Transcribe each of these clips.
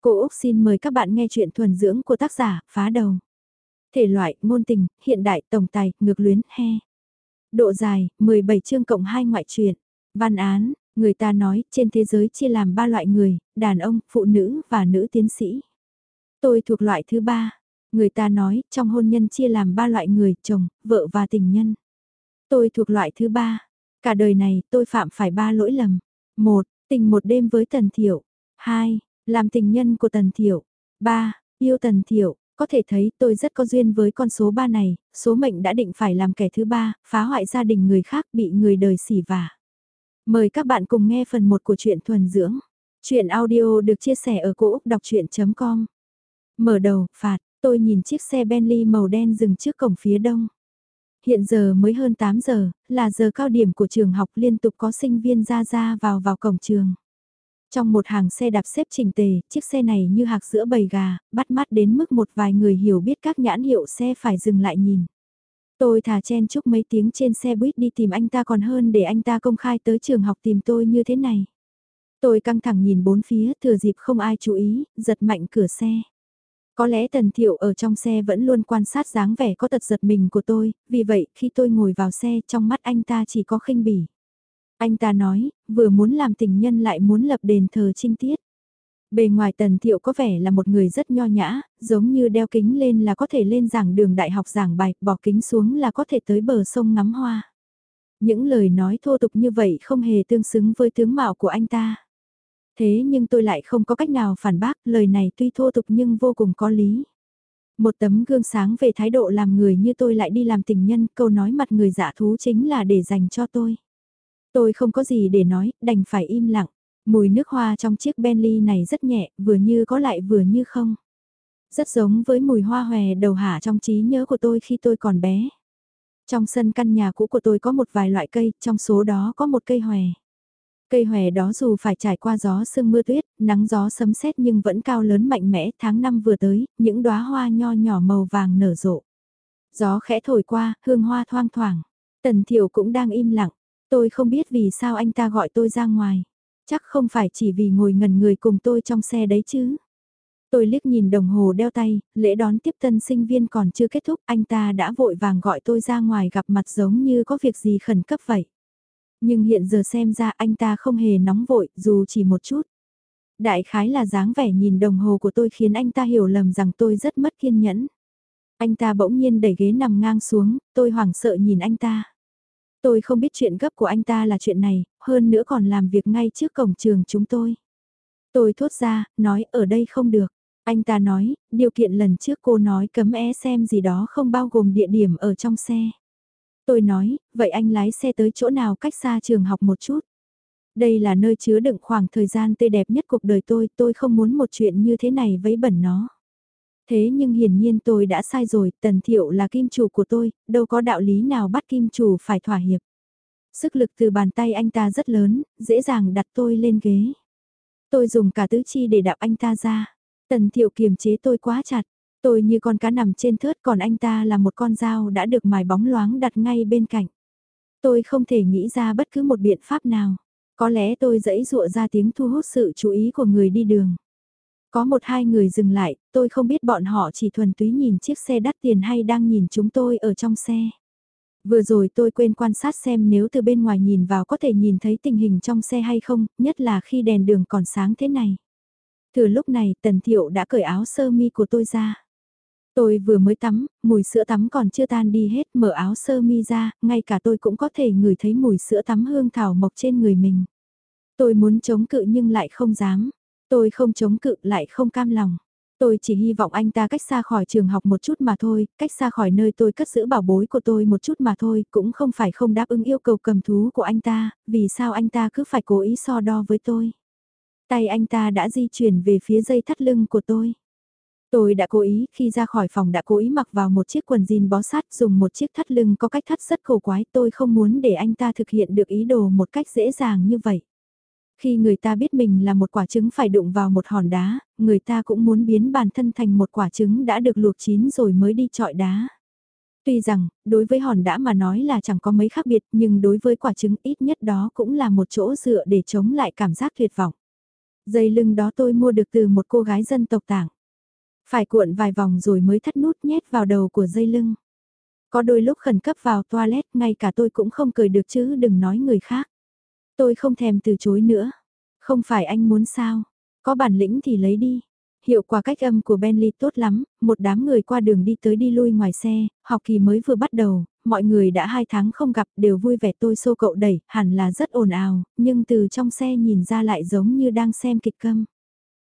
Cô Úc xin mời các bạn nghe chuyện thuần dưỡng của tác giả, phá đầu. Thể loại, ngôn tình, hiện đại, tổng tài, ngược luyến, he. Độ dài, 17 chương cộng 2 ngoại truyện. Văn án, người ta nói trên thế giới chia làm ba loại người, đàn ông, phụ nữ và nữ tiến sĩ. Tôi thuộc loại thứ ba. Người ta nói trong hôn nhân chia làm ba loại người, chồng, vợ và tình nhân. Tôi thuộc loại thứ ba. Cả đời này tôi phạm phải ba lỗi lầm. Một, tình một đêm với Tần Thiệu. Hai, làm tình nhân của Tần Thiệu. 3. Yêu Tần Thiệu, có thể thấy tôi rất có duyên với con số 3 này, số mệnh đã định phải làm kẻ thứ ba, phá hoại gia đình người khác bị người đời xỉ vả. Mời các bạn cùng nghe phần 1 của truyện thuần dưỡng. Chuyện audio được chia sẻ ở cỗ đọc chuyện.com Mở đầu, phạt, tôi nhìn chiếc xe Bentley màu đen dừng trước cổng phía đông. Hiện giờ mới hơn 8 giờ, là giờ cao điểm của trường học liên tục có sinh viên ra ra vào vào cổng trường. Trong một hàng xe đạp xếp trình tề, chiếc xe này như hạc giữa bầy gà, bắt mắt đến mức một vài người hiểu biết các nhãn hiệu xe phải dừng lại nhìn. Tôi thà chen chúc mấy tiếng trên xe buýt đi tìm anh ta còn hơn để anh ta công khai tới trường học tìm tôi như thế này. Tôi căng thẳng nhìn bốn phía, thừa dịp không ai chú ý, giật mạnh cửa xe. Có lẽ Tần Thiệu ở trong xe vẫn luôn quan sát dáng vẻ có tật giật mình của tôi, vì vậy khi tôi ngồi vào xe trong mắt anh ta chỉ có khinh bỉ. Anh ta nói, vừa muốn làm tình nhân lại muốn lập đền thờ trinh tiết. Bề ngoài Tần Thiệu có vẻ là một người rất nho nhã, giống như đeo kính lên là có thể lên giảng đường đại học giảng bài, bỏ kính xuống là có thể tới bờ sông ngắm hoa. Những lời nói thô tục như vậy không hề tương xứng với tướng mạo của anh ta. Thế nhưng tôi lại không có cách nào phản bác, lời này tuy thô tục nhưng vô cùng có lý. Một tấm gương sáng về thái độ làm người như tôi lại đi làm tình nhân, câu nói mặt người giả thú chính là để dành cho tôi. Tôi không có gì để nói, đành phải im lặng. Mùi nước hoa trong chiếc Bentley này rất nhẹ, vừa như có lại vừa như không. Rất giống với mùi hoa hòe đầu hạ trong trí nhớ của tôi khi tôi còn bé. Trong sân căn nhà cũ của tôi có một vài loại cây, trong số đó có một cây hòe. Cây hòe đó dù phải trải qua gió sương mưa tuyết, nắng gió sấm sét nhưng vẫn cao lớn mạnh mẽ, tháng năm vừa tới, những đóa hoa nho nhỏ màu vàng nở rộ. Gió khẽ thổi qua, hương hoa thoang thoảng. Tần Thiểu cũng đang im lặng, Tôi không biết vì sao anh ta gọi tôi ra ngoài. Chắc không phải chỉ vì ngồi ngần người cùng tôi trong xe đấy chứ. Tôi liếc nhìn đồng hồ đeo tay, lễ đón tiếp tân sinh viên còn chưa kết thúc, anh ta đã vội vàng gọi tôi ra ngoài gặp mặt giống như có việc gì khẩn cấp vậy. Nhưng hiện giờ xem ra anh ta không hề nóng vội, dù chỉ một chút. Đại khái là dáng vẻ nhìn đồng hồ của tôi khiến anh ta hiểu lầm rằng tôi rất mất kiên nhẫn. Anh ta bỗng nhiên đẩy ghế nằm ngang xuống, tôi hoảng sợ nhìn anh ta. Tôi không biết chuyện gấp của anh ta là chuyện này, hơn nữa còn làm việc ngay trước cổng trường chúng tôi. Tôi thốt ra, nói ở đây không được. Anh ta nói, điều kiện lần trước cô nói cấm é xem gì đó không bao gồm địa điểm ở trong xe. Tôi nói, vậy anh lái xe tới chỗ nào cách xa trường học một chút. Đây là nơi chứa đựng khoảng thời gian tươi đẹp nhất cuộc đời tôi, tôi không muốn một chuyện như thế này vấy bẩn nó. Thế nhưng hiển nhiên tôi đã sai rồi, Tần Thiệu là kim chủ của tôi, đâu có đạo lý nào bắt kim chủ phải thỏa hiệp. Sức lực từ bàn tay anh ta rất lớn, dễ dàng đặt tôi lên ghế. Tôi dùng cả tứ chi để đạp anh ta ra. Tần Thiệu kiềm chế tôi quá chặt. Tôi như con cá nằm trên thớt còn anh ta là một con dao đã được mài bóng loáng đặt ngay bên cạnh. Tôi không thể nghĩ ra bất cứ một biện pháp nào. Có lẽ tôi dẫy dụa ra tiếng thu hút sự chú ý của người đi đường. Có một hai người dừng lại, tôi không biết bọn họ chỉ thuần túy nhìn chiếc xe đắt tiền hay đang nhìn chúng tôi ở trong xe. Vừa rồi tôi quên quan sát xem nếu từ bên ngoài nhìn vào có thể nhìn thấy tình hình trong xe hay không, nhất là khi đèn đường còn sáng thế này. Từ lúc này Tần Thiệu đã cởi áo sơ mi của tôi ra. Tôi vừa mới tắm, mùi sữa tắm còn chưa tan đi hết, mở áo sơ mi ra, ngay cả tôi cũng có thể ngửi thấy mùi sữa tắm hương thảo mộc trên người mình. Tôi muốn chống cự nhưng lại không dám. Tôi không chống cự lại không cam lòng. Tôi chỉ hy vọng anh ta cách xa khỏi trường học một chút mà thôi, cách xa khỏi nơi tôi cất giữ bảo bối của tôi một chút mà thôi, cũng không phải không đáp ứng yêu cầu cầm thú của anh ta, vì sao anh ta cứ phải cố ý so đo với tôi. Tay anh ta đã di chuyển về phía dây thắt lưng của tôi. Tôi đã cố ý, khi ra khỏi phòng đã cố ý mặc vào một chiếc quần jean bó sát dùng một chiếc thắt lưng có cách thắt rất cổ quái. Tôi không muốn để anh ta thực hiện được ý đồ một cách dễ dàng như vậy. Khi người ta biết mình là một quả trứng phải đụng vào một hòn đá, người ta cũng muốn biến bản thân thành một quả trứng đã được luộc chín rồi mới đi trọi đá. Tuy rằng, đối với hòn đá mà nói là chẳng có mấy khác biệt nhưng đối với quả trứng ít nhất đó cũng là một chỗ dựa để chống lại cảm giác tuyệt vọng. Dây lưng đó tôi mua được từ một cô gái dân tộc tảng. Phải cuộn vài vòng rồi mới thắt nút nhét vào đầu của dây lưng. Có đôi lúc khẩn cấp vào toilet ngay cả tôi cũng không cười được chứ đừng nói người khác. Tôi không thèm từ chối nữa. Không phải anh muốn sao? Có bản lĩnh thì lấy đi. Hiệu quả cách âm của Bentley tốt lắm, một đám người qua đường đi tới đi lui ngoài xe, học kỳ mới vừa bắt đầu, mọi người đã hai tháng không gặp đều vui vẻ tôi xô cậu đẩy, hẳn là rất ồn ào, nhưng từ trong xe nhìn ra lại giống như đang xem kịch câm.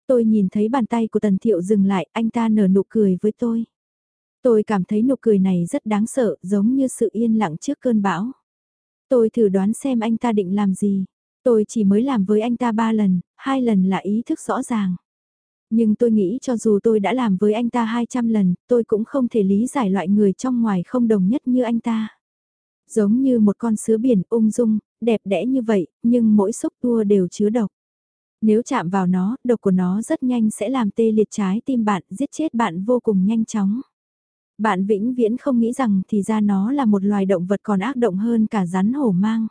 Tôi nhìn thấy bàn tay của Tần Thiệu dừng lại, anh ta nở nụ cười với tôi. Tôi cảm thấy nụ cười này rất đáng sợ, giống như sự yên lặng trước cơn bão. Tôi thử đoán xem anh ta định làm gì. Tôi chỉ mới làm với anh ta ba lần, hai lần là ý thức rõ ràng. Nhưng tôi nghĩ cho dù tôi đã làm với anh ta 200 lần, tôi cũng không thể lý giải loại người trong ngoài không đồng nhất như anh ta. Giống như một con sứa biển ung dung, đẹp đẽ như vậy, nhưng mỗi xúc tua đều chứa độc. Nếu chạm vào nó, độc của nó rất nhanh sẽ làm tê liệt trái tim bạn, giết chết bạn vô cùng nhanh chóng. Bạn vĩnh viễn không nghĩ rằng thì ra nó là một loài động vật còn ác động hơn cả rắn hổ mang.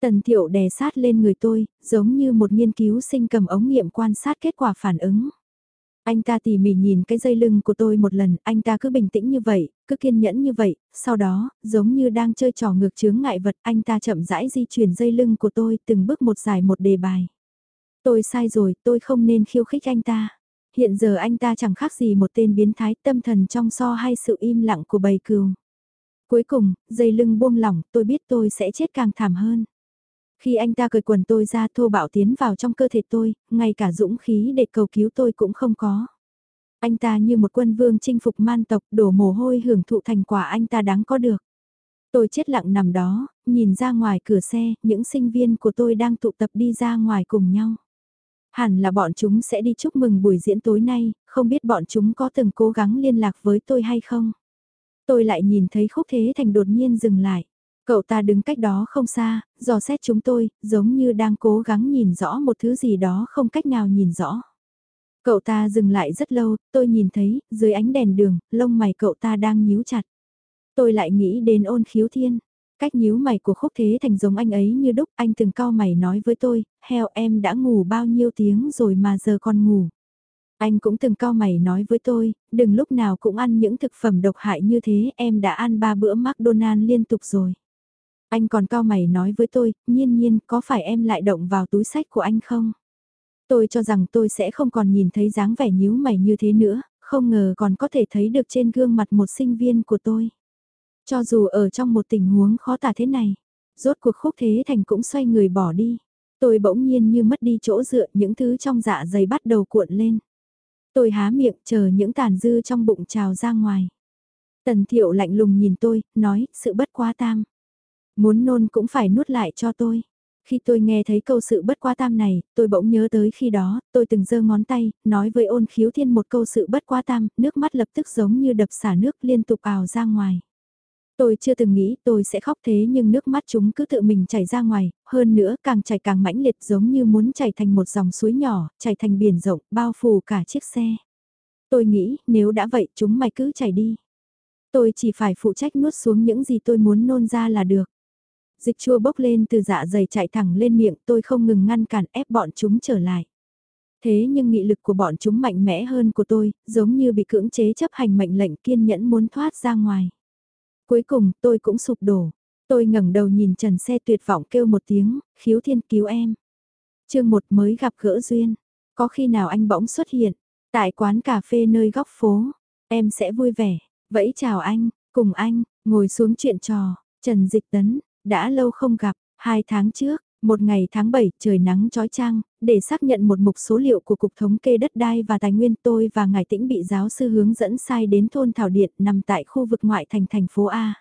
Tần thiệu đè sát lên người tôi, giống như một nghiên cứu sinh cầm ống nghiệm quan sát kết quả phản ứng. Anh ta tỉ mỉ nhìn cái dây lưng của tôi một lần, anh ta cứ bình tĩnh như vậy, cứ kiên nhẫn như vậy, sau đó, giống như đang chơi trò ngược chướng ngại vật, anh ta chậm rãi di chuyển dây lưng của tôi từng bước một dài một đề bài. Tôi sai rồi, tôi không nên khiêu khích anh ta. Hiện giờ anh ta chẳng khác gì một tên biến thái tâm thần trong so hay sự im lặng của bầy cừu. Cuối cùng, dây lưng buông lỏng, tôi biết tôi sẽ chết càng thảm hơn. Khi anh ta cởi quần tôi ra thô bạo tiến vào trong cơ thể tôi, ngay cả dũng khí để cầu cứu tôi cũng không có. Anh ta như một quân vương chinh phục man tộc đổ mồ hôi hưởng thụ thành quả anh ta đáng có được. Tôi chết lặng nằm đó, nhìn ra ngoài cửa xe, những sinh viên của tôi đang tụ tập đi ra ngoài cùng nhau. Hẳn là bọn chúng sẽ đi chúc mừng buổi diễn tối nay, không biết bọn chúng có từng cố gắng liên lạc với tôi hay không. Tôi lại nhìn thấy khúc thế thành đột nhiên dừng lại. Cậu ta đứng cách đó không xa, dò xét chúng tôi, giống như đang cố gắng nhìn rõ một thứ gì đó không cách nào nhìn rõ. Cậu ta dừng lại rất lâu, tôi nhìn thấy, dưới ánh đèn đường, lông mày cậu ta đang nhíu chặt. Tôi lại nghĩ đến ôn khiếu thiên. Cách nhíu mày của khúc thế thành giống anh ấy như đúc, anh từng cao mày nói với tôi, heo em đã ngủ bao nhiêu tiếng rồi mà giờ còn ngủ. Anh cũng từng cao mày nói với tôi, đừng lúc nào cũng ăn những thực phẩm độc hại như thế, em đã ăn ba bữa McDonald's liên tục rồi. Anh còn cao mày nói với tôi, nhiên nhiên, có phải em lại động vào túi sách của anh không? Tôi cho rằng tôi sẽ không còn nhìn thấy dáng vẻ nhíu mày như thế nữa, không ngờ còn có thể thấy được trên gương mặt một sinh viên của tôi. Cho dù ở trong một tình huống khó tả thế này, rốt cuộc khúc thế thành cũng xoay người bỏ đi. Tôi bỗng nhiên như mất đi chỗ dựa những thứ trong dạ dày bắt đầu cuộn lên. Tôi há miệng chờ những tàn dư trong bụng trào ra ngoài. Tần thiệu lạnh lùng nhìn tôi, nói, sự bất quá tam. Muốn nôn cũng phải nuốt lại cho tôi. Khi tôi nghe thấy câu sự bất quá tam này, tôi bỗng nhớ tới khi đó, tôi từng giơ ngón tay, nói với ôn khiếu thiên một câu sự bất quá tam, nước mắt lập tức giống như đập xả nước liên tục ào ra ngoài. Tôi chưa từng nghĩ tôi sẽ khóc thế nhưng nước mắt chúng cứ tự mình chảy ra ngoài, hơn nữa càng chảy càng mãnh liệt giống như muốn chảy thành một dòng suối nhỏ, chảy thành biển rộng, bao phủ cả chiếc xe. Tôi nghĩ nếu đã vậy chúng mày cứ chảy đi. Tôi chỉ phải phụ trách nuốt xuống những gì tôi muốn nôn ra là được. Dịch chua bốc lên từ dạ dày chạy thẳng lên miệng tôi không ngừng ngăn cản ép bọn chúng trở lại. Thế nhưng nghị lực của bọn chúng mạnh mẽ hơn của tôi, giống như bị cưỡng chế chấp hành mệnh lệnh kiên nhẫn muốn thoát ra ngoài. Cuối cùng tôi cũng sụp đổ. Tôi ngẩng đầu nhìn trần xe tuyệt vọng kêu một tiếng, khiếu thiên cứu em. chương một mới gặp gỡ duyên. Có khi nào anh bỗng xuất hiện, tại quán cà phê nơi góc phố, em sẽ vui vẻ, vẫy chào anh, cùng anh, ngồi xuống chuyện trò, Trần Dịch Tấn, đã lâu không gặp, hai tháng trước, một ngày tháng 7 trời nắng trói trang, để xác nhận một mục số liệu của Cục Thống kê Đất đai và Tài nguyên tôi và Ngài Tĩnh bị giáo sư hướng dẫn sai đến thôn Thảo Điện nằm tại khu vực ngoại thành thành phố A.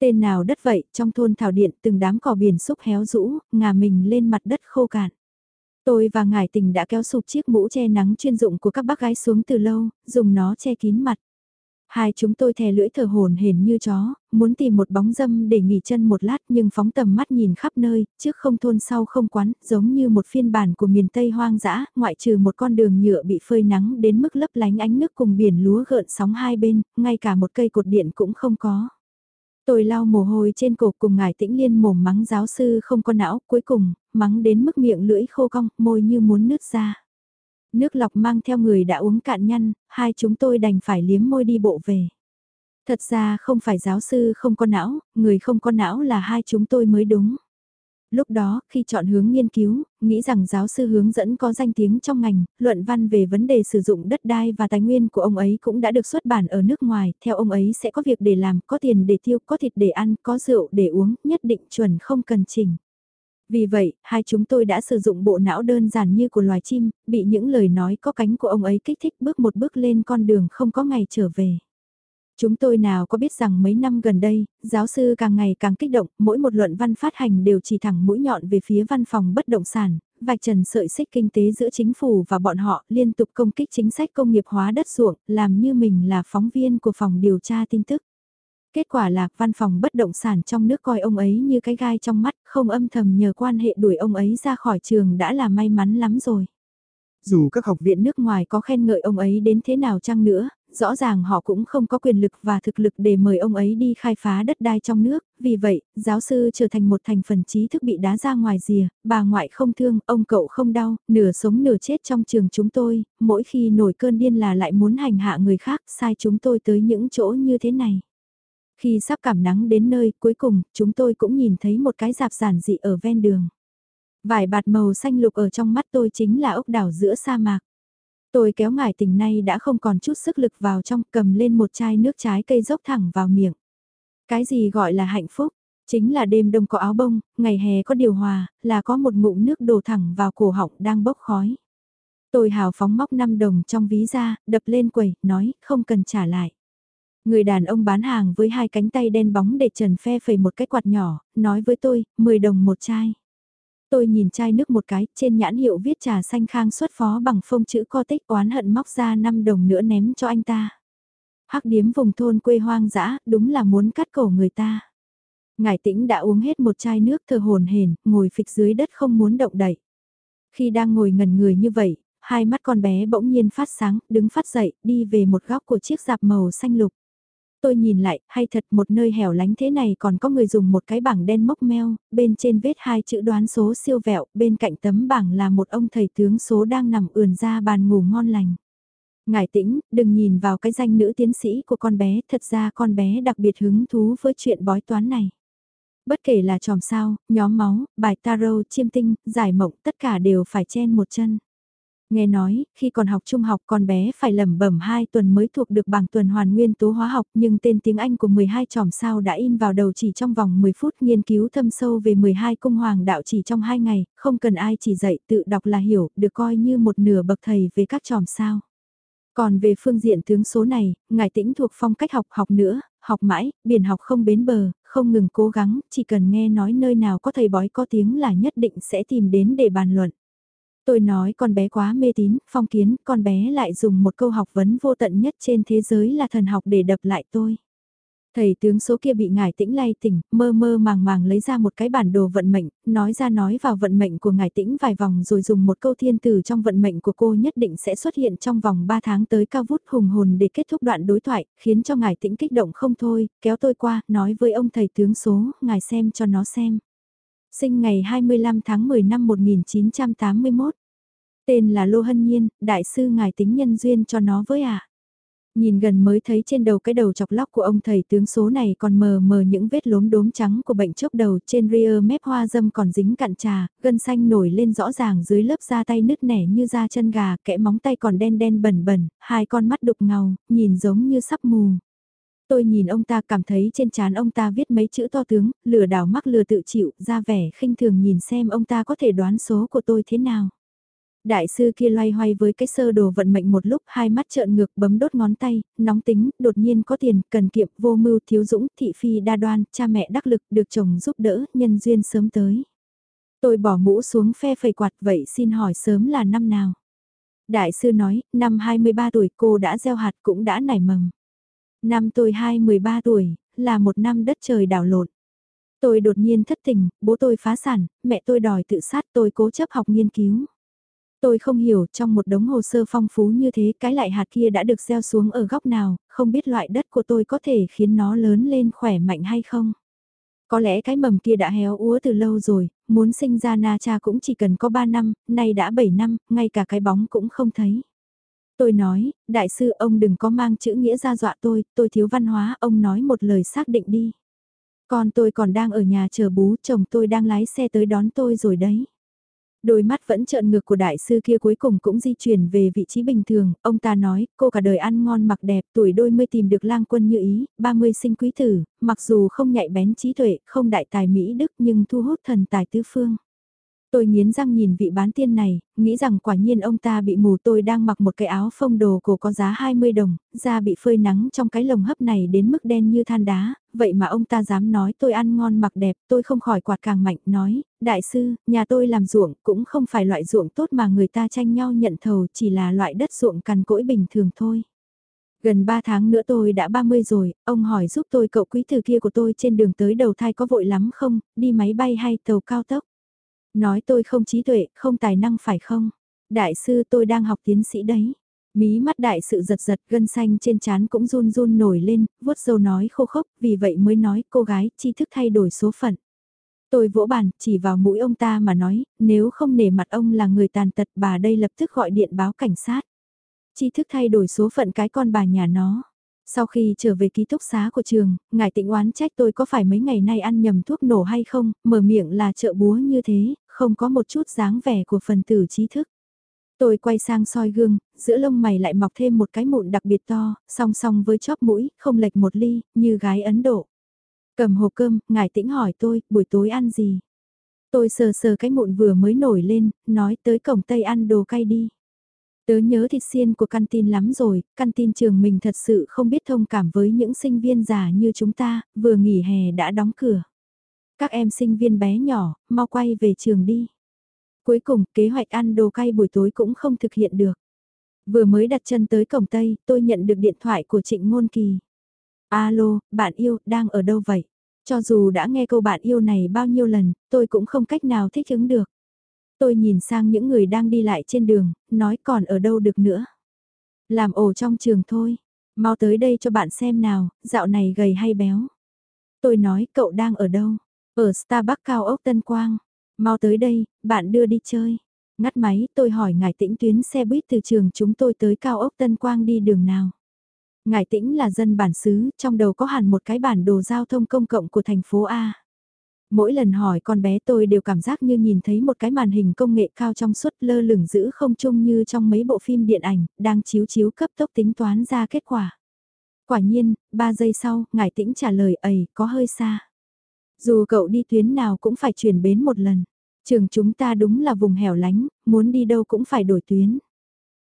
Tên nào đất vậy, trong thôn Thảo Điện từng đám cỏ biển xúc héo rũ, ngả mình lên mặt đất khô cạn. Tôi và Ngài Tình đã kéo sụp chiếc mũ che nắng chuyên dụng của các bác gái xuống từ lâu, dùng nó che kín mặt. Hai chúng tôi thè lưỡi thở hồn hển như chó, muốn tìm một bóng dâm để nghỉ chân một lát nhưng phóng tầm mắt nhìn khắp nơi, trước không thôn sau không quán, giống như một phiên bản của miền Tây hoang dã, ngoại trừ một con đường nhựa bị phơi nắng đến mức lấp lánh ánh nước cùng biển lúa gợn sóng hai bên, ngay cả một cây cột điện cũng không có. Tôi lau mồ hôi trên cổ cùng ngài tĩnh liên mồm mắng giáo sư không có não, cuối cùng, mắng đến mức miệng lưỡi khô cong, môi như muốn nứt ra. Nước lọc mang theo người đã uống cạn nhăn, hai chúng tôi đành phải liếm môi đi bộ về. Thật ra không phải giáo sư không có não, người không có não là hai chúng tôi mới đúng. Lúc đó, khi chọn hướng nghiên cứu, nghĩ rằng giáo sư hướng dẫn có danh tiếng trong ngành, luận văn về vấn đề sử dụng đất đai và tài nguyên của ông ấy cũng đã được xuất bản ở nước ngoài, theo ông ấy sẽ có việc để làm, có tiền để tiêu, có thịt để ăn, có rượu để uống, nhất định chuẩn không cần chỉnh. Vì vậy, hai chúng tôi đã sử dụng bộ não đơn giản như của loài chim, bị những lời nói có cánh của ông ấy kích thích bước một bước lên con đường không có ngày trở về. Chúng tôi nào có biết rằng mấy năm gần đây, giáo sư càng ngày càng kích động, mỗi một luận văn phát hành đều chỉ thẳng mũi nhọn về phía văn phòng bất động sản, vạch trần sợi xích kinh tế giữa chính phủ và bọn họ liên tục công kích chính sách công nghiệp hóa đất ruộng, làm như mình là phóng viên của phòng điều tra tin tức. Kết quả là văn phòng bất động sản trong nước coi ông ấy như cái gai trong mắt, không âm thầm nhờ quan hệ đuổi ông ấy ra khỏi trường đã là may mắn lắm rồi. Dù các học viện nước ngoài có khen ngợi ông ấy đến thế nào chăng nữa, rõ ràng họ cũng không có quyền lực và thực lực để mời ông ấy đi khai phá đất đai trong nước, vì vậy, giáo sư trở thành một thành phần trí thức bị đá ra ngoài rìa, bà ngoại không thương, ông cậu không đau, nửa sống nửa chết trong trường chúng tôi, mỗi khi nổi cơn điên là lại muốn hành hạ người khác, sai chúng tôi tới những chỗ như thế này. Khi sắp cảm nắng đến nơi, cuối cùng, chúng tôi cũng nhìn thấy một cái dạp giản dị ở ven đường. Vải bạt màu xanh lục ở trong mắt tôi chính là ốc đảo giữa sa mạc. Tôi kéo ngải tình nay đã không còn chút sức lực vào trong cầm lên một chai nước trái cây dốc thẳng vào miệng. Cái gì gọi là hạnh phúc? Chính là đêm đông có áo bông, ngày hè có điều hòa, là có một ngụm nước đổ thẳng vào cổ họng đang bốc khói. Tôi hào phóng móc 5 đồng trong ví ra, đập lên quầy, nói, không cần trả lại. Người đàn ông bán hàng với hai cánh tay đen bóng để trần phe phẩy một cái quạt nhỏ, nói với tôi, 10 đồng một chai. Tôi nhìn chai nước một cái, trên nhãn hiệu viết trà xanh khang xuất phó bằng phông chữ co tích oán hận móc ra 5 đồng nữa ném cho anh ta. Hắc điếm vùng thôn quê hoang dã, đúng là muốn cắt cổ người ta. Ngài tĩnh đã uống hết một chai nước thờ hồn hển, ngồi phịch dưới đất không muốn động đậy. Khi đang ngồi ngẩn người như vậy, hai mắt con bé bỗng nhiên phát sáng, đứng phát dậy, đi về một góc của chiếc dạp màu xanh lục tôi nhìn lại, hay thật một nơi hẻo lánh thế này còn có người dùng một cái bảng đen mốc meo, bên trên vết hai chữ đoán số siêu vẹo, bên cạnh tấm bảng là một ông thầy tướng số đang nằm ườn ra bàn ngủ ngon lành. Ngài tĩnh, đừng nhìn vào cái danh nữ tiến sĩ của con bé, thật ra con bé đặc biệt hứng thú với chuyện bói toán này. Bất kể là tròm sao, nhóm máu, bài tarot, chiêm tinh, giải mộng, tất cả đều phải chen một chân. Nghe nói, khi còn học trung học con bé phải lẩm bẩm 2 tuần mới thuộc được bảng tuần hoàn nguyên tố hóa học nhưng tên tiếng Anh của 12 chòm sao đã in vào đầu chỉ trong vòng 10 phút nghiên cứu thâm sâu về 12 cung hoàng đạo chỉ trong 2 ngày, không cần ai chỉ dạy tự đọc là hiểu, được coi như một nửa bậc thầy về các chòm sao. Còn về phương diện tướng số này, ngài tĩnh thuộc phong cách học học nữa, học mãi, biển học không bến bờ, không ngừng cố gắng, chỉ cần nghe nói nơi nào có thầy bói có tiếng là nhất định sẽ tìm đến để bàn luận. Tôi nói con bé quá mê tín, phong kiến, con bé lại dùng một câu học vấn vô tận nhất trên thế giới là thần học để đập lại tôi. Thầy tướng số kia bị ngải tĩnh lay tỉnh, mơ mơ màng màng lấy ra một cái bản đồ vận mệnh, nói ra nói vào vận mệnh của ngải tĩnh vài vòng rồi dùng một câu thiên từ trong vận mệnh của cô nhất định sẽ xuất hiện trong vòng 3 tháng tới cao vút hùng hồn để kết thúc đoạn đối thoại, khiến cho ngải tĩnh kích động không thôi, kéo tôi qua, nói với ông thầy tướng số, ngài xem cho nó xem sinh ngày 25 tháng 10 năm 1981. Tên là Lô Hân Nhiên, đại sư ngài tính nhân duyên cho nó với ạ. À. Nhìn gần mới thấy trên đầu cái đầu chọc lóc của ông thầy tướng số này còn mờ mờ những vết lốm đốm trắng của bệnh chốc đầu trên ria mép hoa dâm còn dính cặn trà, gân xanh nổi lên rõ ràng dưới lớp da tay nứt nẻ như da chân gà, kẽ móng tay còn đen đen bẩn bẩn, hai con mắt đục ngầu, nhìn giống như sắp mù. Tôi nhìn ông ta cảm thấy trên trán ông ta viết mấy chữ to tướng, lừa đảo mắc lừa tự chịu, ra vẻ khinh thường nhìn xem ông ta có thể đoán số của tôi thế nào. Đại sư kia loay hoay với cái sơ đồ vận mệnh một lúc hai mắt trợn ngược bấm đốt ngón tay, nóng tính, đột nhiên có tiền, cần kiệm, vô mưu, thiếu dũng, thị phi đa đoan, cha mẹ đắc lực, được chồng giúp đỡ, nhân duyên sớm tới. Tôi bỏ mũ xuống phe phầy quạt vậy xin hỏi sớm là năm nào? Đại sư nói, năm 23 tuổi cô đã gieo hạt cũng đã nảy mầm. Năm tôi 2-13 tuổi, là một năm đất trời đảo lộn. Tôi đột nhiên thất tình, bố tôi phá sản, mẹ tôi đòi tự sát tôi cố chấp học nghiên cứu. Tôi không hiểu trong một đống hồ sơ phong phú như thế cái lại hạt kia đã được gieo xuống ở góc nào, không biết loại đất của tôi có thể khiến nó lớn lên khỏe mạnh hay không. Có lẽ cái mầm kia đã héo úa từ lâu rồi, muốn sinh ra na cha cũng chỉ cần có 3 năm, nay đã 7 năm, ngay cả cái bóng cũng không thấy. Tôi nói, đại sư ông đừng có mang chữ nghĩa ra dọa tôi, tôi thiếu văn hóa, ông nói một lời xác định đi. Con tôi còn đang ở nhà chờ bú, chồng tôi đang lái xe tới đón tôi rồi đấy. Đôi mắt vẫn trợn ngược của đại sư kia cuối cùng cũng di chuyển về vị trí bình thường, ông ta nói, cô cả đời ăn ngon mặc đẹp, tuổi đôi mươi tìm được lang quân như ý, 30 sinh quý tử, mặc dù không nhạy bén trí tuệ, không đại tài Mỹ Đức nhưng thu hút thần tài tứ phương. Tôi nghiến răng nhìn vị bán tiên này, nghĩ rằng quả nhiên ông ta bị mù tôi đang mặc một cái áo phông đồ cổ có giá 20 đồng, da bị phơi nắng trong cái lồng hấp này đến mức đen như than đá, vậy mà ông ta dám nói tôi ăn ngon mặc đẹp, tôi không khỏi quạt càng mạnh, nói, đại sư, nhà tôi làm ruộng cũng không phải loại ruộng tốt mà người ta tranh nhau nhận thầu chỉ là loại đất ruộng cằn cỗi bình thường thôi. Gần 3 tháng nữa tôi đã 30 rồi, ông hỏi giúp tôi cậu quý tử kia của tôi trên đường tới đầu thai có vội lắm không, đi máy bay hay tàu cao tốc. Nói tôi không trí tuệ, không tài năng phải không? Đại sư tôi đang học tiến sĩ đấy. Mí mắt đại sự giật giật gân xanh trên trán cũng run run nổi lên, vuốt dâu nói khô khốc, vì vậy mới nói cô gái tri thức thay đổi số phận. Tôi vỗ bàn, chỉ vào mũi ông ta mà nói, nếu không nể mặt ông là người tàn tật bà đây lập tức gọi điện báo cảnh sát. Tri thức thay đổi số phận cái con bà nhà nó. Sau khi trở về ký túc xá của trường, ngài tịnh oán trách tôi có phải mấy ngày nay ăn nhầm thuốc nổ hay không, mở miệng là trợ búa như thế, không có một chút dáng vẻ của phần tử trí thức. Tôi quay sang soi gương, giữa lông mày lại mọc thêm một cái mụn đặc biệt to, song song với chóp mũi, không lệch một ly, như gái Ấn Độ. Cầm hộp cơm, ngài tĩnh hỏi tôi, buổi tối ăn gì? Tôi sờ sờ cái mụn vừa mới nổi lên, nói tới cổng Tây ăn đồ cay đi. Tớ nhớ thịt xiên của căn tin lắm rồi, căn tin trường mình thật sự không biết thông cảm với những sinh viên già như chúng ta, vừa nghỉ hè đã đóng cửa. Các em sinh viên bé nhỏ, mau quay về trường đi. Cuối cùng, kế hoạch ăn đồ cay buổi tối cũng không thực hiện được. Vừa mới đặt chân tới cổng Tây, tôi nhận được điện thoại của Trịnh Ngôn Kỳ. Alo, bạn yêu, đang ở đâu vậy? Cho dù đã nghe câu bạn yêu này bao nhiêu lần, tôi cũng không cách nào thích ứng được. Tôi nhìn sang những người đang đi lại trên đường, nói còn ở đâu được nữa. Làm ổ trong trường thôi. Mau tới đây cho bạn xem nào, dạo này gầy hay béo. Tôi nói cậu đang ở đâu? Ở Starbucks cao ốc Tân Quang. Mau tới đây, bạn đưa đi chơi. Ngắt máy, tôi hỏi ngài tĩnh tuyến xe buýt từ trường chúng tôi tới cao ốc Tân Quang đi đường nào. Ngài tĩnh là dân bản xứ, trong đầu có hẳn một cái bản đồ giao thông công cộng của thành phố A. Mỗi lần hỏi con bé tôi đều cảm giác như nhìn thấy một cái màn hình công nghệ cao trong suốt lơ lửng giữ không chung như trong mấy bộ phim điện ảnh, đang chiếu chiếu cấp tốc tính toán ra kết quả. Quả nhiên, 3 giây sau, ngài tĩnh trả lời ầy, có hơi xa. Dù cậu đi tuyến nào cũng phải chuyển bến một lần. Trường chúng ta đúng là vùng hẻo lánh, muốn đi đâu cũng phải đổi tuyến.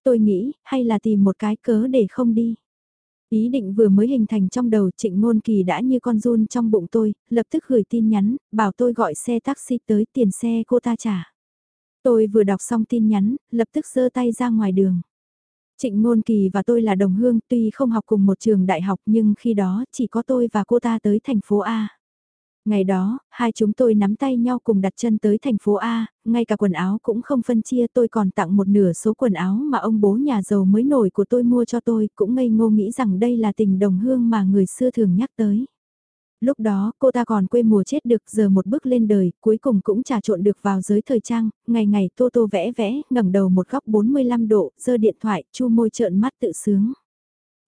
Tôi nghĩ, hay là tìm một cái cớ để không đi. Ý định vừa mới hình thành trong đầu trịnh ngôn kỳ đã như con run trong bụng tôi, lập tức gửi tin nhắn, bảo tôi gọi xe taxi tới tiền xe cô ta trả. Tôi vừa đọc xong tin nhắn, lập tức giơ tay ra ngoài đường. Trịnh Ngôn Kỳ và tôi là đồng hương tuy không học cùng một trường đại học nhưng khi đó chỉ có tôi và cô ta tới thành phố A. Ngày đó, hai chúng tôi nắm tay nhau cùng đặt chân tới thành phố A, ngay cả quần áo cũng không phân chia tôi còn tặng một nửa số quần áo mà ông bố nhà giàu mới nổi của tôi mua cho tôi, cũng ngây ngô nghĩ rằng đây là tình đồng hương mà người xưa thường nhắc tới. Lúc đó, cô ta còn quê mùa chết được giờ một bước lên đời, cuối cùng cũng trà trộn được vào giới thời trang, ngày ngày tô tô vẽ vẽ, ngẩng đầu một góc 45 độ, giơ điện thoại, chu môi trợn mắt tự sướng.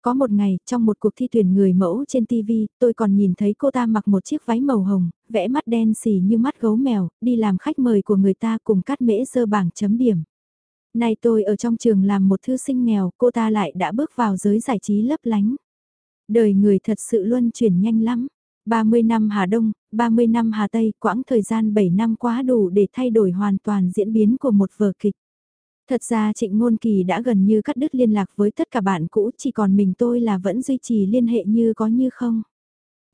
Có một ngày, trong một cuộc thi tuyển người mẫu trên TV, tôi còn nhìn thấy cô ta mặc một chiếc váy màu hồng, vẽ mắt đen xì như mắt gấu mèo, đi làm khách mời của người ta cùng cắt mễ dơ bảng chấm điểm. Nay tôi ở trong trường làm một thư sinh nghèo, cô ta lại đã bước vào giới giải trí lấp lánh. Đời người thật sự luân chuyển nhanh lắm. 30 năm Hà Đông, 30 năm Hà Tây, quãng thời gian 7 năm quá đủ để thay đổi hoàn toàn diễn biến của một vở kịch. Thật ra Trịnh Ngôn Kỳ đã gần như cắt đứt liên lạc với tất cả bạn cũ, chỉ còn mình tôi là vẫn duy trì liên hệ như có như không.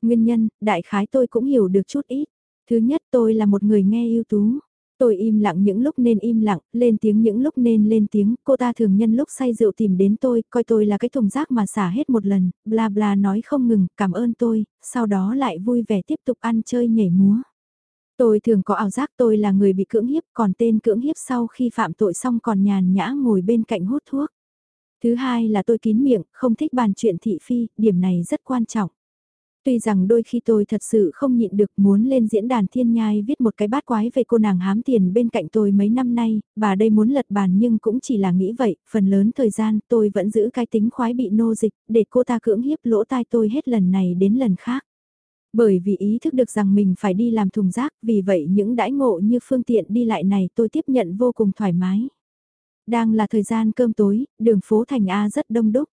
Nguyên nhân, đại khái tôi cũng hiểu được chút ít. Thứ nhất tôi là một người nghe ưu tú. Tôi im lặng những lúc nên im lặng, lên tiếng những lúc nên lên tiếng, cô ta thường nhân lúc say rượu tìm đến tôi, coi tôi là cái thùng rác mà xả hết một lần, bla bla nói không ngừng, cảm ơn tôi, sau đó lại vui vẻ tiếp tục ăn chơi nhảy múa. Tôi thường có ảo giác tôi là người bị cưỡng hiếp, còn tên cưỡng hiếp sau khi phạm tội xong còn nhàn nhã ngồi bên cạnh hút thuốc. Thứ hai là tôi kín miệng, không thích bàn chuyện thị phi, điểm này rất quan trọng. Tuy rằng đôi khi tôi thật sự không nhịn được muốn lên diễn đàn thiên nhai viết một cái bát quái về cô nàng hám tiền bên cạnh tôi mấy năm nay, bà đây muốn lật bàn nhưng cũng chỉ là nghĩ vậy, phần lớn thời gian tôi vẫn giữ cái tính khoái bị nô dịch, để cô ta cưỡng hiếp lỗ tai tôi hết lần này đến lần khác. Bởi vì ý thức được rằng mình phải đi làm thùng rác, vì vậy những đãi ngộ như phương tiện đi lại này tôi tiếp nhận vô cùng thoải mái. Đang là thời gian cơm tối, đường phố thành A rất đông đúc.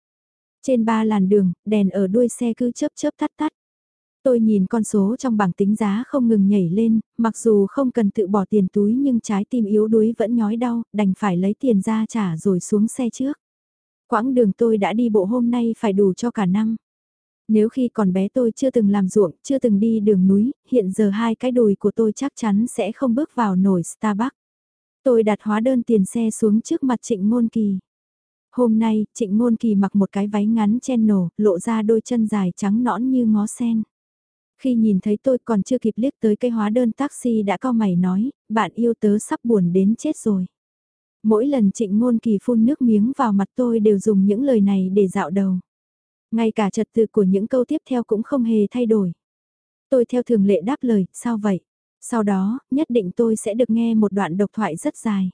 Trên ba làn đường, đèn ở đuôi xe cứ chớp chớp tắt tắt. Tôi nhìn con số trong bảng tính giá không ngừng nhảy lên, mặc dù không cần tự bỏ tiền túi nhưng trái tim yếu đuối vẫn nhói đau, đành phải lấy tiền ra trả rồi xuống xe trước. Quãng đường tôi đã đi bộ hôm nay phải đủ cho cả năm. Nếu khi còn bé tôi chưa từng làm ruộng, chưa từng đi đường núi, hiện giờ hai cái đùi của tôi chắc chắn sẽ không bước vào nổi Starbucks. Tôi đặt hóa đơn tiền xe xuống trước mặt Trịnh Ngôn Kỳ. Hôm nay, Trịnh Ngôn Kỳ mặc một cái váy ngắn chen nổ, lộ ra đôi chân dài trắng nõn như ngó sen. Khi nhìn thấy tôi còn chưa kịp liếc tới cái hóa đơn taxi đã cao mày nói, bạn yêu tớ sắp buồn đến chết rồi. Mỗi lần trịnh ngôn kỳ phun nước miếng vào mặt tôi đều dùng những lời này để dạo đầu. Ngay cả trật tự của những câu tiếp theo cũng không hề thay đổi. Tôi theo thường lệ đáp lời, sao vậy? Sau đó, nhất định tôi sẽ được nghe một đoạn độc thoại rất dài.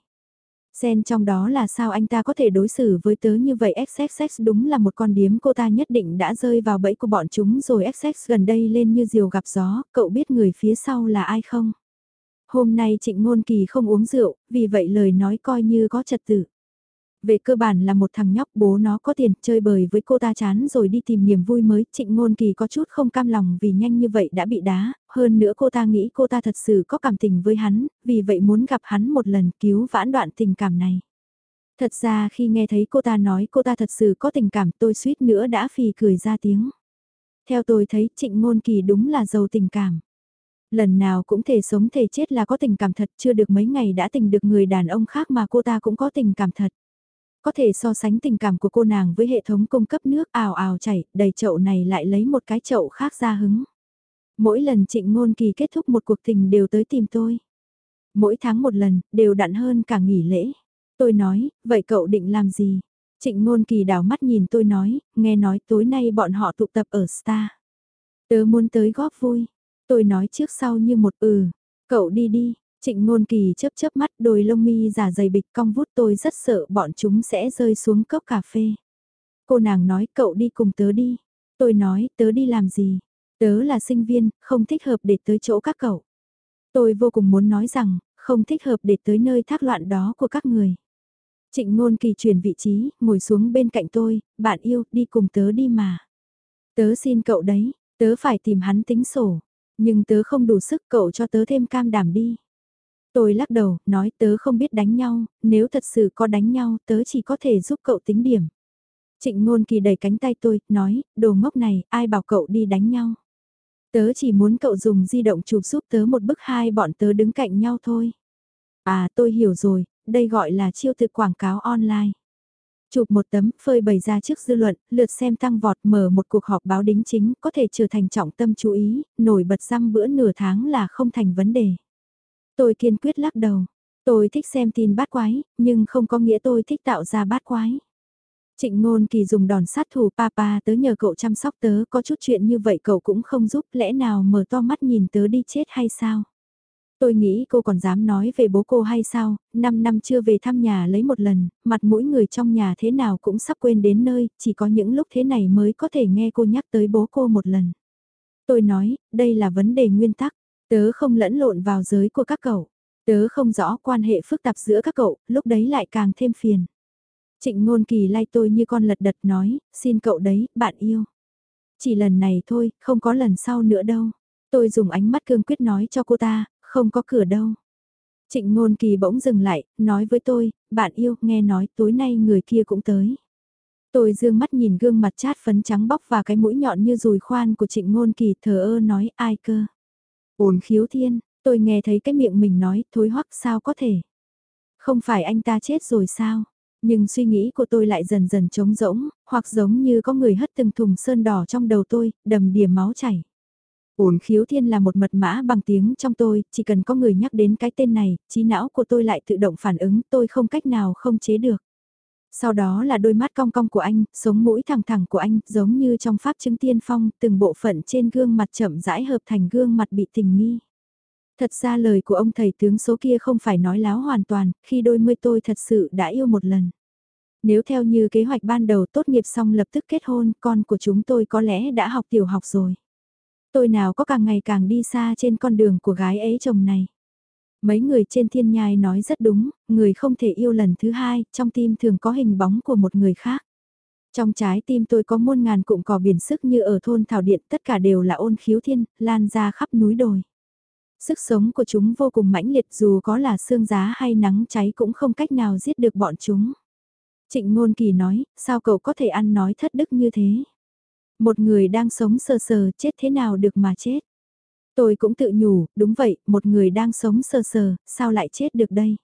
Xen trong đó là sao anh ta có thể đối xử với tớ như vậy XXX đúng là một con điếm cô ta nhất định đã rơi vào bẫy của bọn chúng rồi XX gần đây lên như diều gặp gió, cậu biết người phía sau là ai không? Hôm nay trịnh ngôn kỳ không uống rượu, vì vậy lời nói coi như có trật tự. Về cơ bản là một thằng nhóc bố nó có tiền chơi bời với cô ta chán rồi đi tìm niềm vui mới. Trịnh ngôn kỳ có chút không cam lòng vì nhanh như vậy đã bị đá. Hơn nữa cô ta nghĩ cô ta thật sự có cảm tình với hắn, vì vậy muốn gặp hắn một lần cứu vãn đoạn tình cảm này. Thật ra khi nghe thấy cô ta nói cô ta thật sự có tình cảm tôi suýt nữa đã phì cười ra tiếng. Theo tôi thấy trịnh ngôn kỳ đúng là giàu tình cảm. Lần nào cũng thể sống thể chết là có tình cảm thật chưa được mấy ngày đã tình được người đàn ông khác mà cô ta cũng có tình cảm thật. Có thể so sánh tình cảm của cô nàng với hệ thống cung cấp nước ào ào chảy, đầy chậu này lại lấy một cái chậu khác ra hứng. Mỗi lần trịnh ngôn kỳ kết thúc một cuộc tình đều tới tìm tôi. Mỗi tháng một lần, đều đặn hơn cả nghỉ lễ. Tôi nói, vậy cậu định làm gì? Trịnh ngôn kỳ đảo mắt nhìn tôi nói, nghe nói tối nay bọn họ tụ tập ở Star. Tớ muốn tới góp vui. Tôi nói trước sau như một ừ, cậu đi đi, Trịnh ngôn kỳ chớp chớp mắt đôi lông mi giả dày bịch cong vút tôi rất sợ bọn chúng sẽ rơi xuống cốc cà phê. Cô nàng nói cậu đi cùng tớ đi. Tôi nói tớ đi làm gì? Tớ là sinh viên, không thích hợp để tới chỗ các cậu. Tôi vô cùng muốn nói rằng, không thích hợp để tới nơi thác loạn đó của các người. Trịnh ngôn kỳ chuyển vị trí, ngồi xuống bên cạnh tôi, bạn yêu, đi cùng tớ đi mà. Tớ xin cậu đấy, tớ phải tìm hắn tính sổ, nhưng tớ không đủ sức cậu cho tớ thêm cam đảm đi. Tôi lắc đầu, nói tớ không biết đánh nhau, nếu thật sự có đánh nhau tớ chỉ có thể giúp cậu tính điểm. Trịnh ngôn kỳ đẩy cánh tay tôi, nói, đồ ngốc này, ai bảo cậu đi đánh nhau. Tớ chỉ muốn cậu dùng di động chụp giúp tớ một bức hai bọn tớ đứng cạnh nhau thôi. À tôi hiểu rồi, đây gọi là chiêu thực quảng cáo online. Chụp một tấm phơi bày ra trước dư luận, lượt xem tăng vọt mở một cuộc họp báo đính chính có thể trở thành trọng tâm chú ý, nổi bật răng bữa nửa tháng là không thành vấn đề. Tôi kiên quyết lắc đầu. Tôi thích xem tin bát quái, nhưng không có nghĩa tôi thích tạo ra bát quái. Trịnh ngôn kỳ dùng đòn sát thủ papa tớ nhờ cậu chăm sóc tớ có chút chuyện như vậy cậu cũng không giúp lẽ nào mở to mắt nhìn tớ đi chết hay sao? Tôi nghĩ cô còn dám nói về bố cô hay sao, 5 năm chưa về thăm nhà lấy một lần, mặt mũi người trong nhà thế nào cũng sắp quên đến nơi, chỉ có những lúc thế này mới có thể nghe cô nhắc tới bố cô một lần. Tôi nói, đây là vấn đề nguyên tắc, Tớ không lẫn lộn vào giới của các cậu. Tớ không rõ quan hệ phức tạp giữa các cậu, lúc đấy lại càng thêm phiền. Trịnh ngôn kỳ lay tôi như con lật đật nói, xin cậu đấy, bạn yêu. Chỉ lần này thôi, không có lần sau nữa đâu. Tôi dùng ánh mắt cương quyết nói cho cô ta, không có cửa đâu. Trịnh ngôn kỳ bỗng dừng lại, nói với tôi, bạn yêu, nghe nói tối nay người kia cũng tới. Tôi dương mắt nhìn gương mặt chát phấn trắng bóc và cái mũi nhọn như rùi khoan của trịnh ngôn kỳ thờ ơ nói ai cơ. Ôn khiếu thiên, tôi nghe thấy cái miệng mình nói thối hoắc sao có thể. Không phải anh ta chết rồi sao? Nhưng suy nghĩ của tôi lại dần dần trống rỗng, hoặc giống như có người hất từng thùng sơn đỏ trong đầu tôi, đầm đìa máu chảy. Ổn khiếu thiên là một mật mã bằng tiếng trong tôi, chỉ cần có người nhắc đến cái tên này, trí não của tôi lại tự động phản ứng, tôi không cách nào không chế được. Sau đó là đôi mắt cong cong của anh, sống mũi thẳng thẳng của anh, giống như trong pháp chứng tiên phong, từng bộ phận trên gương mặt chậm rãi hợp thành gương mặt bị tình nghi. Thật ra lời của ông thầy tướng số kia không phải nói láo hoàn toàn, khi đôi mươi tôi thật sự đã yêu một lần. Nếu theo như kế hoạch ban đầu tốt nghiệp xong lập tức kết hôn, con của chúng tôi có lẽ đã học tiểu học rồi. Tôi nào có càng ngày càng đi xa trên con đường của gái ấy chồng này. Mấy người trên thiên nhai nói rất đúng, người không thể yêu lần thứ hai, trong tim thường có hình bóng của một người khác. Trong trái tim tôi có muôn ngàn cụm cỏ biển sức như ở thôn Thảo Điện, tất cả đều là ôn khiếu thiên, lan ra khắp núi đồi. Sức sống của chúng vô cùng mãnh liệt dù có là sương giá hay nắng cháy cũng không cách nào giết được bọn chúng. Trịnh Ngôn Kỳ nói, sao cậu có thể ăn nói thất đức như thế? Một người đang sống sờ sờ chết thế nào được mà chết? Tôi cũng tự nhủ, đúng vậy, một người đang sống sờ sờ, sao lại chết được đây?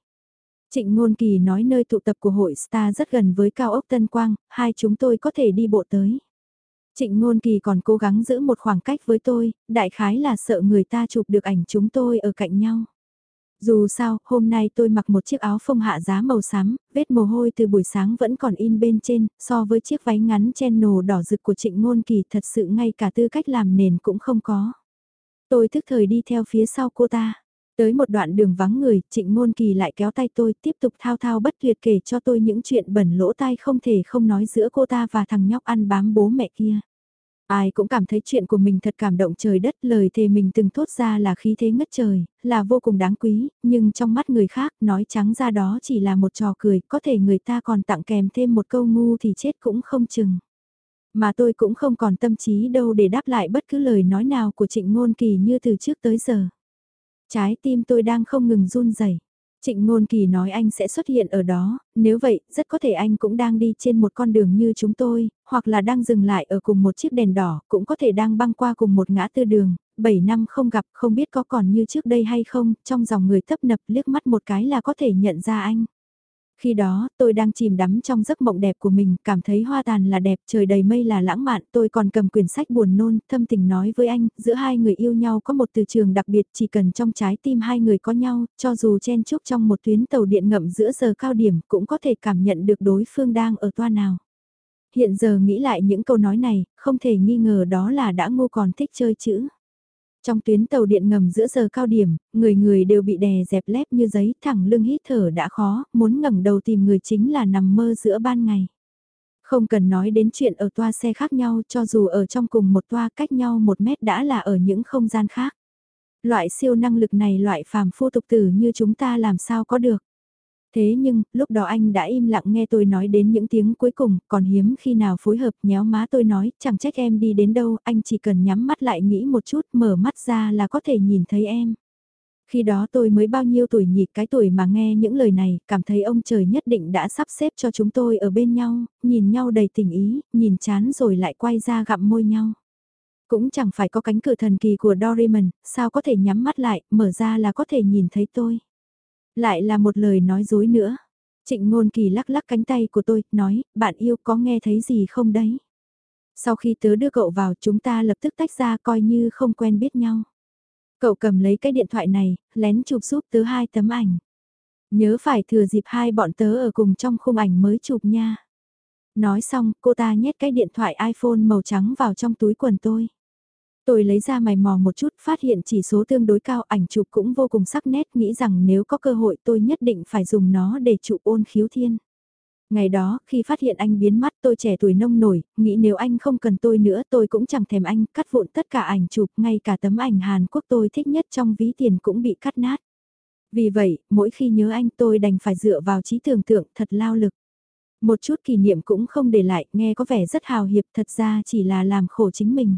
Trịnh Ngôn Kỳ nói nơi tụ tập của hội Star rất gần với cao ốc Tân Quang, hai chúng tôi có thể đi bộ tới. Trịnh Ngôn Kỳ còn cố gắng giữ một khoảng cách với tôi, đại khái là sợ người ta chụp được ảnh chúng tôi ở cạnh nhau. Dù sao, hôm nay tôi mặc một chiếc áo phông hạ giá màu xám, vết mồ hôi từ buổi sáng vẫn còn in bên trên, so với chiếc váy ngắn chen nồ đỏ rực của trịnh ngôn kỳ thật sự ngay cả tư cách làm nền cũng không có. Tôi thức thời đi theo phía sau cô ta. Tới một đoạn đường vắng người, trịnh ngôn kỳ lại kéo tay tôi tiếp tục thao thao bất tuyệt kể cho tôi những chuyện bẩn lỗ tai không thể không nói giữa cô ta và thằng nhóc ăn bám bố mẹ kia. Ai cũng cảm thấy chuyện của mình thật cảm động trời đất, lời thề mình từng thốt ra là khí thế ngất trời, là vô cùng đáng quý, nhưng trong mắt người khác nói trắng ra đó chỉ là một trò cười, có thể người ta còn tặng kèm thêm một câu ngu thì chết cũng không chừng. Mà tôi cũng không còn tâm trí đâu để đáp lại bất cứ lời nói nào của trịnh ngôn kỳ như từ trước tới giờ. Trái tim tôi đang không ngừng run rẩy. Trịnh Ngôn Kỳ nói anh sẽ xuất hiện ở đó, nếu vậy, rất có thể anh cũng đang đi trên một con đường như chúng tôi, hoặc là đang dừng lại ở cùng một chiếc đèn đỏ, cũng có thể đang băng qua cùng một ngã tư đường, 7 năm không gặp không biết có còn như trước đây hay không, trong dòng người thấp nập liếc mắt một cái là có thể nhận ra anh. Khi đó, tôi đang chìm đắm trong giấc mộng đẹp của mình, cảm thấy hoa tàn là đẹp, trời đầy mây là lãng mạn, tôi còn cầm quyển sách buồn nôn, thâm tình nói với anh, giữa hai người yêu nhau có một từ trường đặc biệt, chỉ cần trong trái tim hai người có nhau, cho dù chen chúc trong một tuyến tàu điện ngậm giữa giờ cao điểm, cũng có thể cảm nhận được đối phương đang ở toa nào. Hiện giờ nghĩ lại những câu nói này, không thể nghi ngờ đó là đã ngu còn thích chơi chữ. Trong tuyến tàu điện ngầm giữa giờ cao điểm, người người đều bị đè dẹp lép như giấy thẳng lưng hít thở đã khó, muốn ngẩng đầu tìm người chính là nằm mơ giữa ban ngày. Không cần nói đến chuyện ở toa xe khác nhau cho dù ở trong cùng một toa cách nhau một mét đã là ở những không gian khác. Loại siêu năng lực này loại phàm phu tục tử như chúng ta làm sao có được. Thế nhưng, lúc đó anh đã im lặng nghe tôi nói đến những tiếng cuối cùng, còn hiếm khi nào phối hợp nhéo má tôi nói, chẳng trách em đi đến đâu, anh chỉ cần nhắm mắt lại nghĩ một chút, mở mắt ra là có thể nhìn thấy em. Khi đó tôi mới bao nhiêu tuổi nhỉ cái tuổi mà nghe những lời này, cảm thấy ông trời nhất định đã sắp xếp cho chúng tôi ở bên nhau, nhìn nhau đầy tình ý, nhìn chán rồi lại quay ra gặm môi nhau. Cũng chẳng phải có cánh cửa thần kỳ của Doraemon, sao có thể nhắm mắt lại, mở ra là có thể nhìn thấy tôi. Lại là một lời nói dối nữa. Trịnh ngôn kỳ lắc lắc cánh tay của tôi, nói, bạn yêu có nghe thấy gì không đấy? Sau khi tớ đưa cậu vào chúng ta lập tức tách ra coi như không quen biết nhau. Cậu cầm lấy cái điện thoại này, lén chụp giúp tớ hai tấm ảnh. Nhớ phải thừa dịp hai bọn tớ ở cùng trong khung ảnh mới chụp nha. Nói xong, cô ta nhét cái điện thoại iPhone màu trắng vào trong túi quần tôi. Tôi lấy ra mày mò một chút, phát hiện chỉ số tương đối cao, ảnh chụp cũng vô cùng sắc nét, nghĩ rằng nếu có cơ hội tôi nhất định phải dùng nó để chụp ôn khiếu thiên. Ngày đó, khi phát hiện anh biến mắt tôi trẻ tuổi nông nổi, nghĩ nếu anh không cần tôi nữa tôi cũng chẳng thèm anh, cắt vụn tất cả ảnh chụp, ngay cả tấm ảnh Hàn Quốc tôi thích nhất trong ví tiền cũng bị cắt nát. Vì vậy, mỗi khi nhớ anh tôi đành phải dựa vào trí tưởng tượng thật lao lực. Một chút kỷ niệm cũng không để lại, nghe có vẻ rất hào hiệp thật ra chỉ là làm khổ chính mình.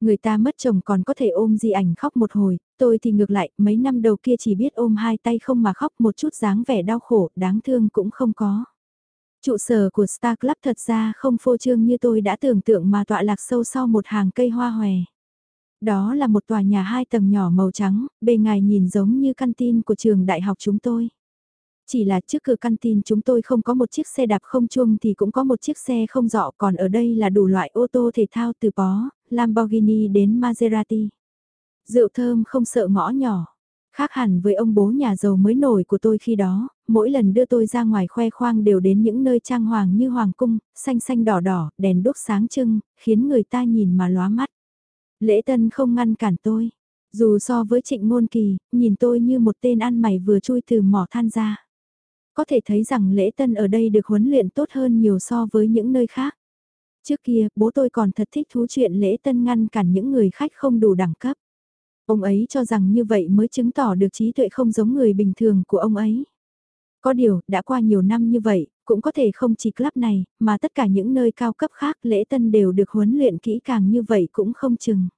Người ta mất chồng còn có thể ôm di ảnh khóc một hồi, tôi thì ngược lại, mấy năm đầu kia chỉ biết ôm hai tay không mà khóc một chút dáng vẻ đau khổ, đáng thương cũng không có. Trụ sở của Star Club thật ra không phô trương như tôi đã tưởng tượng mà tọa lạc sâu sau một hàng cây hoa hòe. Đó là một tòa nhà hai tầng nhỏ màu trắng, bề ngoài nhìn giống như căn tin của trường đại học chúng tôi. Chỉ là trước cửa căn tin chúng tôi không có một chiếc xe đạp không chuông thì cũng có một chiếc xe không dọ còn ở đây là đủ loại ô tô thể thao từ bó, Lamborghini đến Maserati. Rượu thơm không sợ ngõ nhỏ. Khác hẳn với ông bố nhà giàu mới nổi của tôi khi đó, mỗi lần đưa tôi ra ngoài khoe khoang đều đến những nơi trang hoàng như hoàng cung, xanh xanh đỏ đỏ, đèn đốt sáng trưng, khiến người ta nhìn mà lóa mắt. Lễ tân không ngăn cản tôi. Dù so với trịnh ngôn kỳ, nhìn tôi như một tên ăn mày vừa chui từ mỏ than ra. Có thể thấy rằng lễ tân ở đây được huấn luyện tốt hơn nhiều so với những nơi khác. Trước kia, bố tôi còn thật thích thú chuyện lễ tân ngăn cản những người khách không đủ đẳng cấp. Ông ấy cho rằng như vậy mới chứng tỏ được trí tuệ không giống người bình thường của ông ấy. Có điều, đã qua nhiều năm như vậy, cũng có thể không chỉ club này, mà tất cả những nơi cao cấp khác lễ tân đều được huấn luyện kỹ càng như vậy cũng không chừng.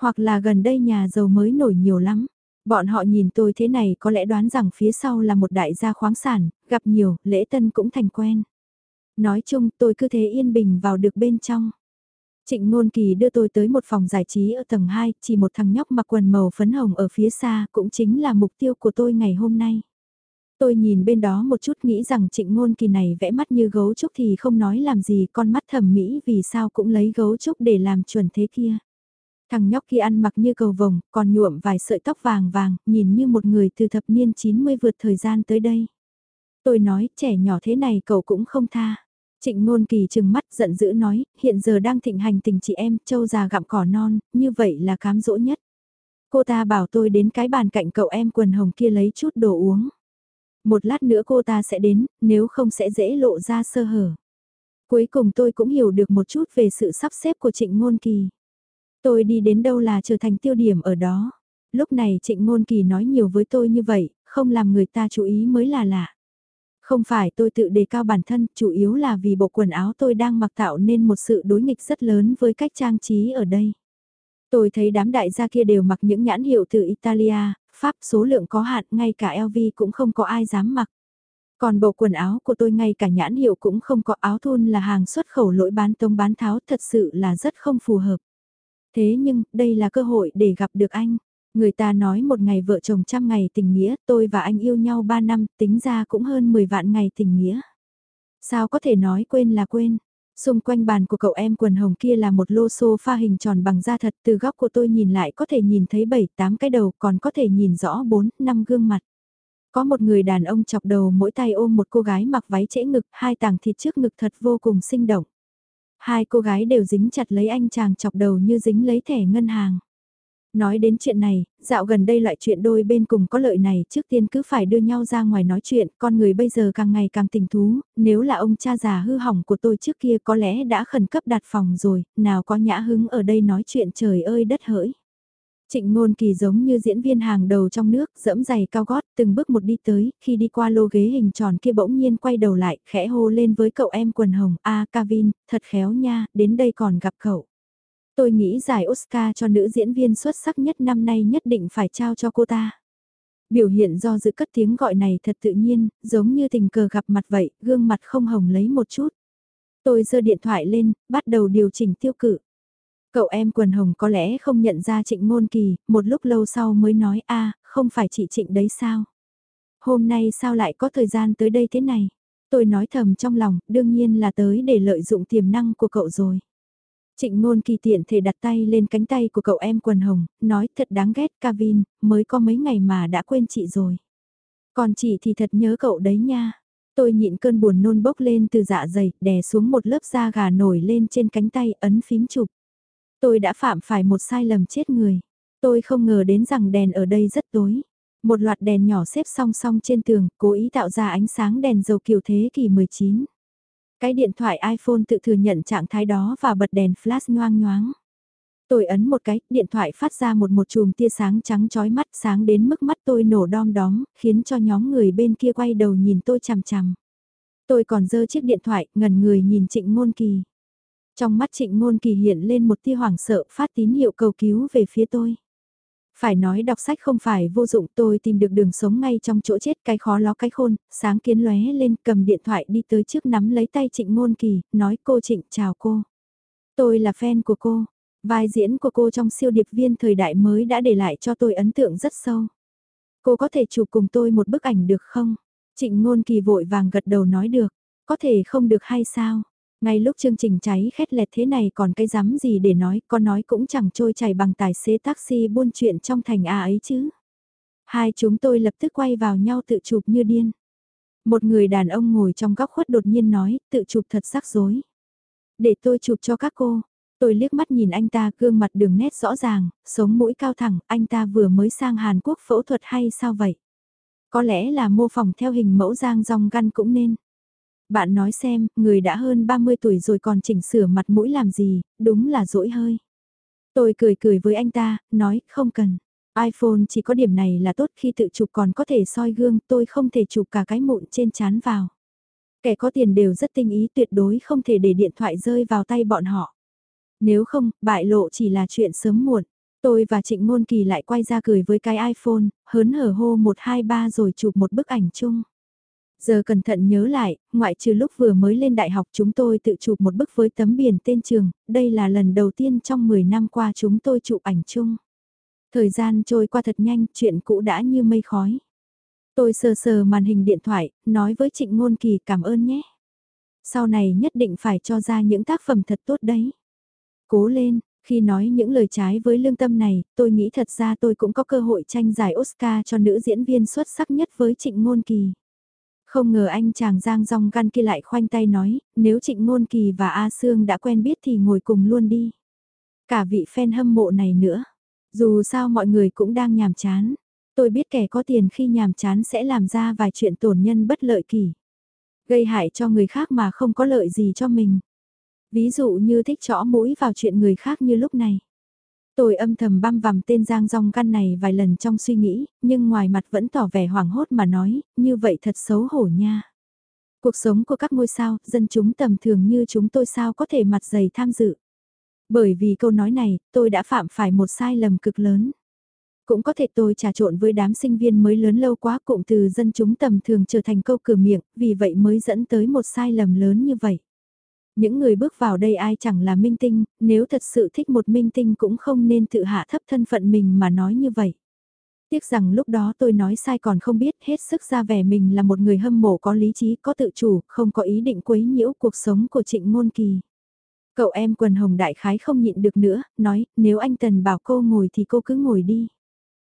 Hoặc là gần đây nhà giàu mới nổi nhiều lắm. Bọn họ nhìn tôi thế này có lẽ đoán rằng phía sau là một đại gia khoáng sản, gặp nhiều, lễ tân cũng thành quen. Nói chung tôi cứ thế yên bình vào được bên trong. Trịnh Ngôn Kỳ đưa tôi tới một phòng giải trí ở tầng 2, chỉ một thằng nhóc mặc quần màu phấn hồng ở phía xa cũng chính là mục tiêu của tôi ngày hôm nay. Tôi nhìn bên đó một chút nghĩ rằng trịnh ngôn kỳ này vẽ mắt như gấu trúc thì không nói làm gì con mắt thẩm mỹ vì sao cũng lấy gấu trúc để làm chuẩn thế kia. Thằng nhóc kia ăn mặc như cầu vồng, còn nhuộm vài sợi tóc vàng vàng, nhìn như một người từ thập niên 90 vượt thời gian tới đây. Tôi nói, trẻ nhỏ thế này cậu cũng không tha. Trịnh ngôn kỳ trừng mắt giận dữ nói, hiện giờ đang thịnh hành tình chị em, châu già gặm cỏ non, như vậy là cám dỗ nhất. Cô ta bảo tôi đến cái bàn cạnh cậu em quần hồng kia lấy chút đồ uống. Một lát nữa cô ta sẽ đến, nếu không sẽ dễ lộ ra sơ hở. Cuối cùng tôi cũng hiểu được một chút về sự sắp xếp của trịnh ngôn kỳ. Tôi đi đến đâu là trở thành tiêu điểm ở đó. Lúc này trịnh ngôn kỳ nói nhiều với tôi như vậy, không làm người ta chú ý mới là lạ. Không phải tôi tự đề cao bản thân, chủ yếu là vì bộ quần áo tôi đang mặc tạo nên một sự đối nghịch rất lớn với cách trang trí ở đây. Tôi thấy đám đại gia kia đều mặc những nhãn hiệu từ Italia, Pháp số lượng có hạn, ngay cả LV cũng không có ai dám mặc. Còn bộ quần áo của tôi ngay cả nhãn hiệu cũng không có áo thun là hàng xuất khẩu lỗi bán tông bán tháo thật sự là rất không phù hợp. Thế nhưng, đây là cơ hội để gặp được anh. Người ta nói một ngày vợ chồng trăm ngày tình nghĩa, tôi và anh yêu nhau ba năm, tính ra cũng hơn 10 vạn ngày tình nghĩa. Sao có thể nói quên là quên? Xung quanh bàn của cậu em quần hồng kia là một lô sofa hình tròn bằng da thật, từ góc của tôi nhìn lại có thể nhìn thấy 7-8 cái đầu, còn có thể nhìn rõ 4-5 gương mặt. Có một người đàn ông chọc đầu mỗi tay ôm một cô gái mặc váy trễ ngực, hai tảng thịt trước ngực thật vô cùng sinh động. Hai cô gái đều dính chặt lấy anh chàng chọc đầu như dính lấy thẻ ngân hàng. Nói đến chuyện này, dạo gần đây loại chuyện đôi bên cùng có lợi này trước tiên cứ phải đưa nhau ra ngoài nói chuyện, con người bây giờ càng ngày càng tình thú, nếu là ông cha già hư hỏng của tôi trước kia có lẽ đã khẩn cấp đặt phòng rồi, nào có nhã hứng ở đây nói chuyện trời ơi đất hỡi. Trịnh ngôn kỳ giống như diễn viên hàng đầu trong nước, dẫm giày cao gót, từng bước một đi tới, khi đi qua lô ghế hình tròn kia bỗng nhiên quay đầu lại, khẽ hô lên với cậu em quần hồng, a Kevin, thật khéo nha, đến đây còn gặp cậu. Tôi nghĩ giải Oscar cho nữ diễn viên xuất sắc nhất năm nay nhất định phải trao cho cô ta. Biểu hiện do dự cất tiếng gọi này thật tự nhiên, giống như tình cờ gặp mặt vậy, gương mặt không hồng lấy một chút. Tôi giơ điện thoại lên, bắt đầu điều chỉnh tiêu cự. Cậu em quần hồng có lẽ không nhận ra trịnh ngôn kỳ, một lúc lâu sau mới nói a không phải chị trịnh đấy sao? Hôm nay sao lại có thời gian tới đây thế này? Tôi nói thầm trong lòng, đương nhiên là tới để lợi dụng tiềm năng của cậu rồi. Trịnh ngôn kỳ tiện thể đặt tay lên cánh tay của cậu em quần hồng, nói thật đáng ghét Kevin, mới có mấy ngày mà đã quên chị rồi. Còn chị thì thật nhớ cậu đấy nha. Tôi nhịn cơn buồn nôn bốc lên từ dạ dày, đè xuống một lớp da gà nổi lên trên cánh tay ấn phím chụp. Tôi đã phạm phải một sai lầm chết người. Tôi không ngờ đến rằng đèn ở đây rất tối. Một loạt đèn nhỏ xếp song song trên tường, cố ý tạo ra ánh sáng đèn dầu kiểu thế kỷ 19. Cái điện thoại iPhone tự thừa nhận trạng thái đó và bật đèn flash nhoang nhoáng. Tôi ấn một cái, điện thoại phát ra một một chùm tia sáng trắng chói mắt sáng đến mức mắt tôi nổ đom đóm, khiến cho nhóm người bên kia quay đầu nhìn tôi chằm chằm. Tôi còn dơ chiếc điện thoại, ngẩn người nhìn trịnh ngôn kỳ. Trong mắt trịnh ngôn kỳ hiện lên một tia hoảng sợ phát tín hiệu cầu cứu về phía tôi. Phải nói đọc sách không phải vô dụng tôi tìm được đường sống ngay trong chỗ chết cái khó ló cái khôn, sáng kiến lóe lên cầm điện thoại đi tới trước nắm lấy tay trịnh ngôn kỳ, nói cô trịnh chào cô. Tôi là fan của cô, vai diễn của cô trong siêu điệp viên thời đại mới đã để lại cho tôi ấn tượng rất sâu. Cô có thể chụp cùng tôi một bức ảnh được không? Trịnh ngôn kỳ vội vàng gật đầu nói được, có thể không được hay sao? Ngay lúc chương trình cháy khét lẹt thế này còn cái dám gì để nói, có nói cũng chẳng trôi chảy bằng tài xế taxi buôn chuyện trong thành A ấy chứ. Hai chúng tôi lập tức quay vào nhau tự chụp như điên. Một người đàn ông ngồi trong góc khuất đột nhiên nói, tự chụp thật rắc rối. Để tôi chụp cho các cô. Tôi liếc mắt nhìn anh ta gương mặt đường nét rõ ràng, sống mũi cao thẳng, anh ta vừa mới sang Hàn Quốc phẫu thuật hay sao vậy? Có lẽ là mô phỏng theo hình mẫu giang rong gan cũng nên. Bạn nói xem, người đã hơn 30 tuổi rồi còn chỉnh sửa mặt mũi làm gì, đúng là dỗi hơi. Tôi cười cười với anh ta, nói, không cần. iPhone chỉ có điểm này là tốt khi tự chụp còn có thể soi gương, tôi không thể chụp cả cái mụn trên chán vào. Kẻ có tiền đều rất tinh ý tuyệt đối không thể để điện thoại rơi vào tay bọn họ. Nếu không, bại lộ chỉ là chuyện sớm muộn. Tôi và Trịnh Ngôn Kỳ lại quay ra cười với cái iPhone, hớn hở hô 123 rồi chụp một bức ảnh chung. Giờ cẩn thận nhớ lại, ngoại trừ lúc vừa mới lên đại học chúng tôi tự chụp một bức với tấm biển tên trường, đây là lần đầu tiên trong 10 năm qua chúng tôi chụp ảnh chung. Thời gian trôi qua thật nhanh, chuyện cũ đã như mây khói. Tôi sờ sờ màn hình điện thoại, nói với Trịnh Ngôn Kỳ cảm ơn nhé. Sau này nhất định phải cho ra những tác phẩm thật tốt đấy. Cố lên, khi nói những lời trái với lương tâm này, tôi nghĩ thật ra tôi cũng có cơ hội tranh giải Oscar cho nữ diễn viên xuất sắc nhất với Trịnh Ngôn Kỳ. Không ngờ anh chàng giang rong gan kia lại khoanh tay nói, nếu Trịnh Ngôn Kỳ và A Sương đã quen biết thì ngồi cùng luôn đi. Cả vị fan hâm mộ này nữa. Dù sao mọi người cũng đang nhàm chán. Tôi biết kẻ có tiền khi nhàm chán sẽ làm ra vài chuyện tổn nhân bất lợi kỳ. Gây hại cho người khác mà không có lợi gì cho mình. Ví dụ như thích chõ mũi vào chuyện người khác như lúc này. Tôi âm thầm băm vằm tên Giang Dong căn này vài lần trong suy nghĩ, nhưng ngoài mặt vẫn tỏ vẻ hoảng hốt mà nói, như vậy thật xấu hổ nha. Cuộc sống của các ngôi sao, dân chúng tầm thường như chúng tôi sao có thể mặt dày tham dự. Bởi vì câu nói này, tôi đã phạm phải một sai lầm cực lớn. Cũng có thể tôi trà trộn với đám sinh viên mới lớn lâu quá cụm từ dân chúng tầm thường trở thành câu cửa miệng, vì vậy mới dẫn tới một sai lầm lớn như vậy. Những người bước vào đây ai chẳng là minh tinh, nếu thật sự thích một minh tinh cũng không nên tự hạ thấp thân phận mình mà nói như vậy. Tiếc rằng lúc đó tôi nói sai còn không biết hết sức ra vẻ mình là một người hâm mộ có lý trí, có tự chủ, không có ý định quấy nhiễu cuộc sống của trịnh ngôn kỳ. Cậu em quần hồng đại khái không nhịn được nữa, nói, nếu anh Tần bảo cô ngồi thì cô cứ ngồi đi.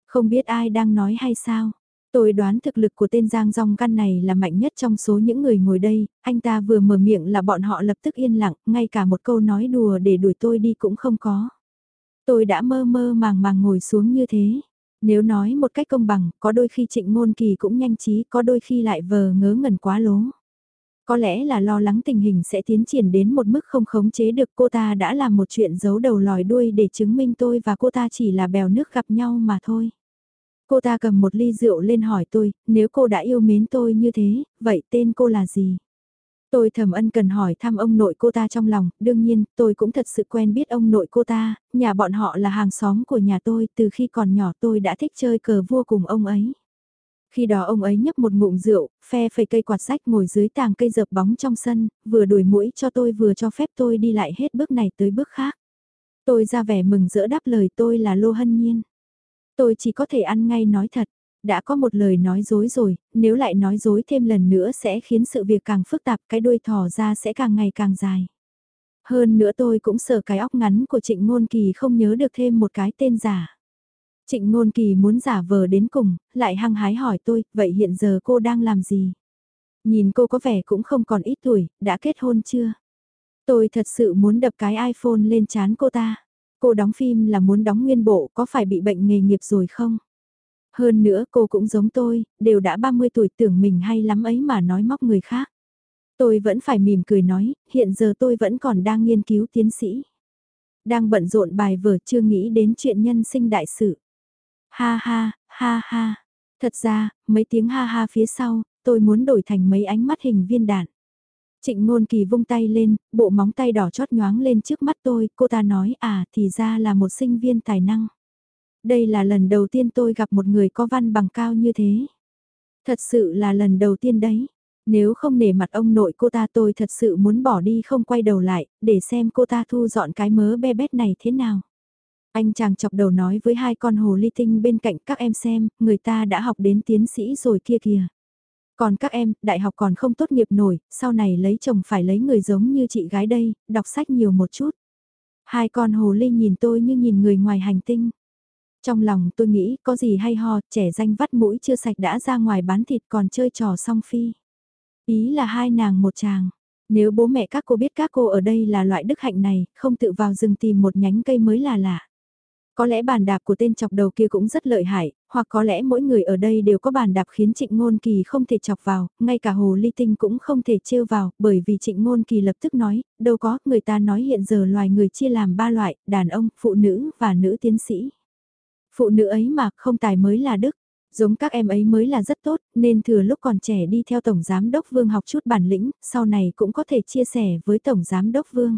Không biết ai đang nói hay sao. Tôi đoán thực lực của tên Giang Dong Căn này là mạnh nhất trong số những người ngồi đây, anh ta vừa mở miệng là bọn họ lập tức yên lặng, ngay cả một câu nói đùa để đuổi tôi đi cũng không có. Tôi đã mơ mơ màng màng ngồi xuống như thế. Nếu nói một cách công bằng, có đôi khi trịnh ngôn kỳ cũng nhanh trí, có đôi khi lại vờ ngớ ngẩn quá lố. Có lẽ là lo lắng tình hình sẽ tiến triển đến một mức không khống chế được cô ta đã làm một chuyện giấu đầu lòi đuôi để chứng minh tôi và cô ta chỉ là bèo nước gặp nhau mà thôi. Cô ta cầm một ly rượu lên hỏi tôi, nếu cô đã yêu mến tôi như thế, vậy tên cô là gì? Tôi thầm ân cần hỏi thăm ông nội cô ta trong lòng, đương nhiên, tôi cũng thật sự quen biết ông nội cô ta, nhà bọn họ là hàng xóm của nhà tôi, từ khi còn nhỏ tôi đã thích chơi cờ vua cùng ông ấy. Khi đó ông ấy nhấp một ngụm rượu, phe phẩy cây quạt sách ngồi dưới tàng cây dợp bóng trong sân, vừa đuổi mũi cho tôi vừa cho phép tôi đi lại hết bước này tới bước khác. Tôi ra vẻ mừng rỡ đáp lời tôi là Lô Hân Nhiên. Tôi chỉ có thể ăn ngay nói thật. Đã có một lời nói dối rồi, nếu lại nói dối thêm lần nữa sẽ khiến sự việc càng phức tạp, cái đuôi thỏ ra sẽ càng ngày càng dài. Hơn nữa tôi cũng sợ cái óc ngắn của Trịnh Ngôn Kỳ không nhớ được thêm một cái tên giả. Trịnh Ngôn Kỳ muốn giả vờ đến cùng, lại hăng hái hỏi tôi, vậy hiện giờ cô đang làm gì? Nhìn cô có vẻ cũng không còn ít tuổi, đã kết hôn chưa? Tôi thật sự muốn đập cái iPhone lên chán cô ta. Cô đóng phim là muốn đóng nguyên bộ có phải bị bệnh nghề nghiệp rồi không? Hơn nữa cô cũng giống tôi, đều đã 30 tuổi tưởng mình hay lắm ấy mà nói móc người khác. Tôi vẫn phải mỉm cười nói, hiện giờ tôi vẫn còn đang nghiên cứu tiến sĩ. Đang bận rộn bài vở chưa nghĩ đến chuyện nhân sinh đại sự. Ha ha, ha ha. Thật ra, mấy tiếng ha ha phía sau, tôi muốn đổi thành mấy ánh mắt hình viên đạn. Trịnh ngôn kỳ vung tay lên, bộ móng tay đỏ chót nhoáng lên trước mắt tôi, cô ta nói à thì ra là một sinh viên tài năng. Đây là lần đầu tiên tôi gặp một người có văn bằng cao như thế. Thật sự là lần đầu tiên đấy. Nếu không nể mặt ông nội cô ta tôi thật sự muốn bỏ đi không quay đầu lại, để xem cô ta thu dọn cái mớ be bét này thế nào. Anh chàng chọc đầu nói với hai con hồ ly tinh bên cạnh các em xem, người ta đã học đến tiến sĩ rồi kia kìa. Còn các em, đại học còn không tốt nghiệp nổi, sau này lấy chồng phải lấy người giống như chị gái đây, đọc sách nhiều một chút. Hai con hồ ly nhìn tôi như nhìn người ngoài hành tinh. Trong lòng tôi nghĩ có gì hay ho, trẻ danh vắt mũi chưa sạch đã ra ngoài bán thịt còn chơi trò song phi. Ý là hai nàng một chàng. Nếu bố mẹ các cô biết các cô ở đây là loại đức hạnh này, không tự vào rừng tìm một nhánh cây mới là lạ. Có lẽ bàn đạp của tên chọc đầu kia cũng rất lợi hại, hoặc có lẽ mỗi người ở đây đều có bàn đạp khiến trịnh ngôn kỳ không thể chọc vào, ngay cả hồ ly tinh cũng không thể trêu vào, bởi vì trịnh ngôn kỳ lập tức nói, đâu có, người ta nói hiện giờ loài người chia làm ba loại, đàn ông, phụ nữ và nữ tiến sĩ. Phụ nữ ấy mà không tài mới là đức. Giống các em ấy mới là rất tốt, nên thừa lúc còn trẻ đi theo Tổng Giám Đốc Vương học chút bản lĩnh, sau này cũng có thể chia sẻ với Tổng Giám Đốc Vương.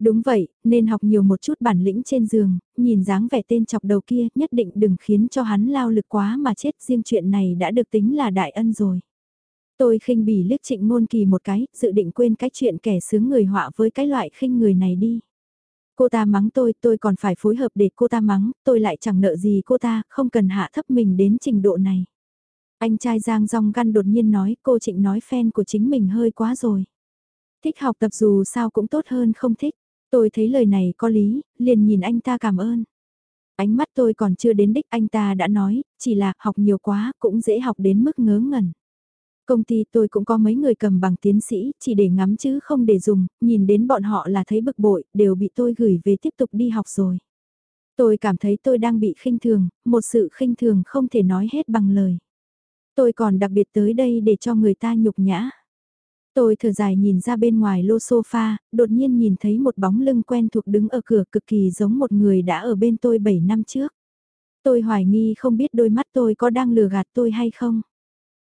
Đúng vậy, nên học nhiều một chút bản lĩnh trên giường, nhìn dáng vẻ tên chọc đầu kia, nhất định đừng khiến cho hắn lao lực quá mà chết riêng chuyện này đã được tính là đại ân rồi. Tôi khinh bỉ liếc trịnh ngôn kỳ một cái, dự định quên cái chuyện kẻ sướng người họa với cái loại khinh người này đi. Cô ta mắng tôi, tôi còn phải phối hợp để cô ta mắng, tôi lại chẳng nợ gì cô ta, không cần hạ thấp mình đến trình độ này. Anh trai Giang Dong Gan đột nhiên nói cô Trịnh nói fan của chính mình hơi quá rồi. Thích học tập dù sao cũng tốt hơn không thích. Tôi thấy lời này có lý, liền nhìn anh ta cảm ơn. Ánh mắt tôi còn chưa đến đích anh ta đã nói, chỉ là học nhiều quá cũng dễ học đến mức ngớ ngẩn. Công ty tôi cũng có mấy người cầm bằng tiến sĩ, chỉ để ngắm chứ không để dùng, nhìn đến bọn họ là thấy bực bội, đều bị tôi gửi về tiếp tục đi học rồi. Tôi cảm thấy tôi đang bị khinh thường, một sự khinh thường không thể nói hết bằng lời. Tôi còn đặc biệt tới đây để cho người ta nhục nhã. Tôi thở dài nhìn ra bên ngoài lô sofa, đột nhiên nhìn thấy một bóng lưng quen thuộc đứng ở cửa cực kỳ giống một người đã ở bên tôi 7 năm trước. Tôi hoài nghi không biết đôi mắt tôi có đang lừa gạt tôi hay không.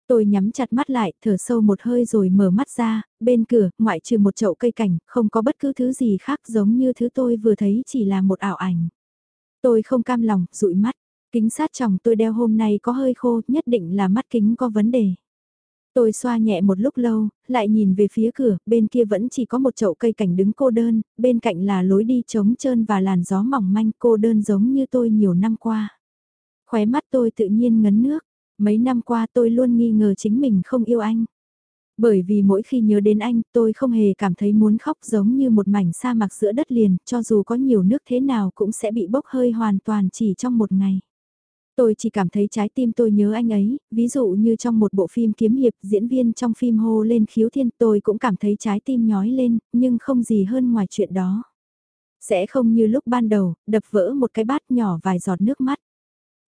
Tôi nhắm chặt mắt lại, thở sâu một hơi rồi mở mắt ra, bên cửa, ngoại trừ một chậu cây cảnh, không có bất cứ thứ gì khác giống như thứ tôi vừa thấy chỉ là một ảo ảnh. Tôi không cam lòng, dụi mắt, kính sát chồng tôi đeo hôm nay có hơi khô, nhất định là mắt kính có vấn đề. Tôi xoa nhẹ một lúc lâu, lại nhìn về phía cửa, bên kia vẫn chỉ có một chậu cây cảnh đứng cô đơn, bên cạnh là lối đi trống trơn và làn gió mỏng manh cô đơn giống như tôi nhiều năm qua. Khóe mắt tôi tự nhiên ngấn nước, mấy năm qua tôi luôn nghi ngờ chính mình không yêu anh. Bởi vì mỗi khi nhớ đến anh, tôi không hề cảm thấy muốn khóc giống như một mảnh sa mạc giữa đất liền, cho dù có nhiều nước thế nào cũng sẽ bị bốc hơi hoàn toàn chỉ trong một ngày. Tôi chỉ cảm thấy trái tim tôi nhớ anh ấy, ví dụ như trong một bộ phim kiếm hiệp diễn viên trong phim hô lên khiếu thiên tôi cũng cảm thấy trái tim nhói lên, nhưng không gì hơn ngoài chuyện đó. Sẽ không như lúc ban đầu, đập vỡ một cái bát nhỏ vài giọt nước mắt.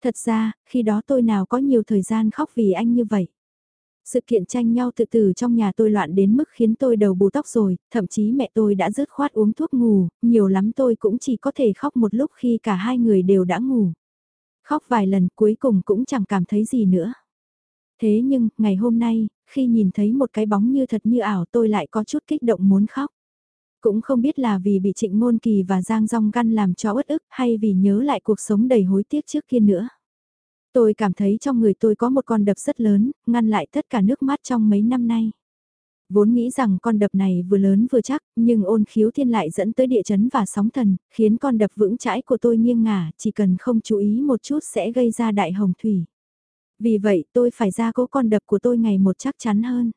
Thật ra, khi đó tôi nào có nhiều thời gian khóc vì anh như vậy. Sự kiện tranh nhau tự tử trong nhà tôi loạn đến mức khiến tôi đầu bù tóc rồi, thậm chí mẹ tôi đã rớt khoát uống thuốc ngủ, nhiều lắm tôi cũng chỉ có thể khóc một lúc khi cả hai người đều đã ngủ. Khóc vài lần cuối cùng cũng chẳng cảm thấy gì nữa. Thế nhưng, ngày hôm nay, khi nhìn thấy một cái bóng như thật như ảo tôi lại có chút kích động muốn khóc. Cũng không biết là vì bị trịnh ngôn kỳ và giang rong găn làm cho uất ức hay vì nhớ lại cuộc sống đầy hối tiếc trước kia nữa. Tôi cảm thấy trong người tôi có một con đập rất lớn, ngăn lại tất cả nước mắt trong mấy năm nay. Vốn nghĩ rằng con đập này vừa lớn vừa chắc, nhưng ôn khiếu thiên lại dẫn tới địa chấn và sóng thần, khiến con đập vững chãi của tôi nghiêng ngả, chỉ cần không chú ý một chút sẽ gây ra đại hồng thủy. Vì vậy tôi phải ra cố con đập của tôi ngày một chắc chắn hơn.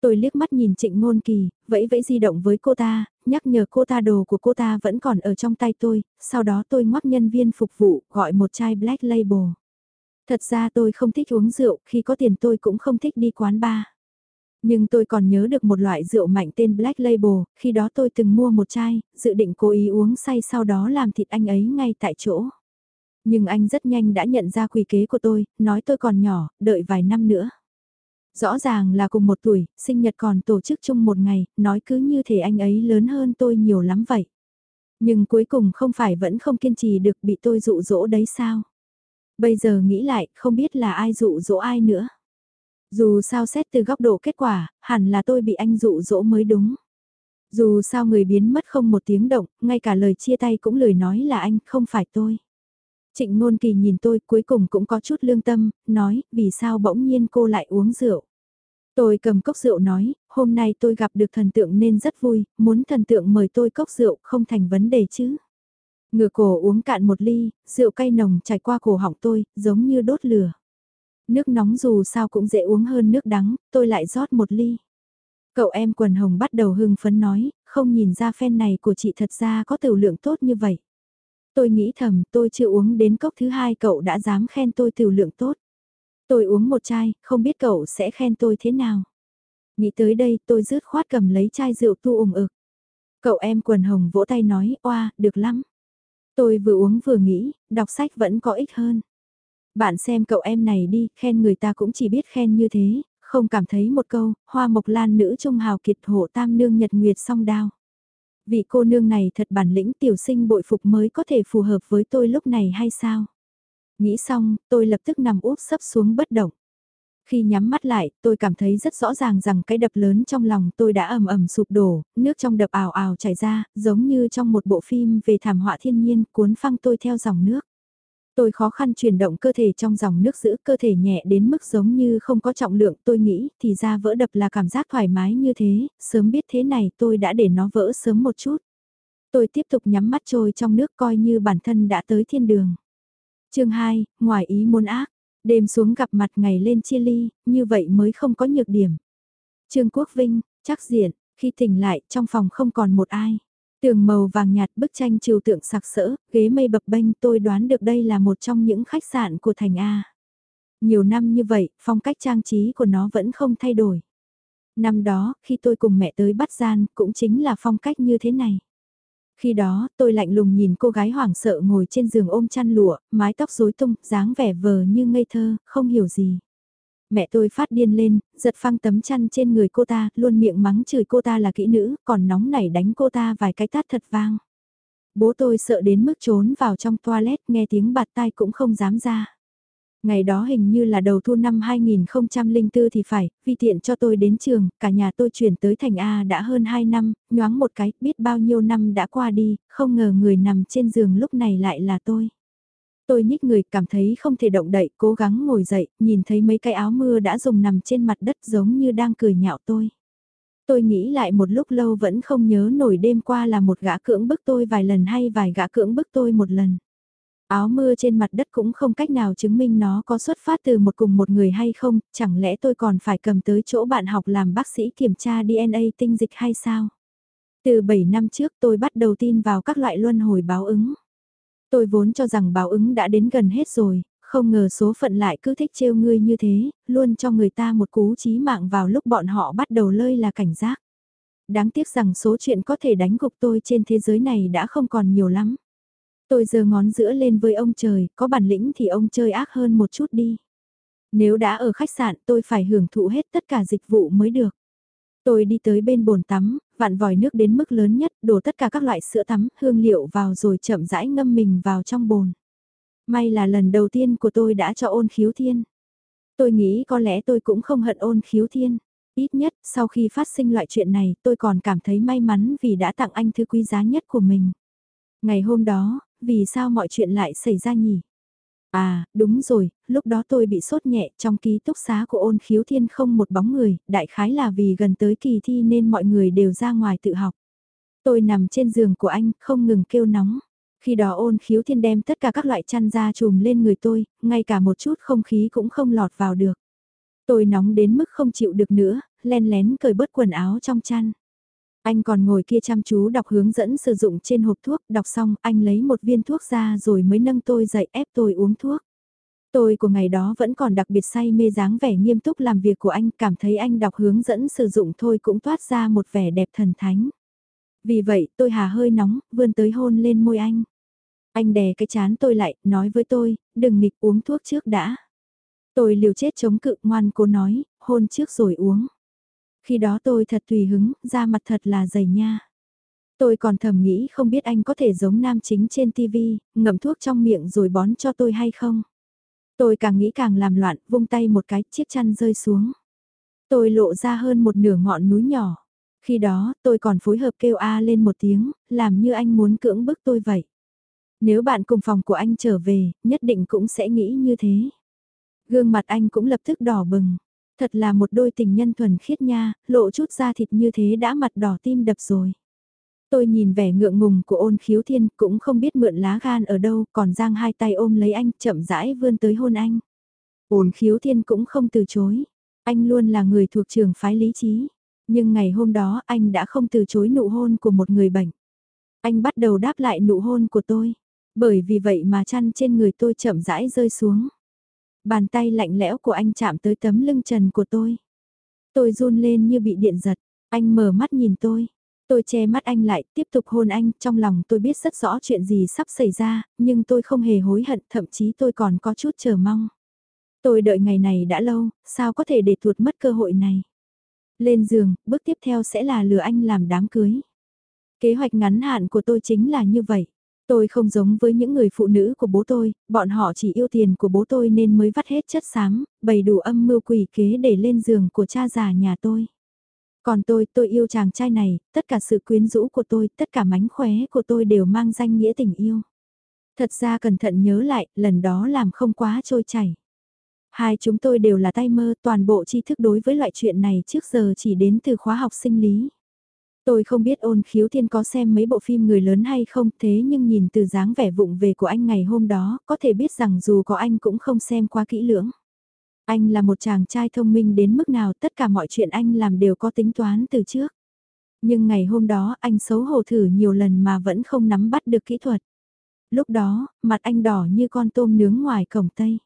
Tôi liếc mắt nhìn trịnh ngôn kỳ, vẫy vẫy di động với cô ta, nhắc nhở cô ta đồ của cô ta vẫn còn ở trong tay tôi, sau đó tôi ngoắc nhân viên phục vụ, gọi một chai Black Label. Thật ra tôi không thích uống rượu, khi có tiền tôi cũng không thích đi quán bar. Nhưng tôi còn nhớ được một loại rượu mạnh tên Black Label, khi đó tôi từng mua một chai, dự định cố ý uống say sau đó làm thịt anh ấy ngay tại chỗ. Nhưng anh rất nhanh đã nhận ra quỷ kế của tôi, nói tôi còn nhỏ, đợi vài năm nữa. Rõ ràng là cùng một tuổi, sinh nhật còn tổ chức chung một ngày, nói cứ như thể anh ấy lớn hơn tôi nhiều lắm vậy. Nhưng cuối cùng không phải vẫn không kiên trì được bị tôi dụ dỗ đấy sao? Bây giờ nghĩ lại, không biết là ai dụ dỗ ai nữa. Dù sao xét từ góc độ kết quả, hẳn là tôi bị anh dụ dỗ mới đúng. Dù sao người biến mất không một tiếng động, ngay cả lời chia tay cũng lời nói là anh, không phải tôi. Trịnh ngôn kỳ nhìn tôi cuối cùng cũng có chút lương tâm, nói, vì sao bỗng nhiên cô lại uống rượu. Tôi cầm cốc rượu nói, hôm nay tôi gặp được thần tượng nên rất vui, muốn thần tượng mời tôi cốc rượu không thành vấn đề chứ. Ngửa cổ uống cạn một ly, rượu cay nồng chảy qua cổ họng tôi, giống như đốt lửa. Nước nóng dù sao cũng dễ uống hơn nước đắng, tôi lại rót một ly. Cậu em quần hồng bắt đầu hưng phấn nói, không nhìn ra phen này của chị thật ra có tiểu lượng tốt như vậy. Tôi nghĩ thầm tôi chưa uống đến cốc thứ hai cậu đã dám khen tôi tiểu lượng tốt. Tôi uống một chai, không biết cậu sẽ khen tôi thế nào. Nghĩ tới đây tôi rứt khoát cầm lấy chai rượu tu ủng ực. Cậu em quần hồng vỗ tay nói, oa, được lắm. Tôi vừa uống vừa nghĩ, đọc sách vẫn có ích hơn. Bạn xem cậu em này đi, khen người ta cũng chỉ biết khen như thế, không cảm thấy một câu, hoa mộc lan nữ trung hào kiệt hộ tam nương nhật nguyệt song đao. Vị cô nương này thật bản lĩnh tiểu sinh bội phục mới có thể phù hợp với tôi lúc này hay sao? Nghĩ xong, tôi lập tức nằm úp sấp xuống bất động. Khi nhắm mắt lại, tôi cảm thấy rất rõ ràng rằng cái đập lớn trong lòng tôi đã ầm ầm sụp đổ, nước trong đập ào ào chảy ra, giống như trong một bộ phim về thảm họa thiên nhiên cuốn phăng tôi theo dòng nước. Tôi khó khăn chuyển động cơ thể trong dòng nước giữ cơ thể nhẹ đến mức giống như không có trọng lượng tôi nghĩ thì ra vỡ đập là cảm giác thoải mái như thế, sớm biết thế này tôi đã để nó vỡ sớm một chút. Tôi tiếp tục nhắm mắt trôi trong nước coi như bản thân đã tới thiên đường. chương 2, ngoài ý muốn ác, đêm xuống gặp mặt ngày lên chia ly, như vậy mới không có nhược điểm. Trương Quốc Vinh, chắc diện, khi tỉnh lại trong phòng không còn một ai. Tường màu vàng nhạt bức tranh trừu tượng sặc sỡ, ghế mây bập bênh tôi đoán được đây là một trong những khách sạn của thành A. Nhiều năm như vậy, phong cách trang trí của nó vẫn không thay đổi. Năm đó, khi tôi cùng mẹ tới bắt gian, cũng chính là phong cách như thế này. Khi đó, tôi lạnh lùng nhìn cô gái hoảng sợ ngồi trên giường ôm chăn lụa, mái tóc rối tung, dáng vẻ vờ như ngây thơ, không hiểu gì. Mẹ tôi phát điên lên, giật phăng tấm chăn trên người cô ta, luôn miệng mắng chửi cô ta là kỹ nữ, còn nóng nảy đánh cô ta vài cái tát thật vang. Bố tôi sợ đến mức trốn vào trong toilet nghe tiếng bạt tai cũng không dám ra. Ngày đó hình như là đầu thu năm 2004 thì phải, vì tiện cho tôi đến trường, cả nhà tôi chuyển tới thành A đã hơn 2 năm, nhoáng một cái, biết bao nhiêu năm đã qua đi, không ngờ người nằm trên giường lúc này lại là tôi. Tôi nhích người cảm thấy không thể động đậy, cố gắng ngồi dậy, nhìn thấy mấy cái áo mưa đã dùng nằm trên mặt đất giống như đang cười nhạo tôi. Tôi nghĩ lại một lúc lâu vẫn không nhớ nổi đêm qua là một gã cưỡng bức tôi vài lần hay vài gã cưỡng bức tôi một lần. Áo mưa trên mặt đất cũng không cách nào chứng minh nó có xuất phát từ một cùng một người hay không, chẳng lẽ tôi còn phải cầm tới chỗ bạn học làm bác sĩ kiểm tra DNA tinh dịch hay sao? Từ 7 năm trước tôi bắt đầu tin vào các loại luân hồi báo ứng. Tôi vốn cho rằng báo ứng đã đến gần hết rồi, không ngờ số phận lại cứ thích trêu ngươi như thế, luôn cho người ta một cú chí mạng vào lúc bọn họ bắt đầu lơi là cảnh giác. Đáng tiếc rằng số chuyện có thể đánh gục tôi trên thế giới này đã không còn nhiều lắm. Tôi giơ ngón giữa lên với ông trời, có bản lĩnh thì ông chơi ác hơn một chút đi. Nếu đã ở khách sạn tôi phải hưởng thụ hết tất cả dịch vụ mới được. Tôi đi tới bên bồn tắm, vặn vòi nước đến mức lớn nhất, đổ tất cả các loại sữa tắm, hương liệu vào rồi chậm rãi ngâm mình vào trong bồn. May là lần đầu tiên của tôi đã cho ôn khiếu thiên. Tôi nghĩ có lẽ tôi cũng không hận ôn khiếu thiên. Ít nhất, sau khi phát sinh loại chuyện này, tôi còn cảm thấy may mắn vì đã tặng anh thứ quý giá nhất của mình. Ngày hôm đó, vì sao mọi chuyện lại xảy ra nhỉ? À, đúng rồi, lúc đó tôi bị sốt nhẹ trong ký túc xá của ôn khiếu thiên không một bóng người, đại khái là vì gần tới kỳ thi nên mọi người đều ra ngoài tự học. Tôi nằm trên giường của anh, không ngừng kêu nóng. Khi đó ôn khiếu thiên đem tất cả các loại chăn ra trùm lên người tôi, ngay cả một chút không khí cũng không lọt vào được. Tôi nóng đến mức không chịu được nữa, len lén cởi bớt quần áo trong chăn. Anh còn ngồi kia chăm chú đọc hướng dẫn sử dụng trên hộp thuốc, đọc xong anh lấy một viên thuốc ra rồi mới nâng tôi dậy ép tôi uống thuốc. Tôi của ngày đó vẫn còn đặc biệt say mê dáng vẻ nghiêm túc làm việc của anh, cảm thấy anh đọc hướng dẫn sử dụng thôi cũng toát ra một vẻ đẹp thần thánh. Vì vậy tôi hà hơi nóng, vươn tới hôn lên môi anh. Anh đè cái chán tôi lại, nói với tôi, đừng nghịch uống thuốc trước đã. Tôi liều chết chống cự ngoan cố nói, hôn trước rồi uống. Khi đó tôi thật tùy hứng, da mặt thật là dày nha. Tôi còn thầm nghĩ không biết anh có thể giống nam chính trên TV, ngậm thuốc trong miệng rồi bón cho tôi hay không. Tôi càng nghĩ càng làm loạn, vung tay một cái, chiếc chăn rơi xuống. Tôi lộ ra hơn một nửa ngọn núi nhỏ. Khi đó, tôi còn phối hợp kêu A lên một tiếng, làm như anh muốn cưỡng bức tôi vậy. Nếu bạn cùng phòng của anh trở về, nhất định cũng sẽ nghĩ như thế. Gương mặt anh cũng lập tức đỏ bừng. Thật là một đôi tình nhân thuần khiết nha, lộ chút da thịt như thế đã mặt đỏ tim đập rồi. Tôi nhìn vẻ ngượng ngùng của ôn khiếu thiên cũng không biết mượn lá gan ở đâu còn giang hai tay ôm lấy anh chậm rãi vươn tới hôn anh. Ôn khiếu thiên cũng không từ chối. Anh luôn là người thuộc trường phái lý trí. Nhưng ngày hôm đó anh đã không từ chối nụ hôn của một người bệnh. Anh bắt đầu đáp lại nụ hôn của tôi. Bởi vì vậy mà chăn trên người tôi chậm rãi rơi xuống. Bàn tay lạnh lẽo của anh chạm tới tấm lưng trần của tôi. Tôi run lên như bị điện giật, anh mở mắt nhìn tôi. Tôi che mắt anh lại, tiếp tục hôn anh, trong lòng tôi biết rất rõ chuyện gì sắp xảy ra, nhưng tôi không hề hối hận, thậm chí tôi còn có chút chờ mong. Tôi đợi ngày này đã lâu, sao có thể để tuột mất cơ hội này. Lên giường, bước tiếp theo sẽ là lừa anh làm đám cưới. Kế hoạch ngắn hạn của tôi chính là như vậy. Tôi không giống với những người phụ nữ của bố tôi, bọn họ chỉ yêu tiền của bố tôi nên mới vắt hết chất xám, bày đủ âm mưu quỷ kế để lên giường của cha già nhà tôi. Còn tôi, tôi yêu chàng trai này, tất cả sự quyến rũ của tôi, tất cả mánh khóe của tôi đều mang danh nghĩa tình yêu. Thật ra cẩn thận nhớ lại, lần đó làm không quá trôi chảy. Hai chúng tôi đều là tay mơ, toàn bộ tri thức đối với loại chuyện này trước giờ chỉ đến từ khóa học sinh lý. Tôi không biết ôn khiếu thiên có xem mấy bộ phim người lớn hay không thế nhưng nhìn từ dáng vẻ vụng về của anh ngày hôm đó, có thể biết rằng dù có anh cũng không xem quá kỹ lưỡng. Anh là một chàng trai thông minh đến mức nào tất cả mọi chuyện anh làm đều có tính toán từ trước. Nhưng ngày hôm đó anh xấu hổ thử nhiều lần mà vẫn không nắm bắt được kỹ thuật. Lúc đó, mặt anh đỏ như con tôm nướng ngoài cổng Tây.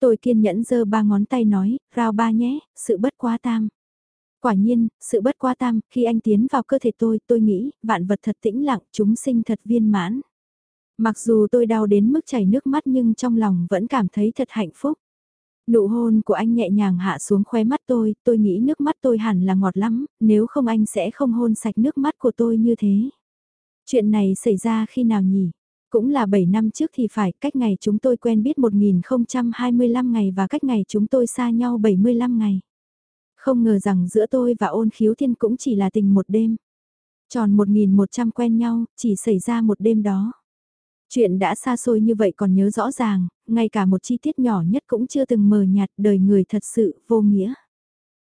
Tôi kiên nhẫn giơ ba ngón tay nói, rao ba nhé, sự bất quá tam. Quả nhiên, sự bất quá tam, khi anh tiến vào cơ thể tôi, tôi nghĩ, vạn vật thật tĩnh lặng, chúng sinh thật viên mãn. Mặc dù tôi đau đến mức chảy nước mắt nhưng trong lòng vẫn cảm thấy thật hạnh phúc. Nụ hôn của anh nhẹ nhàng hạ xuống khóe mắt tôi, tôi nghĩ nước mắt tôi hẳn là ngọt lắm, nếu không anh sẽ không hôn sạch nước mắt của tôi như thế. Chuyện này xảy ra khi nào nhỉ? Cũng là 7 năm trước thì phải, cách ngày chúng tôi quen biết 1025 ngày và cách ngày chúng tôi xa nhau 75 ngày. Không ngờ rằng giữa tôi và ôn khiếu thiên cũng chỉ là tình một đêm. Tròn 1.100 quen nhau, chỉ xảy ra một đêm đó. Chuyện đã xa xôi như vậy còn nhớ rõ ràng, ngay cả một chi tiết nhỏ nhất cũng chưa từng mờ nhạt đời người thật sự vô nghĩa.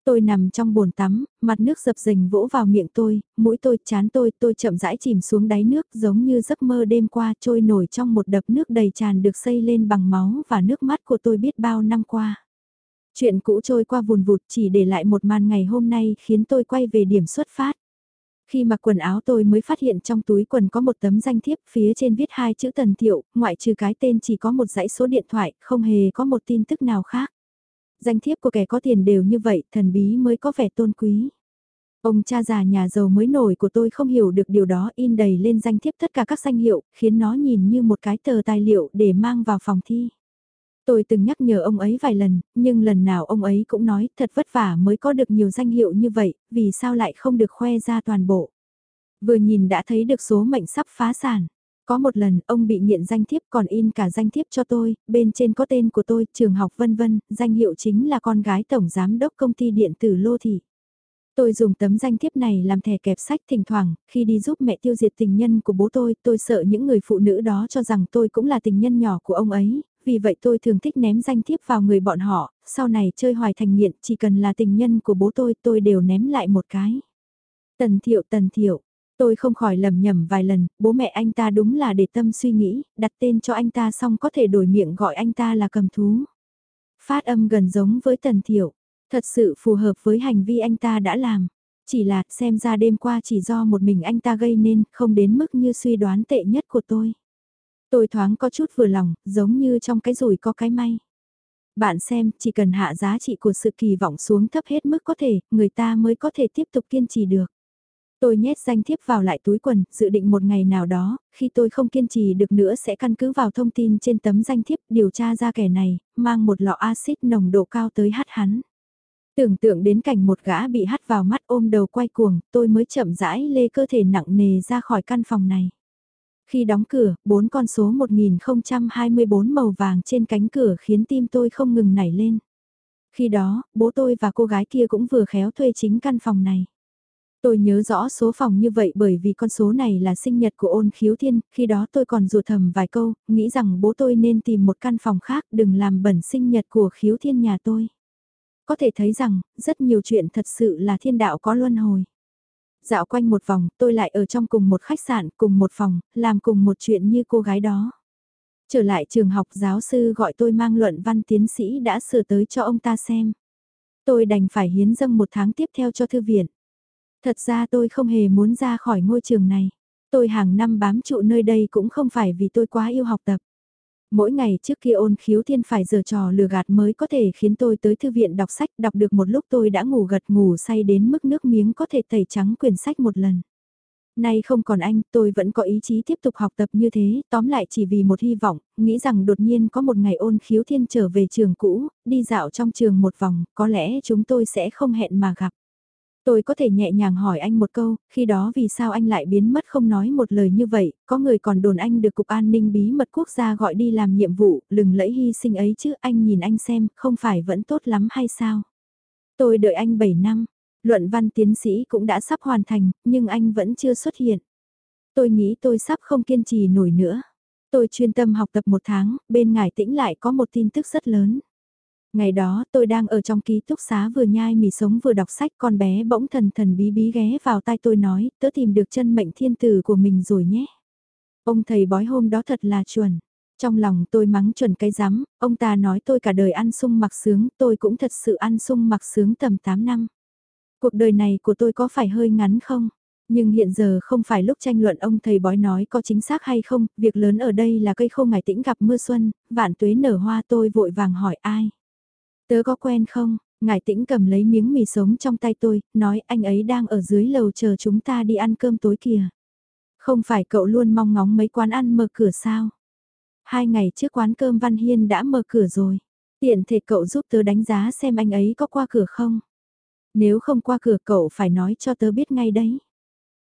Tôi nằm trong bồn tắm, mặt nước dập dềnh vỗ vào miệng tôi, mũi tôi, chán tôi, tôi chậm rãi chìm xuống đáy nước giống như giấc mơ đêm qua trôi nổi trong một đập nước đầy tràn được xây lên bằng máu và nước mắt của tôi biết bao năm qua. Chuyện cũ trôi qua vùn vụt chỉ để lại một màn ngày hôm nay khiến tôi quay về điểm xuất phát. Khi mặc quần áo tôi mới phát hiện trong túi quần có một tấm danh thiếp phía trên viết hai chữ tần tiệu ngoại trừ cái tên chỉ có một dãy số điện thoại, không hề có một tin tức nào khác. Danh thiếp của kẻ có tiền đều như vậy, thần bí mới có vẻ tôn quý. Ông cha già nhà giàu mới nổi của tôi không hiểu được điều đó in đầy lên danh thiếp tất cả các danh hiệu, khiến nó nhìn như một cái tờ tài liệu để mang vào phòng thi. Tôi từng nhắc nhở ông ấy vài lần, nhưng lần nào ông ấy cũng nói thật vất vả mới có được nhiều danh hiệu như vậy, vì sao lại không được khoe ra toàn bộ. Vừa nhìn đã thấy được số mệnh sắp phá sản. Có một lần ông bị nghiện danh thiếp còn in cả danh thiếp cho tôi, bên trên có tên của tôi, trường học vân vân, danh hiệu chính là con gái tổng giám đốc công ty điện tử Lô Thị. Tôi dùng tấm danh thiếp này làm thẻ kẹp sách thỉnh thoảng, khi đi giúp mẹ tiêu diệt tình nhân của bố tôi, tôi sợ những người phụ nữ đó cho rằng tôi cũng là tình nhân nhỏ của ông ấy, vì vậy tôi thường thích ném danh thiếp vào người bọn họ, sau này chơi hoài thành nghiện, chỉ cần là tình nhân của bố tôi, tôi đều ném lại một cái. Tần thiệu tần thiệu, tôi không khỏi lầm nhầm vài lần, bố mẹ anh ta đúng là để tâm suy nghĩ, đặt tên cho anh ta xong có thể đổi miệng gọi anh ta là cầm thú. Phát âm gần giống với tần thiệu, thật sự phù hợp với hành vi anh ta đã làm. Chỉ là xem ra đêm qua chỉ do một mình anh ta gây nên, không đến mức như suy đoán tệ nhất của tôi. Tôi thoáng có chút vừa lòng, giống như trong cái rủi có cái may. Bạn xem, chỉ cần hạ giá trị của sự kỳ vọng xuống thấp hết mức có thể, người ta mới có thể tiếp tục kiên trì được. Tôi nhét danh thiếp vào lại túi quần, dự định một ngày nào đó, khi tôi không kiên trì được nữa sẽ căn cứ vào thông tin trên tấm danh thiếp điều tra ra kẻ này, mang một lọ axit nồng độ cao tới hắt hắn. Tưởng tượng đến cảnh một gã bị hắt vào mắt ôm đầu quay cuồng, tôi mới chậm rãi lê cơ thể nặng nề ra khỏi căn phòng này. Khi đóng cửa, bốn con số 1024 màu vàng trên cánh cửa khiến tim tôi không ngừng nảy lên. Khi đó, bố tôi và cô gái kia cũng vừa khéo thuê chính căn phòng này. Tôi nhớ rõ số phòng như vậy bởi vì con số này là sinh nhật của ôn khiếu thiên, khi đó tôi còn rùa thầm vài câu, nghĩ rằng bố tôi nên tìm một căn phòng khác đừng làm bẩn sinh nhật của khiếu thiên nhà tôi. Có thể thấy rằng, rất nhiều chuyện thật sự là thiên đạo có luân hồi. Dạo quanh một vòng, tôi lại ở trong cùng một khách sạn, cùng một phòng, làm cùng một chuyện như cô gái đó. Trở lại trường học giáo sư gọi tôi mang luận văn tiến sĩ đã sửa tới cho ông ta xem. Tôi đành phải hiến dâng một tháng tiếp theo cho thư viện. Thật ra tôi không hề muốn ra khỏi ngôi trường này. Tôi hàng năm bám trụ nơi đây cũng không phải vì tôi quá yêu học tập. Mỗi ngày trước kia ôn khiếu thiên phải giờ trò lừa gạt mới có thể khiến tôi tới thư viện đọc sách đọc được một lúc tôi đã ngủ gật ngủ say đến mức nước miếng có thể tẩy trắng quyển sách một lần. Nay không còn anh, tôi vẫn có ý chí tiếp tục học tập như thế, tóm lại chỉ vì một hy vọng, nghĩ rằng đột nhiên có một ngày ôn khiếu thiên trở về trường cũ, đi dạo trong trường một vòng, có lẽ chúng tôi sẽ không hẹn mà gặp. Tôi có thể nhẹ nhàng hỏi anh một câu, khi đó vì sao anh lại biến mất không nói một lời như vậy, có người còn đồn anh được Cục An ninh bí mật quốc gia gọi đi làm nhiệm vụ, lừng lẫy hy sinh ấy chứ anh nhìn anh xem, không phải vẫn tốt lắm hay sao? Tôi đợi anh 7 năm, luận văn tiến sĩ cũng đã sắp hoàn thành, nhưng anh vẫn chưa xuất hiện. Tôi nghĩ tôi sắp không kiên trì nổi nữa. Tôi chuyên tâm học tập một tháng, bên ngài tĩnh lại có một tin tức rất lớn. Ngày đó tôi đang ở trong ký túc xá vừa nhai mì sống vừa đọc sách con bé bỗng thần thần bí bí ghé vào tai tôi nói tớ tìm được chân mệnh thiên tử của mình rồi nhé. Ông thầy bói hôm đó thật là chuẩn. Trong lòng tôi mắng chuẩn cái rắm, ông ta nói tôi cả đời ăn sung mặc sướng, tôi cũng thật sự ăn sung mặc sướng tầm 8 năm. Cuộc đời này của tôi có phải hơi ngắn không? Nhưng hiện giờ không phải lúc tranh luận ông thầy bói nói có chính xác hay không, việc lớn ở đây là cây khô ngải tĩnh gặp mưa xuân, vạn tuế nở hoa tôi vội vàng hỏi ai. Tớ có quen không? Ngải tĩnh cầm lấy miếng mì sống trong tay tôi, nói anh ấy đang ở dưới lầu chờ chúng ta đi ăn cơm tối kìa. Không phải cậu luôn mong ngóng mấy quán ăn mở cửa sao? Hai ngày trước quán cơm Văn Hiên đã mở cửa rồi. Tiện thể cậu giúp tớ đánh giá xem anh ấy có qua cửa không? Nếu không qua cửa cậu phải nói cho tớ biết ngay đấy.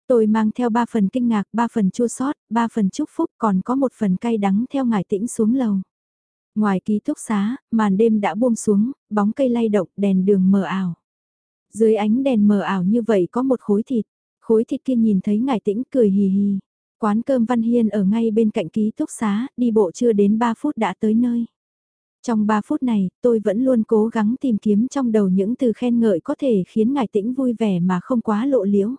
Tôi mang theo ba phần kinh ngạc, ba phần chua sót, ba phần chúc phúc còn có một phần cay đắng theo ngải tĩnh xuống lầu. Ngoài ký túc xá, màn đêm đã buông xuống, bóng cây lay động, đèn đường mờ ảo. Dưới ánh đèn mờ ảo như vậy có một khối thịt, khối thịt kia nhìn thấy ngải tĩnh cười hì hì. Quán cơm Văn Hiên ở ngay bên cạnh ký túc xá, đi bộ chưa đến 3 phút đã tới nơi. Trong 3 phút này, tôi vẫn luôn cố gắng tìm kiếm trong đầu những từ khen ngợi có thể khiến ngài tĩnh vui vẻ mà không quá lộ liễu.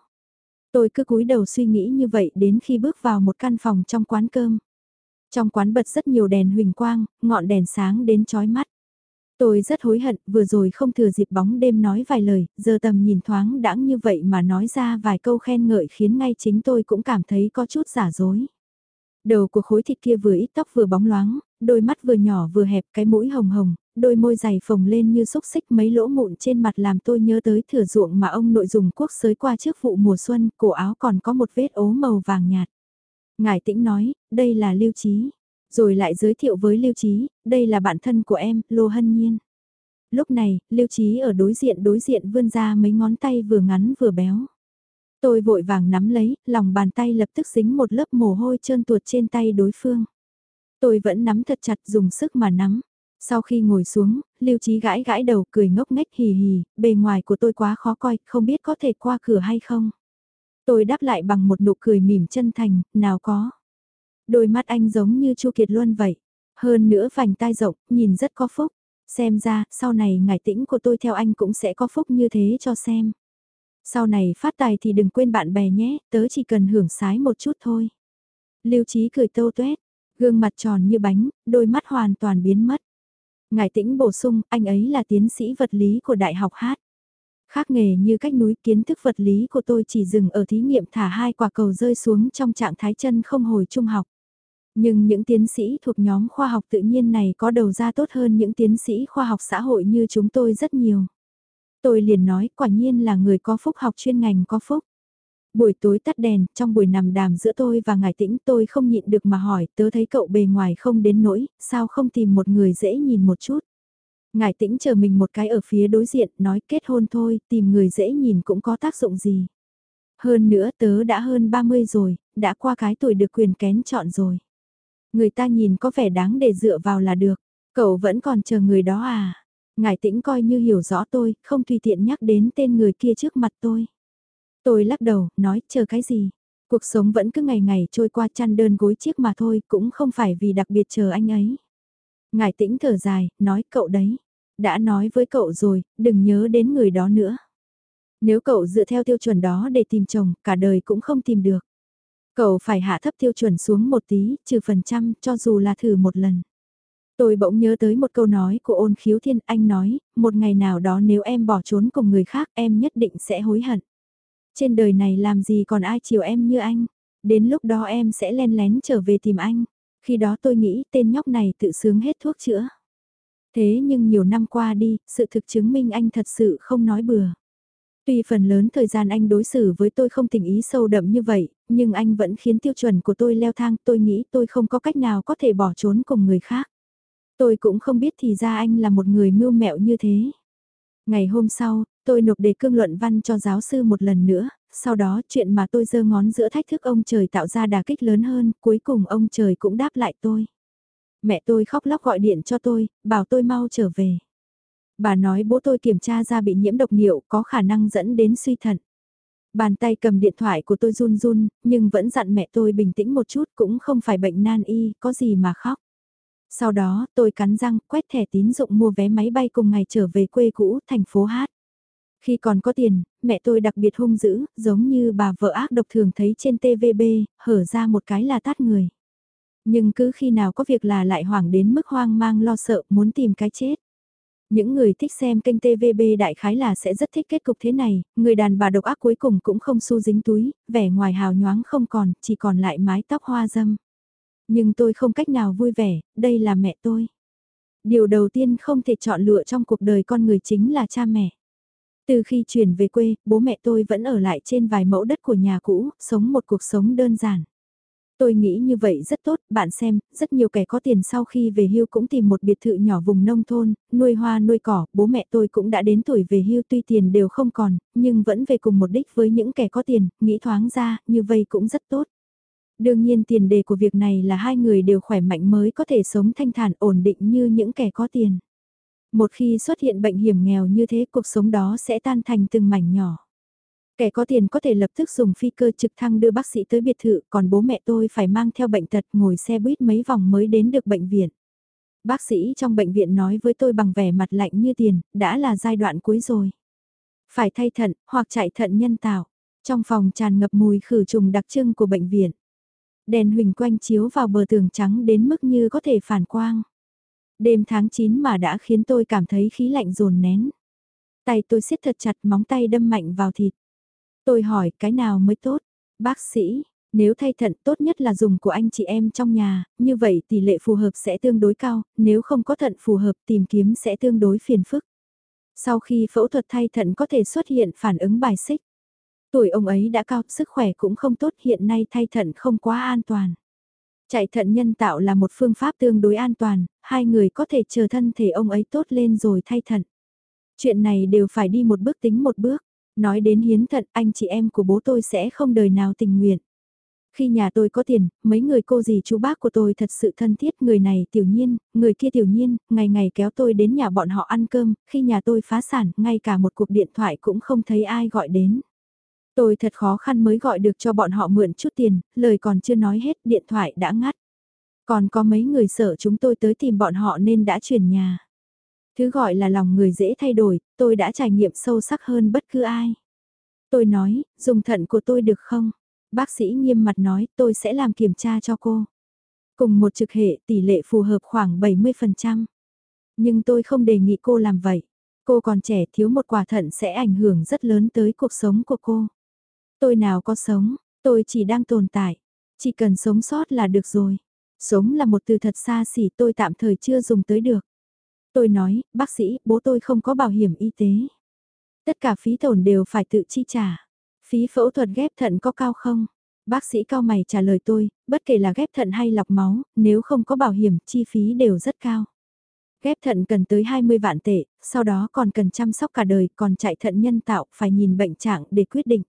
Tôi cứ cúi đầu suy nghĩ như vậy đến khi bước vào một căn phòng trong quán cơm. Trong quán bật rất nhiều đèn huỳnh quang, ngọn đèn sáng đến chói mắt. Tôi rất hối hận, vừa rồi không thừa dịp bóng đêm nói vài lời, giờ tầm nhìn thoáng đãng như vậy mà nói ra vài câu khen ngợi khiến ngay chính tôi cũng cảm thấy có chút giả dối. Đầu của khối thịt kia vừa ít tóc vừa bóng loáng, đôi mắt vừa nhỏ vừa hẹp cái mũi hồng hồng, đôi môi dày phồng lên như xúc xích mấy lỗ mụn trên mặt làm tôi nhớ tới thửa ruộng mà ông nội dùng quốc sới qua trước vụ mùa xuân, cổ áo còn có một vết ố màu vàng nhạt. Ngài tĩnh nói, đây là Lưu Trí. Rồi lại giới thiệu với Lưu Trí, đây là bạn thân của em, Lô Hân Nhiên. Lúc này, Lưu Trí ở đối diện đối diện vươn ra mấy ngón tay vừa ngắn vừa béo. Tôi vội vàng nắm lấy, lòng bàn tay lập tức dính một lớp mồ hôi trơn tuột trên tay đối phương. Tôi vẫn nắm thật chặt dùng sức mà nắm. Sau khi ngồi xuống, Lưu Trí gãi gãi đầu cười ngốc nghếch hì hì, bề ngoài của tôi quá khó coi, không biết có thể qua cửa hay không. Tôi đáp lại bằng một nụ cười mỉm chân thành, nào có. Đôi mắt anh giống như Chu Kiệt Luân vậy. Hơn nữa vành tai rộng, nhìn rất có phúc. Xem ra, sau này ngải tĩnh của tôi theo anh cũng sẽ có phúc như thế cho xem. Sau này phát tài thì đừng quên bạn bè nhé, tớ chỉ cần hưởng sái một chút thôi. Lưu Trí cười tâu tuét, gương mặt tròn như bánh, đôi mắt hoàn toàn biến mất. Ngải tĩnh bổ sung, anh ấy là tiến sĩ vật lý của Đại học Hát. Khác nghề như cách núi kiến thức vật lý của tôi chỉ dừng ở thí nghiệm thả hai quả cầu rơi xuống trong trạng thái chân không hồi trung học. Nhưng những tiến sĩ thuộc nhóm khoa học tự nhiên này có đầu ra tốt hơn những tiến sĩ khoa học xã hội như chúng tôi rất nhiều. Tôi liền nói quả nhiên là người có phúc học chuyên ngành có phúc. Buổi tối tắt đèn, trong buổi nằm đàm giữa tôi và ngài tĩnh tôi không nhịn được mà hỏi, tớ thấy cậu bề ngoài không đến nỗi, sao không tìm một người dễ nhìn một chút. Ngài tĩnh chờ mình một cái ở phía đối diện, nói kết hôn thôi, tìm người dễ nhìn cũng có tác dụng gì. Hơn nữa tớ đã hơn 30 rồi, đã qua cái tuổi được quyền kén chọn rồi. Người ta nhìn có vẻ đáng để dựa vào là được, cậu vẫn còn chờ người đó à. Ngài tĩnh coi như hiểu rõ tôi, không tùy tiện nhắc đến tên người kia trước mặt tôi. Tôi lắc đầu, nói chờ cái gì. Cuộc sống vẫn cứ ngày ngày trôi qua chăn đơn gối chiếc mà thôi, cũng không phải vì đặc biệt chờ anh ấy. Ngài tĩnh thở dài, nói cậu đấy. Đã nói với cậu rồi, đừng nhớ đến người đó nữa. Nếu cậu dựa theo tiêu chuẩn đó để tìm chồng, cả đời cũng không tìm được. Cậu phải hạ thấp tiêu chuẩn xuống một tí, trừ phần trăm, cho dù là thử một lần. Tôi bỗng nhớ tới một câu nói của ôn khiếu thiên anh nói, một ngày nào đó nếu em bỏ trốn cùng người khác em nhất định sẽ hối hận. Trên đời này làm gì còn ai chiều em như anh. Đến lúc đó em sẽ len lén trở về tìm anh. Khi đó tôi nghĩ tên nhóc này tự sướng hết thuốc chữa. Thế nhưng nhiều năm qua đi, sự thực chứng minh anh thật sự không nói bừa. Tuy phần lớn thời gian anh đối xử với tôi không tình ý sâu đậm như vậy, nhưng anh vẫn khiến tiêu chuẩn của tôi leo thang, tôi nghĩ tôi không có cách nào có thể bỏ trốn cùng người khác. Tôi cũng không biết thì ra anh là một người mưu mẹo như thế. Ngày hôm sau, tôi nộp đề cương luận văn cho giáo sư một lần nữa, sau đó chuyện mà tôi giơ ngón giữa thách thức ông trời tạo ra đà kích lớn hơn, cuối cùng ông trời cũng đáp lại tôi. Mẹ tôi khóc lóc gọi điện cho tôi, bảo tôi mau trở về. Bà nói bố tôi kiểm tra ra bị nhiễm độc niệu có khả năng dẫn đến suy thận. Bàn tay cầm điện thoại của tôi run run, nhưng vẫn dặn mẹ tôi bình tĩnh một chút cũng không phải bệnh nan y, có gì mà khóc. Sau đó, tôi cắn răng, quét thẻ tín dụng mua vé máy bay cùng ngày trở về quê cũ, thành phố Hát. Khi còn có tiền, mẹ tôi đặc biệt hung dữ, giống như bà vợ ác độc thường thấy trên TVB, hở ra một cái là tát người. Nhưng cứ khi nào có việc là lại hoảng đến mức hoang mang lo sợ muốn tìm cái chết. Những người thích xem kênh TVB đại khái là sẽ rất thích kết cục thế này, người đàn bà độc ác cuối cùng cũng không xu dính túi, vẻ ngoài hào nhoáng không còn, chỉ còn lại mái tóc hoa dâm. Nhưng tôi không cách nào vui vẻ, đây là mẹ tôi. Điều đầu tiên không thể chọn lựa trong cuộc đời con người chính là cha mẹ. Từ khi chuyển về quê, bố mẹ tôi vẫn ở lại trên vài mẫu đất của nhà cũ, sống một cuộc sống đơn giản. Tôi nghĩ như vậy rất tốt, bạn xem, rất nhiều kẻ có tiền sau khi về hưu cũng tìm một biệt thự nhỏ vùng nông thôn, nuôi hoa nuôi cỏ, bố mẹ tôi cũng đã đến tuổi về hưu tuy tiền đều không còn, nhưng vẫn về cùng một đích với những kẻ có tiền, nghĩ thoáng ra, như vậy cũng rất tốt. Đương nhiên tiền đề của việc này là hai người đều khỏe mạnh mới có thể sống thanh thản ổn định như những kẻ có tiền. Một khi xuất hiện bệnh hiểm nghèo như thế cuộc sống đó sẽ tan thành từng mảnh nhỏ. Kẻ có tiền có thể lập tức dùng phi cơ trực thăng đưa bác sĩ tới biệt thự, còn bố mẹ tôi phải mang theo bệnh tật ngồi xe buýt mấy vòng mới đến được bệnh viện. Bác sĩ trong bệnh viện nói với tôi bằng vẻ mặt lạnh như tiền, đã là giai đoạn cuối rồi. Phải thay thận, hoặc chạy thận nhân tạo. Trong phòng tràn ngập mùi khử trùng đặc trưng của bệnh viện. Đèn huỳnh quanh chiếu vào bờ tường trắng đến mức như có thể phản quang. Đêm tháng 9 mà đã khiến tôi cảm thấy khí lạnh dồn nén. Tay tôi siết thật chặt móng tay đâm mạnh vào thịt. Tôi hỏi cái nào mới tốt? Bác sĩ, nếu thay thận tốt nhất là dùng của anh chị em trong nhà, như vậy tỷ lệ phù hợp sẽ tương đối cao, nếu không có thận phù hợp tìm kiếm sẽ tương đối phiền phức. Sau khi phẫu thuật thay thận có thể xuất hiện phản ứng bài xích. Tuổi ông ấy đã cao, sức khỏe cũng không tốt hiện nay thay thận không quá an toàn. Chạy thận nhân tạo là một phương pháp tương đối an toàn, hai người có thể chờ thân thể ông ấy tốt lên rồi thay thận. Chuyện này đều phải đi một bước tính một bước. Nói đến hiến thận anh chị em của bố tôi sẽ không đời nào tình nguyện. Khi nhà tôi có tiền, mấy người cô dì chú bác của tôi thật sự thân thiết, người này tiểu nhiên, người kia tiểu nhiên, ngày ngày kéo tôi đến nhà bọn họ ăn cơm, khi nhà tôi phá sản, ngay cả một cuộc điện thoại cũng không thấy ai gọi đến. Tôi thật khó khăn mới gọi được cho bọn họ mượn chút tiền, lời còn chưa nói hết, điện thoại đã ngắt. Còn có mấy người sợ chúng tôi tới tìm bọn họ nên đã chuyển nhà. Thứ gọi là lòng người dễ thay đổi, tôi đã trải nghiệm sâu sắc hơn bất cứ ai. Tôi nói, dùng thận của tôi được không? Bác sĩ nghiêm mặt nói, tôi sẽ làm kiểm tra cho cô. Cùng một trực hệ tỷ lệ phù hợp khoảng 70%. Nhưng tôi không đề nghị cô làm vậy. Cô còn trẻ thiếu một quả thận sẽ ảnh hưởng rất lớn tới cuộc sống của cô. Tôi nào có sống, tôi chỉ đang tồn tại. Chỉ cần sống sót là được rồi. Sống là một từ thật xa xỉ tôi tạm thời chưa dùng tới được. Tôi nói, bác sĩ, bố tôi không có bảo hiểm y tế. Tất cả phí tổn đều phải tự chi trả. Phí phẫu thuật ghép thận có cao không? Bác sĩ cao mày trả lời tôi, bất kể là ghép thận hay lọc máu, nếu không có bảo hiểm, chi phí đều rất cao. Ghép thận cần tới 20 vạn tệ, sau đó còn cần chăm sóc cả đời, còn chạy thận nhân tạo, phải nhìn bệnh trạng để quyết định.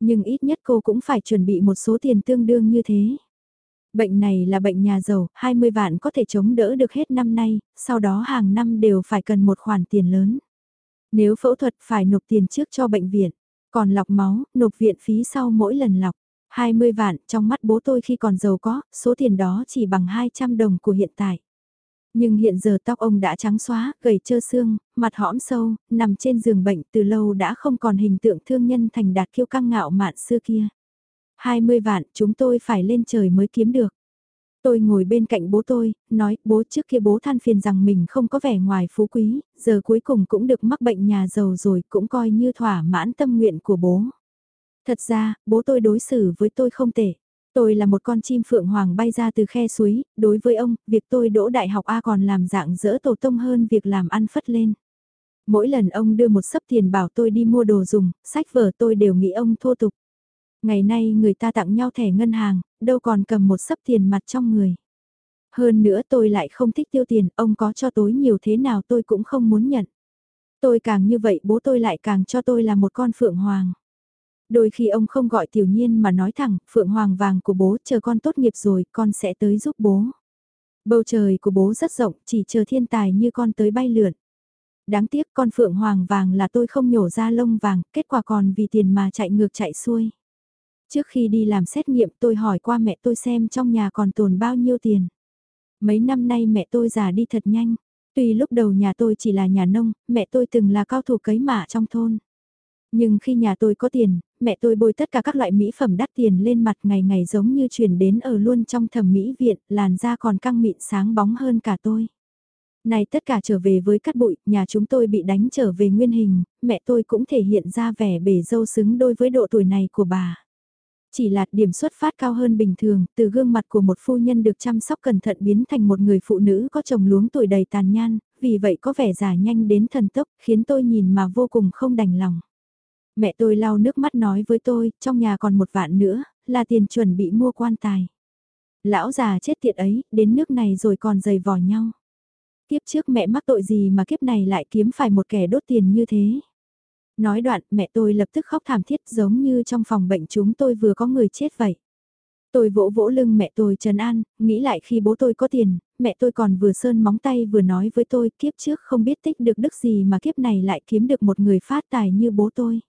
Nhưng ít nhất cô cũng phải chuẩn bị một số tiền tương đương như thế. Bệnh này là bệnh nhà giàu, 20 vạn có thể chống đỡ được hết năm nay, sau đó hàng năm đều phải cần một khoản tiền lớn. Nếu phẫu thuật phải nộp tiền trước cho bệnh viện, còn lọc máu, nộp viện phí sau mỗi lần lọc. 20 vạn, trong mắt bố tôi khi còn giàu có, số tiền đó chỉ bằng 200 đồng của hiện tại. Nhưng hiện giờ tóc ông đã trắng xóa, gầy trơ xương, mặt hõm sâu, nằm trên giường bệnh từ lâu đã không còn hình tượng thương nhân thành đạt kiêu căng ngạo mạn xưa kia. 20 vạn chúng tôi phải lên trời mới kiếm được. Tôi ngồi bên cạnh bố tôi, nói bố trước kia bố than phiền rằng mình không có vẻ ngoài phú quý, giờ cuối cùng cũng được mắc bệnh nhà giàu rồi cũng coi như thỏa mãn tâm nguyện của bố. Thật ra, bố tôi đối xử với tôi không tệ. Tôi là một con chim phượng hoàng bay ra từ khe suối, đối với ông, việc tôi đỗ đại học A còn làm dạng dỡ tổ tông hơn việc làm ăn phất lên. Mỗi lần ông đưa một sấp tiền bảo tôi đi mua đồ dùng, sách vở tôi đều nghĩ ông thô tục. Ngày nay người ta tặng nhau thẻ ngân hàng, đâu còn cầm một sấp tiền mặt trong người. Hơn nữa tôi lại không thích tiêu tiền, ông có cho tối nhiều thế nào tôi cũng không muốn nhận. Tôi càng như vậy bố tôi lại càng cho tôi là một con phượng hoàng. Đôi khi ông không gọi tiểu nhiên mà nói thẳng, phượng hoàng vàng của bố chờ con tốt nghiệp rồi, con sẽ tới giúp bố. Bầu trời của bố rất rộng, chỉ chờ thiên tài như con tới bay lượn. Đáng tiếc con phượng hoàng vàng là tôi không nhổ ra lông vàng, kết quả còn vì tiền mà chạy ngược chạy xuôi. Trước khi đi làm xét nghiệm tôi hỏi qua mẹ tôi xem trong nhà còn tồn bao nhiêu tiền. Mấy năm nay mẹ tôi già đi thật nhanh. Tuy lúc đầu nhà tôi chỉ là nhà nông, mẹ tôi từng là cao thủ cấy mạ trong thôn. Nhưng khi nhà tôi có tiền, mẹ tôi bôi tất cả các loại mỹ phẩm đắt tiền lên mặt ngày ngày giống như chuyển đến ở luôn trong thẩm mỹ viện, làn da còn căng mịn sáng bóng hơn cả tôi. Này tất cả trở về với cắt bụi, nhà chúng tôi bị đánh trở về nguyên hình, mẹ tôi cũng thể hiện ra vẻ bể dâu xứng đôi với độ tuổi này của bà. Chỉ là điểm xuất phát cao hơn bình thường, từ gương mặt của một phu nhân được chăm sóc cẩn thận biến thành một người phụ nữ có chồng luống tuổi đầy tàn nhan, vì vậy có vẻ già nhanh đến thần tốc, khiến tôi nhìn mà vô cùng không đành lòng. Mẹ tôi lau nước mắt nói với tôi, trong nhà còn một vạn nữa, là tiền chuẩn bị mua quan tài. Lão già chết tiệt ấy, đến nước này rồi còn giày vò nhau. Kiếp trước mẹ mắc tội gì mà kiếp này lại kiếm phải một kẻ đốt tiền như thế. Nói đoạn mẹ tôi lập tức khóc thảm thiết giống như trong phòng bệnh chúng tôi vừa có người chết vậy. Tôi vỗ vỗ lưng mẹ tôi trấn an, nghĩ lại khi bố tôi có tiền, mẹ tôi còn vừa sơn móng tay vừa nói với tôi kiếp trước không biết tích được đức gì mà kiếp này lại kiếm được một người phát tài như bố tôi.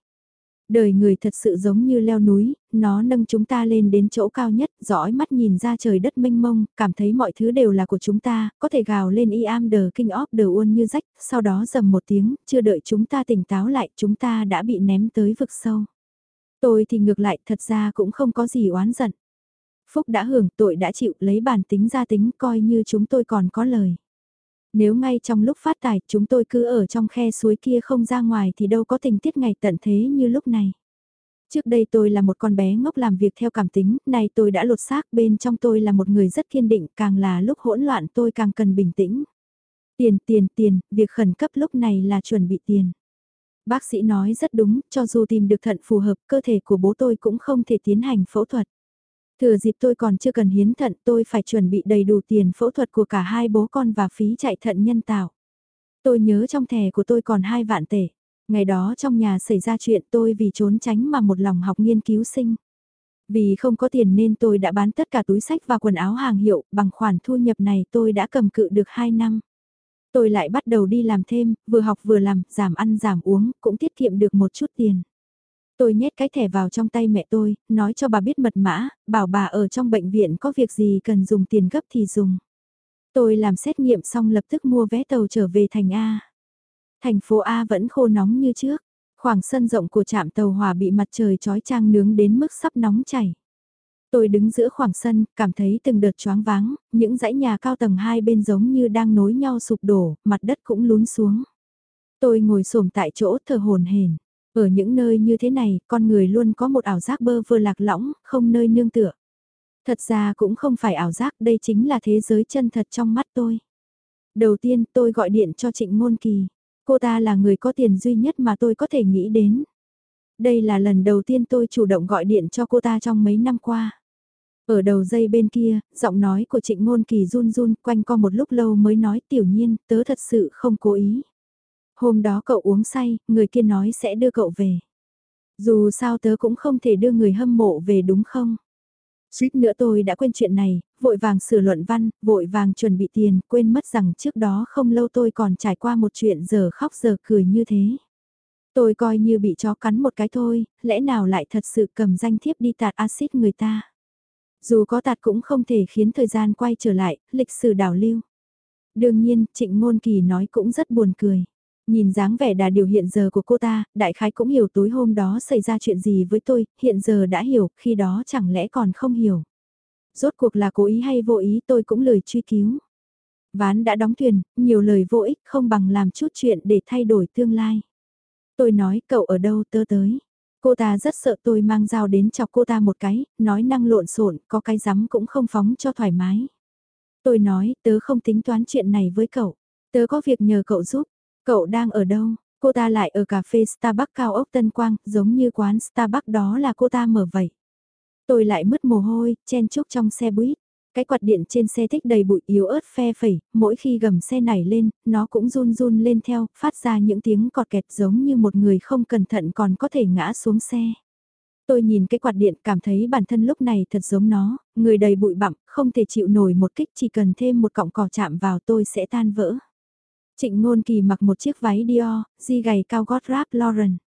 Đời người thật sự giống như leo núi, nó nâng chúng ta lên đến chỗ cao nhất, dõi mắt nhìn ra trời đất mênh mông, cảm thấy mọi thứ đều là của chúng ta, có thể gào lên i am the king of the uôn như rách, sau đó dầm một tiếng, chưa đợi chúng ta tỉnh táo lại, chúng ta đã bị ném tới vực sâu. Tôi thì ngược lại, thật ra cũng không có gì oán giận. Phúc đã hưởng, tội đã chịu, lấy bản tính ra tính, coi như chúng tôi còn có lời. Nếu ngay trong lúc phát tài chúng tôi cứ ở trong khe suối kia không ra ngoài thì đâu có tình tiết ngày tận thế như lúc này. Trước đây tôi là một con bé ngốc làm việc theo cảm tính, nay tôi đã lột xác bên trong tôi là một người rất kiên định, càng là lúc hỗn loạn tôi càng cần bình tĩnh. Tiền, tiền, tiền, việc khẩn cấp lúc này là chuẩn bị tiền. Bác sĩ nói rất đúng, cho dù tìm được thận phù hợp, cơ thể của bố tôi cũng không thể tiến hành phẫu thuật. Thừa dịp tôi còn chưa cần hiến thận tôi phải chuẩn bị đầy đủ tiền phẫu thuật của cả hai bố con và phí chạy thận nhân tạo. Tôi nhớ trong thẻ của tôi còn hai vạn tể. Ngày đó trong nhà xảy ra chuyện tôi vì trốn tránh mà một lòng học nghiên cứu sinh. Vì không có tiền nên tôi đã bán tất cả túi sách và quần áo hàng hiệu, bằng khoản thu nhập này tôi đã cầm cự được 2 năm. Tôi lại bắt đầu đi làm thêm, vừa học vừa làm, giảm ăn giảm uống, cũng tiết kiệm được một chút tiền. Tôi nhét cái thẻ vào trong tay mẹ tôi, nói cho bà biết mật mã, bảo bà ở trong bệnh viện có việc gì cần dùng tiền gấp thì dùng. Tôi làm xét nghiệm xong lập tức mua vé tàu trở về thành A. Thành phố A vẫn khô nóng như trước, khoảng sân rộng của trạm tàu hỏa bị mặt trời chói chang nướng đến mức sắp nóng chảy. Tôi đứng giữa khoảng sân, cảm thấy từng đợt choáng váng, những dãy nhà cao tầng hai bên giống như đang nối nhau sụp đổ, mặt đất cũng lún xuống. Tôi ngồi xổm tại chỗ thờ hồn hển. Ở những nơi như thế này, con người luôn có một ảo giác bơ vơ lạc lõng, không nơi nương tựa. Thật ra cũng không phải ảo giác, đây chính là thế giới chân thật trong mắt tôi. Đầu tiên tôi gọi điện cho Trịnh Ngôn Kỳ. Cô ta là người có tiền duy nhất mà tôi có thể nghĩ đến. Đây là lần đầu tiên tôi chủ động gọi điện cho cô ta trong mấy năm qua. Ở đầu dây bên kia, giọng nói của trịnh ngôn kỳ run run quanh co một lúc lâu mới nói tiểu nhiên, tớ thật sự không cố ý. Hôm đó cậu uống say, người kia nói sẽ đưa cậu về. Dù sao tớ cũng không thể đưa người hâm mộ về đúng không? Suýt nữa tôi đã quên chuyện này, vội vàng sửa luận văn, vội vàng chuẩn bị tiền, quên mất rằng trước đó không lâu tôi còn trải qua một chuyện giờ khóc giờ cười như thế. Tôi coi như bị chó cắn một cái thôi, lẽ nào lại thật sự cầm danh thiếp đi tạt axit người ta. Dù có tạt cũng không thể khiến thời gian quay trở lại, lịch sử đảo lưu. Đương nhiên, trịnh ngôn kỳ nói cũng rất buồn cười. Nhìn dáng vẻ đà điều hiện giờ của cô ta, đại khái cũng hiểu tối hôm đó xảy ra chuyện gì với tôi, hiện giờ đã hiểu, khi đó chẳng lẽ còn không hiểu. Rốt cuộc là cố ý hay vô ý tôi cũng lời truy cứu. Ván đã đóng thuyền, nhiều lời vô ích không bằng làm chút chuyện để thay đổi tương lai. Tôi nói cậu ở đâu tớ tới. Cô ta rất sợ tôi mang dao đến chọc cô ta một cái, nói năng lộn xộn, có cái rắm cũng không phóng cho thoải mái. Tôi nói, tớ không tính toán chuyện này với cậu. Tớ có việc nhờ cậu giúp. Cậu đang ở đâu? Cô ta lại ở cà phê Starbucks cao ốc Tân Quang, giống như quán Starbucks đó là cô ta mở vậy. Tôi lại mất mồ hôi, chen chúc trong xe buýt. Cái quạt điện trên xe thích đầy bụi yếu ớt phe phẩy, mỗi khi gầm xe nảy lên, nó cũng run run lên theo, phát ra những tiếng cọt kẹt giống như một người không cẩn thận còn có thể ngã xuống xe. Tôi nhìn cái quạt điện cảm thấy bản thân lúc này thật giống nó, người đầy bụi bặm, không thể chịu nổi một kích chỉ cần thêm một cọng cỏ chạm vào tôi sẽ tan vỡ. Trịnh Ngôn Kỳ mặc một chiếc váy Dior, di gầy cao gót Ralph Lauren.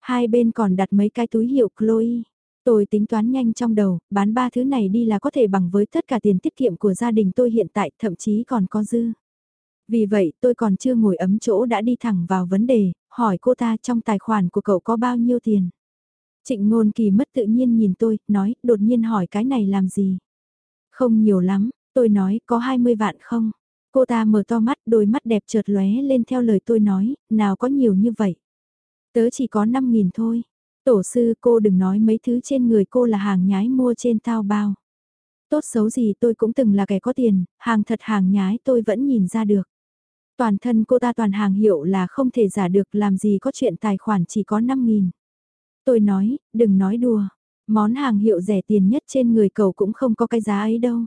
Hai bên còn đặt mấy cái túi hiệu Chloe. Tôi tính toán nhanh trong đầu, bán ba thứ này đi là có thể bằng với tất cả tiền tiết kiệm của gia đình tôi hiện tại, thậm chí còn có dư. Vì vậy, tôi còn chưa ngồi ấm chỗ đã đi thẳng vào vấn đề, hỏi cô ta trong tài khoản của cậu có bao nhiêu tiền. Trịnh ngôn kỳ mất tự nhiên nhìn tôi, nói, đột nhiên hỏi cái này làm gì. Không nhiều lắm, tôi nói, có 20 vạn không? Cô ta mở to mắt, đôi mắt đẹp chợt lóe lên theo lời tôi nói, nào có nhiều như vậy. Tớ chỉ có 5.000 thôi. Tổ sư cô đừng nói mấy thứ trên người cô là hàng nhái mua trên tao bao. Tốt xấu gì tôi cũng từng là kẻ có tiền, hàng thật hàng nhái tôi vẫn nhìn ra được. Toàn thân cô ta toàn hàng hiệu là không thể giả được làm gì có chuyện tài khoản chỉ có 5.000. Tôi nói, đừng nói đùa, món hàng hiệu rẻ tiền nhất trên người cậu cũng không có cái giá ấy đâu.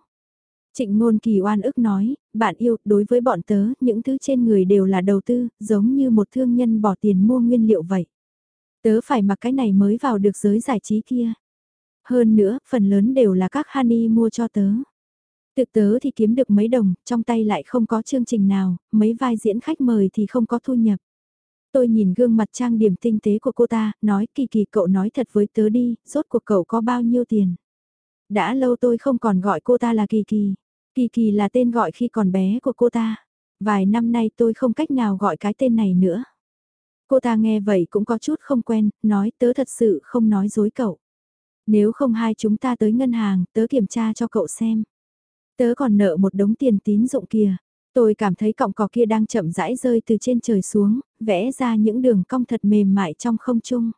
Trịnh ngôn kỳ oan ức nói, bạn yêu, đối với bọn tớ, những thứ trên người đều là đầu tư, giống như một thương nhân bỏ tiền mua nguyên liệu vậy. Tớ phải mặc cái này mới vào được giới giải trí kia. Hơn nữa, phần lớn đều là các honey mua cho tớ. Tự tớ thì kiếm được mấy đồng, trong tay lại không có chương trình nào, mấy vai diễn khách mời thì không có thu nhập. Tôi nhìn gương mặt trang điểm tinh tế của cô ta, nói kỳ kỳ cậu nói thật với tớ đi, rốt cuộc cậu có bao nhiêu tiền. Đã lâu tôi không còn gọi cô ta là kỳ kỳ. Kỳ kỳ là tên gọi khi còn bé của cô ta. Vài năm nay tôi không cách nào gọi cái tên này nữa. Cô ta nghe vậy cũng có chút không quen, nói tớ thật sự không nói dối cậu. Nếu không hai chúng ta tới ngân hàng, tớ kiểm tra cho cậu xem. Tớ còn nợ một đống tiền tín dụng kia. Tôi cảm thấy cọng cỏ kia đang chậm rãi rơi từ trên trời xuống, vẽ ra những đường cong thật mềm mại trong không trung.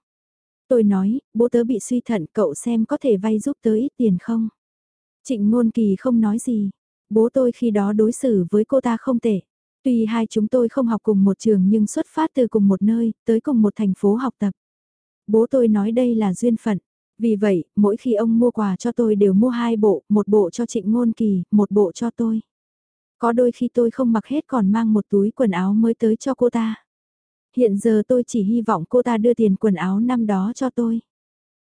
Tôi nói, bố tớ bị suy thận cậu xem có thể vay giúp tớ ít tiền không? Trịnh ngôn kỳ không nói gì. Bố tôi khi đó đối xử với cô ta không tệ. Tuy hai chúng tôi không học cùng một trường nhưng xuất phát từ cùng một nơi, tới cùng một thành phố học tập. Bố tôi nói đây là duyên phận. Vì vậy, mỗi khi ông mua quà cho tôi đều mua hai bộ, một bộ cho trịnh ngôn kỳ, một bộ cho tôi. Có đôi khi tôi không mặc hết còn mang một túi quần áo mới tới cho cô ta. Hiện giờ tôi chỉ hy vọng cô ta đưa tiền quần áo năm đó cho tôi.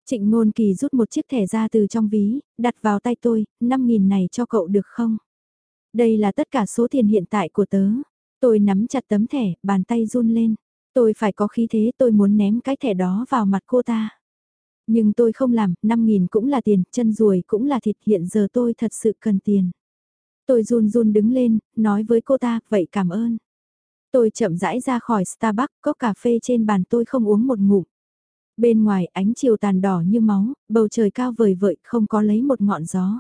Trịnh ngôn kỳ rút một chiếc thẻ ra từ trong ví, đặt vào tay tôi, 5.000 này cho cậu được không? Đây là tất cả số tiền hiện tại của tớ. Tôi nắm chặt tấm thẻ, bàn tay run lên. Tôi phải có khí thế tôi muốn ném cái thẻ đó vào mặt cô ta. Nhưng tôi không làm, 5.000 cũng là tiền, chân ruồi cũng là thịt hiện giờ tôi thật sự cần tiền. Tôi run run đứng lên, nói với cô ta, vậy cảm ơn. Tôi chậm rãi ra khỏi Starbucks, có cà phê trên bàn tôi không uống một ngụm. Bên ngoài ánh chiều tàn đỏ như máu, bầu trời cao vời vợi không có lấy một ngọn gió.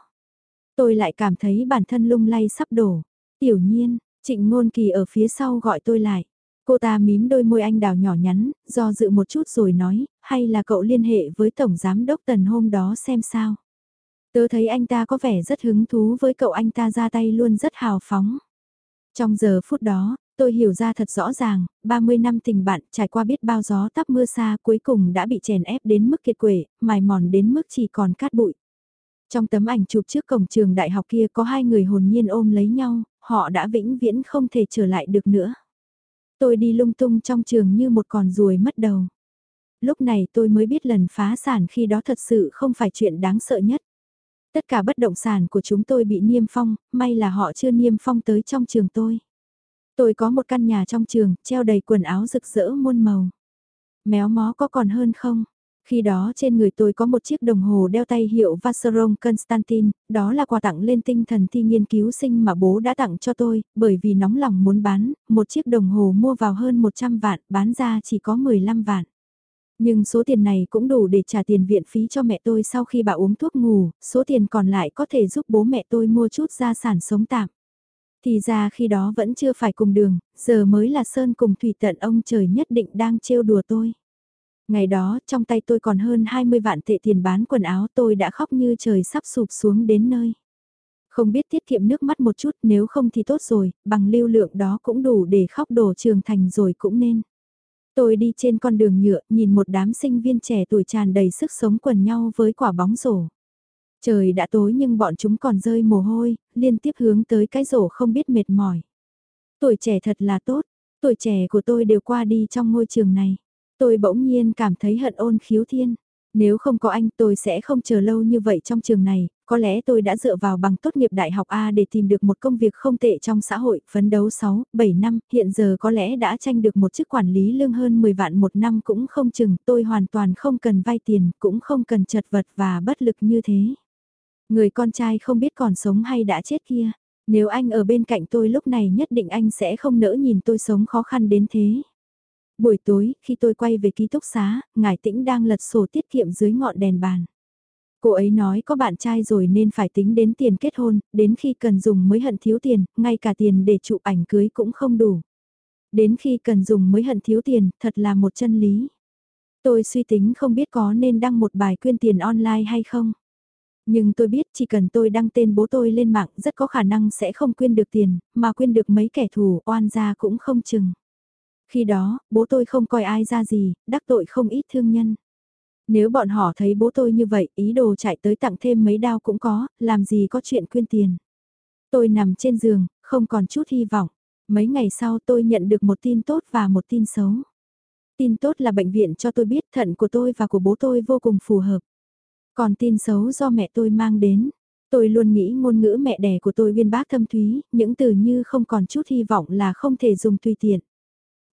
Tôi lại cảm thấy bản thân lung lay sắp đổ. Tiểu nhiên, trịnh ngôn kỳ ở phía sau gọi tôi lại. Cô ta mím đôi môi anh đào nhỏ nhắn, do dự một chút rồi nói, hay là cậu liên hệ với Tổng Giám Đốc Tần hôm đó xem sao. Tớ thấy anh ta có vẻ rất hứng thú với cậu anh ta ra tay luôn rất hào phóng. Trong giờ phút đó, tôi hiểu ra thật rõ ràng, 30 năm tình bạn trải qua biết bao gió tắp mưa xa cuối cùng đã bị chèn ép đến mức kiệt quệ, mài mòn đến mức chỉ còn cát bụi. Trong tấm ảnh chụp trước cổng trường đại học kia có hai người hồn nhiên ôm lấy nhau, họ đã vĩnh viễn không thể trở lại được nữa. Tôi đi lung tung trong trường như một con ruồi mất đầu. Lúc này tôi mới biết lần phá sản khi đó thật sự không phải chuyện đáng sợ nhất. Tất cả bất động sản của chúng tôi bị niêm phong, may là họ chưa niêm phong tới trong trường tôi. Tôi có một căn nhà trong trường, treo đầy quần áo rực rỡ muôn màu. Méo mó có còn hơn không? Khi đó trên người tôi có một chiếc đồng hồ đeo tay hiệu Vacheron Constantin, đó là quà tặng lên tinh thần thi nghiên cứu sinh mà bố đã tặng cho tôi, bởi vì nóng lòng muốn bán, một chiếc đồng hồ mua vào hơn 100 vạn, bán ra chỉ có 15 vạn. Nhưng số tiền này cũng đủ để trả tiền viện phí cho mẹ tôi sau khi bà uống thuốc ngủ, số tiền còn lại có thể giúp bố mẹ tôi mua chút gia sản sống tạm. Thì ra khi đó vẫn chưa phải cùng đường, giờ mới là Sơn cùng Thủy tận ông trời nhất định đang trêu đùa tôi. Ngày đó, trong tay tôi còn hơn 20 vạn tệ tiền bán quần áo tôi đã khóc như trời sắp sụp xuống đến nơi. Không biết tiết kiệm nước mắt một chút nếu không thì tốt rồi, bằng lưu lượng đó cũng đủ để khóc đổ trường thành rồi cũng nên. Tôi đi trên con đường nhựa, nhìn một đám sinh viên trẻ tuổi tràn đầy sức sống quần nhau với quả bóng rổ. Trời đã tối nhưng bọn chúng còn rơi mồ hôi, liên tiếp hướng tới cái rổ không biết mệt mỏi. Tuổi trẻ thật là tốt, tuổi trẻ của tôi đều qua đi trong ngôi trường này. Tôi bỗng nhiên cảm thấy hận ôn khiếu thiên. Nếu không có anh tôi sẽ không chờ lâu như vậy trong trường này, có lẽ tôi đã dựa vào bằng tốt nghiệp đại học A để tìm được một công việc không tệ trong xã hội, phấn đấu 6, 7 năm, hiện giờ có lẽ đã tranh được một chức quản lý lương hơn 10 vạn một năm cũng không chừng, tôi hoàn toàn không cần vay tiền, cũng không cần chật vật và bất lực như thế. Người con trai không biết còn sống hay đã chết kia, nếu anh ở bên cạnh tôi lúc này nhất định anh sẽ không nỡ nhìn tôi sống khó khăn đến thế. Buổi tối, khi tôi quay về ký túc xá, ngài tĩnh đang lật sổ tiết kiệm dưới ngọn đèn bàn. Cô ấy nói có bạn trai rồi nên phải tính đến tiền kết hôn, đến khi cần dùng mới hận thiếu tiền, ngay cả tiền để chụp ảnh cưới cũng không đủ. Đến khi cần dùng mới hận thiếu tiền, thật là một chân lý. Tôi suy tính không biết có nên đăng một bài quyên tiền online hay không. Nhưng tôi biết chỉ cần tôi đăng tên bố tôi lên mạng rất có khả năng sẽ không quyên được tiền, mà quyên được mấy kẻ thù oan gia cũng không chừng. Khi đó, bố tôi không coi ai ra gì, đắc tội không ít thương nhân. Nếu bọn họ thấy bố tôi như vậy, ý đồ chạy tới tặng thêm mấy đao cũng có, làm gì có chuyện quyên tiền. Tôi nằm trên giường, không còn chút hy vọng. Mấy ngày sau tôi nhận được một tin tốt và một tin xấu. Tin tốt là bệnh viện cho tôi biết thận của tôi và của bố tôi vô cùng phù hợp. Còn tin xấu do mẹ tôi mang đến. Tôi luôn nghĩ ngôn ngữ mẹ đẻ của tôi viên bác thâm thúy, những từ như không còn chút hy vọng là không thể dùng tùy tiện.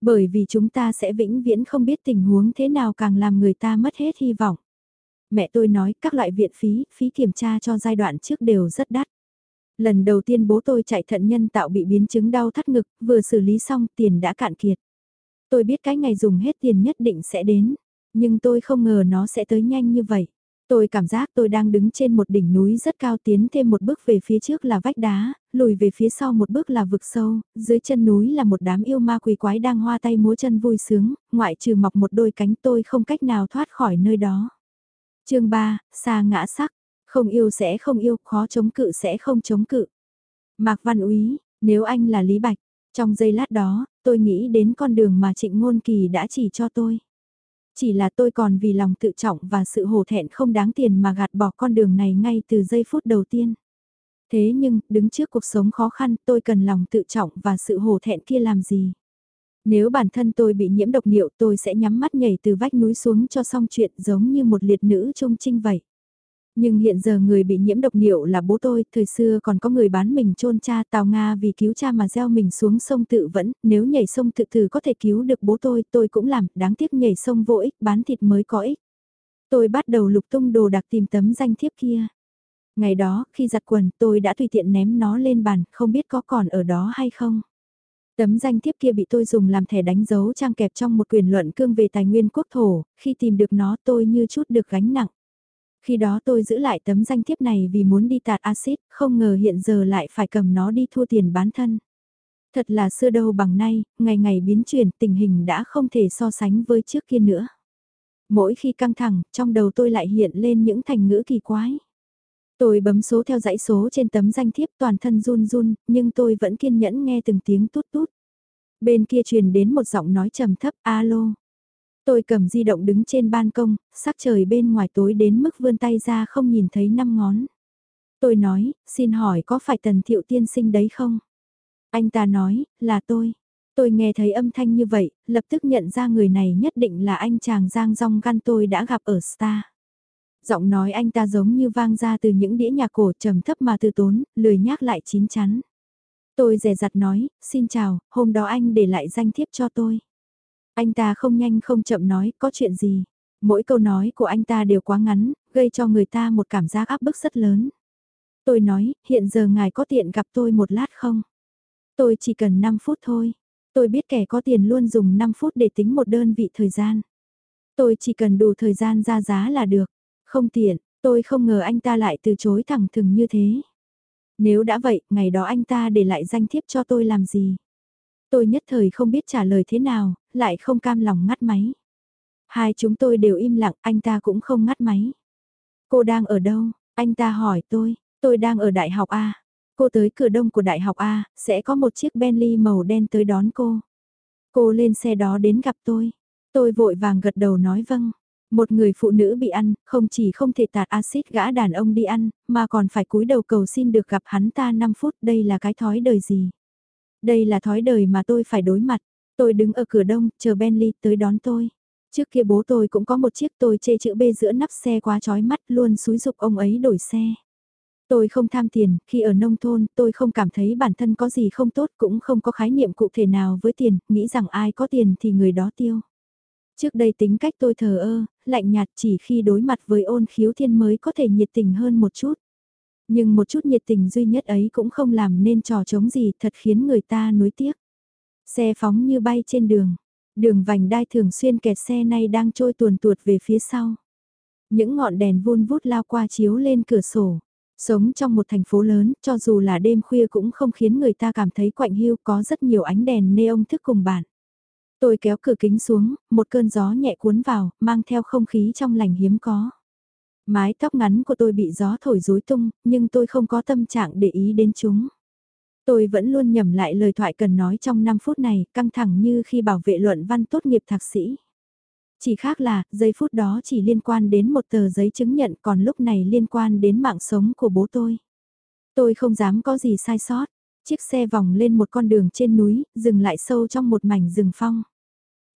Bởi vì chúng ta sẽ vĩnh viễn không biết tình huống thế nào càng làm người ta mất hết hy vọng. Mẹ tôi nói các loại viện phí, phí kiểm tra cho giai đoạn trước đều rất đắt. Lần đầu tiên bố tôi chạy thận nhân tạo bị biến chứng đau thắt ngực, vừa xử lý xong tiền đã cạn kiệt. Tôi biết cái ngày dùng hết tiền nhất định sẽ đến, nhưng tôi không ngờ nó sẽ tới nhanh như vậy. Tôi cảm giác tôi đang đứng trên một đỉnh núi rất cao tiến thêm một bước về phía trước là vách đá, lùi về phía sau một bước là vực sâu, dưới chân núi là một đám yêu ma quỷ quái đang hoa tay múa chân vui sướng, ngoại trừ mọc một đôi cánh tôi không cách nào thoát khỏi nơi đó. chương 3, xa ngã sắc, không yêu sẽ không yêu, khó chống cự sẽ không chống cự. Mạc Văn Úy, nếu anh là Lý Bạch, trong giây lát đó, tôi nghĩ đến con đường mà Trịnh Ngôn Kỳ đã chỉ cho tôi. Chỉ là tôi còn vì lòng tự trọng và sự hổ thẹn không đáng tiền mà gạt bỏ con đường này ngay từ giây phút đầu tiên. Thế nhưng, đứng trước cuộc sống khó khăn, tôi cần lòng tự trọng và sự hổ thẹn kia làm gì? Nếu bản thân tôi bị nhiễm độc niệu tôi sẽ nhắm mắt nhảy từ vách núi xuống cho xong chuyện giống như một liệt nữ trung trinh vậy. Nhưng hiện giờ người bị nhiễm độc niệu là bố tôi, thời xưa còn có người bán mình chôn cha Tào Nga vì cứu cha mà gieo mình xuống sông tự vẫn, nếu nhảy sông tự tử có thể cứu được bố tôi, tôi cũng làm, đáng tiếc nhảy sông vô ích, bán thịt mới có ích. Tôi bắt đầu lục tung đồ đặc tìm tấm danh thiếp kia. Ngày đó, khi giặt quần, tôi đã tùy tiện ném nó lên bàn, không biết có còn ở đó hay không. Tấm danh thiếp kia bị tôi dùng làm thẻ đánh dấu trang kẹp trong một quyền luận cương về tài nguyên quốc thổ, khi tìm được nó tôi như chút được gánh nặng. Khi đó tôi giữ lại tấm danh thiếp này vì muốn đi tạt axit, không ngờ hiện giờ lại phải cầm nó đi thua tiền bán thân. Thật là xưa đâu bằng nay, ngày ngày biến chuyển tình hình đã không thể so sánh với trước kia nữa. Mỗi khi căng thẳng, trong đầu tôi lại hiện lên những thành ngữ kỳ quái. Tôi bấm số theo dãy số trên tấm danh thiếp toàn thân run run, nhưng tôi vẫn kiên nhẫn nghe từng tiếng tút tút. Bên kia truyền đến một giọng nói trầm thấp, alo. Tôi cầm di động đứng trên ban công, sắc trời bên ngoài tối đến mức vươn tay ra không nhìn thấy năm ngón. Tôi nói, xin hỏi có phải tần thiệu tiên sinh đấy không? Anh ta nói, là tôi. Tôi nghe thấy âm thanh như vậy, lập tức nhận ra người này nhất định là anh chàng Giang Rong Gan tôi đã gặp ở Star. Giọng nói anh ta giống như vang ra từ những đĩa nhạc cổ trầm thấp mà từ tốn, lười nhác lại chín chắn. Tôi rè rặt nói, xin chào, hôm đó anh để lại danh thiếp cho tôi. Anh ta không nhanh không chậm nói, có chuyện gì. Mỗi câu nói của anh ta đều quá ngắn, gây cho người ta một cảm giác áp bức rất lớn. Tôi nói, hiện giờ ngài có tiện gặp tôi một lát không? Tôi chỉ cần 5 phút thôi. Tôi biết kẻ có tiền luôn dùng 5 phút để tính một đơn vị thời gian. Tôi chỉ cần đủ thời gian ra giá là được. Không tiện, tôi không ngờ anh ta lại từ chối thẳng thừng như thế. Nếu đã vậy, ngày đó anh ta để lại danh thiếp cho tôi làm gì? Tôi nhất thời không biết trả lời thế nào, lại không cam lòng ngắt máy. Hai chúng tôi đều im lặng, anh ta cũng không ngắt máy. Cô đang ở đâu? Anh ta hỏi tôi, tôi đang ở Đại học A. Cô tới cửa đông của Đại học A, sẽ có một chiếc Bentley màu đen tới đón cô. Cô lên xe đó đến gặp tôi. Tôi vội vàng gật đầu nói vâng. Một người phụ nữ bị ăn, không chỉ không thể tạt axit gã đàn ông đi ăn, mà còn phải cúi đầu cầu xin được gặp hắn ta 5 phút, đây là cái thói đời gì? Đây là thói đời mà tôi phải đối mặt. Tôi đứng ở cửa đông, chờ Bentley tới đón tôi. Trước kia bố tôi cũng có một chiếc tôi chê chữ B giữa nắp xe quá chói mắt luôn xúi dục ông ấy đổi xe. Tôi không tham tiền, khi ở nông thôn tôi không cảm thấy bản thân có gì không tốt cũng không có khái niệm cụ thể nào với tiền, nghĩ rằng ai có tiền thì người đó tiêu. Trước đây tính cách tôi thờ ơ, lạnh nhạt chỉ khi đối mặt với ôn khiếu thiên mới có thể nhiệt tình hơn một chút. Nhưng một chút nhiệt tình duy nhất ấy cũng không làm nên trò chống gì thật khiến người ta nuối tiếc. Xe phóng như bay trên đường, đường vành đai thường xuyên kẹt xe nay đang trôi tuồn tuột về phía sau. Những ngọn đèn vun vút lao qua chiếu lên cửa sổ. Sống trong một thành phố lớn, cho dù là đêm khuya cũng không khiến người ta cảm thấy quạnh hiu có rất nhiều ánh đèn neon thức cùng bạn. Tôi kéo cửa kính xuống, một cơn gió nhẹ cuốn vào, mang theo không khí trong lành hiếm có. Mái tóc ngắn của tôi bị gió thổi rối tung, nhưng tôi không có tâm trạng để ý đến chúng. Tôi vẫn luôn nhầm lại lời thoại cần nói trong 5 phút này, căng thẳng như khi bảo vệ luận văn tốt nghiệp thạc sĩ. Chỉ khác là, giây phút đó chỉ liên quan đến một tờ giấy chứng nhận còn lúc này liên quan đến mạng sống của bố tôi. Tôi không dám có gì sai sót. Chiếc xe vòng lên một con đường trên núi, dừng lại sâu trong một mảnh rừng phong.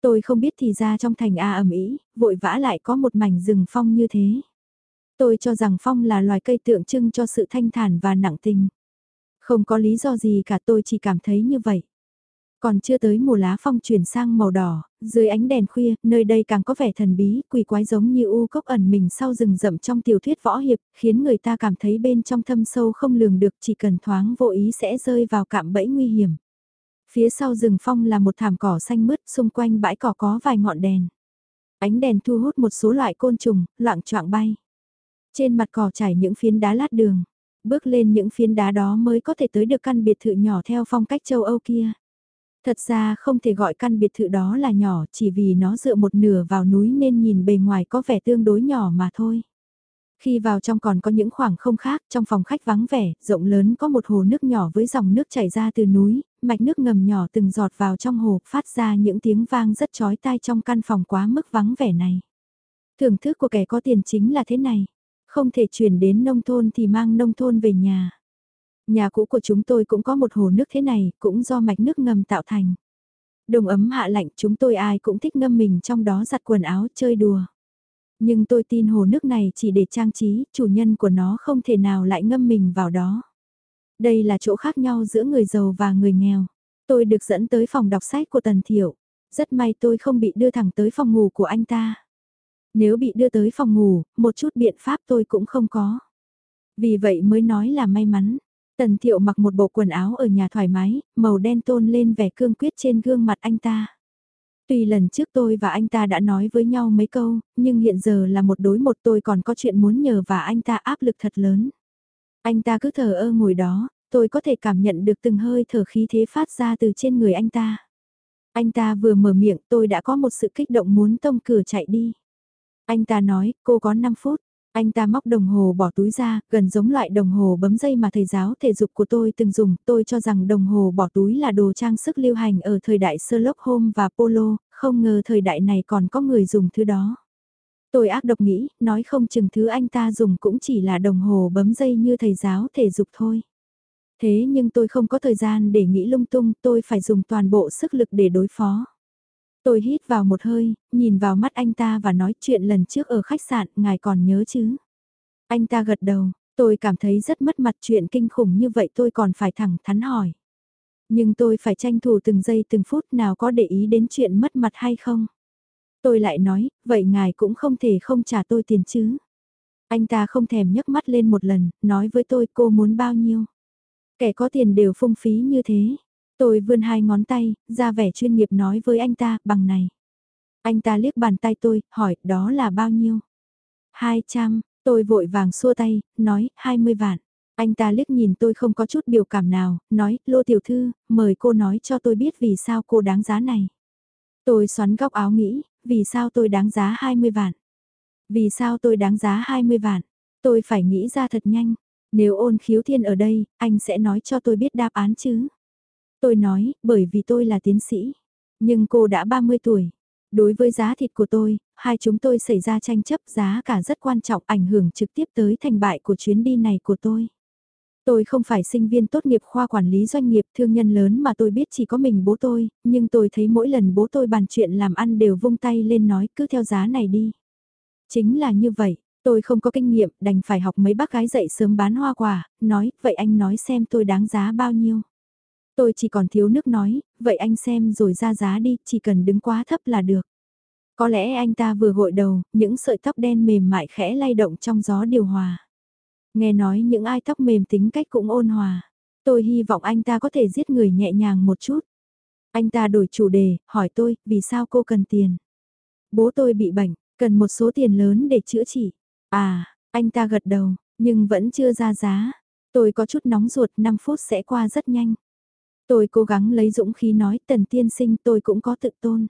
Tôi không biết thì ra trong thành A ẩm ý, vội vã lại có một mảnh rừng phong như thế. Tôi cho rằng phong là loài cây tượng trưng cho sự thanh thản và nặng tình. Không có lý do gì cả tôi chỉ cảm thấy như vậy. Còn chưa tới mùa lá phong chuyển sang màu đỏ, dưới ánh đèn khuya, nơi đây càng có vẻ thần bí, quỷ quái giống như u cốc ẩn mình sau rừng rậm trong tiểu thuyết võ hiệp, khiến người ta cảm thấy bên trong thâm sâu không lường được chỉ cần thoáng vô ý sẽ rơi vào cạm bẫy nguy hiểm. Phía sau rừng phong là một thảm cỏ xanh mướt, xung quanh bãi cỏ có vài ngọn đèn. Ánh đèn thu hút một số loại côn trùng, loạn choạng bay. Trên mặt cỏ trải những phiến đá lát đường. Bước lên những phiến đá đó mới có thể tới được căn biệt thự nhỏ theo phong cách châu Âu kia. Thật ra không thể gọi căn biệt thự đó là nhỏ chỉ vì nó dựa một nửa vào núi nên nhìn bề ngoài có vẻ tương đối nhỏ mà thôi. Khi vào trong còn có những khoảng không khác, trong phòng khách vắng vẻ, rộng lớn có một hồ nước nhỏ với dòng nước chảy ra từ núi, mạch nước ngầm nhỏ từng giọt vào trong hồ, phát ra những tiếng vang rất chói tai trong căn phòng quá mức vắng vẻ này. Thưởng thức của kẻ có tiền chính là thế này, không thể chuyển đến nông thôn thì mang nông thôn về nhà. Nhà cũ của chúng tôi cũng có một hồ nước thế này, cũng do mạch nước ngầm tạo thành. Đồng ấm hạ lạnh chúng tôi ai cũng thích ngâm mình trong đó giặt quần áo chơi đùa. Nhưng tôi tin hồ nước này chỉ để trang trí, chủ nhân của nó không thể nào lại ngâm mình vào đó. Đây là chỗ khác nhau giữa người giàu và người nghèo. Tôi được dẫn tới phòng đọc sách của Tần Thiệu. Rất may tôi không bị đưa thẳng tới phòng ngủ của anh ta. Nếu bị đưa tới phòng ngủ, một chút biện pháp tôi cũng không có. Vì vậy mới nói là may mắn. Tần Thiệu mặc một bộ quần áo ở nhà thoải mái, màu đen tôn lên vẻ cương quyết trên gương mặt anh ta. Tuy lần trước tôi và anh ta đã nói với nhau mấy câu, nhưng hiện giờ là một đối một tôi còn có chuyện muốn nhờ và anh ta áp lực thật lớn. Anh ta cứ thờ ơ ngồi đó, tôi có thể cảm nhận được từng hơi thở khí thế phát ra từ trên người anh ta. Anh ta vừa mở miệng tôi đã có một sự kích động muốn tông cửa chạy đi. Anh ta nói, cô có 5 phút. Anh ta móc đồng hồ bỏ túi ra, gần giống loại đồng hồ bấm dây mà thầy giáo thể dục của tôi từng dùng. Tôi cho rằng đồng hồ bỏ túi là đồ trang sức lưu hành ở thời đại Sherlock Holmes và Polo, không ngờ thời đại này còn có người dùng thứ đó. Tôi ác độc nghĩ, nói không chừng thứ anh ta dùng cũng chỉ là đồng hồ bấm dây như thầy giáo thể dục thôi. Thế nhưng tôi không có thời gian để nghĩ lung tung, tôi phải dùng toàn bộ sức lực để đối phó. Tôi hít vào một hơi, nhìn vào mắt anh ta và nói chuyện lần trước ở khách sạn, ngài còn nhớ chứ? Anh ta gật đầu, tôi cảm thấy rất mất mặt chuyện kinh khủng như vậy tôi còn phải thẳng thắn hỏi. Nhưng tôi phải tranh thủ từng giây từng phút nào có để ý đến chuyện mất mặt hay không? Tôi lại nói, vậy ngài cũng không thể không trả tôi tiền chứ? Anh ta không thèm nhấc mắt lên một lần, nói với tôi cô muốn bao nhiêu? Kẻ có tiền đều phung phí như thế. Tôi vươn hai ngón tay, ra vẻ chuyên nghiệp nói với anh ta, bằng này. Anh ta liếc bàn tay tôi, hỏi, đó là bao nhiêu? 200, tôi vội vàng xua tay, nói, 20 vạn. Anh ta liếc nhìn tôi không có chút biểu cảm nào, nói, lô tiểu thư, mời cô nói cho tôi biết vì sao cô đáng giá này. Tôi xoắn góc áo nghĩ, vì sao tôi đáng giá 20 vạn? Vì sao tôi đáng giá 20 vạn? Tôi phải nghĩ ra thật nhanh. Nếu ôn khiếu thiên ở đây, anh sẽ nói cho tôi biết đáp án chứ? Tôi nói, bởi vì tôi là tiến sĩ. Nhưng cô đã 30 tuổi. Đối với giá thịt của tôi, hai chúng tôi xảy ra tranh chấp giá cả rất quan trọng ảnh hưởng trực tiếp tới thành bại của chuyến đi này của tôi. Tôi không phải sinh viên tốt nghiệp khoa quản lý doanh nghiệp thương nhân lớn mà tôi biết chỉ có mình bố tôi, nhưng tôi thấy mỗi lần bố tôi bàn chuyện làm ăn đều vung tay lên nói cứ theo giá này đi. Chính là như vậy, tôi không có kinh nghiệm đành phải học mấy bác gái dậy sớm bán hoa quả, nói vậy anh nói xem tôi đáng giá bao nhiêu. Tôi chỉ còn thiếu nước nói, vậy anh xem rồi ra giá đi, chỉ cần đứng quá thấp là được. Có lẽ anh ta vừa gội đầu, những sợi tóc đen mềm mại khẽ lay động trong gió điều hòa. Nghe nói những ai tóc mềm tính cách cũng ôn hòa. Tôi hy vọng anh ta có thể giết người nhẹ nhàng một chút. Anh ta đổi chủ đề, hỏi tôi, vì sao cô cần tiền? Bố tôi bị bệnh, cần một số tiền lớn để chữa trị. À, anh ta gật đầu, nhưng vẫn chưa ra giá. Tôi có chút nóng ruột, 5 phút sẽ qua rất nhanh. Tôi cố gắng lấy dũng khí nói tần tiên sinh tôi cũng có tự tôn.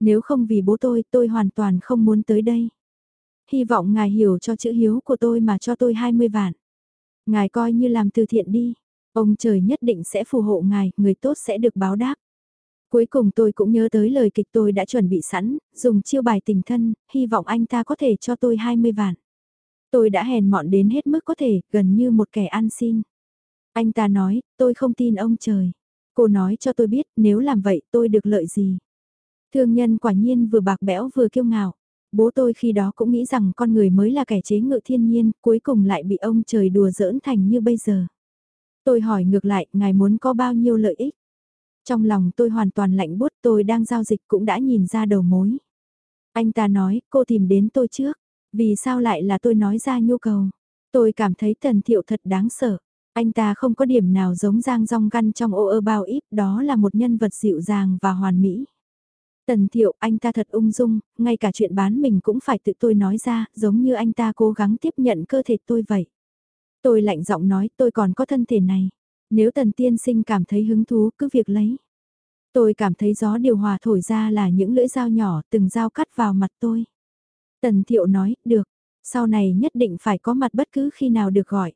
Nếu không vì bố tôi, tôi hoàn toàn không muốn tới đây. Hy vọng ngài hiểu cho chữ hiếu của tôi mà cho tôi 20 vạn. Ngài coi như làm từ thiện đi. Ông trời nhất định sẽ phù hộ ngài, người tốt sẽ được báo đáp. Cuối cùng tôi cũng nhớ tới lời kịch tôi đã chuẩn bị sẵn, dùng chiêu bài tình thân, hy vọng anh ta có thể cho tôi 20 vạn. Tôi đã hèn mọn đến hết mức có thể, gần như một kẻ ăn xin. Anh ta nói, tôi không tin ông trời. Cô nói cho tôi biết nếu làm vậy tôi được lợi gì. Thương nhân quả nhiên vừa bạc bẽo vừa kiêu ngạo. Bố tôi khi đó cũng nghĩ rằng con người mới là kẻ chế ngự thiên nhiên, cuối cùng lại bị ông trời đùa giỡn thành như bây giờ. Tôi hỏi ngược lại, ngài muốn có bao nhiêu lợi ích? Trong lòng tôi hoàn toàn lạnh bút tôi đang giao dịch cũng đã nhìn ra đầu mối. Anh ta nói, cô tìm đến tôi trước. Vì sao lại là tôi nói ra nhu cầu? Tôi cảm thấy tần thiệu thật đáng sợ. Anh ta không có điểm nào giống Giang Rong Găn trong ô ơ bao ít, đó là một nhân vật dịu dàng và hoàn mỹ. Tần Thiệu, anh ta thật ung dung, ngay cả chuyện bán mình cũng phải tự tôi nói ra, giống như anh ta cố gắng tiếp nhận cơ thể tôi vậy. Tôi lạnh giọng nói tôi còn có thân thể này. Nếu tần tiên sinh cảm thấy hứng thú cứ việc lấy. Tôi cảm thấy gió điều hòa thổi ra là những lưỡi dao nhỏ từng dao cắt vào mặt tôi. Tần Thiệu nói, được, sau này nhất định phải có mặt bất cứ khi nào được gọi.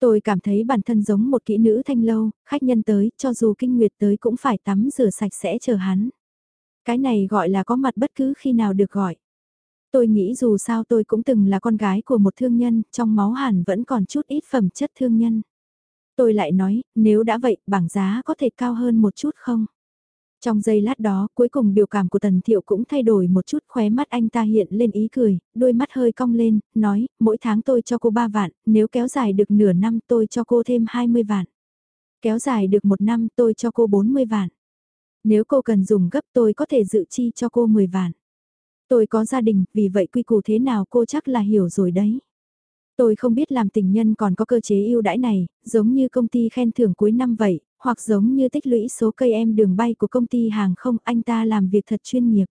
Tôi cảm thấy bản thân giống một kỹ nữ thanh lâu, khách nhân tới, cho dù kinh nguyệt tới cũng phải tắm rửa sạch sẽ chờ hắn. Cái này gọi là có mặt bất cứ khi nào được gọi. Tôi nghĩ dù sao tôi cũng từng là con gái của một thương nhân, trong máu hẳn vẫn còn chút ít phẩm chất thương nhân. Tôi lại nói, nếu đã vậy, bảng giá có thể cao hơn một chút không? Trong giây lát đó, cuối cùng biểu cảm của Tần Thiệu cũng thay đổi một chút khóe mắt anh ta hiện lên ý cười, đôi mắt hơi cong lên, nói, mỗi tháng tôi cho cô 3 vạn, nếu kéo dài được nửa năm tôi cho cô thêm 20 vạn. Kéo dài được một năm tôi cho cô 40 vạn. Nếu cô cần dùng gấp tôi có thể dự chi cho cô 10 vạn. Tôi có gia đình, vì vậy quy củ thế nào cô chắc là hiểu rồi đấy. Tôi không biết làm tình nhân còn có cơ chế ưu đãi này, giống như công ty khen thưởng cuối năm vậy, hoặc giống như tích lũy số cây em đường bay của công ty hàng không anh ta làm việc thật chuyên nghiệp.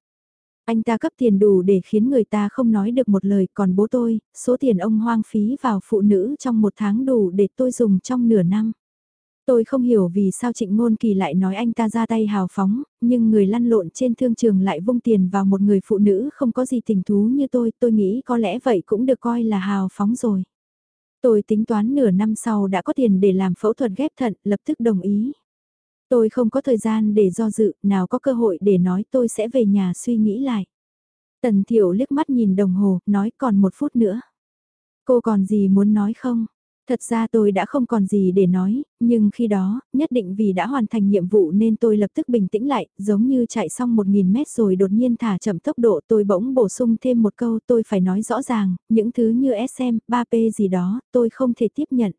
Anh ta cấp tiền đủ để khiến người ta không nói được một lời còn bố tôi, số tiền ông hoang phí vào phụ nữ trong một tháng đủ để tôi dùng trong nửa năm. Tôi không hiểu vì sao trịnh ngôn kỳ lại nói anh ta ra tay hào phóng, nhưng người lăn lộn trên thương trường lại vung tiền vào một người phụ nữ không có gì tình thú như tôi, tôi nghĩ có lẽ vậy cũng được coi là hào phóng rồi. Tôi tính toán nửa năm sau đã có tiền để làm phẫu thuật ghép thận, lập tức đồng ý. Tôi không có thời gian để do dự, nào có cơ hội để nói tôi sẽ về nhà suy nghĩ lại. Tần Thiệu liếc mắt nhìn đồng hồ, nói còn một phút nữa. Cô còn gì muốn nói không? Thật ra tôi đã không còn gì để nói, nhưng khi đó, nhất định vì đã hoàn thành nhiệm vụ nên tôi lập tức bình tĩnh lại, giống như chạy xong 1.000 mét rồi đột nhiên thả chậm tốc độ tôi bỗng bổ sung thêm một câu tôi phải nói rõ ràng, những thứ như SM, 3P gì đó, tôi không thể tiếp nhận.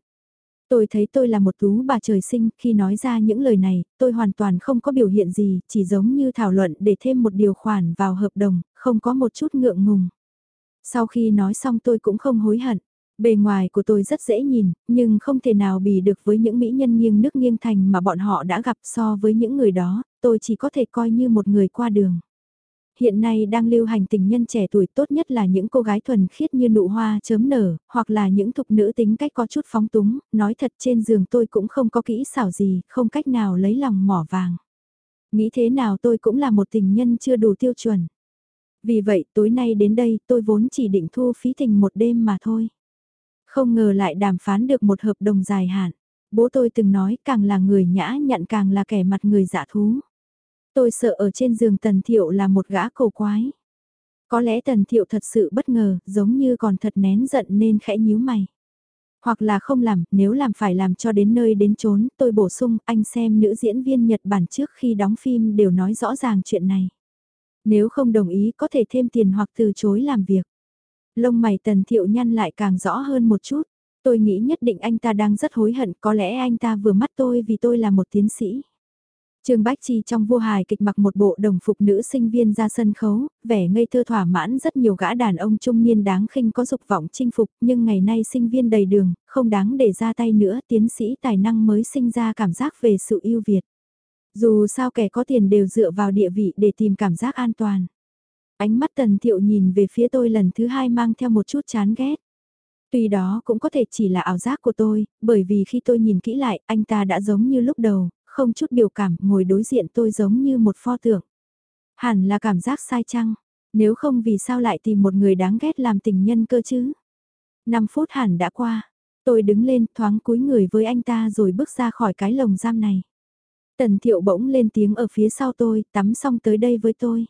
Tôi thấy tôi là một tú bà trời sinh, khi nói ra những lời này, tôi hoàn toàn không có biểu hiện gì, chỉ giống như thảo luận để thêm một điều khoản vào hợp đồng, không có một chút ngượng ngùng. Sau khi nói xong tôi cũng không hối hận. Bề ngoài của tôi rất dễ nhìn, nhưng không thể nào bì được với những mỹ nhân nghiêng nước nghiêng thành mà bọn họ đã gặp so với những người đó, tôi chỉ có thể coi như một người qua đường. Hiện nay đang lưu hành tình nhân trẻ tuổi tốt nhất là những cô gái thuần khiết như nụ hoa chớm nở, hoặc là những thục nữ tính cách có chút phóng túng, nói thật trên giường tôi cũng không có kỹ xảo gì, không cách nào lấy lòng mỏ vàng. Nghĩ thế nào tôi cũng là một tình nhân chưa đủ tiêu chuẩn. Vì vậy tối nay đến đây tôi vốn chỉ định thu phí tình một đêm mà thôi. Không ngờ lại đàm phán được một hợp đồng dài hạn. Bố tôi từng nói càng là người nhã nhặn càng là kẻ mặt người dạ thú. Tôi sợ ở trên giường Tần Thiệu là một gã cổ quái. Có lẽ Tần Thiệu thật sự bất ngờ, giống như còn thật nén giận nên khẽ nhíu mày. Hoặc là không làm, nếu làm phải làm cho đến nơi đến chốn, tôi bổ sung, anh xem nữ diễn viên Nhật Bản trước khi đóng phim đều nói rõ ràng chuyện này. Nếu không đồng ý có thể thêm tiền hoặc từ chối làm việc. Lông mày Tần Thiệu nhăn lại càng rõ hơn một chút. Tôi nghĩ nhất định anh ta đang rất hối hận, có lẽ anh ta vừa mắt tôi vì tôi là một tiến sĩ. Trương Bách Chi trong vua hài kịch mặc một bộ đồng phục nữ sinh viên ra sân khấu, vẻ ngây thơ thỏa mãn rất nhiều gã đàn ông trung niên đáng khinh có dục vọng chinh phục, nhưng ngày nay sinh viên đầy đường, không đáng để ra tay nữa, tiến sĩ tài năng mới sinh ra cảm giác về sự yêu Việt. Dù sao kẻ có tiền đều dựa vào địa vị để tìm cảm giác an toàn. Ánh mắt tần thiệu nhìn về phía tôi lần thứ hai mang theo một chút chán ghét. Tuy đó cũng có thể chỉ là ảo giác của tôi, bởi vì khi tôi nhìn kỹ lại, anh ta đã giống như lúc đầu, không chút biểu cảm, ngồi đối diện tôi giống như một pho tượng. Hẳn là cảm giác sai chăng, nếu không vì sao lại tìm một người đáng ghét làm tình nhân cơ chứ. 5 phút hẳn đã qua, tôi đứng lên thoáng cúi người với anh ta rồi bước ra khỏi cái lồng giam này. Tần thiệu bỗng lên tiếng ở phía sau tôi, tắm xong tới đây với tôi.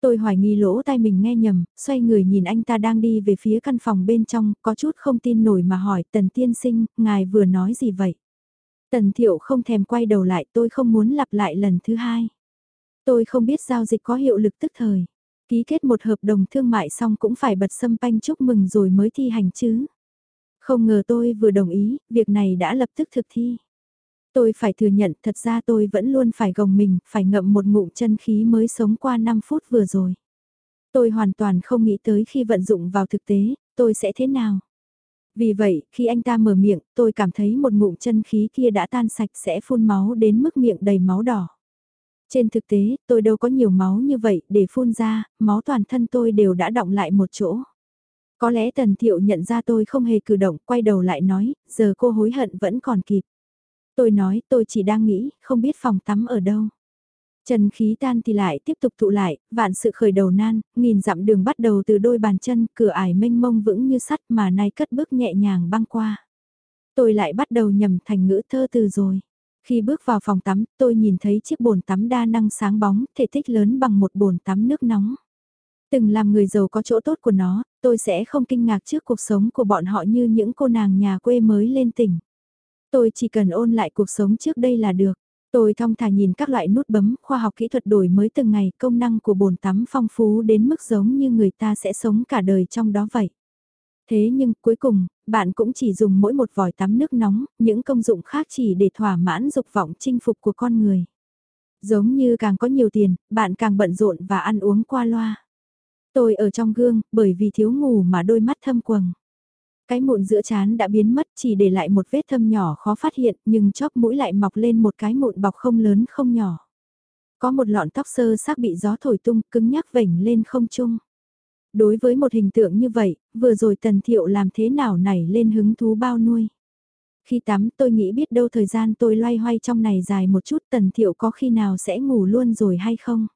Tôi hoài nghi lỗ tai mình nghe nhầm, xoay người nhìn anh ta đang đi về phía căn phòng bên trong, có chút không tin nổi mà hỏi tần tiên sinh, ngài vừa nói gì vậy? Tần thiệu không thèm quay đầu lại tôi không muốn lặp lại lần thứ hai. Tôi không biết giao dịch có hiệu lực tức thời. Ký kết một hợp đồng thương mại xong cũng phải bật sâm panh chúc mừng rồi mới thi hành chứ. Không ngờ tôi vừa đồng ý, việc này đã lập tức thực thi. Tôi phải thừa nhận thật ra tôi vẫn luôn phải gồng mình, phải ngậm một ngụm chân khí mới sống qua 5 phút vừa rồi. Tôi hoàn toàn không nghĩ tới khi vận dụng vào thực tế, tôi sẽ thế nào. Vì vậy, khi anh ta mở miệng, tôi cảm thấy một ngụm chân khí kia đã tan sạch sẽ phun máu đến mức miệng đầy máu đỏ. Trên thực tế, tôi đâu có nhiều máu như vậy để phun ra, máu toàn thân tôi đều đã động lại một chỗ. Có lẽ Tần Thiệu nhận ra tôi không hề cử động, quay đầu lại nói, giờ cô hối hận vẫn còn kịp. Tôi nói, tôi chỉ đang nghĩ, không biết phòng tắm ở đâu. Trần khí tan thì lại tiếp tục tụ lại, vạn sự khởi đầu nan, nghìn dặm đường bắt đầu từ đôi bàn chân, cửa ải mênh mông vững như sắt mà nay cất bước nhẹ nhàng băng qua. Tôi lại bắt đầu nhầm thành ngữ thơ từ rồi. Khi bước vào phòng tắm, tôi nhìn thấy chiếc bồn tắm đa năng sáng bóng, thể tích lớn bằng một bồn tắm nước nóng. Từng làm người giàu có chỗ tốt của nó, tôi sẽ không kinh ngạc trước cuộc sống của bọn họ như những cô nàng nhà quê mới lên tỉnh. Tôi chỉ cần ôn lại cuộc sống trước đây là được. Tôi thong thả nhìn các loại nút bấm, khoa học kỹ thuật đổi mới từng ngày, công năng của bồn tắm phong phú đến mức giống như người ta sẽ sống cả đời trong đó vậy. Thế nhưng cuối cùng, bạn cũng chỉ dùng mỗi một vòi tắm nước nóng, những công dụng khác chỉ để thỏa mãn dục vọng chinh phục của con người. Giống như càng có nhiều tiền, bạn càng bận rộn và ăn uống qua loa. Tôi ở trong gương, bởi vì thiếu ngủ mà đôi mắt thâm quầng. Cái mụn giữa chán đã biến mất chỉ để lại một vết thâm nhỏ khó phát hiện nhưng chóp mũi lại mọc lên một cái mụn bọc không lớn không nhỏ. Có một lọn tóc sơ xác bị gió thổi tung cứng nhắc vảnh lên không trung. Đối với một hình tượng như vậy, vừa rồi Tần Thiệu làm thế nào nảy lên hứng thú bao nuôi. Khi tắm tôi nghĩ biết đâu thời gian tôi loay hoay trong này dài một chút Tần Thiệu có khi nào sẽ ngủ luôn rồi hay không.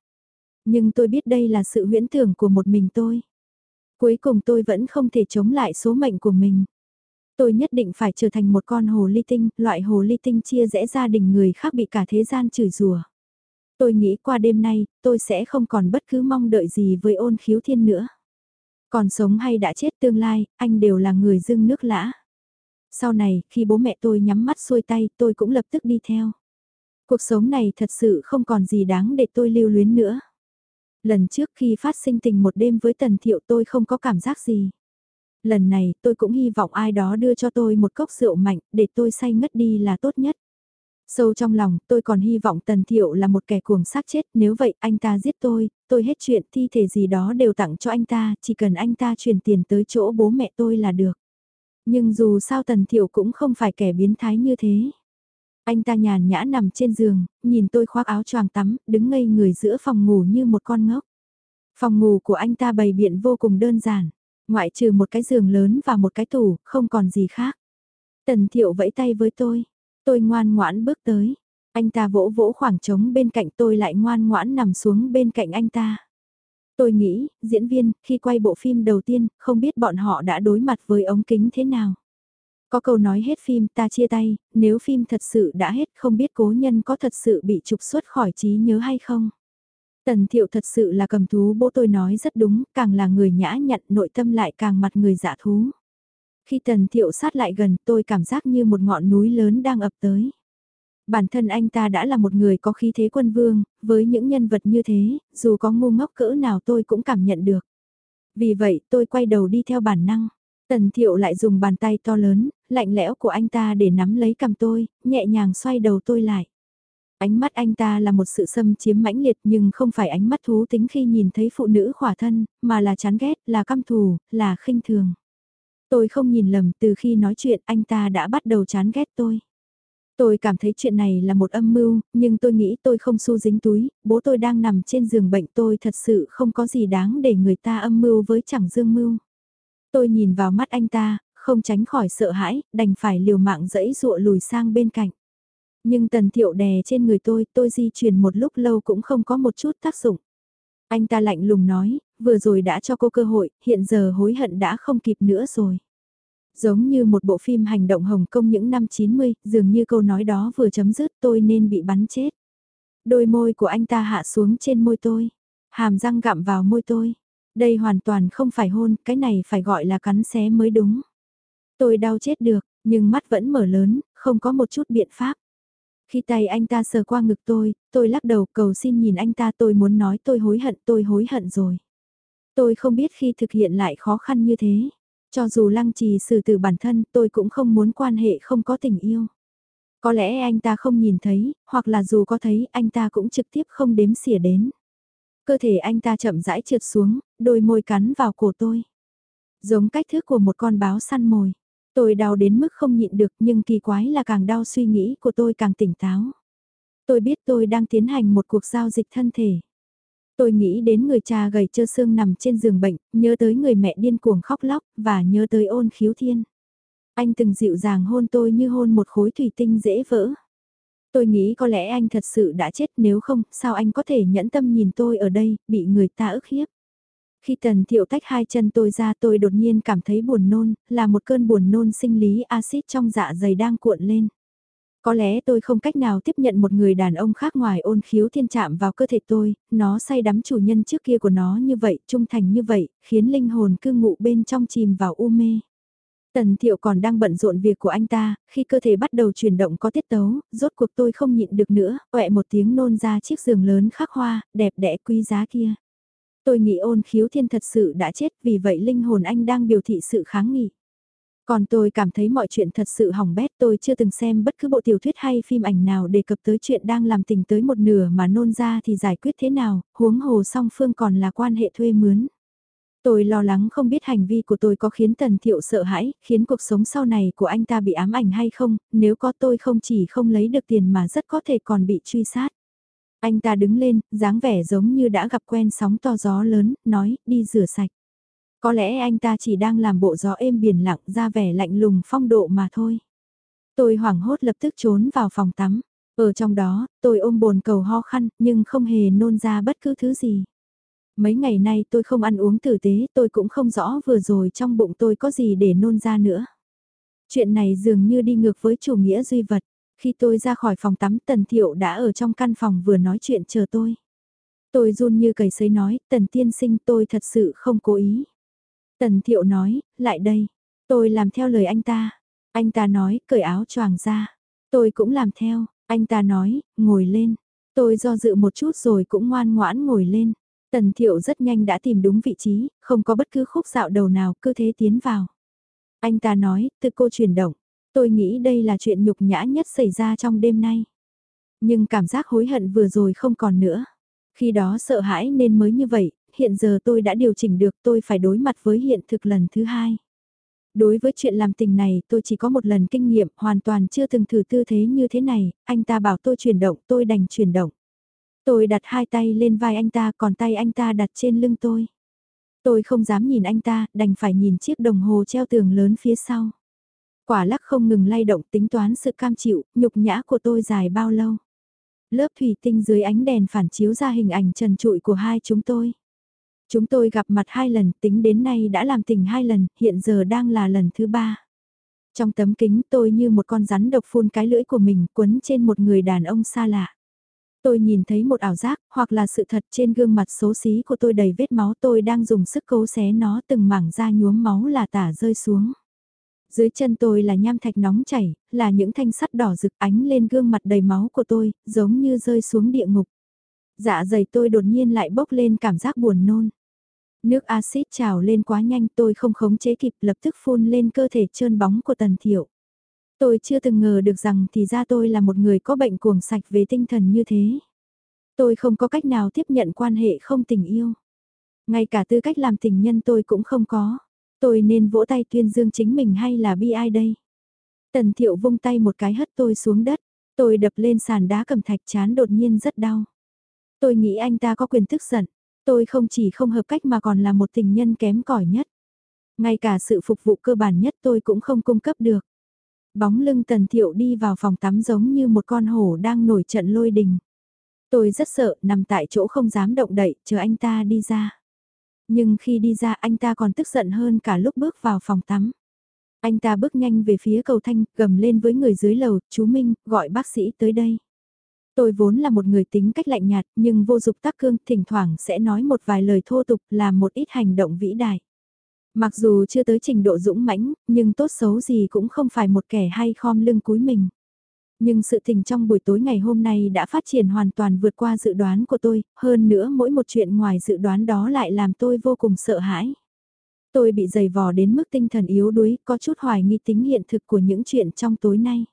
Nhưng tôi biết đây là sự huyễn tưởng của một mình tôi. Cuối cùng tôi vẫn không thể chống lại số mệnh của mình. Tôi nhất định phải trở thành một con hồ ly tinh, loại hồ ly tinh chia rẽ gia đình người khác bị cả thế gian chửi rủa. Tôi nghĩ qua đêm nay, tôi sẽ không còn bất cứ mong đợi gì với ôn khiếu thiên nữa. Còn sống hay đã chết tương lai, anh đều là người dưng nước lã. Sau này, khi bố mẹ tôi nhắm mắt xuôi tay, tôi cũng lập tức đi theo. Cuộc sống này thật sự không còn gì đáng để tôi lưu luyến nữa. Lần trước khi phát sinh tình một đêm với Tần Thiệu tôi không có cảm giác gì. Lần này tôi cũng hy vọng ai đó đưa cho tôi một cốc rượu mạnh để tôi say ngất đi là tốt nhất. Sâu trong lòng tôi còn hy vọng Tần Thiệu là một kẻ cuồng sát chết nếu vậy anh ta giết tôi, tôi hết chuyện thi thể gì đó đều tặng cho anh ta, chỉ cần anh ta chuyển tiền tới chỗ bố mẹ tôi là được. Nhưng dù sao Tần Thiệu cũng không phải kẻ biến thái như thế. Anh ta nhàn nhã nằm trên giường, nhìn tôi khoác áo choàng tắm, đứng ngây người giữa phòng ngủ như một con ngốc. Phòng ngủ của anh ta bày biện vô cùng đơn giản, ngoại trừ một cái giường lớn và một cái tủ, không còn gì khác. Tần thiệu vẫy tay với tôi, tôi ngoan ngoãn bước tới. Anh ta vỗ vỗ khoảng trống bên cạnh tôi lại ngoan ngoãn nằm xuống bên cạnh anh ta. Tôi nghĩ, diễn viên, khi quay bộ phim đầu tiên, không biết bọn họ đã đối mặt với ống kính thế nào. Có câu nói hết phim ta chia tay, nếu phim thật sự đã hết không biết cố nhân có thật sự bị trục xuất khỏi trí nhớ hay không. Tần thiệu thật sự là cầm thú bố tôi nói rất đúng, càng là người nhã nhặn nội tâm lại càng mặt người giả thú. Khi tần thiệu sát lại gần tôi cảm giác như một ngọn núi lớn đang ập tới. Bản thân anh ta đã là một người có khí thế quân vương, với những nhân vật như thế, dù có ngu ngốc cỡ nào tôi cũng cảm nhận được. Vì vậy tôi quay đầu đi theo bản năng. Tần thiệu lại dùng bàn tay to lớn, lạnh lẽo của anh ta để nắm lấy cầm tôi, nhẹ nhàng xoay đầu tôi lại. Ánh mắt anh ta là một sự xâm chiếm mãnh liệt nhưng không phải ánh mắt thú tính khi nhìn thấy phụ nữ khỏa thân, mà là chán ghét, là căm thù, là khinh thường. Tôi không nhìn lầm từ khi nói chuyện anh ta đã bắt đầu chán ghét tôi. Tôi cảm thấy chuyện này là một âm mưu, nhưng tôi nghĩ tôi không xu dính túi, bố tôi đang nằm trên giường bệnh tôi thật sự không có gì đáng để người ta âm mưu với chẳng dương mưu. Tôi nhìn vào mắt anh ta, không tránh khỏi sợ hãi, đành phải liều mạng dẫy dụa lùi sang bên cạnh. Nhưng tần thiệu đè trên người tôi, tôi di chuyển một lúc lâu cũng không có một chút tác dụng. Anh ta lạnh lùng nói, vừa rồi đã cho cô cơ hội, hiện giờ hối hận đã không kịp nữa rồi. Giống như một bộ phim hành động Hồng Kông những năm 90, dường như câu nói đó vừa chấm dứt tôi nên bị bắn chết. Đôi môi của anh ta hạ xuống trên môi tôi, hàm răng gặm vào môi tôi. Đây hoàn toàn không phải hôn, cái này phải gọi là cắn xé mới đúng. Tôi đau chết được, nhưng mắt vẫn mở lớn, không có một chút biện pháp. Khi tay anh ta sờ qua ngực tôi, tôi lắc đầu cầu xin nhìn anh ta tôi muốn nói tôi hối hận tôi hối hận rồi. Tôi không biết khi thực hiện lại khó khăn như thế. Cho dù lăng trì xử từ bản thân tôi cũng không muốn quan hệ không có tình yêu. Có lẽ anh ta không nhìn thấy, hoặc là dù có thấy anh ta cũng trực tiếp không đếm xỉa đến. Cơ thể anh ta chậm rãi trượt xuống, đôi môi cắn vào cổ tôi. Giống cách thức của một con báo săn mồi. Tôi đau đến mức không nhịn được nhưng kỳ quái là càng đau suy nghĩ của tôi càng tỉnh táo. Tôi biết tôi đang tiến hành một cuộc giao dịch thân thể. Tôi nghĩ đến người cha gầy trơ xương nằm trên giường bệnh, nhớ tới người mẹ điên cuồng khóc lóc, và nhớ tới ôn khiếu thiên. Anh từng dịu dàng hôn tôi như hôn một khối thủy tinh dễ vỡ. Tôi nghĩ có lẽ anh thật sự đã chết nếu không, sao anh có thể nhẫn tâm nhìn tôi ở đây, bị người ta ức hiếp. Khi tần thiệu tách hai chân tôi ra tôi đột nhiên cảm thấy buồn nôn, là một cơn buồn nôn sinh lý axit trong dạ dày đang cuộn lên. Có lẽ tôi không cách nào tiếp nhận một người đàn ông khác ngoài ôn khiếu thiên chạm vào cơ thể tôi, nó say đắm chủ nhân trước kia của nó như vậy, trung thành như vậy, khiến linh hồn cư ngụ bên trong chìm vào u mê. Tần thiệu còn đang bận rộn việc của anh ta, khi cơ thể bắt đầu chuyển động có tiết tấu, rốt cuộc tôi không nhịn được nữa, quẹ một tiếng nôn ra chiếc giường lớn khắc hoa, đẹp đẽ quý giá kia. Tôi nghĩ ôn khiếu thiên thật sự đã chết vì vậy linh hồn anh đang biểu thị sự kháng nghị. Còn tôi cảm thấy mọi chuyện thật sự hỏng bét tôi chưa từng xem bất cứ bộ tiểu thuyết hay phim ảnh nào đề cập tới chuyện đang làm tình tới một nửa mà nôn ra thì giải quyết thế nào, huống hồ song phương còn là quan hệ thuê mướn. Tôi lo lắng không biết hành vi của tôi có khiến Tần Thiệu sợ hãi, khiến cuộc sống sau này của anh ta bị ám ảnh hay không, nếu có tôi không chỉ không lấy được tiền mà rất có thể còn bị truy sát. Anh ta đứng lên, dáng vẻ giống như đã gặp quen sóng to gió lớn, nói, đi rửa sạch. Có lẽ anh ta chỉ đang làm bộ gió êm biển lặng ra vẻ lạnh lùng phong độ mà thôi. Tôi hoảng hốt lập tức trốn vào phòng tắm. Ở trong đó, tôi ôm bồn cầu ho khăn, nhưng không hề nôn ra bất cứ thứ gì. Mấy ngày nay tôi không ăn uống tử tế, tôi cũng không rõ vừa rồi trong bụng tôi có gì để nôn ra nữa. Chuyện này dường như đi ngược với chủ nghĩa duy vật. Khi tôi ra khỏi phòng tắm Tần Thiệu đã ở trong căn phòng vừa nói chuyện chờ tôi. Tôi run như cầy sấy nói, Tần Tiên Sinh tôi thật sự không cố ý. Tần Thiệu nói, lại đây. Tôi làm theo lời anh ta. Anh ta nói, cởi áo choàng ra. Tôi cũng làm theo. Anh ta nói, ngồi lên. Tôi do dự một chút rồi cũng ngoan ngoãn ngồi lên. Tần Thiệu rất nhanh đã tìm đúng vị trí, không có bất cứ khúc dạo đầu nào, cứ thế tiến vào. Anh ta nói, từ cô chuyển động. Tôi nghĩ đây là chuyện nhục nhã nhất xảy ra trong đêm nay. Nhưng cảm giác hối hận vừa rồi không còn nữa. Khi đó sợ hãi nên mới như vậy, hiện giờ tôi đã điều chỉnh được tôi phải đối mặt với hiện thực lần thứ hai. Đối với chuyện làm tình này tôi chỉ có một lần kinh nghiệm hoàn toàn chưa từng thử tư thế như thế này, anh ta bảo tôi chuyển động tôi đành chuyển động. Tôi đặt hai tay lên vai anh ta còn tay anh ta đặt trên lưng tôi. Tôi không dám nhìn anh ta, đành phải nhìn chiếc đồng hồ treo tường lớn phía sau. Quả lắc không ngừng lay động tính toán sự cam chịu, nhục nhã của tôi dài bao lâu. Lớp thủy tinh dưới ánh đèn phản chiếu ra hình ảnh trần trụi của hai chúng tôi. Chúng tôi gặp mặt hai lần, tính đến nay đã làm tình hai lần, hiện giờ đang là lần thứ ba. Trong tấm kính tôi như một con rắn độc phun cái lưỡi của mình quấn trên một người đàn ông xa lạ. Tôi nhìn thấy một ảo giác, hoặc là sự thật trên gương mặt xấu xí của tôi đầy vết máu tôi đang dùng sức cố xé nó từng mảng da nhuốm máu là tả rơi xuống. Dưới chân tôi là nham thạch nóng chảy, là những thanh sắt đỏ rực ánh lên gương mặt đầy máu của tôi, giống như rơi xuống địa ngục. Dạ dày tôi đột nhiên lại bốc lên cảm giác buồn nôn. Nước axit trào lên quá nhanh tôi không khống chế kịp lập tức phun lên cơ thể trơn bóng của Tần Thiệu. Tôi chưa từng ngờ được rằng thì ra tôi là một người có bệnh cuồng sạch về tinh thần như thế. Tôi không có cách nào tiếp nhận quan hệ không tình yêu. Ngay cả tư cách làm tình nhân tôi cũng không có. Tôi nên vỗ tay tuyên dương chính mình hay là bi ai đây? Tần thiệu vung tay một cái hất tôi xuống đất. Tôi đập lên sàn đá cầm thạch chán đột nhiên rất đau. Tôi nghĩ anh ta có quyền tức giận. Tôi không chỉ không hợp cách mà còn là một tình nhân kém cỏi nhất. Ngay cả sự phục vụ cơ bản nhất tôi cũng không cung cấp được. Bóng lưng tần thiệu đi vào phòng tắm giống như một con hổ đang nổi trận lôi đình. Tôi rất sợ, nằm tại chỗ không dám động đậy, chờ anh ta đi ra. Nhưng khi đi ra anh ta còn tức giận hơn cả lúc bước vào phòng tắm. Anh ta bước nhanh về phía cầu thanh, gầm lên với người dưới lầu, chú Minh, gọi bác sĩ tới đây. Tôi vốn là một người tính cách lạnh nhạt, nhưng vô dục tác cương, thỉnh thoảng sẽ nói một vài lời thô tục, làm một ít hành động vĩ đại. Mặc dù chưa tới trình độ dũng mãnh, nhưng tốt xấu gì cũng không phải một kẻ hay khom lưng cúi mình. Nhưng sự tình trong buổi tối ngày hôm nay đã phát triển hoàn toàn vượt qua dự đoán của tôi, hơn nữa mỗi một chuyện ngoài dự đoán đó lại làm tôi vô cùng sợ hãi. Tôi bị dày vò đến mức tinh thần yếu đuối, có chút hoài nghi tính hiện thực của những chuyện trong tối nay.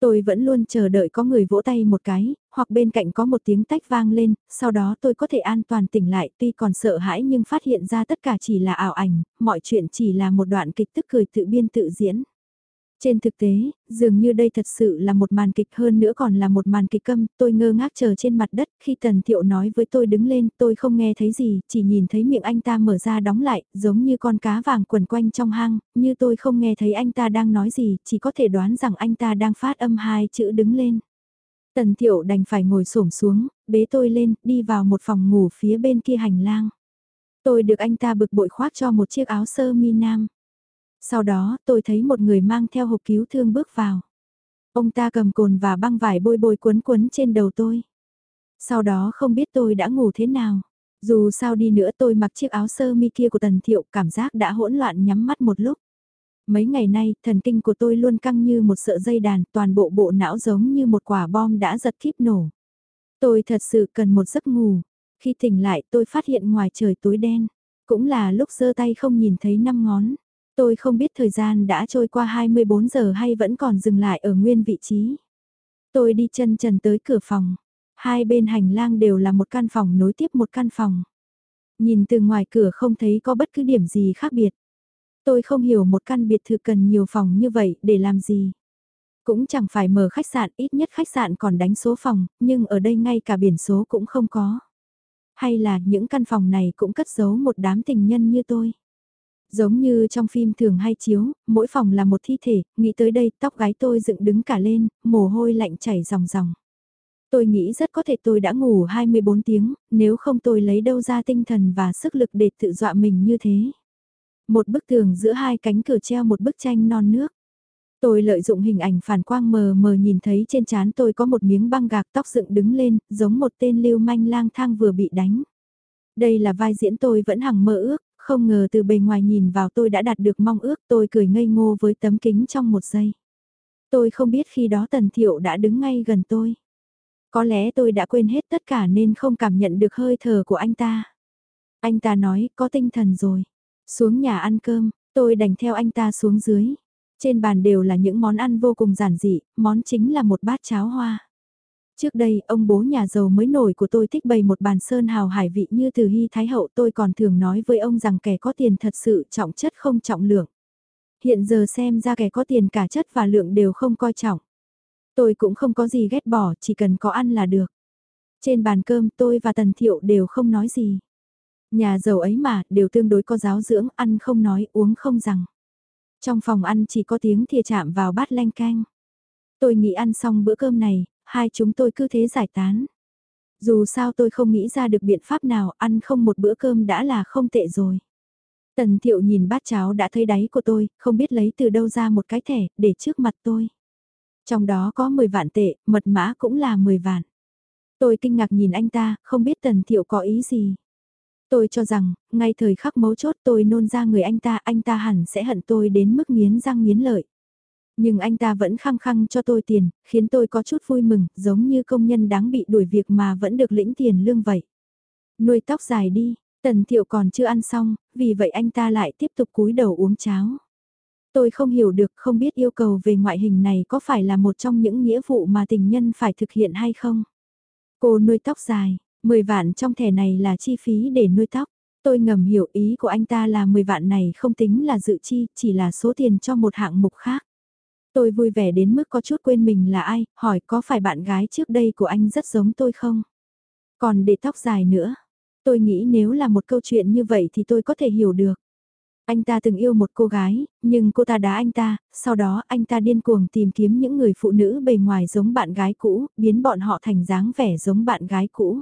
Tôi vẫn luôn chờ đợi có người vỗ tay một cái, hoặc bên cạnh có một tiếng tách vang lên, sau đó tôi có thể an toàn tỉnh lại tuy còn sợ hãi nhưng phát hiện ra tất cả chỉ là ảo ảnh, mọi chuyện chỉ là một đoạn kịch tức cười tự biên tự diễn. Trên thực tế, dường như đây thật sự là một màn kịch hơn nữa còn là một màn kịch câm, tôi ngơ ngác chờ trên mặt đất, khi Tần Thiệu nói với tôi đứng lên, tôi không nghe thấy gì, chỉ nhìn thấy miệng anh ta mở ra đóng lại, giống như con cá vàng quần quanh trong hang, như tôi không nghe thấy anh ta đang nói gì, chỉ có thể đoán rằng anh ta đang phát âm hai chữ đứng lên. Tần Thiệu đành phải ngồi xổm xuống, bế tôi lên, đi vào một phòng ngủ phía bên kia hành lang. Tôi được anh ta bực bội khoác cho một chiếc áo sơ mi nam. Sau đó tôi thấy một người mang theo hộp cứu thương bước vào. Ông ta cầm cồn và băng vải bôi bôi quấn quấn trên đầu tôi. Sau đó không biết tôi đã ngủ thế nào. Dù sao đi nữa tôi mặc chiếc áo sơ mi kia của Tần Thiệu cảm giác đã hỗn loạn nhắm mắt một lúc. Mấy ngày nay, thần kinh của tôi luôn căng như một sợi dây đàn, toàn bộ bộ não giống như một quả bom đã giật kíp nổ. Tôi thật sự cần một giấc ngủ. Khi tỉnh lại tôi phát hiện ngoài trời tối đen. Cũng là lúc giơ tay không nhìn thấy năm ngón. Tôi không biết thời gian đã trôi qua 24 giờ hay vẫn còn dừng lại ở nguyên vị trí. Tôi đi chân trần tới cửa phòng. Hai bên hành lang đều là một căn phòng nối tiếp một căn phòng. Nhìn từ ngoài cửa không thấy có bất cứ điểm gì khác biệt. Tôi không hiểu một căn biệt thự cần nhiều phòng như vậy để làm gì. Cũng chẳng phải mở khách sạn, ít nhất khách sạn còn đánh số phòng, nhưng ở đây ngay cả biển số cũng không có. Hay là những căn phòng này cũng cất giấu một đám tình nhân như tôi. Giống như trong phim thường hay chiếu, mỗi phòng là một thi thể, nghĩ tới đây tóc gái tôi dựng đứng cả lên, mồ hôi lạnh chảy ròng ròng. Tôi nghĩ rất có thể tôi đã ngủ 24 tiếng, nếu không tôi lấy đâu ra tinh thần và sức lực để tự dọa mình như thế. Một bức tường giữa hai cánh cửa treo một bức tranh non nước. Tôi lợi dụng hình ảnh phản quang mờ mờ nhìn thấy trên trán tôi có một miếng băng gạc tóc dựng đứng lên, giống một tên lưu manh lang thang vừa bị đánh. Đây là vai diễn tôi vẫn hằng mơ ước, không ngờ từ bề ngoài nhìn vào tôi đã đạt được mong ước tôi cười ngây ngô với tấm kính trong một giây. Tôi không biết khi đó Tần Thiệu đã đứng ngay gần tôi. Có lẽ tôi đã quên hết tất cả nên không cảm nhận được hơi thở của anh ta. Anh ta nói có tinh thần rồi. Xuống nhà ăn cơm, tôi đành theo anh ta xuống dưới. Trên bàn đều là những món ăn vô cùng giản dị, món chính là một bát cháo hoa. Trước đây, ông bố nhà giàu mới nổi của tôi thích bày một bàn sơn hào hải vị như từ hy thái hậu tôi còn thường nói với ông rằng kẻ có tiền thật sự trọng chất không trọng lượng. Hiện giờ xem ra kẻ có tiền cả chất và lượng đều không coi trọng. Tôi cũng không có gì ghét bỏ, chỉ cần có ăn là được. Trên bàn cơm tôi và Tần Thiệu đều không nói gì. Nhà giàu ấy mà, đều tương đối có giáo dưỡng, ăn không nói, uống không rằng. Trong phòng ăn chỉ có tiếng thìa chạm vào bát lanh canh. Tôi nghĩ ăn xong bữa cơm này, hai chúng tôi cứ thế giải tán. Dù sao tôi không nghĩ ra được biện pháp nào, ăn không một bữa cơm đã là không tệ rồi. Tần thiệu nhìn bát cháo đã thấy đáy của tôi, không biết lấy từ đâu ra một cái thẻ, để trước mặt tôi. Trong đó có 10 vạn tệ, mật mã cũng là 10 vạn. Tôi kinh ngạc nhìn anh ta, không biết tần thiệu có ý gì. Tôi cho rằng, ngay thời khắc mấu chốt tôi nôn ra người anh ta, anh ta hẳn sẽ hận tôi đến mức nghiến răng nghiến lợi. Nhưng anh ta vẫn khăng khăng cho tôi tiền, khiến tôi có chút vui mừng, giống như công nhân đáng bị đuổi việc mà vẫn được lĩnh tiền lương vậy. Nuôi tóc dài đi, tần thiệu còn chưa ăn xong, vì vậy anh ta lại tiếp tục cúi đầu uống cháo. Tôi không hiểu được, không biết yêu cầu về ngoại hình này có phải là một trong những nghĩa vụ mà tình nhân phải thực hiện hay không. Cô nuôi tóc dài, 10 vạn trong thẻ này là chi phí để nuôi tóc. Tôi ngầm hiểu ý của anh ta là 10 vạn này không tính là dự chi, chỉ là số tiền cho một hạng mục khác. Tôi vui vẻ đến mức có chút quên mình là ai, hỏi có phải bạn gái trước đây của anh rất giống tôi không? Còn để tóc dài nữa. Tôi nghĩ nếu là một câu chuyện như vậy thì tôi có thể hiểu được. Anh ta từng yêu một cô gái, nhưng cô ta đá anh ta, sau đó anh ta điên cuồng tìm kiếm những người phụ nữ bề ngoài giống bạn gái cũ, biến bọn họ thành dáng vẻ giống bạn gái cũ.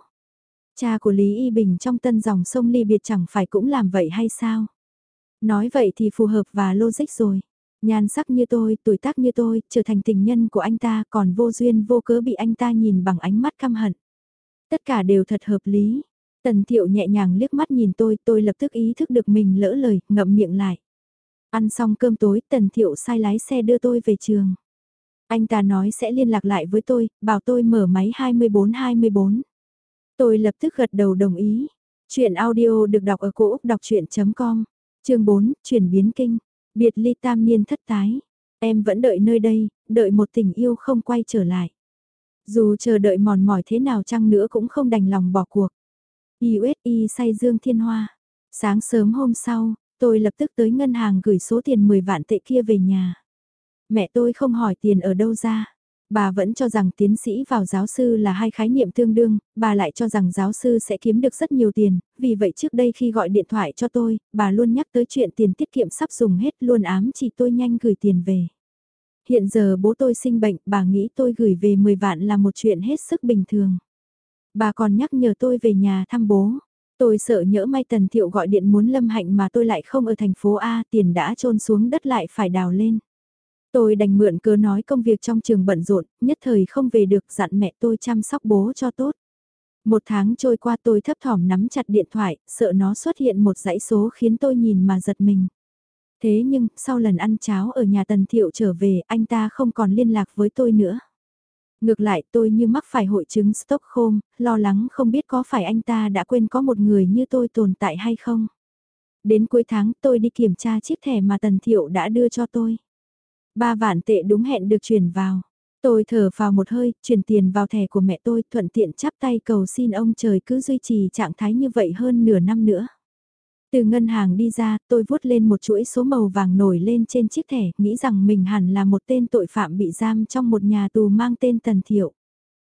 Cha của Lý Y Bình trong tân dòng sông ly biệt chẳng phải cũng làm vậy hay sao? Nói vậy thì phù hợp và logic rồi. Nhan sắc như tôi, tuổi tác như tôi, trở thành tình nhân của anh ta còn vô duyên vô cớ bị anh ta nhìn bằng ánh mắt căm hận. Tất cả đều thật hợp lý. Tần thiệu nhẹ nhàng liếc mắt nhìn tôi, tôi lập tức ý thức được mình lỡ lời, ngậm miệng lại. Ăn xong cơm tối, tần thiệu sai lái xe đưa tôi về trường. Anh ta nói sẽ liên lạc lại với tôi, bảo tôi mở máy 2424. Tôi lập tức gật đầu đồng ý. Chuyện audio được đọc ở cổ Úc đọc chuyện.com, chương 4, chuyển biến kinh. Biệt ly tam niên thất tái. Em vẫn đợi nơi đây, đợi một tình yêu không quay trở lại. Dù chờ đợi mòn mỏi thế nào chăng nữa cũng không đành lòng bỏ cuộc. USI say dương thiên hoa. Sáng sớm hôm sau, tôi lập tức tới ngân hàng gửi số tiền 10 vạn tệ kia về nhà. Mẹ tôi không hỏi tiền ở đâu ra. Bà vẫn cho rằng tiến sĩ vào giáo sư là hai khái niệm tương đương, bà lại cho rằng giáo sư sẽ kiếm được rất nhiều tiền, vì vậy trước đây khi gọi điện thoại cho tôi, bà luôn nhắc tới chuyện tiền tiết kiệm sắp dùng hết luôn ám chỉ tôi nhanh gửi tiền về. Hiện giờ bố tôi sinh bệnh, bà nghĩ tôi gửi về 10 vạn là một chuyện hết sức bình thường. Bà còn nhắc nhở tôi về nhà thăm bố. Tôi sợ nhỡ may Tần Thiệu gọi điện muốn Lâm Hạnh mà tôi lại không ở thành phố A, tiền đã trôn xuống đất lại phải đào lên. Tôi đành mượn cớ nói công việc trong trường bận rộn, nhất thời không về được dặn mẹ tôi chăm sóc bố cho tốt. Một tháng trôi qua tôi thấp thỏm nắm chặt điện thoại, sợ nó xuất hiện một dãy số khiến tôi nhìn mà giật mình. Thế nhưng, sau lần ăn cháo ở nhà Tần Thiệu trở về, anh ta không còn liên lạc với tôi nữa. Ngược lại tôi như mắc phải hội chứng Stockholm, lo lắng không biết có phải anh ta đã quên có một người như tôi tồn tại hay không. Đến cuối tháng tôi đi kiểm tra chiếc thẻ mà Tần Thiệu đã đưa cho tôi. Ba vạn tệ đúng hẹn được chuyển vào. Tôi thở vào một hơi, chuyển tiền vào thẻ của mẹ tôi thuận tiện chắp tay cầu xin ông trời cứ duy trì trạng thái như vậy hơn nửa năm nữa. Từ ngân hàng đi ra, tôi vuốt lên một chuỗi số màu vàng nổi lên trên chiếc thẻ, nghĩ rằng mình hẳn là một tên tội phạm bị giam trong một nhà tù mang tên Tần Thiệu.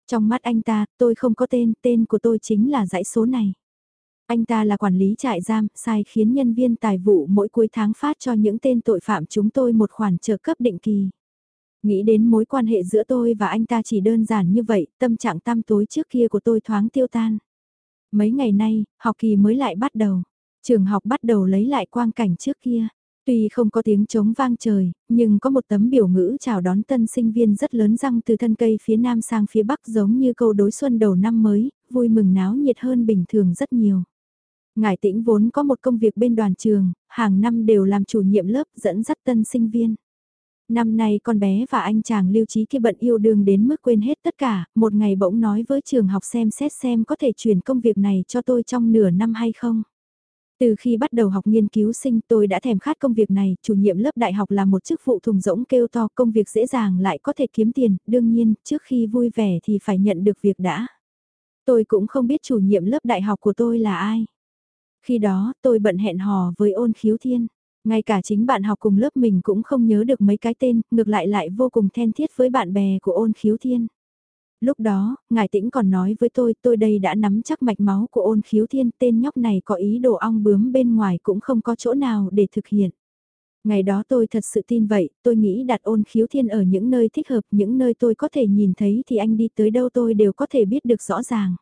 Trong mắt anh ta, tôi không có tên, tên của tôi chính là dãy số này. Anh ta là quản lý trại giam, sai khiến nhân viên tài vụ mỗi cuối tháng phát cho những tên tội phạm chúng tôi một khoản trợ cấp định kỳ. Nghĩ đến mối quan hệ giữa tôi và anh ta chỉ đơn giản như vậy, tâm trạng tăm tối trước kia của tôi thoáng tiêu tan. Mấy ngày nay, học kỳ mới lại bắt đầu. Trường học bắt đầu lấy lại quang cảnh trước kia. Tuy không có tiếng trống vang trời, nhưng có một tấm biểu ngữ chào đón tân sinh viên rất lớn răng từ thân cây phía nam sang phía bắc giống như câu đối xuân đầu năm mới, vui mừng náo nhiệt hơn bình thường rất nhiều. Ngài tĩnh vốn có một công việc bên đoàn trường, hàng năm đều làm chủ nhiệm lớp dẫn dắt tân sinh viên. Năm nay con bé và anh chàng lưu trí kia bận yêu đương đến mức quên hết tất cả, một ngày bỗng nói với trường học xem xét xem có thể chuyển công việc này cho tôi trong nửa năm hay không. Từ khi bắt đầu học nghiên cứu sinh tôi đã thèm khát công việc này, chủ nhiệm lớp đại học là một chức vụ thùng rỗng kêu to công việc dễ dàng lại có thể kiếm tiền, đương nhiên, trước khi vui vẻ thì phải nhận được việc đã. Tôi cũng không biết chủ nhiệm lớp đại học của tôi là ai. Khi đó, tôi bận hẹn hò với ôn khiếu thiên. Ngay cả chính bạn học cùng lớp mình cũng không nhớ được mấy cái tên, ngược lại lại vô cùng then thiết với bạn bè của ôn khiếu thiên. Lúc đó, ngài tĩnh còn nói với tôi, tôi đây đã nắm chắc mạch máu của ôn khiếu thiên, tên nhóc này có ý đồ ong bướm bên ngoài cũng không có chỗ nào để thực hiện. Ngày đó tôi thật sự tin vậy, tôi nghĩ đặt ôn khiếu thiên ở những nơi thích hợp, những nơi tôi có thể nhìn thấy thì anh đi tới đâu tôi đều có thể biết được rõ ràng.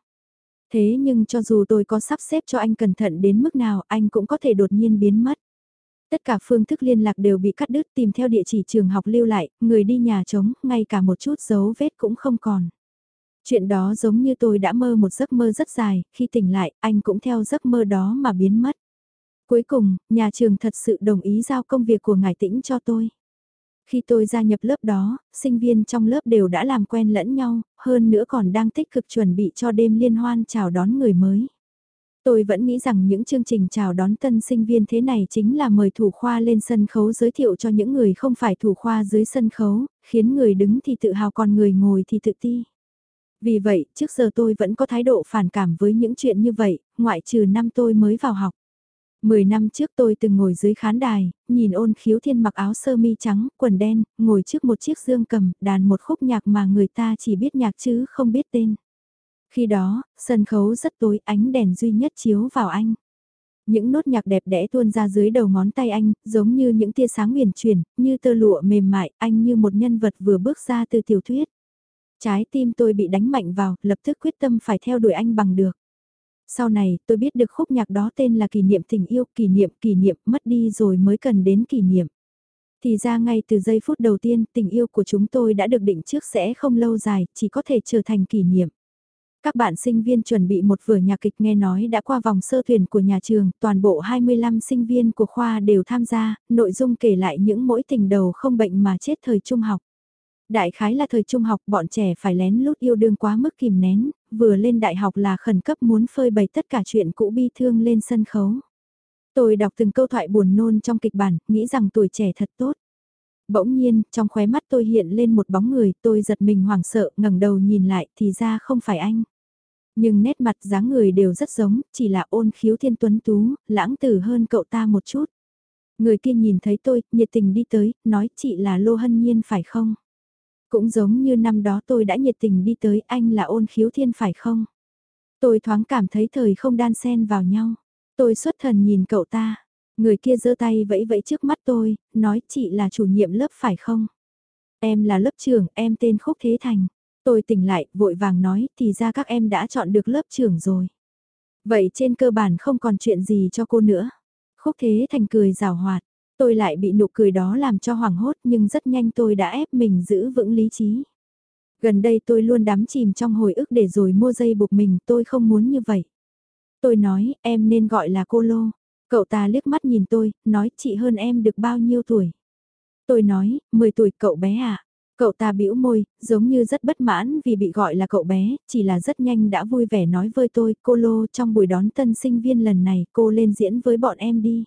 Thế nhưng cho dù tôi có sắp xếp cho anh cẩn thận đến mức nào anh cũng có thể đột nhiên biến mất. Tất cả phương thức liên lạc đều bị cắt đứt tìm theo địa chỉ trường học lưu lại, người đi nhà trống, ngay cả một chút dấu vết cũng không còn. Chuyện đó giống như tôi đã mơ một giấc mơ rất dài, khi tỉnh lại, anh cũng theo giấc mơ đó mà biến mất. Cuối cùng, nhà trường thật sự đồng ý giao công việc của ngài tĩnh cho tôi. Khi tôi gia nhập lớp đó, sinh viên trong lớp đều đã làm quen lẫn nhau, hơn nữa còn đang tích cực chuẩn bị cho đêm liên hoan chào đón người mới. Tôi vẫn nghĩ rằng những chương trình chào đón tân sinh viên thế này chính là mời thủ khoa lên sân khấu giới thiệu cho những người không phải thủ khoa dưới sân khấu, khiến người đứng thì tự hào còn người ngồi thì tự ti. Vì vậy, trước giờ tôi vẫn có thái độ phản cảm với những chuyện như vậy, ngoại trừ năm tôi mới vào học. Mười năm trước tôi từng ngồi dưới khán đài, nhìn ôn khiếu thiên mặc áo sơ mi trắng, quần đen, ngồi trước một chiếc dương cầm, đàn một khúc nhạc mà người ta chỉ biết nhạc chứ không biết tên. Khi đó, sân khấu rất tối, ánh đèn duy nhất chiếu vào anh. Những nốt nhạc đẹp đẽ tuôn ra dưới đầu ngón tay anh, giống như những tia sáng huyền chuyển, như tơ lụa mềm mại, anh như một nhân vật vừa bước ra từ tiểu thuyết. Trái tim tôi bị đánh mạnh vào, lập tức quyết tâm phải theo đuổi anh bằng được. Sau này, tôi biết được khúc nhạc đó tên là kỷ niệm tình yêu, kỷ niệm, kỷ niệm, mất đi rồi mới cần đến kỷ niệm. Thì ra ngay từ giây phút đầu tiên, tình yêu của chúng tôi đã được định trước sẽ không lâu dài, chỉ có thể trở thành kỷ niệm. Các bạn sinh viên chuẩn bị một vở nhạc kịch nghe nói đã qua vòng sơ tuyển của nhà trường, toàn bộ 25 sinh viên của khoa đều tham gia, nội dung kể lại những mỗi tình đầu không bệnh mà chết thời trung học. Đại khái là thời trung học bọn trẻ phải lén lút yêu đương quá mức kìm nén, vừa lên đại học là khẩn cấp muốn phơi bày tất cả chuyện cũ bi thương lên sân khấu. Tôi đọc từng câu thoại buồn nôn trong kịch bản, nghĩ rằng tuổi trẻ thật tốt. Bỗng nhiên, trong khóe mắt tôi hiện lên một bóng người, tôi giật mình hoảng sợ, ngẩng đầu nhìn lại, thì ra không phải anh. Nhưng nét mặt dáng người đều rất giống, chỉ là ôn khiếu thiên tuấn tú, lãng tử hơn cậu ta một chút. Người kia nhìn thấy tôi, nhiệt tình đi tới, nói chị là Lô Hân Nhiên phải không? Cũng giống như năm đó tôi đã nhiệt tình đi tới anh là ôn khiếu thiên phải không? Tôi thoáng cảm thấy thời không đan xen vào nhau. Tôi xuất thần nhìn cậu ta. Người kia giơ tay vẫy vẫy trước mắt tôi, nói chị là chủ nhiệm lớp phải không? Em là lớp trưởng, em tên Khúc Thế Thành. Tôi tỉnh lại, vội vàng nói, thì ra các em đã chọn được lớp trưởng rồi. Vậy trên cơ bản không còn chuyện gì cho cô nữa. Khúc Thế Thành cười rào hoạt. Tôi lại bị nụ cười đó làm cho hoảng hốt nhưng rất nhanh tôi đã ép mình giữ vững lý trí. Gần đây tôi luôn đắm chìm trong hồi ức để rồi mua dây buộc mình tôi không muốn như vậy. Tôi nói em nên gọi là cô Lô. Cậu ta liếc mắt nhìn tôi, nói chị hơn em được bao nhiêu tuổi. Tôi nói, 10 tuổi cậu bé à. Cậu ta bĩu môi, giống như rất bất mãn vì bị gọi là cậu bé, chỉ là rất nhanh đã vui vẻ nói với tôi, cô Lô trong buổi đón tân sinh viên lần này cô lên diễn với bọn em đi.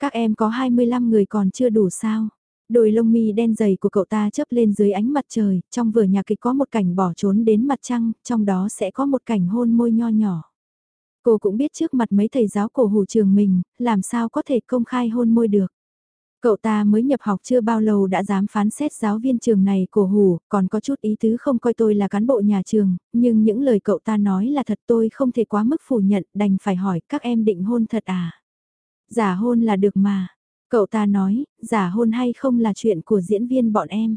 Các em có 25 người còn chưa đủ sao? Đôi lông mi đen dày của cậu ta chớp lên dưới ánh mặt trời, trong vở nhà kịch có một cảnh bỏ trốn đến mặt trăng, trong đó sẽ có một cảnh hôn môi nho nhỏ. Cô cũng biết trước mặt mấy thầy giáo cổ hủ trường mình, làm sao có thể công khai hôn môi được. Cậu ta mới nhập học chưa bao lâu đã dám phán xét giáo viên trường này cổ hủ, còn có chút ý tứ không coi tôi là cán bộ nhà trường, nhưng những lời cậu ta nói là thật tôi không thể quá mức phủ nhận, đành phải hỏi các em định hôn thật à. Giả hôn là được mà. Cậu ta nói, giả hôn hay không là chuyện của diễn viên bọn em.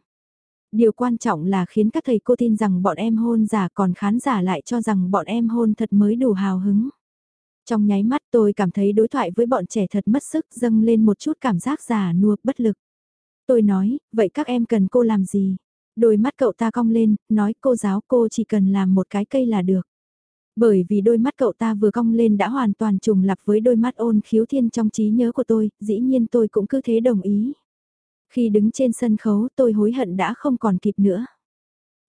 Điều quan trọng là khiến các thầy cô tin rằng bọn em hôn giả còn khán giả lại cho rằng bọn em hôn thật mới đủ hào hứng. Trong nháy mắt tôi cảm thấy đối thoại với bọn trẻ thật mất sức dâng lên một chút cảm giác giả nua bất lực. Tôi nói, vậy các em cần cô làm gì? Đôi mắt cậu ta cong lên, nói cô giáo cô chỉ cần làm một cái cây là được. Bởi vì đôi mắt cậu ta vừa cong lên đã hoàn toàn trùng lặp với đôi mắt ôn khiếu thiên trong trí nhớ của tôi, dĩ nhiên tôi cũng cứ thế đồng ý. Khi đứng trên sân khấu tôi hối hận đã không còn kịp nữa.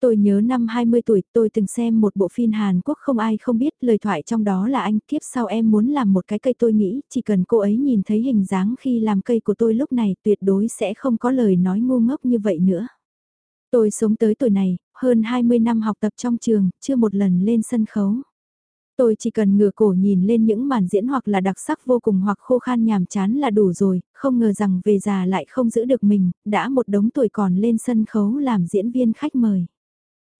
Tôi nhớ năm 20 tuổi tôi từng xem một bộ phim Hàn Quốc không ai không biết lời thoại trong đó là anh kiếp sau em muốn làm một cái cây tôi nghĩ chỉ cần cô ấy nhìn thấy hình dáng khi làm cây của tôi lúc này tuyệt đối sẽ không có lời nói ngu ngốc như vậy nữa. Tôi sống tới tuổi này, hơn 20 năm học tập trong trường, chưa một lần lên sân khấu. Tôi chỉ cần ngửa cổ nhìn lên những màn diễn hoặc là đặc sắc vô cùng hoặc khô khan nhàm chán là đủ rồi, không ngờ rằng về già lại không giữ được mình, đã một đống tuổi còn lên sân khấu làm diễn viên khách mời.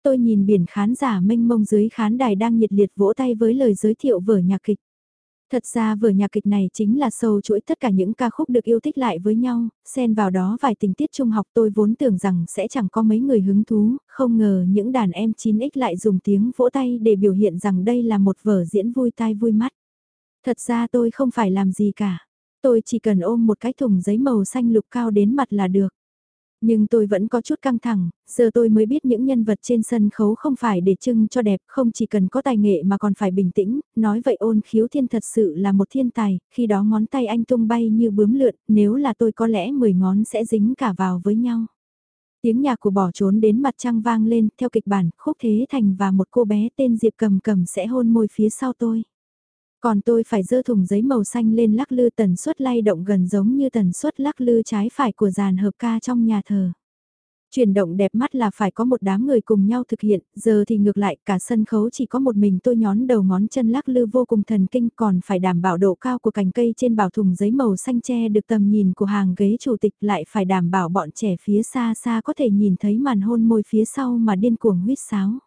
Tôi nhìn biển khán giả mênh mông dưới khán đài đang nhiệt liệt vỗ tay với lời giới thiệu vở nhạc kịch. Thật ra vở nhạc kịch này chính là sâu chuỗi tất cả những ca khúc được yêu thích lại với nhau, xen vào đó vài tình tiết trung học tôi vốn tưởng rằng sẽ chẳng có mấy người hứng thú, không ngờ những đàn em 9X lại dùng tiếng vỗ tay để biểu hiện rằng đây là một vở diễn vui tai vui mắt. Thật ra tôi không phải làm gì cả, tôi chỉ cần ôm một cái thùng giấy màu xanh lục cao đến mặt là được. Nhưng tôi vẫn có chút căng thẳng, giờ tôi mới biết những nhân vật trên sân khấu không phải để trưng cho đẹp, không chỉ cần có tài nghệ mà còn phải bình tĩnh, nói vậy ôn khiếu thiên thật sự là một thiên tài, khi đó ngón tay anh tung bay như bướm lượn, nếu là tôi có lẽ 10 ngón sẽ dính cả vào với nhau. Tiếng nhạc của bỏ trốn đến mặt trăng vang lên, theo kịch bản, khúc thế thành và một cô bé tên Diệp cầm cầm sẽ hôn môi phía sau tôi. Còn tôi phải dơ thùng giấy màu xanh lên lắc lư tần suất lay động gần giống như tần suất lắc lư trái phải của dàn hợp ca trong nhà thờ. Chuyển động đẹp mắt là phải có một đám người cùng nhau thực hiện, giờ thì ngược lại cả sân khấu chỉ có một mình tôi nhón đầu ngón chân lắc lư vô cùng thần kinh còn phải đảm bảo độ cao của cành cây trên bảo thùng giấy màu xanh che được tầm nhìn của hàng ghế chủ tịch lại phải đảm bảo bọn trẻ phía xa xa có thể nhìn thấy màn hôn môi phía sau mà điên cuồng huyết sáo.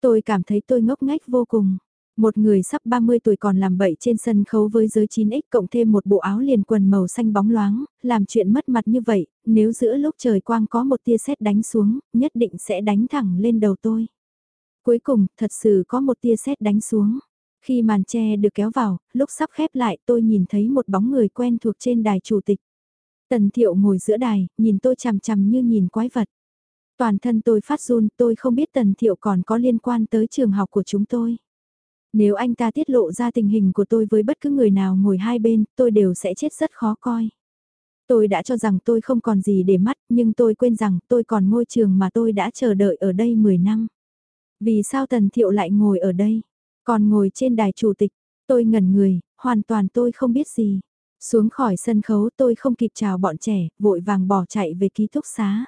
Tôi cảm thấy tôi ngốc ngách vô cùng. Một người sắp 30 tuổi còn làm bậy trên sân khấu với giới 9X cộng thêm một bộ áo liền quần màu xanh bóng loáng, làm chuyện mất mặt như vậy, nếu giữa lúc trời quang có một tia sét đánh xuống, nhất định sẽ đánh thẳng lên đầu tôi. Cuối cùng, thật sự có một tia sét đánh xuống. Khi màn che được kéo vào, lúc sắp khép lại tôi nhìn thấy một bóng người quen thuộc trên đài chủ tịch. Tần thiệu ngồi giữa đài, nhìn tôi chằm chằm như nhìn quái vật. Toàn thân tôi phát run, tôi không biết tần thiệu còn có liên quan tới trường học của chúng tôi. Nếu anh ta tiết lộ ra tình hình của tôi với bất cứ người nào ngồi hai bên, tôi đều sẽ chết rất khó coi. Tôi đã cho rằng tôi không còn gì để mắt, nhưng tôi quên rằng tôi còn ngôi trường mà tôi đã chờ đợi ở đây 10 năm. Vì sao Tần Thiệu lại ngồi ở đây? Còn ngồi trên đài chủ tịch, tôi ngẩn người, hoàn toàn tôi không biết gì. Xuống khỏi sân khấu tôi không kịp chào bọn trẻ, vội vàng bỏ chạy về ký túc xá.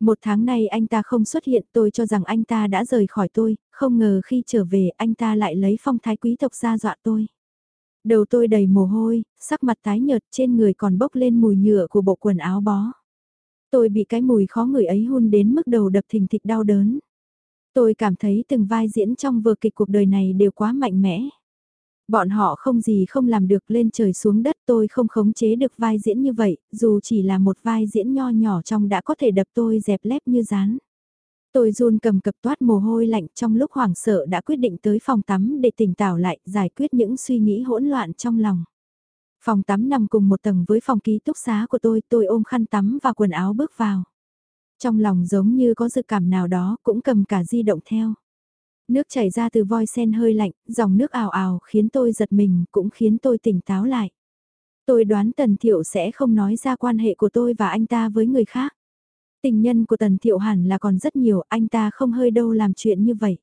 Một tháng nay anh ta không xuất hiện tôi cho rằng anh ta đã rời khỏi tôi, không ngờ khi trở về anh ta lại lấy phong thái quý tộc ra dọa tôi. Đầu tôi đầy mồ hôi, sắc mặt tái nhợt trên người còn bốc lên mùi nhựa của bộ quần áo bó. Tôi bị cái mùi khó người ấy hôn đến mức đầu đập thình thịch đau đớn. Tôi cảm thấy từng vai diễn trong vở kịch cuộc đời này đều quá mạnh mẽ. Bọn họ không gì không làm được lên trời xuống đất tôi không khống chế được vai diễn như vậy, dù chỉ là một vai diễn nho nhỏ trong đã có thể đập tôi dẹp lép như rán. Tôi run cầm cập toát mồ hôi lạnh trong lúc hoảng sợ đã quyết định tới phòng tắm để tỉnh táo lại, giải quyết những suy nghĩ hỗn loạn trong lòng. Phòng tắm nằm cùng một tầng với phòng ký túc xá của tôi, tôi ôm khăn tắm và quần áo bước vào. Trong lòng giống như có dự cảm nào đó cũng cầm cả di động theo. Nước chảy ra từ voi sen hơi lạnh, dòng nước ào ào khiến tôi giật mình cũng khiến tôi tỉnh táo lại. Tôi đoán Tần Thiệu sẽ không nói ra quan hệ của tôi và anh ta với người khác. Tình nhân của Tần Thiệu hẳn là còn rất nhiều, anh ta không hơi đâu làm chuyện như vậy.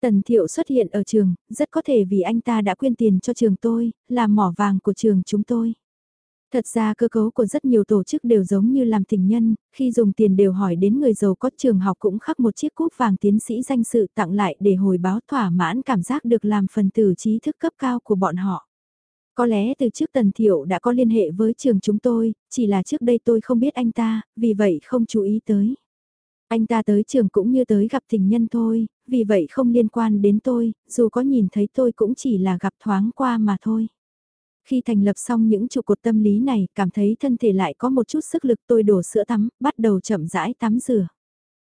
Tần Thiệu xuất hiện ở trường, rất có thể vì anh ta đã quyên tiền cho trường tôi, là mỏ vàng của trường chúng tôi. Thật ra cơ cấu của rất nhiều tổ chức đều giống như làm tình nhân, khi dùng tiền đều hỏi đến người giàu có trường học cũng khắc một chiếc cúp vàng tiến sĩ danh sự tặng lại để hồi báo thỏa mãn cảm giác được làm phần tử trí thức cấp cao của bọn họ. Có lẽ từ trước Tần Thiệu đã có liên hệ với trường chúng tôi, chỉ là trước đây tôi không biết anh ta, vì vậy không chú ý tới. Anh ta tới trường cũng như tới gặp tình nhân thôi, vì vậy không liên quan đến tôi, dù có nhìn thấy tôi cũng chỉ là gặp thoáng qua mà thôi. Khi thành lập xong những trụ cột tâm lý này, cảm thấy thân thể lại có một chút sức lực tôi đổ sữa tắm, bắt đầu chậm rãi tắm rửa.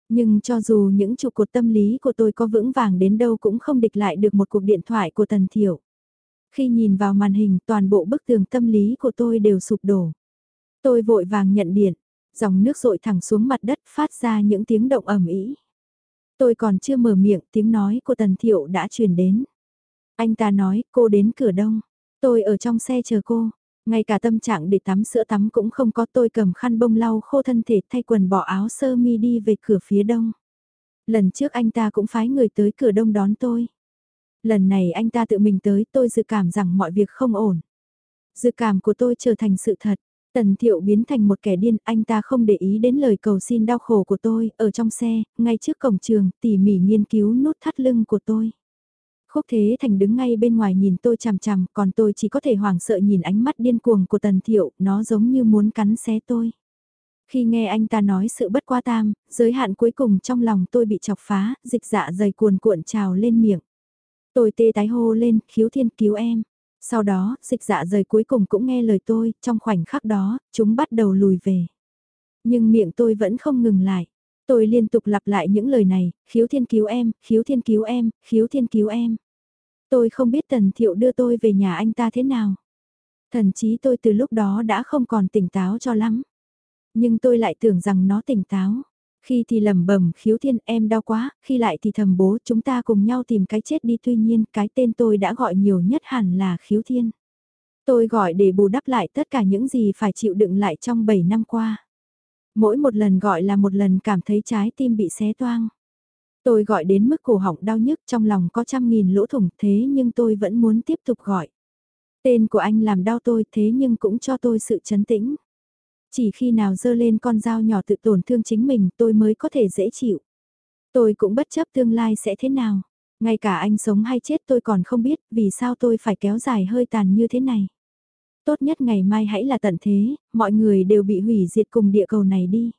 Nhưng cho dù những trụ cột tâm lý của tôi có vững vàng đến đâu cũng không địch lại được một cuộc điện thoại của Tần Thiểu. Khi nhìn vào màn hình toàn bộ bức tường tâm lý của tôi đều sụp đổ. Tôi vội vàng nhận điện, dòng nước rội thẳng xuống mặt đất phát ra những tiếng động ầm ĩ. Tôi còn chưa mở miệng tiếng nói của Tần Thiệu đã truyền đến. Anh ta nói cô đến cửa đông. Tôi ở trong xe chờ cô, ngay cả tâm trạng để tắm sữa tắm cũng không có tôi cầm khăn bông lau khô thân thể thay quần bỏ áo sơ mi đi về cửa phía đông. Lần trước anh ta cũng phái người tới cửa đông đón tôi. Lần này anh ta tự mình tới tôi dự cảm rằng mọi việc không ổn. Dự cảm của tôi trở thành sự thật. Tần thiệu biến thành một kẻ điên, anh ta không để ý đến lời cầu xin đau khổ của tôi, ở trong xe, ngay trước cổng trường, tỉ mỉ nghiên cứu nút thắt lưng của tôi. Khúc Thế Thành đứng ngay bên ngoài nhìn tôi chằm chằm, còn tôi chỉ có thể hoảng sợ nhìn ánh mắt điên cuồng của Tần Thiệu, nó giống như muốn cắn xé tôi. Khi nghe anh ta nói sự bất qua tam, giới hạn cuối cùng trong lòng tôi bị chọc phá, dịch dạ dày cuồn cuộn trào lên miệng. Tôi tê tái hô lên, khiếu thiên cứu em. Sau đó, dịch dạ rời cuối cùng cũng nghe lời tôi, trong khoảnh khắc đó, chúng bắt đầu lùi về. Nhưng miệng tôi vẫn không ngừng lại. Tôi liên tục lặp lại những lời này, khiếu thiên cứu em, khiếu thiên cứu em, khiếu thiên cứu em. Tôi không biết Tần Thiệu đưa tôi về nhà anh ta thế nào. Thần chí tôi từ lúc đó đã không còn tỉnh táo cho lắm. Nhưng tôi lại tưởng rằng nó tỉnh táo. Khi thì lẩm bẩm khiếu thiên em đau quá, khi lại thì thầm bố chúng ta cùng nhau tìm cái chết đi tuy nhiên cái tên tôi đã gọi nhiều nhất hẳn là khiếu thiên. Tôi gọi để bù đắp lại tất cả những gì phải chịu đựng lại trong 7 năm qua. Mỗi một lần gọi là một lần cảm thấy trái tim bị xé toang. Tôi gọi đến mức cổ họng đau nhức, trong lòng có trăm nghìn lỗ thủng, thế nhưng tôi vẫn muốn tiếp tục gọi. Tên của anh làm đau tôi, thế nhưng cũng cho tôi sự chấn tĩnh. Chỉ khi nào dơ lên con dao nhỏ tự tổn thương chính mình, tôi mới có thể dễ chịu. Tôi cũng bất chấp tương lai sẽ thế nào. Ngay cả anh sống hay chết tôi còn không biết vì sao tôi phải kéo dài hơi tàn như thế này. Tốt nhất ngày mai hãy là tận thế, mọi người đều bị hủy diệt cùng địa cầu này đi.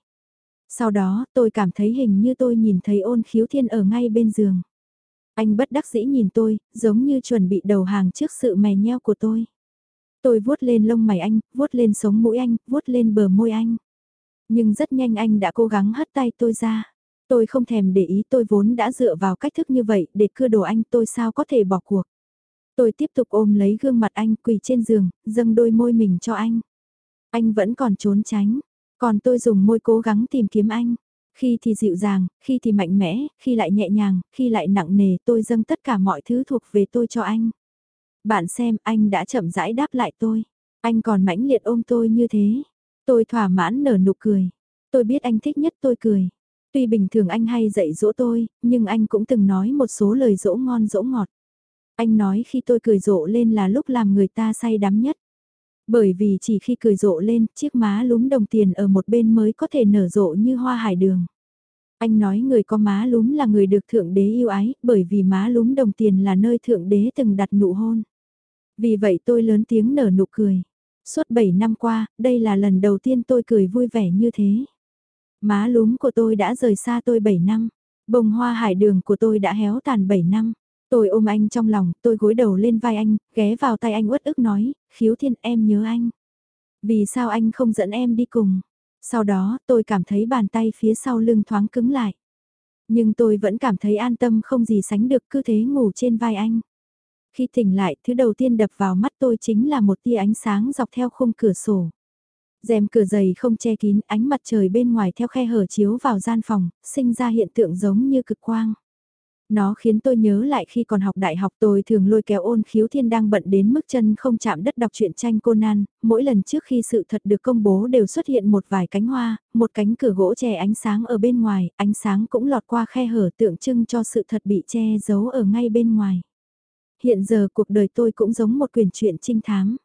Sau đó tôi cảm thấy hình như tôi nhìn thấy ôn khiếu thiên ở ngay bên giường. Anh bất đắc dĩ nhìn tôi, giống như chuẩn bị đầu hàng trước sự mè nheo của tôi. Tôi vuốt lên lông mày anh, vuốt lên sống mũi anh, vuốt lên bờ môi anh. Nhưng rất nhanh anh đã cố gắng hất tay tôi ra. Tôi không thèm để ý tôi vốn đã dựa vào cách thức như vậy để cưa đồ anh tôi sao có thể bỏ cuộc. Tôi tiếp tục ôm lấy gương mặt anh quỳ trên giường, dâng đôi môi mình cho anh. Anh vẫn còn trốn tránh, còn tôi dùng môi cố gắng tìm kiếm anh. Khi thì dịu dàng, khi thì mạnh mẽ, khi lại nhẹ nhàng, khi lại nặng nề tôi dâng tất cả mọi thứ thuộc về tôi cho anh. Bạn xem anh đã chậm rãi đáp lại tôi. Anh còn mãnh liệt ôm tôi như thế. Tôi thỏa mãn nở nụ cười. Tôi biết anh thích nhất tôi cười. Tuy bình thường anh hay dạy dỗ tôi, nhưng anh cũng từng nói một số lời dỗ ngon dỗ ngọt. Anh nói khi tôi cười rộ lên là lúc làm người ta say đắm nhất. Bởi vì chỉ khi cười rộ lên, chiếc má lúm đồng tiền ở một bên mới có thể nở rộ như hoa hải đường. Anh nói người có má lúm là người được Thượng Đế yêu ái, bởi vì má lúm đồng tiền là nơi Thượng Đế từng đặt nụ hôn. Vì vậy tôi lớn tiếng nở nụ cười. Suốt 7 năm qua, đây là lần đầu tiên tôi cười vui vẻ như thế. Má lúm của tôi đã rời xa tôi 7 năm. Bông hoa hải đường của tôi đã héo tàn 7 năm. Tôi ôm anh trong lòng, tôi gối đầu lên vai anh, ghé vào tay anh uất ức nói, khiếu thiên em nhớ anh. Vì sao anh không dẫn em đi cùng? Sau đó, tôi cảm thấy bàn tay phía sau lưng thoáng cứng lại. Nhưng tôi vẫn cảm thấy an tâm không gì sánh được cứ thế ngủ trên vai anh. Khi tỉnh lại, thứ đầu tiên đập vào mắt tôi chính là một tia ánh sáng dọc theo khung cửa sổ. rèm cửa dày không che kín, ánh mặt trời bên ngoài theo khe hở chiếu vào gian phòng, sinh ra hiện tượng giống như cực quang. Nó khiến tôi nhớ lại khi còn học đại học tôi thường lôi kéo ôn khiếu thiên đang bận đến mức chân không chạm đất đọc truyện tranh Conan, mỗi lần trước khi sự thật được công bố đều xuất hiện một vài cánh hoa, một cánh cửa gỗ che ánh sáng ở bên ngoài, ánh sáng cũng lọt qua khe hở tượng trưng cho sự thật bị che giấu ở ngay bên ngoài. Hiện giờ cuộc đời tôi cũng giống một quyển truyện trinh thám.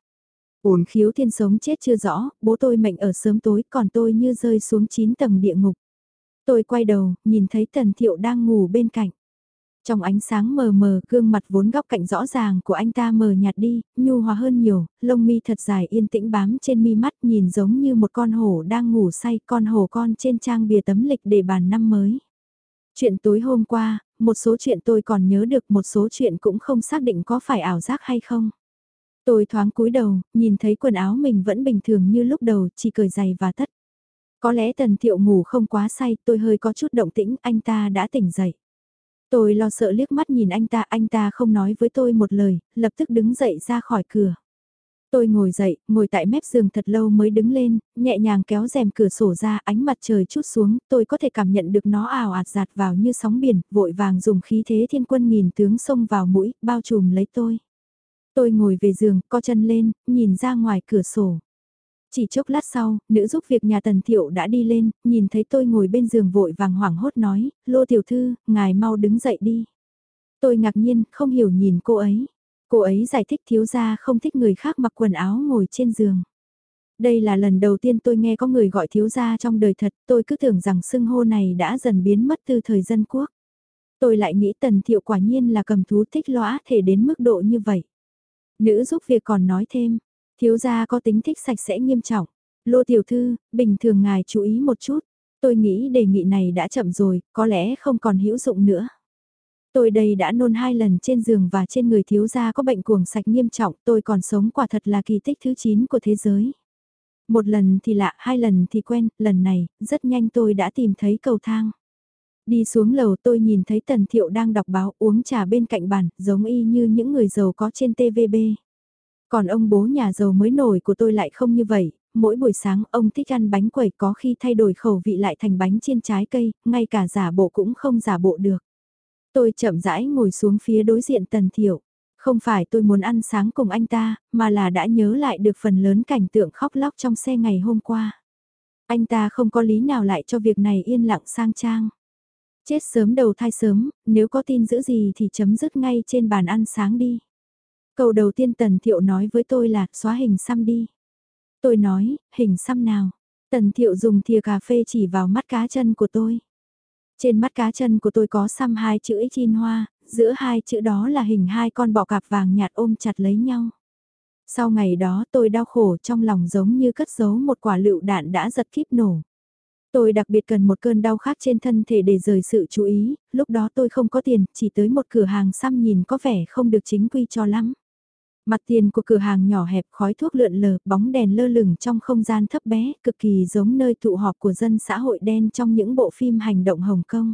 Ôn khiếu thiên sống chết chưa rõ, bố tôi mệnh ở sớm tối còn tôi như rơi xuống 9 tầng địa ngục. Tôi quay đầu, nhìn thấy Tần Thiệu đang ngủ bên cạnh. Trong ánh sáng mờ mờ, gương mặt vốn góc cạnh rõ ràng của anh ta mờ nhạt đi, nhu hòa hơn nhiều, lông mi thật dài yên tĩnh bám trên mi mắt nhìn giống như một con hổ đang ngủ say, con hổ con trên trang bìa tấm lịch để bàn năm mới. Chuyện tối hôm qua, một số chuyện tôi còn nhớ được một số chuyện cũng không xác định có phải ảo giác hay không. Tôi thoáng cúi đầu, nhìn thấy quần áo mình vẫn bình thường như lúc đầu, chỉ cởi giày và tất. Có lẽ tần thiệu ngủ không quá say, tôi hơi có chút động tĩnh, anh ta đã tỉnh dậy. Tôi lo sợ liếc mắt nhìn anh ta, anh ta không nói với tôi một lời, lập tức đứng dậy ra khỏi cửa. Tôi ngồi dậy, ngồi tại mép giường thật lâu mới đứng lên, nhẹ nhàng kéo rèm cửa sổ ra, ánh mặt trời chút xuống, tôi có thể cảm nhận được nó ảo ạt giạt vào như sóng biển, vội vàng dùng khí thế thiên quân nghìn tướng xông vào mũi, bao trùm lấy tôi. Tôi ngồi về giường, co chân lên, nhìn ra ngoài cửa sổ. Chỉ chốc lát sau, nữ giúp việc nhà Tần Thiệu đã đi lên, nhìn thấy tôi ngồi bên giường vội vàng hoảng hốt nói, Lô Tiểu Thư, ngài mau đứng dậy đi. Tôi ngạc nhiên, không hiểu nhìn cô ấy. Cô ấy giải thích thiếu gia không thích người khác mặc quần áo ngồi trên giường. Đây là lần đầu tiên tôi nghe có người gọi thiếu gia trong đời thật, tôi cứ tưởng rằng xưng hô này đã dần biến mất từ thời dân quốc. Tôi lại nghĩ tần thiệu quả nhiên là cầm thú thích lõa thể đến mức độ như vậy. Nữ giúp việc còn nói thêm, thiếu gia có tính thích sạch sẽ nghiêm trọng. Lô tiểu thư, bình thường ngài chú ý một chút. Tôi nghĩ đề nghị này đã chậm rồi, có lẽ không còn hữu dụng nữa. Tôi đây đã nôn hai lần trên giường và trên người thiếu gia có bệnh cuồng sạch nghiêm trọng, tôi còn sống quả thật là kỳ tích thứ 9 của thế giới. Một lần thì lạ, hai lần thì quen, lần này, rất nhanh tôi đã tìm thấy cầu thang. Đi xuống lầu tôi nhìn thấy Tần Thiệu đang đọc báo uống trà bên cạnh bàn, giống y như những người giàu có trên TVB. Còn ông bố nhà giàu mới nổi của tôi lại không như vậy, mỗi buổi sáng ông thích ăn bánh quẩy có khi thay đổi khẩu vị lại thành bánh chiên trái cây, ngay cả giả bộ cũng không giả bộ được. Tôi chậm rãi ngồi xuống phía đối diện Tần Thiệu. Không phải tôi muốn ăn sáng cùng anh ta, mà là đã nhớ lại được phần lớn cảnh tượng khóc lóc trong xe ngày hôm qua. Anh ta không có lý nào lại cho việc này yên lặng sang trang. Chết sớm đầu thai sớm, nếu có tin giữ gì thì chấm dứt ngay trên bàn ăn sáng đi. Câu đầu tiên Tần Thiệu nói với tôi là xóa hình xăm đi. Tôi nói, hình xăm nào? Tần Thiệu dùng thìa cà phê chỉ vào mắt cá chân của tôi. Trên mắt cá chân của tôi có xăm hai chữ chin hoa, giữa hai chữ đó là hình hai con bọ cạp vàng nhạt ôm chặt lấy nhau. Sau ngày đó tôi đau khổ trong lòng giống như cất giấu một quả lựu đạn đã giật kíp nổ. Tôi đặc biệt cần một cơn đau khác trên thân thể để rời sự chú ý, lúc đó tôi không có tiền, chỉ tới một cửa hàng xăm nhìn có vẻ không được chính quy cho lắm. Mặt tiền của cửa hàng nhỏ hẹp khói thuốc lượn lờ, bóng đèn lơ lửng trong không gian thấp bé, cực kỳ giống nơi tụ họp của dân xã hội đen trong những bộ phim hành động Hồng Kông.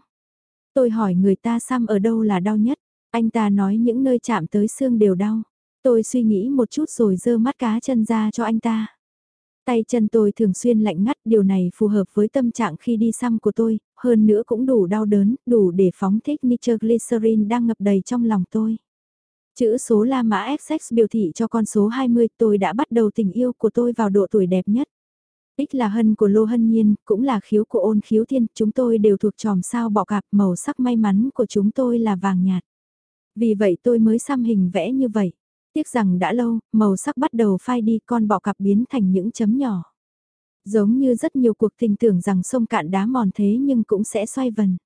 Tôi hỏi người ta xăm ở đâu là đau nhất, anh ta nói những nơi chạm tới xương đều đau. Tôi suy nghĩ một chút rồi dơ mắt cá chân ra cho anh ta. Tay chân tôi thường xuyên lạnh ngắt, điều này phù hợp với tâm trạng khi đi xăm của tôi, hơn nữa cũng đủ đau đớn, đủ để phóng thích nitroglycerin đang ngập đầy trong lòng tôi. Chữ số La Mã XX biểu thị cho con số 20 tôi đã bắt đầu tình yêu của tôi vào độ tuổi đẹp nhất. Ích là hân của Lô Hân Nhiên, cũng là khiếu của ôn khiếu thiên, chúng tôi đều thuộc tròm sao bọ cạp màu sắc may mắn của chúng tôi là vàng nhạt. Vì vậy tôi mới xăm hình vẽ như vậy. Tiếc rằng đã lâu, màu sắc bắt đầu phai đi con bọ cạp biến thành những chấm nhỏ. Giống như rất nhiều cuộc tình tưởng rằng sông cạn đá mòn thế nhưng cũng sẽ xoay vần.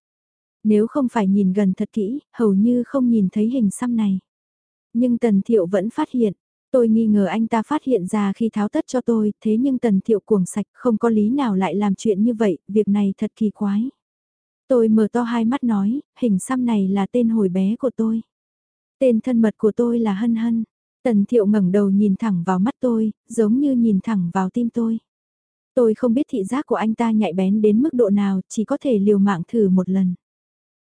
Nếu không phải nhìn gần thật kỹ, hầu như không nhìn thấy hình xăm này. Nhưng Tần Thiệu vẫn phát hiện. Tôi nghi ngờ anh ta phát hiện ra khi tháo tất cho tôi, thế nhưng Tần Thiệu cuồng sạch không có lý nào lại làm chuyện như vậy, việc này thật kỳ quái. Tôi mở to hai mắt nói, hình xăm này là tên hồi bé của tôi. Tên thân mật của tôi là Hân Hân. Tần Thiệu ngẩng đầu nhìn thẳng vào mắt tôi, giống như nhìn thẳng vào tim tôi. Tôi không biết thị giác của anh ta nhạy bén đến mức độ nào, chỉ có thể liều mạng thử một lần.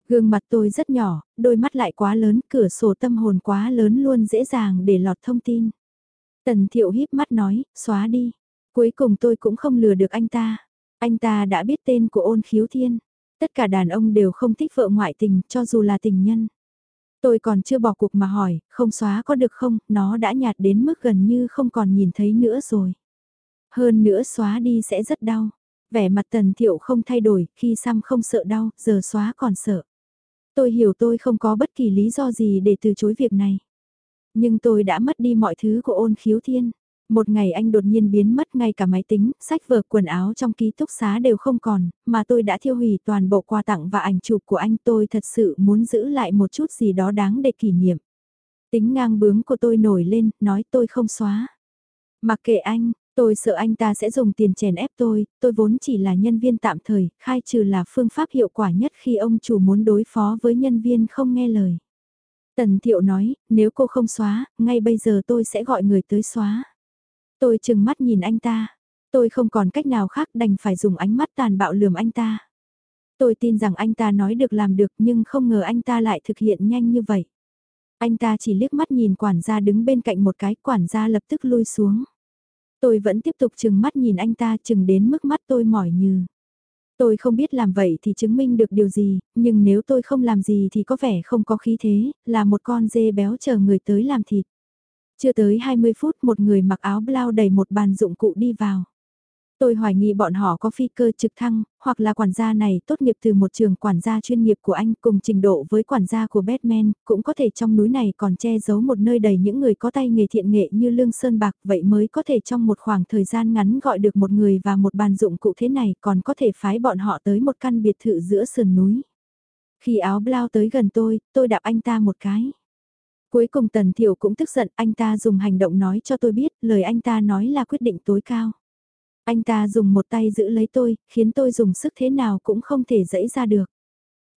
Gương mặt tôi rất nhỏ, đôi mắt lại quá lớn, cửa sổ tâm hồn quá lớn luôn dễ dàng để lọt thông tin. Tần thiệu híp mắt nói, xóa đi. Cuối cùng tôi cũng không lừa được anh ta. Anh ta đã biết tên của ôn khiếu thiên. Tất cả đàn ông đều không thích vợ ngoại tình, cho dù là tình nhân. Tôi còn chưa bỏ cuộc mà hỏi, không xóa có được không, nó đã nhạt đến mức gần như không còn nhìn thấy nữa rồi. Hơn nữa xóa đi sẽ rất đau. Vẻ mặt tần thiệu không thay đổi, khi xăm không sợ đau, giờ xóa còn sợ. Tôi hiểu tôi không có bất kỳ lý do gì để từ chối việc này. Nhưng tôi đã mất đi mọi thứ của ôn khiếu thiên. Một ngày anh đột nhiên biến mất ngay cả máy tính, sách vở quần áo trong ký túc xá đều không còn, mà tôi đã thiêu hủy toàn bộ quà tặng và ảnh chụp của anh tôi thật sự muốn giữ lại một chút gì đó đáng để kỷ niệm. Tính ngang bướng của tôi nổi lên, nói tôi không xóa. Mặc kệ anh, Tôi sợ anh ta sẽ dùng tiền chèn ép tôi, tôi vốn chỉ là nhân viên tạm thời, khai trừ là phương pháp hiệu quả nhất khi ông chủ muốn đối phó với nhân viên không nghe lời. Tần Thiệu nói, nếu cô không xóa, ngay bây giờ tôi sẽ gọi người tới xóa. Tôi chừng mắt nhìn anh ta, tôi không còn cách nào khác đành phải dùng ánh mắt tàn bạo lườm anh ta. Tôi tin rằng anh ta nói được làm được nhưng không ngờ anh ta lại thực hiện nhanh như vậy. Anh ta chỉ liếc mắt nhìn quản gia đứng bên cạnh một cái, quản gia lập tức lui xuống. Tôi vẫn tiếp tục chừng mắt nhìn anh ta chừng đến mức mắt tôi mỏi như. Tôi không biết làm vậy thì chứng minh được điều gì, nhưng nếu tôi không làm gì thì có vẻ không có khí thế, là một con dê béo chờ người tới làm thịt. Chưa tới 20 phút một người mặc áo blau đầy một bàn dụng cụ đi vào. Tôi hoài nghi bọn họ có phi cơ trực thăng, hoặc là quản gia này tốt nghiệp từ một trường quản gia chuyên nghiệp của anh cùng trình độ với quản gia của Batman, cũng có thể trong núi này còn che giấu một nơi đầy những người có tay nghề thiện nghệ như Lương Sơn Bạc, vậy mới có thể trong một khoảng thời gian ngắn gọi được một người và một bàn dụng cụ thế này còn có thể phái bọn họ tới một căn biệt thự giữa sườn núi. Khi áo blau tới gần tôi, tôi đạp anh ta một cái. Cuối cùng Tần Thiệu cũng tức giận, anh ta dùng hành động nói cho tôi biết, lời anh ta nói là quyết định tối cao. Anh ta dùng một tay giữ lấy tôi, khiến tôi dùng sức thế nào cũng không thể dẫy ra được.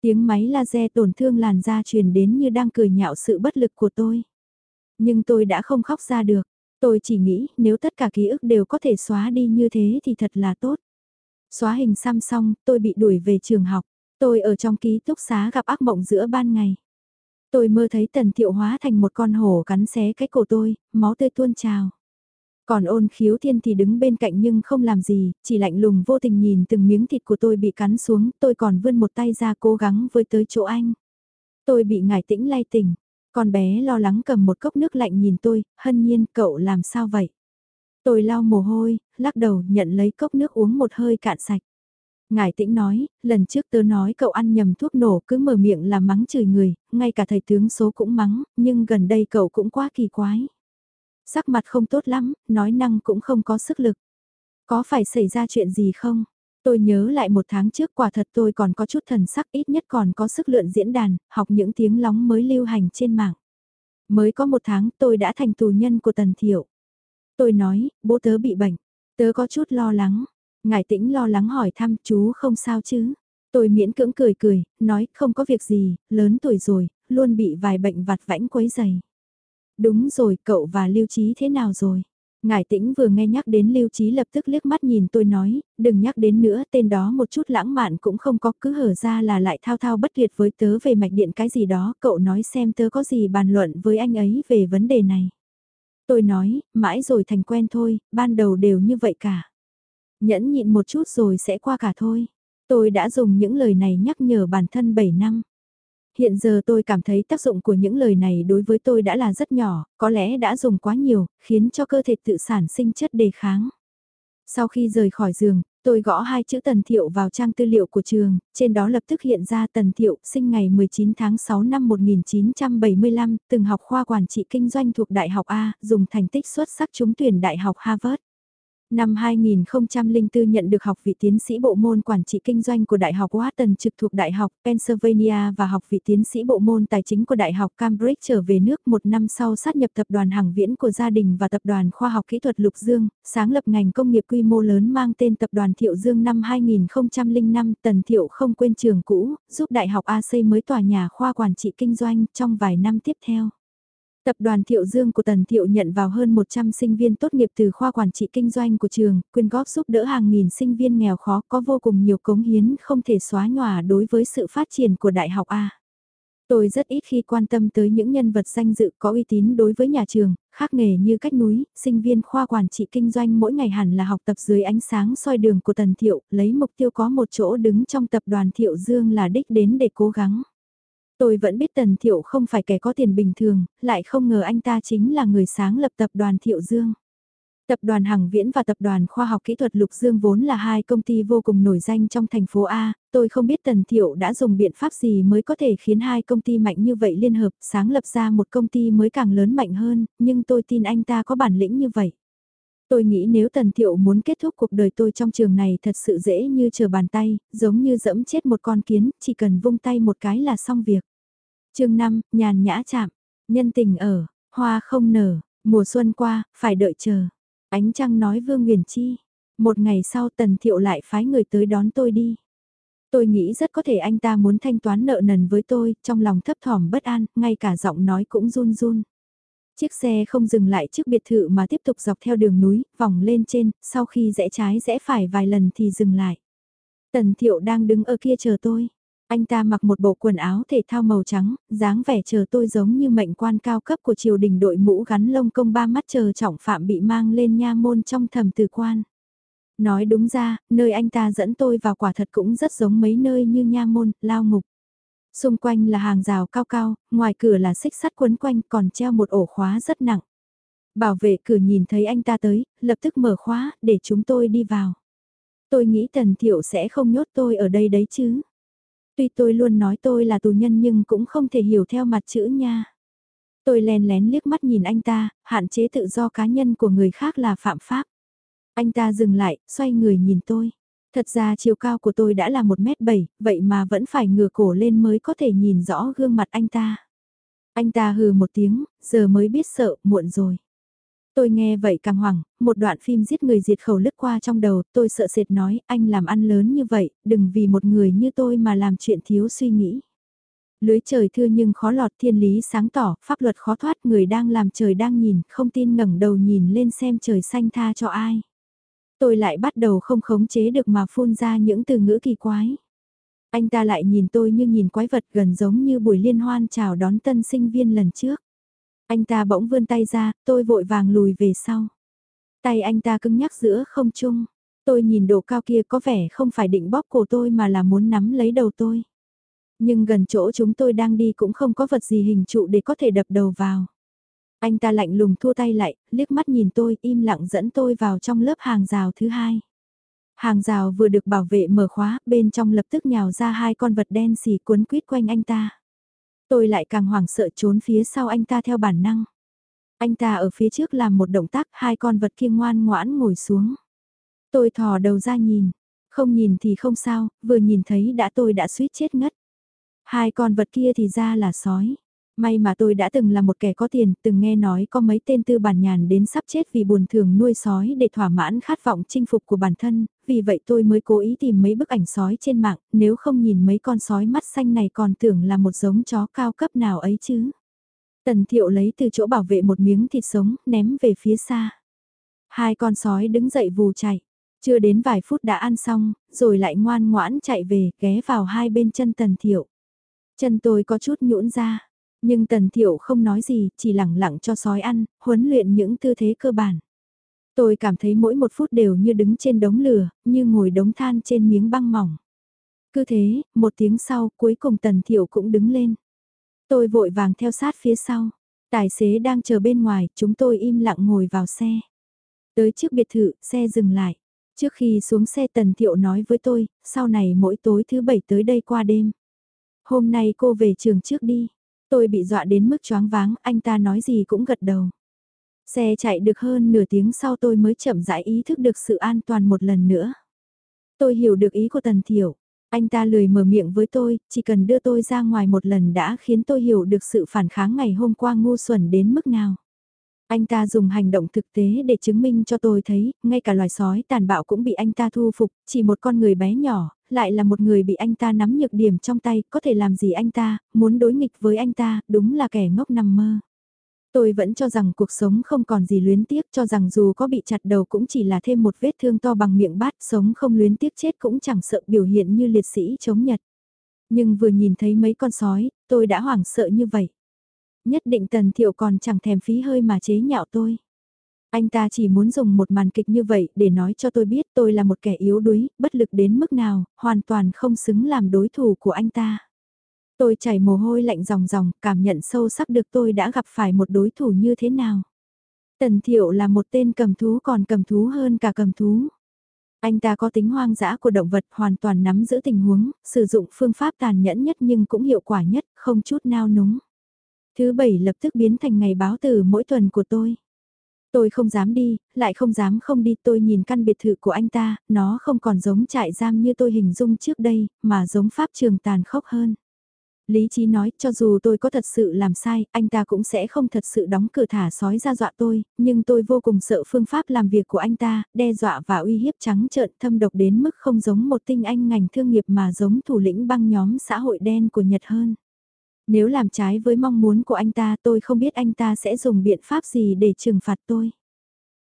Tiếng máy laser tổn thương làn da truyền đến như đang cười nhạo sự bất lực của tôi. Nhưng tôi đã không khóc ra được. Tôi chỉ nghĩ nếu tất cả ký ức đều có thể xóa đi như thế thì thật là tốt. Xóa hình xăm xong, tôi bị đuổi về trường học. Tôi ở trong ký túc xá gặp ác mộng giữa ban ngày. Tôi mơ thấy tần thiệu hóa thành một con hổ cắn xé cái cổ tôi, máu tươi tuôn trào. Còn ôn khiếu thiên thì đứng bên cạnh nhưng không làm gì, chỉ lạnh lùng vô tình nhìn từng miếng thịt của tôi bị cắn xuống, tôi còn vươn một tay ra cố gắng với tới chỗ anh. Tôi bị ngải tĩnh lay tỉnh, con bé lo lắng cầm một cốc nước lạnh nhìn tôi, hân nhiên cậu làm sao vậy? Tôi lau mồ hôi, lắc đầu nhận lấy cốc nước uống một hơi cạn sạch. Ngải tĩnh nói, lần trước tớ nói cậu ăn nhầm thuốc nổ cứ mở miệng là mắng chửi người, ngay cả thầy tướng số cũng mắng, nhưng gần đây cậu cũng quá kỳ quái. Sắc mặt không tốt lắm, nói năng cũng không có sức lực. Có phải xảy ra chuyện gì không? Tôi nhớ lại một tháng trước quả thật tôi còn có chút thần sắc ít nhất còn có sức lượn diễn đàn, học những tiếng lóng mới lưu hành trên mạng. Mới có một tháng tôi đã thành tù nhân của Tần Thiệu. Tôi nói, bố tớ bị bệnh. Tớ có chút lo lắng. Ngài tĩnh lo lắng hỏi thăm chú không sao chứ. Tôi miễn cưỡng cười cười, nói không có việc gì, lớn tuổi rồi, luôn bị vài bệnh vặt vãnh quấy dày. Đúng rồi, cậu và Lưu Trí thế nào rồi? Ngải tĩnh vừa nghe nhắc đến Lưu Trí lập tức liếc mắt nhìn tôi nói, đừng nhắc đến nữa, tên đó một chút lãng mạn cũng không có, cứ hở ra là lại thao thao bất tuyệt với tớ về mạch điện cái gì đó, cậu nói xem tớ có gì bàn luận với anh ấy về vấn đề này. Tôi nói, mãi rồi thành quen thôi, ban đầu đều như vậy cả. Nhẫn nhịn một chút rồi sẽ qua cả thôi. Tôi đã dùng những lời này nhắc nhở bản thân 7 năm. Hiện giờ tôi cảm thấy tác dụng của những lời này đối với tôi đã là rất nhỏ, có lẽ đã dùng quá nhiều, khiến cho cơ thể tự sản sinh chất đề kháng. Sau khi rời khỏi giường, tôi gõ hai chữ Tần Thiệu vào trang tư liệu của trường, trên đó lập tức hiện ra Tần Thiệu, sinh ngày 19 tháng 6 năm 1975, từng học khoa quản trị kinh doanh thuộc Đại học A, dùng thành tích xuất sắc trúng tuyển Đại học Harvard. Năm 2004 nhận được học vị tiến sĩ bộ môn quản trị kinh doanh của Đại học Wharton trực thuộc Đại học Pennsylvania và học vị tiến sĩ bộ môn tài chính của Đại học Cambridge trở về nước một năm sau sát nhập tập đoàn hàng viễn của gia đình và tập đoàn khoa học kỹ thuật Lục Dương, sáng lập ngành công nghiệp quy mô lớn mang tên tập đoàn Thiệu Dương năm 2005 Tần Thiệu không quên trường cũ, giúp Đại học A xây mới tòa nhà khoa quản trị kinh doanh trong vài năm tiếp theo. Tập đoàn Thiệu Dương của Tần Thiệu nhận vào hơn 100 sinh viên tốt nghiệp từ khoa quản trị kinh doanh của trường, quyên góp giúp đỡ hàng nghìn sinh viên nghèo khó có vô cùng nhiều cống hiến không thể xóa nhòa đối với sự phát triển của Đại học A. Tôi rất ít khi quan tâm tới những nhân vật danh dự có uy tín đối với nhà trường, khác nghề như cách núi, sinh viên khoa quản trị kinh doanh mỗi ngày hẳn là học tập dưới ánh sáng soi đường của Tần Thiệu, lấy mục tiêu có một chỗ đứng trong tập đoàn Thiệu Dương là đích đến để cố gắng. Tôi vẫn biết Tần Thiệu không phải kẻ có tiền bình thường, lại không ngờ anh ta chính là người sáng lập tập đoàn Thiệu Dương. Tập đoàn Hằng Viễn và Tập đoàn Khoa học Kỹ thuật Lục Dương vốn là hai công ty vô cùng nổi danh trong thành phố A, tôi không biết Tần Thiệu đã dùng biện pháp gì mới có thể khiến hai công ty mạnh như vậy liên hợp sáng lập ra một công ty mới càng lớn mạnh hơn, nhưng tôi tin anh ta có bản lĩnh như vậy. Tôi nghĩ nếu Tần Thiệu muốn kết thúc cuộc đời tôi trong trường này thật sự dễ như chờ bàn tay, giống như dẫm chết một con kiến, chỉ cần vung tay một cái là xong việc chương 5, nhàn nhã chạm, nhân tình ở, hoa không nở, mùa xuân qua, phải đợi chờ. Ánh trăng nói Vương Nguyền Chi. Một ngày sau Tần Thiệu lại phái người tới đón tôi đi. Tôi nghĩ rất có thể anh ta muốn thanh toán nợ nần với tôi, trong lòng thấp thỏm bất an, ngay cả giọng nói cũng run run. Chiếc xe không dừng lại trước biệt thự mà tiếp tục dọc theo đường núi, vòng lên trên, sau khi rẽ trái rẽ phải vài lần thì dừng lại. Tần Thiệu đang đứng ở kia chờ tôi. Anh ta mặc một bộ quần áo thể thao màu trắng, dáng vẻ chờ tôi giống như mệnh quan cao cấp của triều đình đội mũ gắn lông công ba mắt chờ trọng phạm bị mang lên nha môn trong thầm từ quan. Nói đúng ra, nơi anh ta dẫn tôi vào quả thật cũng rất giống mấy nơi như nha môn, lao ngục. Xung quanh là hàng rào cao cao, ngoài cửa là xích sắt quấn quanh còn treo một ổ khóa rất nặng. Bảo vệ cửa nhìn thấy anh ta tới, lập tức mở khóa, để chúng tôi đi vào. Tôi nghĩ Tần Thiệu sẽ không nhốt tôi ở đây đấy chứ. Tuy tôi luôn nói tôi là tù nhân nhưng cũng không thể hiểu theo mặt chữ nha. Tôi len lén liếc mắt nhìn anh ta, hạn chế tự do cá nhân của người khác là phạm pháp. Anh ta dừng lại, xoay người nhìn tôi. Thật ra chiều cao của tôi đã là 1m7, vậy mà vẫn phải ngửa cổ lên mới có thể nhìn rõ gương mặt anh ta. Anh ta hừ một tiếng, giờ mới biết sợ, muộn rồi. Tôi nghe vậy càng hoảng, một đoạn phim giết người diệt khẩu lướt qua trong đầu, tôi sợ sệt nói, anh làm ăn lớn như vậy, đừng vì một người như tôi mà làm chuyện thiếu suy nghĩ. Lưới trời thưa nhưng khó lọt thiên lý sáng tỏ, pháp luật khó thoát, người đang làm trời đang nhìn, không tin ngẩng đầu nhìn lên xem trời xanh tha cho ai. Tôi lại bắt đầu không khống chế được mà phun ra những từ ngữ kỳ quái. Anh ta lại nhìn tôi như nhìn quái vật gần giống như buổi liên hoan chào đón tân sinh viên lần trước. Anh ta bỗng vươn tay ra, tôi vội vàng lùi về sau. Tay anh ta cứng nhắc giữa không trung. Tôi nhìn độ cao kia có vẻ không phải định bóp cổ tôi mà là muốn nắm lấy đầu tôi. Nhưng gần chỗ chúng tôi đang đi cũng không có vật gì hình trụ để có thể đập đầu vào. Anh ta lạnh lùng thua tay lại, liếc mắt nhìn tôi, im lặng dẫn tôi vào trong lớp hàng rào thứ hai. Hàng rào vừa được bảo vệ mở khóa, bên trong lập tức nhào ra hai con vật đen xì cuốn quýt quanh anh ta. Tôi lại càng hoảng sợ trốn phía sau anh ta theo bản năng. Anh ta ở phía trước làm một động tác, hai con vật kia ngoan ngoãn ngồi xuống. Tôi thò đầu ra nhìn, không nhìn thì không sao, vừa nhìn thấy đã tôi đã suýt chết ngất. Hai con vật kia thì ra là sói. May mà tôi đã từng là một kẻ có tiền, từng nghe nói có mấy tên tư bản nhàn đến sắp chết vì buồn thường nuôi sói để thỏa mãn khát vọng chinh phục của bản thân, vì vậy tôi mới cố ý tìm mấy bức ảnh sói trên mạng, nếu không nhìn mấy con sói mắt xanh này còn tưởng là một giống chó cao cấp nào ấy chứ. Tần thiệu lấy từ chỗ bảo vệ một miếng thịt sống, ném về phía xa. Hai con sói đứng dậy vù chạy. Chưa đến vài phút đã ăn xong, rồi lại ngoan ngoãn chạy về, ghé vào hai bên chân tần thiệu. Chân tôi có chút nhũn ra, nhưng tần thiệu không nói gì, chỉ lẳng lặng cho sói ăn, huấn luyện những tư thế cơ bản. Tôi cảm thấy mỗi một phút đều như đứng trên đống lửa, như ngồi đống than trên miếng băng mỏng. Cứ thế, một tiếng sau, cuối cùng tần thiệu cũng đứng lên. Tôi vội vàng theo sát phía sau. Tài xế đang chờ bên ngoài, chúng tôi im lặng ngồi vào xe. Tới trước biệt thự, xe dừng lại. Trước khi xuống xe Tần Thiệu nói với tôi, sau này mỗi tối thứ bảy tới đây qua đêm. Hôm nay cô về trường trước đi. Tôi bị dọa đến mức choáng váng, anh ta nói gì cũng gật đầu. Xe chạy được hơn nửa tiếng sau tôi mới chậm rãi ý thức được sự an toàn một lần nữa. Tôi hiểu được ý của Tần Thiểu. Anh ta lười mở miệng với tôi, chỉ cần đưa tôi ra ngoài một lần đã khiến tôi hiểu được sự phản kháng ngày hôm qua ngu xuẩn đến mức nào. Anh ta dùng hành động thực tế để chứng minh cho tôi thấy, ngay cả loài sói tàn bạo cũng bị anh ta thu phục, chỉ một con người bé nhỏ, lại là một người bị anh ta nắm nhược điểm trong tay, có thể làm gì anh ta, muốn đối nghịch với anh ta, đúng là kẻ ngốc nằm mơ. Tôi vẫn cho rằng cuộc sống không còn gì luyến tiếc, cho rằng dù có bị chặt đầu cũng chỉ là thêm một vết thương to bằng miệng bát, sống không luyến tiếc chết cũng chẳng sợ biểu hiện như liệt sĩ chống Nhật. Nhưng vừa nhìn thấy mấy con sói, tôi đã hoảng sợ như vậy. Nhất định Tần Thiệu còn chẳng thèm phí hơi mà chế nhạo tôi. Anh ta chỉ muốn dùng một màn kịch như vậy để nói cho tôi biết tôi là một kẻ yếu đuối, bất lực đến mức nào, hoàn toàn không xứng làm đối thủ của anh ta. Tôi chảy mồ hôi lạnh ròng ròng, cảm nhận sâu sắc được tôi đã gặp phải một đối thủ như thế nào. Tần Thiệu là một tên cầm thú còn cầm thú hơn cả cầm thú. Anh ta có tính hoang dã của động vật hoàn toàn nắm giữ tình huống, sử dụng phương pháp tàn nhẫn nhất nhưng cũng hiệu quả nhất, không chút nao núng. Thứ bảy lập tức biến thành ngày báo từ mỗi tuần của tôi. Tôi không dám đi, lại không dám không đi tôi nhìn căn biệt thự của anh ta, nó không còn giống trại giam như tôi hình dung trước đây, mà giống pháp trường tàn khốc hơn. Lý trí nói cho dù tôi có thật sự làm sai, anh ta cũng sẽ không thật sự đóng cửa thả sói ra dọa tôi, nhưng tôi vô cùng sợ phương pháp làm việc của anh ta, đe dọa và uy hiếp trắng trợn thâm độc đến mức không giống một tinh anh ngành thương nghiệp mà giống thủ lĩnh băng nhóm xã hội đen của Nhật hơn. Nếu làm trái với mong muốn của anh ta tôi không biết anh ta sẽ dùng biện pháp gì để trừng phạt tôi.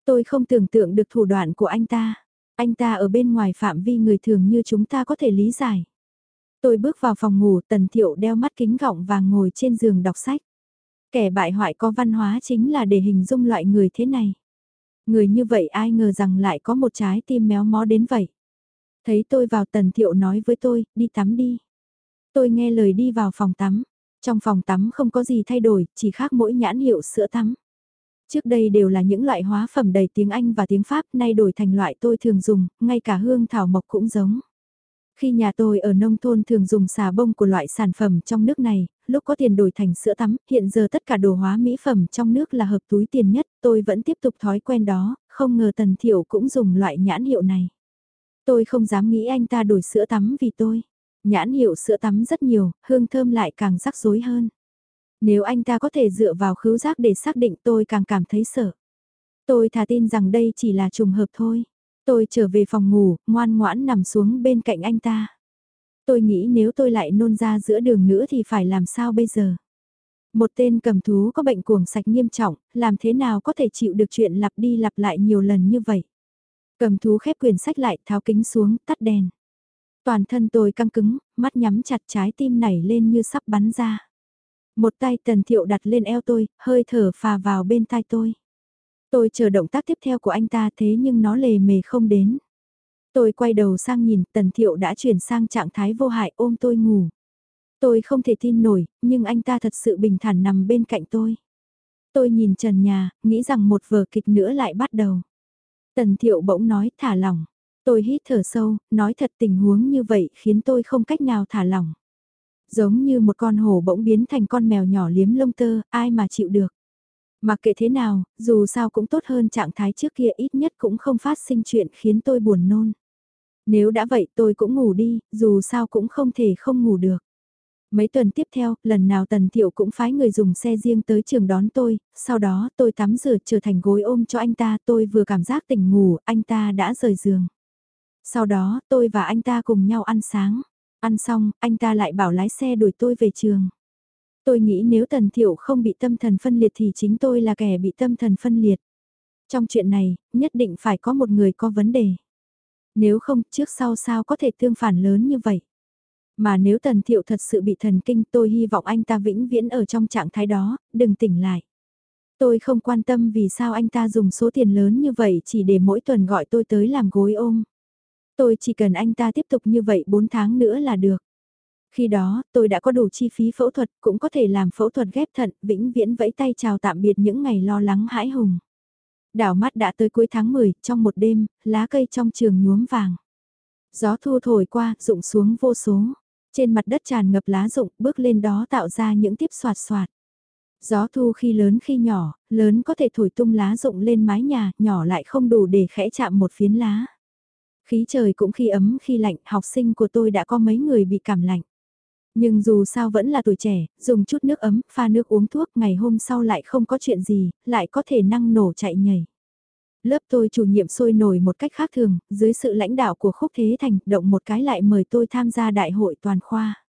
Tôi không tưởng tượng được thủ đoạn của anh ta. Anh ta ở bên ngoài phạm vi người thường như chúng ta có thể lý giải. Tôi bước vào phòng ngủ tần thiệu đeo mắt kính gọng và ngồi trên giường đọc sách. Kẻ bại hoại có văn hóa chính là để hình dung loại người thế này. Người như vậy ai ngờ rằng lại có một trái tim méo mó đến vậy. Thấy tôi vào tần thiệu nói với tôi, đi tắm đi. Tôi nghe lời đi vào phòng tắm. Trong phòng tắm không có gì thay đổi, chỉ khác mỗi nhãn hiệu sữa tắm. Trước đây đều là những loại hóa phẩm đầy tiếng Anh và tiếng Pháp, nay đổi thành loại tôi thường dùng, ngay cả hương thảo mộc cũng giống. Khi nhà tôi ở nông thôn thường dùng xà bông của loại sản phẩm trong nước này, lúc có tiền đổi thành sữa tắm, hiện giờ tất cả đồ hóa mỹ phẩm trong nước là hợp túi tiền nhất, tôi vẫn tiếp tục thói quen đó, không ngờ Tần Thiệu cũng dùng loại nhãn hiệu này. Tôi không dám nghĩ anh ta đổi sữa tắm vì tôi. Nhãn hiệu sữa tắm rất nhiều, hương thơm lại càng rắc rối hơn. Nếu anh ta có thể dựa vào khứu giác để xác định tôi càng cảm thấy sợ. Tôi thà tin rằng đây chỉ là trùng hợp thôi. Tôi trở về phòng ngủ, ngoan ngoãn nằm xuống bên cạnh anh ta. Tôi nghĩ nếu tôi lại nôn ra giữa đường nữa thì phải làm sao bây giờ? Một tên cầm thú có bệnh cuồng sạch nghiêm trọng, làm thế nào có thể chịu được chuyện lặp đi lặp lại nhiều lần như vậy? Cầm thú khép quyển sách lại, tháo kính xuống, tắt đèn. Toàn thân tôi căng cứng, mắt nhắm chặt trái tim nảy lên như sắp bắn ra. Một tay tần thiệu đặt lên eo tôi, hơi thở phà vào bên tai tôi. Tôi chờ động tác tiếp theo của anh ta thế nhưng nó lề mề không đến. Tôi quay đầu sang nhìn, tần thiệu đã chuyển sang trạng thái vô hại ôm tôi ngủ. Tôi không thể tin nổi, nhưng anh ta thật sự bình thản nằm bên cạnh tôi. Tôi nhìn trần nhà, nghĩ rằng một vở kịch nữa lại bắt đầu. Tần thiệu bỗng nói thả lỏng. Tôi hít thở sâu, nói thật tình huống như vậy khiến tôi không cách nào thả lỏng. Giống như một con hổ bỗng biến thành con mèo nhỏ liếm lông tơ, ai mà chịu được. Mà kệ thế nào, dù sao cũng tốt hơn trạng thái trước kia ít nhất cũng không phát sinh chuyện khiến tôi buồn nôn. Nếu đã vậy tôi cũng ngủ đi, dù sao cũng không thể không ngủ được. Mấy tuần tiếp theo, lần nào Tần Thiệu cũng phái người dùng xe riêng tới trường đón tôi, sau đó tôi tắm rửa trở thành gối ôm cho anh ta, tôi vừa cảm giác tỉnh ngủ, anh ta đã rời giường. Sau đó, tôi và anh ta cùng nhau ăn sáng. Ăn xong, anh ta lại bảo lái xe đuổi tôi về trường. Tôi nghĩ nếu Tần Thiệu không bị tâm thần phân liệt thì chính tôi là kẻ bị tâm thần phân liệt. Trong chuyện này, nhất định phải có một người có vấn đề. Nếu không, trước sau sao có thể tương phản lớn như vậy. Mà nếu Tần Thiệu thật sự bị thần kinh tôi hy vọng anh ta vĩnh viễn ở trong trạng thái đó, đừng tỉnh lại. Tôi không quan tâm vì sao anh ta dùng số tiền lớn như vậy chỉ để mỗi tuần gọi tôi tới làm gối ôm. Tôi chỉ cần anh ta tiếp tục như vậy 4 tháng nữa là được. Khi đó, tôi đã có đủ chi phí phẫu thuật, cũng có thể làm phẫu thuật ghép thận, vĩnh viễn vẫy tay chào tạm biệt những ngày lo lắng hãi hùng. Đảo mắt đã tới cuối tháng 10, trong một đêm, lá cây trong trường nhuốm vàng. Gió thu thổi qua, rụng xuống vô số. Trên mặt đất tràn ngập lá rụng, bước lên đó tạo ra những tiếp soạt soạt. Gió thu khi lớn khi nhỏ, lớn có thể thổi tung lá rụng lên mái nhà, nhỏ lại không đủ để khẽ chạm một phiến lá. Khí trời cũng khi ấm khi lạnh, học sinh của tôi đã có mấy người bị cảm lạnh. Nhưng dù sao vẫn là tuổi trẻ, dùng chút nước ấm, pha nước uống thuốc, ngày hôm sau lại không có chuyện gì, lại có thể năng nổ chạy nhảy. Lớp tôi chủ nhiệm sôi nổi một cách khác thường, dưới sự lãnh đạo của Khúc Thế Thành, động một cái lại mời tôi tham gia đại hội toàn khoa.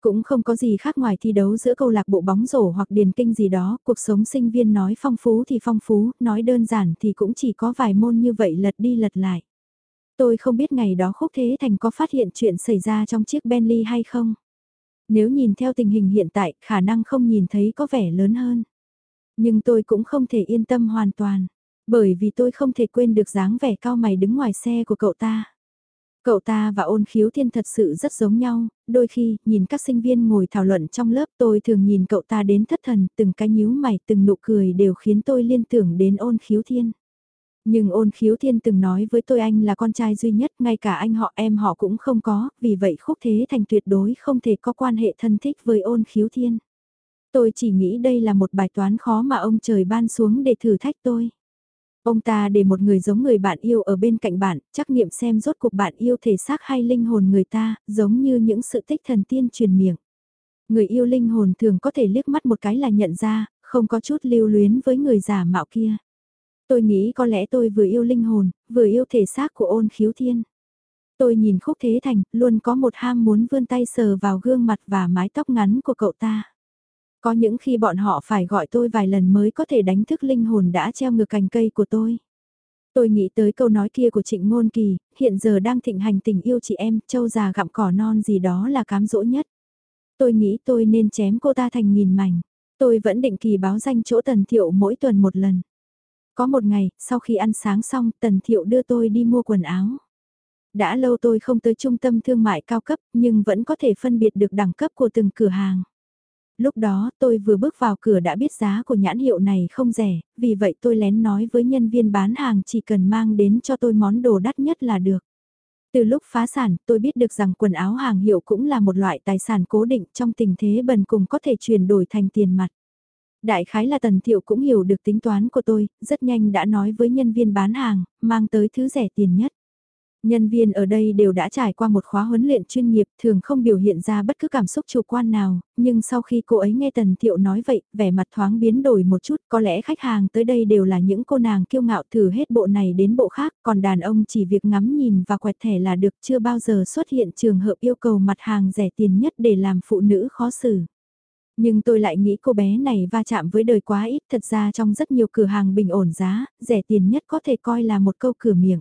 Cũng không có gì khác ngoài thi đấu giữa câu lạc bộ bóng rổ hoặc điền kinh gì đó, cuộc sống sinh viên nói phong phú thì phong phú, nói đơn giản thì cũng chỉ có vài môn như vậy lật đi lật lại. Tôi không biết ngày đó Khúc Thế Thành có phát hiện chuyện xảy ra trong chiếc Bentley hay không. Nếu nhìn theo tình hình hiện tại, khả năng không nhìn thấy có vẻ lớn hơn. Nhưng tôi cũng không thể yên tâm hoàn toàn, bởi vì tôi không thể quên được dáng vẻ cao mày đứng ngoài xe của cậu ta. Cậu ta và ôn khiếu thiên thật sự rất giống nhau, đôi khi, nhìn các sinh viên ngồi thảo luận trong lớp tôi thường nhìn cậu ta đến thất thần, từng cái nhíu mày, từng nụ cười đều khiến tôi liên tưởng đến ôn khiếu thiên. Nhưng ôn khiếu thiên từng nói với tôi anh là con trai duy nhất, ngay cả anh họ em họ cũng không có, vì vậy khúc thế thành tuyệt đối không thể có quan hệ thân thích với ôn khiếu thiên. Tôi chỉ nghĩ đây là một bài toán khó mà ông trời ban xuống để thử thách tôi. Ông ta để một người giống người bạn yêu ở bên cạnh bạn, trắc nghiệm xem rốt cuộc bạn yêu thể xác hay linh hồn người ta, giống như những sự tích thần tiên truyền miệng. Người yêu linh hồn thường có thể liếc mắt một cái là nhận ra, không có chút lưu luyến với người giả mạo kia. Tôi nghĩ có lẽ tôi vừa yêu linh hồn, vừa yêu thể xác của ôn khiếu thiên. Tôi nhìn khúc thế thành, luôn có một ham muốn vươn tay sờ vào gương mặt và mái tóc ngắn của cậu ta. Có những khi bọn họ phải gọi tôi vài lần mới có thể đánh thức linh hồn đã treo ngược cành cây của tôi. Tôi nghĩ tới câu nói kia của trịnh ngôn kỳ, hiện giờ đang thịnh hành tình yêu chị em, châu già gặm cỏ non gì đó là cám dỗ nhất. Tôi nghĩ tôi nên chém cô ta thành nghìn mảnh. Tôi vẫn định kỳ báo danh chỗ tần thiệu mỗi tuần một lần. Có một ngày, sau khi ăn sáng xong, Tần Thiệu đưa tôi đi mua quần áo. Đã lâu tôi không tới trung tâm thương mại cao cấp, nhưng vẫn có thể phân biệt được đẳng cấp của từng cửa hàng. Lúc đó, tôi vừa bước vào cửa đã biết giá của nhãn hiệu này không rẻ, vì vậy tôi lén nói với nhân viên bán hàng chỉ cần mang đến cho tôi món đồ đắt nhất là được. Từ lúc phá sản, tôi biết được rằng quần áo hàng hiệu cũng là một loại tài sản cố định trong tình thế bần cùng có thể chuyển đổi thành tiền mặt. Đại khái là Tần Thiệu cũng hiểu được tính toán của tôi, rất nhanh đã nói với nhân viên bán hàng, mang tới thứ rẻ tiền nhất. Nhân viên ở đây đều đã trải qua một khóa huấn luyện chuyên nghiệp thường không biểu hiện ra bất cứ cảm xúc chủ quan nào, nhưng sau khi cô ấy nghe Tần Thiệu nói vậy, vẻ mặt thoáng biến đổi một chút, có lẽ khách hàng tới đây đều là những cô nàng kiêu ngạo thử hết bộ này đến bộ khác, còn đàn ông chỉ việc ngắm nhìn và quẹt thẻ là được chưa bao giờ xuất hiện trường hợp yêu cầu mặt hàng rẻ tiền nhất để làm phụ nữ khó xử. Nhưng tôi lại nghĩ cô bé này va chạm với đời quá ít, thật ra trong rất nhiều cửa hàng bình ổn giá, rẻ tiền nhất có thể coi là một câu cửa miệng.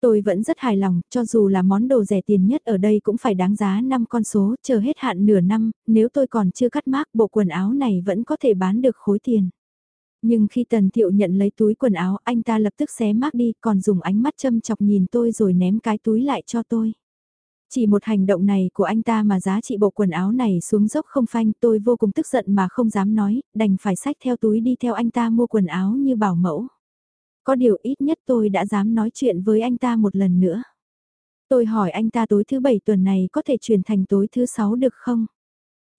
Tôi vẫn rất hài lòng, cho dù là món đồ rẻ tiền nhất ở đây cũng phải đáng giá 5 con số, chờ hết hạn nửa năm, nếu tôi còn chưa cắt mác bộ quần áo này vẫn có thể bán được khối tiền. Nhưng khi Tần Thiệu nhận lấy túi quần áo, anh ta lập tức xé mác đi, còn dùng ánh mắt châm chọc nhìn tôi rồi ném cái túi lại cho tôi. Chỉ một hành động này của anh ta mà giá trị bộ quần áo này xuống dốc không phanh tôi vô cùng tức giận mà không dám nói, đành phải xách theo túi đi theo anh ta mua quần áo như bảo mẫu. Có điều ít nhất tôi đã dám nói chuyện với anh ta một lần nữa. Tôi hỏi anh ta tối thứ bảy tuần này có thể chuyển thành tối thứ sáu được không?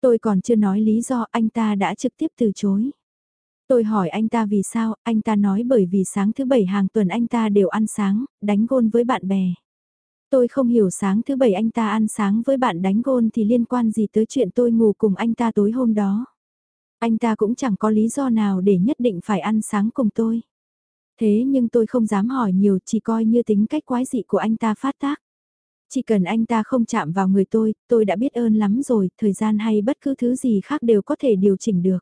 Tôi còn chưa nói lý do anh ta đã trực tiếp từ chối. Tôi hỏi anh ta vì sao, anh ta nói bởi vì sáng thứ bảy hàng tuần anh ta đều ăn sáng, đánh gôn với bạn bè. Tôi không hiểu sáng thứ bảy anh ta ăn sáng với bạn đánh gôn thì liên quan gì tới chuyện tôi ngủ cùng anh ta tối hôm đó. Anh ta cũng chẳng có lý do nào để nhất định phải ăn sáng cùng tôi. Thế nhưng tôi không dám hỏi nhiều chỉ coi như tính cách quái dị của anh ta phát tác. Chỉ cần anh ta không chạm vào người tôi, tôi đã biết ơn lắm rồi, thời gian hay bất cứ thứ gì khác đều có thể điều chỉnh được.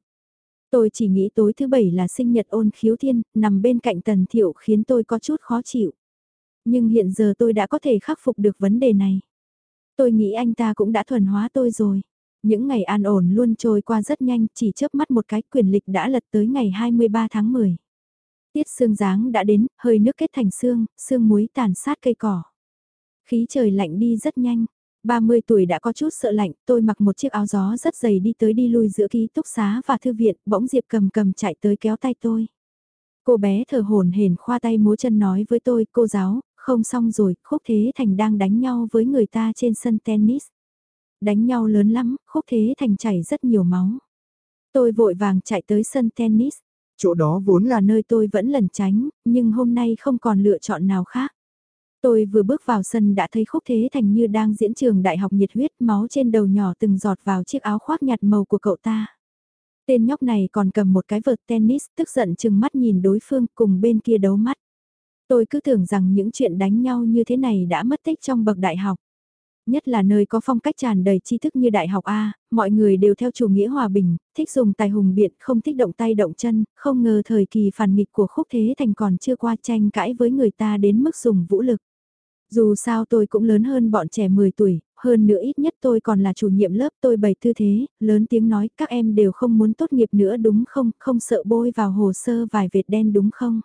Tôi chỉ nghĩ tối thứ bảy là sinh nhật ôn khiếu thiên, nằm bên cạnh tần thiệu khiến tôi có chút khó chịu. Nhưng hiện giờ tôi đã có thể khắc phục được vấn đề này. Tôi nghĩ anh ta cũng đã thuần hóa tôi rồi. Những ngày an ổn luôn trôi qua rất nhanh, chỉ chớp mắt một cái quyền lịch đã lật tới ngày 23 tháng 10. Tiết sương dáng đã đến, hơi nước kết thành sương, sương muối tàn sát cây cỏ. Khí trời lạnh đi rất nhanh. 30 tuổi đã có chút sợ lạnh, tôi mặc một chiếc áo gió rất dày đi tới đi lui giữa ký túc xá và thư viện, bỗng Diệp cầm cầm chạy tới kéo tay tôi. Cô bé thở hồn hển khoa tay múa chân nói với tôi, cô giáo, không xong rồi, Khúc Thế Thành đang đánh nhau với người ta trên sân tennis. Đánh nhau lớn lắm, Khúc Thế Thành chảy rất nhiều máu. Tôi vội vàng chạy tới sân tennis. Chỗ đó vốn là nơi tôi vẫn lẩn tránh, nhưng hôm nay không còn lựa chọn nào khác. Tôi vừa bước vào sân đã thấy Khúc Thế Thành như đang diễn trường đại học nhiệt huyết máu trên đầu nhỏ từng giọt vào chiếc áo khoác nhạt màu của cậu ta. Tên nhóc này còn cầm một cái vợt tennis tức giận chừng mắt nhìn đối phương cùng bên kia đấu mắt. Tôi cứ tưởng rằng những chuyện đánh nhau như thế này đã mất tích trong bậc đại học. Nhất là nơi có phong cách tràn đầy tri thức như đại học A, mọi người đều theo chủ nghĩa hòa bình, thích dùng tài hùng biện, không thích động tay động chân, không ngờ thời kỳ phản nghịch của khúc thế thành còn chưa qua tranh cãi với người ta đến mức dùng vũ lực. Dù sao tôi cũng lớn hơn bọn trẻ 10 tuổi, hơn nữa ít nhất tôi còn là chủ nhiệm lớp tôi bày tư thế, lớn tiếng nói các em đều không muốn tốt nghiệp nữa đúng không, không sợ bôi vào hồ sơ vài vệt đen đúng không.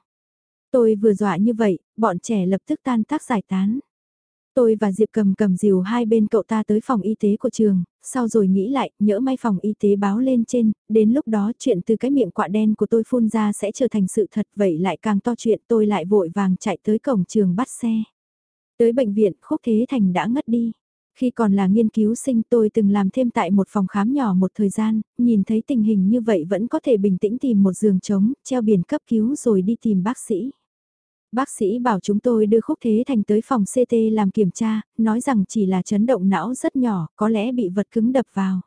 Tôi vừa dọa như vậy, bọn trẻ lập tức tan tác giải tán. Tôi và Diệp cầm cầm dìu hai bên cậu ta tới phòng y tế của trường, sau rồi nghĩ lại, nhỡ may phòng y tế báo lên trên, đến lúc đó chuyện từ cái miệng quạ đen của tôi phun ra sẽ trở thành sự thật vậy lại càng to chuyện tôi lại vội vàng chạy tới cổng trường bắt xe. Tới bệnh viện, Khúc Thế Thành đã ngất đi. Khi còn là nghiên cứu sinh tôi từng làm thêm tại một phòng khám nhỏ một thời gian, nhìn thấy tình hình như vậy vẫn có thể bình tĩnh tìm một giường trống, treo biển cấp cứu rồi đi tìm bác sĩ. Bác sĩ bảo chúng tôi đưa Khúc Thế Thành tới phòng CT làm kiểm tra, nói rằng chỉ là chấn động não rất nhỏ, có lẽ bị vật cứng đập vào.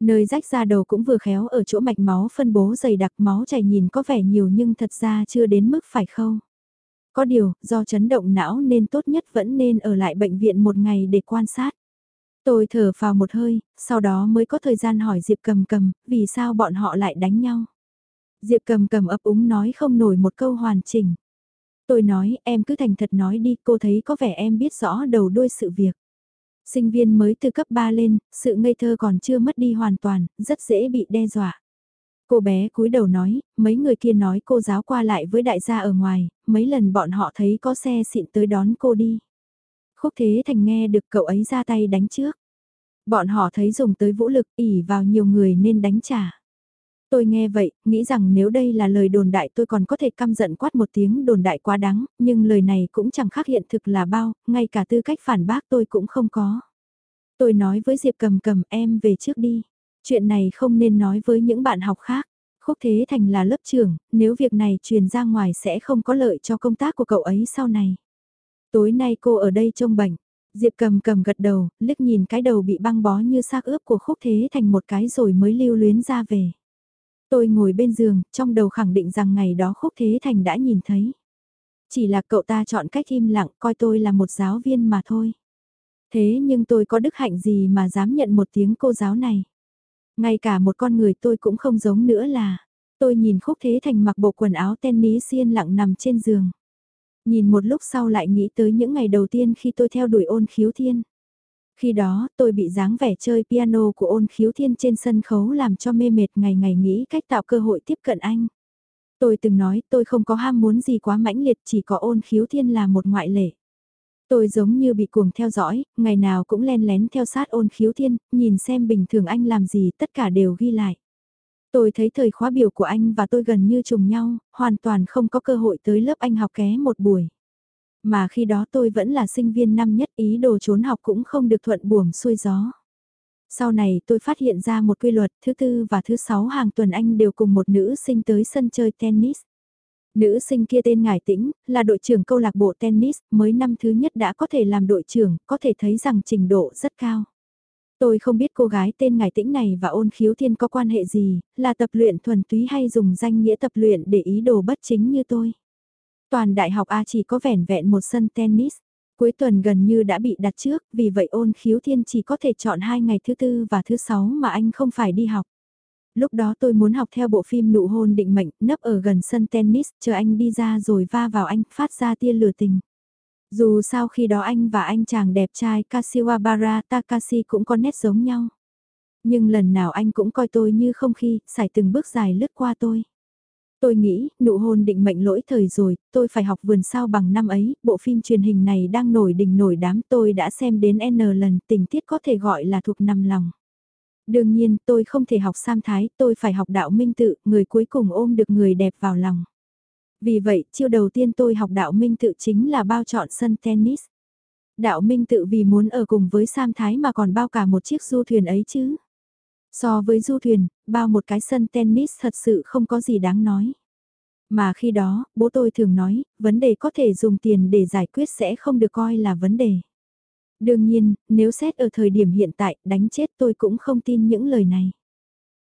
Nơi rách ra đầu cũng vừa khéo ở chỗ mạch máu phân bố dày đặc máu chảy nhìn có vẻ nhiều nhưng thật ra chưa đến mức phải khâu. Có điều, do chấn động não nên tốt nhất vẫn nên ở lại bệnh viện một ngày để quan sát. Tôi thở vào một hơi, sau đó mới có thời gian hỏi Diệp cầm cầm, vì sao bọn họ lại đánh nhau. Diệp cầm cầm ấp úng nói không nổi một câu hoàn chỉnh. Tôi nói em cứ thành thật nói đi cô thấy có vẻ em biết rõ đầu đuôi sự việc. Sinh viên mới từ cấp 3 lên, sự ngây thơ còn chưa mất đi hoàn toàn, rất dễ bị đe dọa. Cô bé cúi đầu nói, mấy người kia nói cô giáo qua lại với đại gia ở ngoài, mấy lần bọn họ thấy có xe xịn tới đón cô đi. Khúc Thế Thành nghe được cậu ấy ra tay đánh trước. Bọn họ thấy dùng tới vũ lực ỉ vào nhiều người nên đánh trả. Tôi nghe vậy, nghĩ rằng nếu đây là lời đồn đại tôi còn có thể căm giận quát một tiếng đồn đại quá đáng, nhưng lời này cũng chẳng khác hiện thực là bao, ngay cả tư cách phản bác tôi cũng không có. Tôi nói với Diệp cầm cầm em về trước đi, chuyện này không nên nói với những bạn học khác. Khúc Thế Thành là lớp trưởng, nếu việc này truyền ra ngoài sẽ không có lợi cho công tác của cậu ấy sau này. Tối nay cô ở đây trông bệnh. Diệp cầm cầm gật đầu, liếc nhìn cái đầu bị băng bó như xác ướp của khúc thế thành một cái rồi mới lưu luyến ra về. Tôi ngồi bên giường, trong đầu khẳng định rằng ngày đó khúc thế thành đã nhìn thấy. Chỉ là cậu ta chọn cách im lặng coi tôi là một giáo viên mà thôi. Thế nhưng tôi có đức hạnh gì mà dám nhận một tiếng cô giáo này. Ngay cả một con người tôi cũng không giống nữa là. Tôi nhìn khúc thế thành mặc bộ quần áo tennis yên lặng nằm trên giường. Nhìn một lúc sau lại nghĩ tới những ngày đầu tiên khi tôi theo đuổi ôn khiếu thiên. Khi đó, tôi bị dáng vẻ chơi piano của ôn khiếu thiên trên sân khấu làm cho mê mệt ngày ngày nghĩ cách tạo cơ hội tiếp cận anh. Tôi từng nói tôi không có ham muốn gì quá mãnh liệt chỉ có ôn khiếu thiên là một ngoại lệ. Tôi giống như bị cuồng theo dõi, ngày nào cũng len lén theo sát ôn khiếu thiên, nhìn xem bình thường anh làm gì tất cả đều ghi lại. Tôi thấy thời khóa biểu của anh và tôi gần như trùng nhau, hoàn toàn không có cơ hội tới lớp anh học ké một buổi. Mà khi đó tôi vẫn là sinh viên năm nhất ý đồ trốn học cũng không được thuận buồm xuôi gió. Sau này tôi phát hiện ra một quy luật thứ tư và thứ sáu hàng tuần anh đều cùng một nữ sinh tới sân chơi tennis. Nữ sinh kia tên Ngải Tĩnh, là đội trưởng câu lạc bộ tennis, mới năm thứ nhất đã có thể làm đội trưởng, có thể thấy rằng trình độ rất cao. Tôi không biết cô gái tên Ngải Tĩnh này và ôn khiếu thiên có quan hệ gì, là tập luyện thuần túy hay dùng danh nghĩa tập luyện để ý đồ bất chính như tôi. Toàn đại học A chỉ có vẻn vẹn một sân tennis. Cuối tuần gần như đã bị đặt trước, vì vậy ôn khiếu thiên chỉ có thể chọn hai ngày thứ tư và thứ sáu mà anh không phải đi học. Lúc đó tôi muốn học theo bộ phim nụ hôn định mệnh, nấp ở gần sân tennis, chờ anh đi ra rồi va vào anh, phát ra tia lửa tình. Dù sao khi đó anh và anh chàng đẹp trai Kashiwabara Takashi cũng có nét giống nhau. Nhưng lần nào anh cũng coi tôi như không khi, xài từng bước dài lướt qua tôi. Tôi nghĩ, nụ hôn định mệnh lỗi thời rồi, tôi phải học vườn sao bằng năm ấy, bộ phim truyền hình này đang nổi đình nổi đám tôi đã xem đến N lần, tình tiết có thể gọi là thuộc nằm lòng. Đương nhiên, tôi không thể học Sam Thái, tôi phải học đạo minh tự, người cuối cùng ôm được người đẹp vào lòng. Vì vậy, chiêu đầu tiên tôi học đạo minh tự chính là bao chọn sân tennis. Đạo minh tự vì muốn ở cùng với Sam Thái mà còn bao cả một chiếc du thuyền ấy chứ. So với du thuyền, bao một cái sân tennis thật sự không có gì đáng nói. Mà khi đó, bố tôi thường nói, vấn đề có thể dùng tiền để giải quyết sẽ không được coi là vấn đề. Đương nhiên, nếu xét ở thời điểm hiện tại, đánh chết tôi cũng không tin những lời này.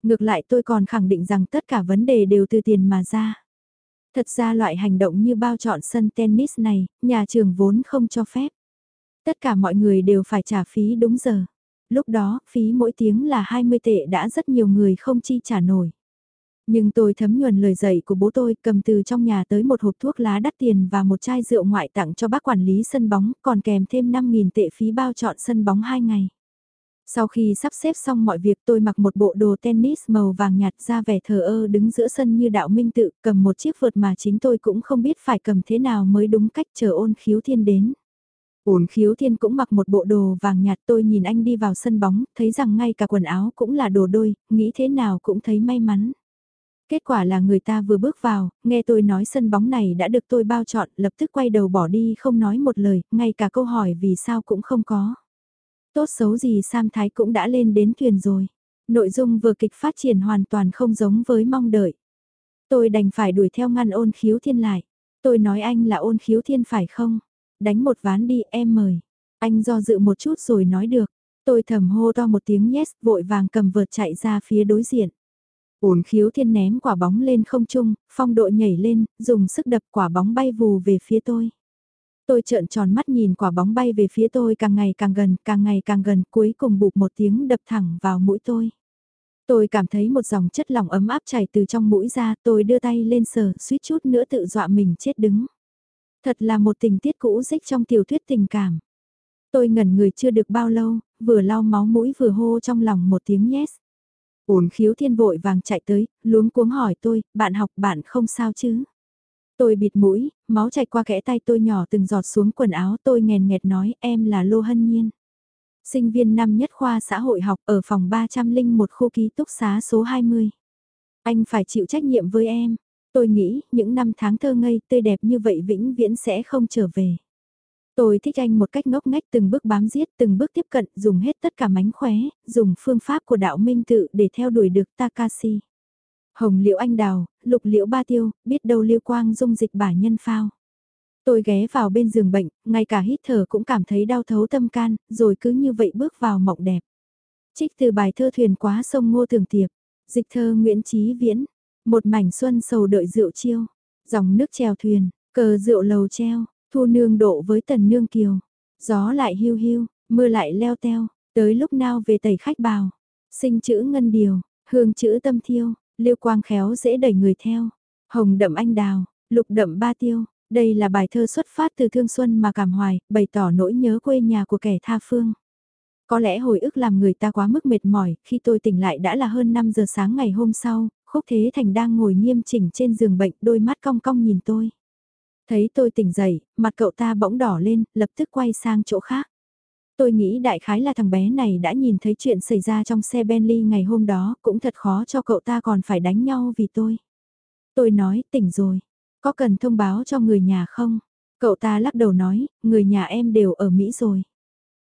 Ngược lại tôi còn khẳng định rằng tất cả vấn đề đều từ tiền mà ra. Thật ra loại hành động như bao chọn sân tennis này, nhà trường vốn không cho phép. Tất cả mọi người đều phải trả phí đúng giờ. Lúc đó, phí mỗi tiếng là 20 tệ đã rất nhiều người không chi trả nổi. Nhưng tôi thấm nhuần lời dạy của bố tôi cầm từ trong nhà tới một hộp thuốc lá đắt tiền và một chai rượu ngoại tặng cho bác quản lý sân bóng còn kèm thêm 5.000 tệ phí bao chọn sân bóng 2 ngày. Sau khi sắp xếp xong mọi việc tôi mặc một bộ đồ tennis màu vàng nhạt ra vẻ thờ ơ đứng giữa sân như đạo minh tự cầm một chiếc vợt mà chính tôi cũng không biết phải cầm thế nào mới đúng cách chờ ôn khiếu thiên đến. Ôn khiếu thiên cũng mặc một bộ đồ vàng nhạt tôi nhìn anh đi vào sân bóng, thấy rằng ngay cả quần áo cũng là đồ đôi, nghĩ thế nào cũng thấy may mắn. Kết quả là người ta vừa bước vào, nghe tôi nói sân bóng này đã được tôi bao chọn, lập tức quay đầu bỏ đi không nói một lời, ngay cả câu hỏi vì sao cũng không có. Tốt xấu gì Sam Thái cũng đã lên đến thuyền rồi. Nội dung vừa kịch phát triển hoàn toàn không giống với mong đợi. Tôi đành phải đuổi theo ngăn ôn khiếu thiên lại. Tôi nói anh là ôn khiếu thiên phải không? Đánh một ván đi em mời. Anh do dự một chút rồi nói được. Tôi thầm hô to một tiếng yes vội vàng cầm vợt chạy ra phía đối diện. Ôn khiếu thiên ném quả bóng lên không trung, phong độ nhảy lên, dùng sức đập quả bóng bay vù về phía tôi. Tôi trợn tròn mắt nhìn quả bóng bay về phía tôi càng ngày càng gần, càng ngày càng gần, cuối cùng bụp một tiếng đập thẳng vào mũi tôi. Tôi cảm thấy một dòng chất lỏng ấm áp chảy từ trong mũi ra, tôi đưa tay lên sờ, suýt chút nữa tự dọa mình chết đứng. Thật là một tình tiết cũ dích trong tiểu thuyết tình cảm. Tôi ngẩn người chưa được bao lâu, vừa lau máu mũi vừa hô trong lòng một tiếng yes. Ổn khiếu thiên vội vàng chạy tới, luống cuống hỏi tôi, bạn học bạn không sao chứ? Tôi bịt mũi, máu chảy qua kẽ tay tôi nhỏ từng giọt xuống quần áo tôi nghèn nghẹt nói em là Lô Hân Nhiên. Sinh viên năm nhất khoa xã hội học ở phòng 301 khu ký túc xá số 20. Anh phải chịu trách nhiệm với em. Tôi nghĩ những năm tháng thơ ngây tươi đẹp như vậy vĩnh viễn sẽ không trở về. Tôi thích anh một cách ngốc nghếch từng bước bám giết, từng bước tiếp cận, dùng hết tất cả mánh khóe, dùng phương pháp của đạo minh tự để theo đuổi được Takashi. Hồng liễu anh đào, lục liễu ba tiêu, biết đâu liêu quang dung dịch bả nhân phao. Tôi ghé vào bên giường bệnh, ngay cả hít thở cũng cảm thấy đau thấu tâm can, rồi cứ như vậy bước vào mộng đẹp. Trích từ bài thơ thuyền quá sông Ngô Thường Tiệp, dịch thơ Nguyễn Trí Viễn, một mảnh xuân sầu đợi rượu chiêu, dòng nước chèo thuyền, cờ rượu lầu treo, thu nương độ với tần nương kiều, gió lại hiu hiu, mưa lại leo teo, tới lúc nào về tẩy khách bào, sinh chữ ngân điều, hương chữ tâm thiêu, liêu quang khéo dễ đẩy người theo, hồng đậm anh đào, lục đậm ba tiêu, đây là bài thơ xuất phát từ thương xuân mà cảm hoài, bày tỏ nỗi nhớ quê nhà của kẻ tha phương. Có lẽ hồi ức làm người ta quá mức mệt mỏi, khi tôi tỉnh lại đã là hơn 5 giờ sáng ngày hôm sau, Khúc Thế Thành đang ngồi nghiêm chỉnh trên giường bệnh, đôi mắt cong cong nhìn tôi. Thấy tôi tỉnh dậy, mặt cậu ta bỗng đỏ lên, lập tức quay sang chỗ khác. Tôi nghĩ đại khái là thằng bé này đã nhìn thấy chuyện xảy ra trong xe Bentley ngày hôm đó, cũng thật khó cho cậu ta còn phải đánh nhau vì tôi. Tôi nói, tỉnh rồi, có cần thông báo cho người nhà không? Cậu ta lắc đầu nói, người nhà em đều ở Mỹ rồi.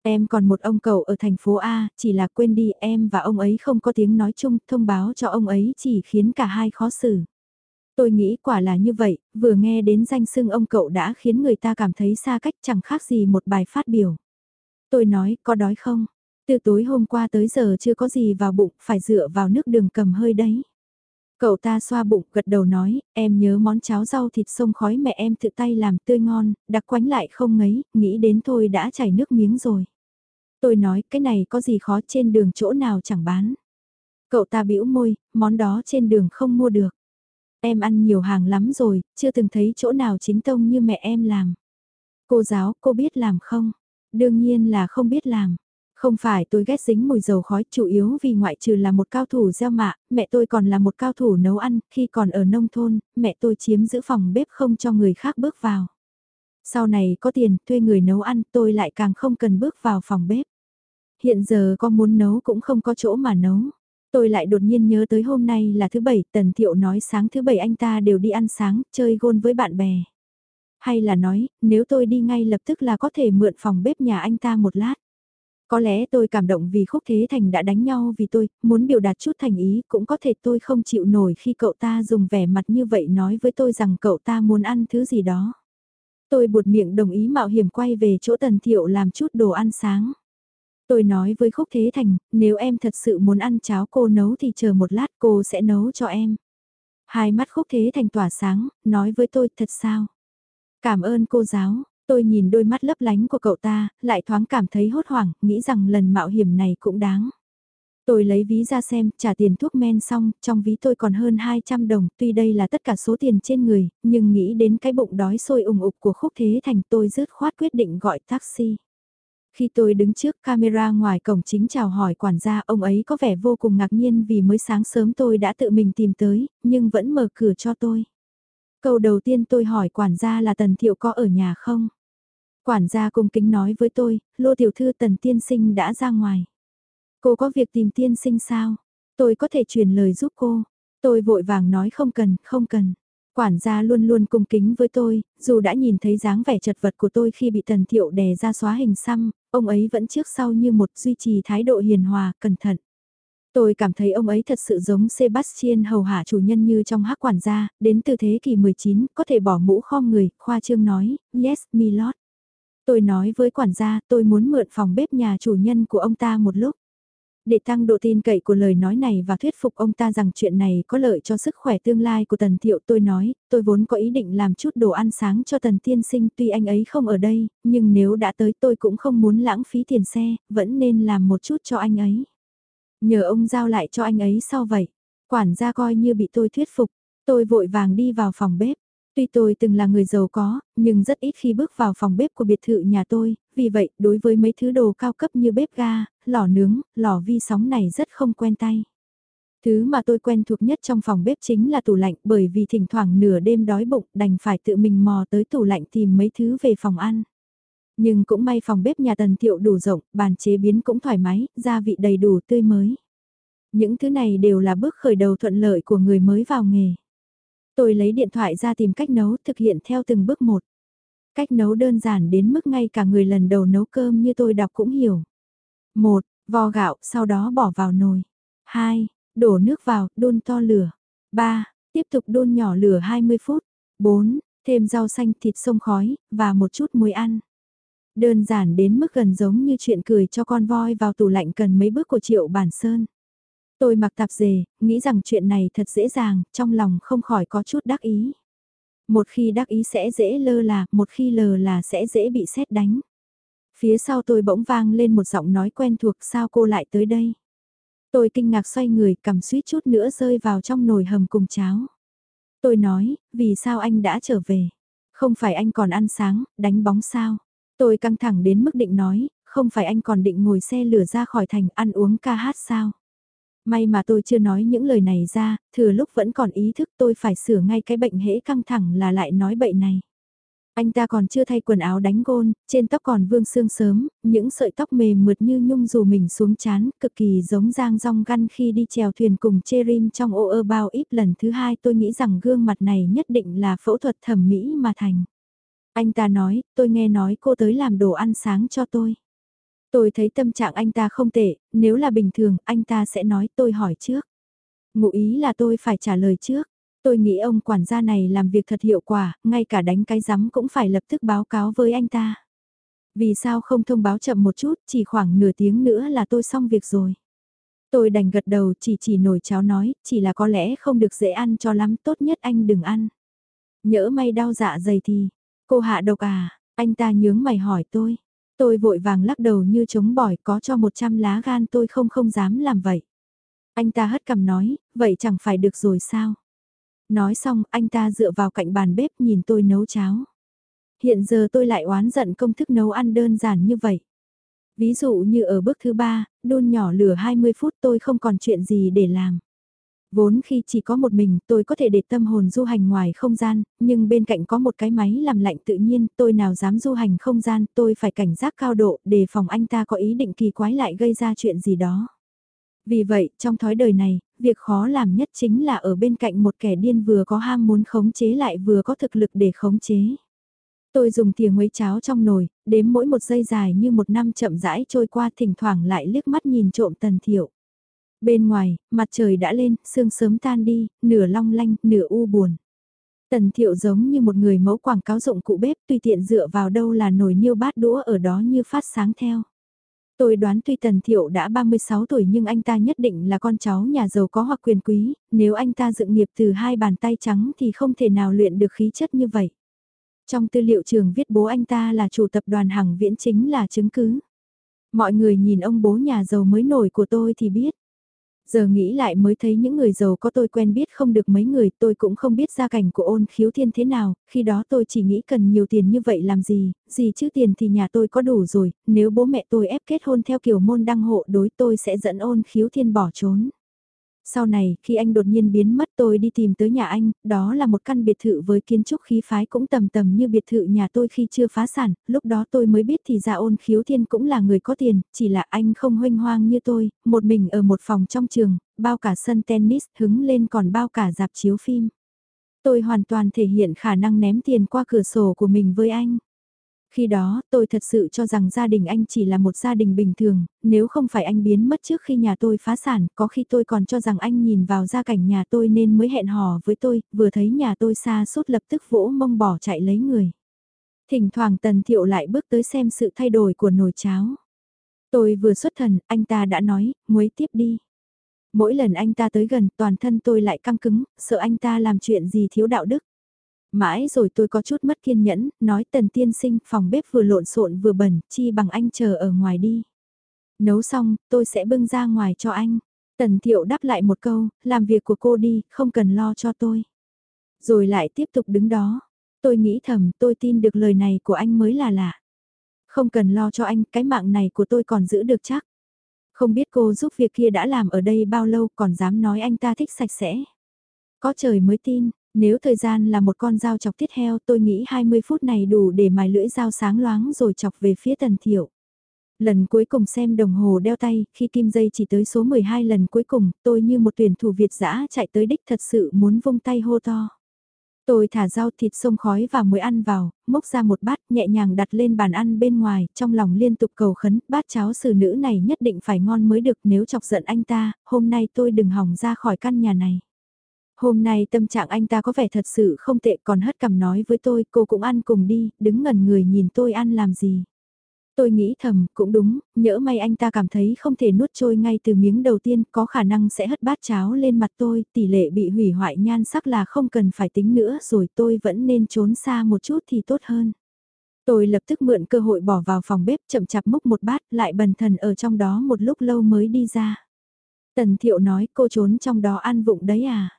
Em còn một ông cậu ở thành phố A, chỉ là quên đi em và ông ấy không có tiếng nói chung, thông báo cho ông ấy chỉ khiến cả hai khó xử. Tôi nghĩ quả là như vậy, vừa nghe đến danh sưng ông cậu đã khiến người ta cảm thấy xa cách chẳng khác gì một bài phát biểu. Tôi nói, có đói không? Từ tối hôm qua tới giờ chưa có gì vào bụng, phải dựa vào nước đường cầm hơi đấy. Cậu ta xoa bụng gật đầu nói, em nhớ món cháo rau thịt sông khói mẹ em tự tay làm tươi ngon, đặc quánh lại không ngấy, nghĩ đến thôi đã chảy nước miếng rồi. Tôi nói cái này có gì khó trên đường chỗ nào chẳng bán. Cậu ta bĩu môi, món đó trên đường không mua được. Em ăn nhiều hàng lắm rồi, chưa từng thấy chỗ nào chính tông như mẹ em làm. Cô giáo, cô biết làm không? Đương nhiên là không biết làm. Không phải tôi ghét dính mùi dầu khói chủ yếu vì ngoại trừ là một cao thủ gieo mạ, mẹ tôi còn là một cao thủ nấu ăn, khi còn ở nông thôn, mẹ tôi chiếm giữ phòng bếp không cho người khác bước vào. Sau này có tiền, thuê người nấu ăn, tôi lại càng không cần bước vào phòng bếp. Hiện giờ có muốn nấu cũng không có chỗ mà nấu. Tôi lại đột nhiên nhớ tới hôm nay là thứ bảy, Tần Thiệu nói sáng thứ bảy anh ta đều đi ăn sáng, chơi gôn với bạn bè. Hay là nói, nếu tôi đi ngay lập tức là có thể mượn phòng bếp nhà anh ta một lát. Có lẽ tôi cảm động vì Khúc Thế Thành đã đánh nhau vì tôi, muốn biểu đạt chút thành ý, cũng có thể tôi không chịu nổi khi cậu ta dùng vẻ mặt như vậy nói với tôi rằng cậu ta muốn ăn thứ gì đó. Tôi buột miệng đồng ý mạo hiểm quay về chỗ Tần Thiệu làm chút đồ ăn sáng. Tôi nói với Khúc Thế Thành, nếu em thật sự muốn ăn cháo cô nấu thì chờ một lát cô sẽ nấu cho em. Hai mắt Khúc Thế Thành tỏa sáng, nói với tôi thật sao? Cảm ơn cô giáo, tôi nhìn đôi mắt lấp lánh của cậu ta, lại thoáng cảm thấy hốt hoảng, nghĩ rằng lần mạo hiểm này cũng đáng. Tôi lấy ví ra xem, trả tiền thuốc men xong, trong ví tôi còn hơn 200 đồng, tuy đây là tất cả số tiền trên người, nhưng nghĩ đến cái bụng đói sôi ủng ục của Khúc Thế Thành tôi rớt khoát quyết định gọi taxi. Khi tôi đứng trước camera ngoài cổng chính chào hỏi quản gia ông ấy có vẻ vô cùng ngạc nhiên vì mới sáng sớm tôi đã tự mình tìm tới, nhưng vẫn mở cửa cho tôi. Câu đầu tiên tôi hỏi quản gia là Tần Thiệu có ở nhà không? Quản gia cung kính nói với tôi, lô tiểu thư Tần Tiên Sinh đã ra ngoài. Cô có việc tìm Tiên Sinh sao? Tôi có thể truyền lời giúp cô. Tôi vội vàng nói không cần, không cần. Quản gia luôn luôn cung kính với tôi, dù đã nhìn thấy dáng vẻ chật vật của tôi khi bị tần thiệu đè ra xóa hình xăm, ông ấy vẫn trước sau như một duy trì thái độ hiền hòa, cẩn thận. Tôi cảm thấy ông ấy thật sự giống Sebastian hầu hạ chủ nhân như trong hát quản gia, đến từ thế kỷ 19, có thể bỏ mũ kho người, khoa trương nói, yes, my lord Tôi nói với quản gia, tôi muốn mượn phòng bếp nhà chủ nhân của ông ta một lúc. Để tăng độ tin cậy của lời nói này và thuyết phục ông ta rằng chuyện này có lợi cho sức khỏe tương lai của Tần Thiệu tôi nói, tôi vốn có ý định làm chút đồ ăn sáng cho Tần Tiên Sinh tuy anh ấy không ở đây, nhưng nếu đã tới tôi cũng không muốn lãng phí tiền xe, vẫn nên làm một chút cho anh ấy. Nhờ ông giao lại cho anh ấy sau vậy, quản gia coi như bị tôi thuyết phục, tôi vội vàng đi vào phòng bếp. Tuy tôi từng là người giàu có, nhưng rất ít khi bước vào phòng bếp của biệt thự nhà tôi, vì vậy đối với mấy thứ đồ cao cấp như bếp ga, lò nướng, lò vi sóng này rất không quen tay. Thứ mà tôi quen thuộc nhất trong phòng bếp chính là tủ lạnh bởi vì thỉnh thoảng nửa đêm đói bụng đành phải tự mình mò tới tủ lạnh tìm mấy thứ về phòng ăn. Nhưng cũng may phòng bếp nhà tần thiệu đủ rộng, bàn chế biến cũng thoải mái, gia vị đầy đủ tươi mới. Những thứ này đều là bước khởi đầu thuận lợi của người mới vào nghề. Tôi lấy điện thoại ra tìm cách nấu thực hiện theo từng bước một. Cách nấu đơn giản đến mức ngay cả người lần đầu nấu cơm như tôi đọc cũng hiểu. 1. Vo gạo, sau đó bỏ vào nồi. 2. Đổ nước vào, đun to lửa. 3. Tiếp tục đun nhỏ lửa 20 phút. 4. Thêm rau xanh thịt sông khói, và một chút muối ăn. Đơn giản đến mức gần giống như chuyện cười cho con voi vào tủ lạnh cần mấy bước của triệu bản sơn. Tôi mặc tạp dề, nghĩ rằng chuyện này thật dễ dàng, trong lòng không khỏi có chút đắc ý. Một khi đắc ý sẽ dễ lơ là, một khi lờ là sẽ dễ bị xét đánh. Phía sau tôi bỗng vang lên một giọng nói quen thuộc sao cô lại tới đây. Tôi kinh ngạc xoay người cầm suýt chút nữa rơi vào trong nồi hầm cùng cháo. Tôi nói, vì sao anh đã trở về? Không phải anh còn ăn sáng, đánh bóng sao? Tôi căng thẳng đến mức định nói, không phải anh còn định ngồi xe lửa ra khỏi thành ăn uống ca hát sao? May mà tôi chưa nói những lời này ra, thừa lúc vẫn còn ý thức tôi phải sửa ngay cái bệnh hễ căng thẳng là lại nói bậy này. Anh ta còn chưa thay quần áo đánh gôn, trên tóc còn vương xương sớm, những sợi tóc mềm mượt như nhung dù mình xuống chán, cực kỳ giống giang rong găn khi đi chèo thuyền cùng Cherim trong ô ơ bao ít lần thứ hai tôi nghĩ rằng gương mặt này nhất định là phẫu thuật thẩm mỹ mà thành. Anh ta nói, tôi nghe nói cô tới làm đồ ăn sáng cho tôi. Tôi thấy tâm trạng anh ta không tệ, nếu là bình thường, anh ta sẽ nói tôi hỏi trước. Ngụ ý là tôi phải trả lời trước. Tôi nghĩ ông quản gia này làm việc thật hiệu quả, ngay cả đánh cái rắm cũng phải lập tức báo cáo với anh ta. Vì sao không thông báo chậm một chút, chỉ khoảng nửa tiếng nữa là tôi xong việc rồi. Tôi đành gật đầu chỉ chỉ nổi cháo nói, chỉ là có lẽ không được dễ ăn cho lắm, tốt nhất anh đừng ăn. Nhỡ may đau dạ dày thì, cô hạ độc à, anh ta nhướng mày hỏi tôi. Tôi vội vàng lắc đầu như chống bỏi có cho 100 lá gan tôi không không dám làm vậy. Anh ta hất cằm nói, vậy chẳng phải được rồi sao? Nói xong, anh ta dựa vào cạnh bàn bếp nhìn tôi nấu cháo. Hiện giờ tôi lại oán giận công thức nấu ăn đơn giản như vậy. Ví dụ như ở bước thứ ba, đun nhỏ lửa 20 phút tôi không còn chuyện gì để làm. Vốn khi chỉ có một mình tôi có thể để tâm hồn du hành ngoài không gian, nhưng bên cạnh có một cái máy làm lạnh tự nhiên tôi nào dám du hành không gian tôi phải cảnh giác cao độ để phòng anh ta có ý định kỳ quái lại gây ra chuyện gì đó. Vì vậy, trong thói đời này, việc khó làm nhất chính là ở bên cạnh một kẻ điên vừa có ham muốn khống chế lại vừa có thực lực để khống chế. Tôi dùng thìa nguấy cháo trong nồi, đếm mỗi một giây dài như một năm chậm rãi trôi qua thỉnh thoảng lại liếc mắt nhìn trộm tần thiệu. Bên ngoài, mặt trời đã lên, sương sớm tan đi, nửa long lanh, nửa u buồn. Tần thiệu giống như một người mẫu quảng cáo dụng cụ bếp tùy tiện dựa vào đâu là nồi niêu bát đũa ở đó như phát sáng theo. Tôi đoán tuy Tần Thiệu đã 36 tuổi nhưng anh ta nhất định là con cháu nhà giàu có hoặc quyền quý, nếu anh ta dựng nghiệp từ hai bàn tay trắng thì không thể nào luyện được khí chất như vậy. Trong tư liệu trường viết bố anh ta là chủ tập đoàn Hằng Viễn chính là chứng cứ. Mọi người nhìn ông bố nhà giàu mới nổi của tôi thì biết. Giờ nghĩ lại mới thấy những người giàu có tôi quen biết không được mấy người tôi cũng không biết gia cảnh của ôn khiếu thiên thế nào, khi đó tôi chỉ nghĩ cần nhiều tiền như vậy làm gì, gì chứ tiền thì nhà tôi có đủ rồi, nếu bố mẹ tôi ép kết hôn theo kiểu môn đăng hộ đối tôi sẽ dẫn ôn khiếu thiên bỏ trốn. Sau này, khi anh đột nhiên biến mất tôi đi tìm tới nhà anh, đó là một căn biệt thự với kiến trúc khí phái cũng tầm tầm như biệt thự nhà tôi khi chưa phá sản, lúc đó tôi mới biết thì ra ôn khiếu thiên cũng là người có tiền, chỉ là anh không hoanh hoang như tôi, một mình ở một phòng trong trường, bao cả sân tennis hứng lên còn bao cả dạp chiếu phim. Tôi hoàn toàn thể hiện khả năng ném tiền qua cửa sổ của mình với anh. Khi đó, tôi thật sự cho rằng gia đình anh chỉ là một gia đình bình thường, nếu không phải anh biến mất trước khi nhà tôi phá sản, có khi tôi còn cho rằng anh nhìn vào gia cảnh nhà tôi nên mới hẹn hò với tôi, vừa thấy nhà tôi xa suốt lập tức vỗ mông bỏ chạy lấy người. Thỉnh thoảng Tần Thiệu lại bước tới xem sự thay đổi của nồi cháo. Tôi vừa xuất thần, anh ta đã nói, muối tiếp đi. Mỗi lần anh ta tới gần, toàn thân tôi lại căng cứng, sợ anh ta làm chuyện gì thiếu đạo đức. Mãi rồi tôi có chút mất kiên nhẫn, nói tần tiên sinh phòng bếp vừa lộn xộn vừa bẩn, chi bằng anh chờ ở ngoài đi. Nấu xong, tôi sẽ bưng ra ngoài cho anh. Tần thiệu đáp lại một câu, làm việc của cô đi, không cần lo cho tôi. Rồi lại tiếp tục đứng đó. Tôi nghĩ thầm, tôi tin được lời này của anh mới là lạ. Không cần lo cho anh, cái mạng này của tôi còn giữ được chắc. Không biết cô giúp việc kia đã làm ở đây bao lâu còn dám nói anh ta thích sạch sẽ. Có trời mới tin, nếu thời gian là một con dao chọc tiết heo tôi nghĩ 20 phút này đủ để mài lưỡi dao sáng loáng rồi chọc về phía tần thiệu. Lần cuối cùng xem đồng hồ đeo tay, khi kim dây chỉ tới số 12 lần cuối cùng, tôi như một tuyển thủ Việt dã chạy tới đích thật sự muốn vung tay hô to. Tôi thả rau thịt sông khói và muối ăn vào, mốc ra một bát nhẹ nhàng đặt lên bàn ăn bên ngoài, trong lòng liên tục cầu khấn, bát cháo xử nữ này nhất định phải ngon mới được nếu chọc giận anh ta, hôm nay tôi đừng hỏng ra khỏi căn nhà này. Hôm nay tâm trạng anh ta có vẻ thật sự không tệ còn hất cằm nói với tôi cô cũng ăn cùng đi, đứng ngẩn người nhìn tôi ăn làm gì. Tôi nghĩ thầm, cũng đúng, nhỡ may anh ta cảm thấy không thể nuốt trôi ngay từ miếng đầu tiên, có khả năng sẽ hất bát cháo lên mặt tôi, tỷ lệ bị hủy hoại nhan sắc là không cần phải tính nữa rồi tôi vẫn nên trốn xa một chút thì tốt hơn. Tôi lập tức mượn cơ hội bỏ vào phòng bếp chậm chạp múc một bát lại bần thần ở trong đó một lúc lâu mới đi ra. Tần thiệu nói cô trốn trong đó ăn vụng đấy à.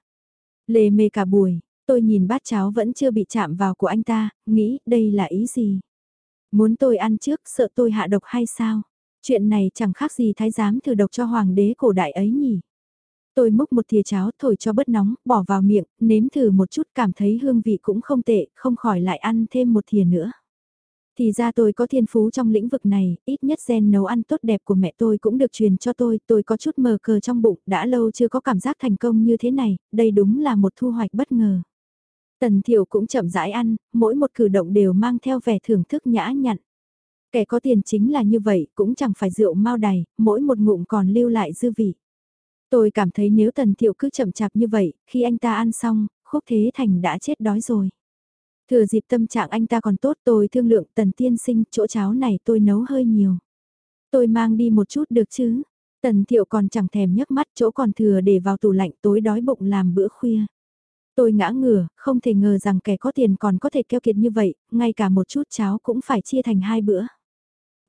Lê mê cả buổi, tôi nhìn bát cháo vẫn chưa bị chạm vào của anh ta, nghĩ đây là ý gì. Muốn tôi ăn trước sợ tôi hạ độc hay sao? Chuyện này chẳng khác gì thái giám thử độc cho hoàng đế cổ đại ấy nhỉ. Tôi múc một thìa cháo thổi cho bớt nóng, bỏ vào miệng, nếm thử một chút cảm thấy hương vị cũng không tệ, không khỏi lại ăn thêm một thìa nữa. Thì ra tôi có thiên phú trong lĩnh vực này, ít nhất gen nấu ăn tốt đẹp của mẹ tôi cũng được truyền cho tôi, tôi có chút mờ cờ trong bụng, đã lâu chưa có cảm giác thành công như thế này, đây đúng là một thu hoạch bất ngờ. Tần Thiểu cũng chậm rãi ăn, mỗi một cử động đều mang theo vẻ thưởng thức nhã nhặn. Kẻ có tiền chính là như vậy, cũng chẳng phải rượu mau đầy, mỗi một ngụm còn lưu lại dư vị. Tôi cảm thấy nếu Tần Thiệu cứ chậm chạp như vậy, khi anh ta ăn xong, Khúc Thế Thành đã chết đói rồi. Thừa dịp tâm trạng anh ta còn tốt tôi thương lượng Tần Tiên Sinh, chỗ cháo này tôi nấu hơi nhiều. Tôi mang đi một chút được chứ? Tần Thiệu còn chẳng thèm nhấc mắt chỗ còn thừa để vào tủ lạnh tối đói bụng làm bữa khuya. Tôi ngã ngửa, không thể ngờ rằng kẻ có tiền còn có thể keo kiệt như vậy, ngay cả một chút cháo cũng phải chia thành hai bữa.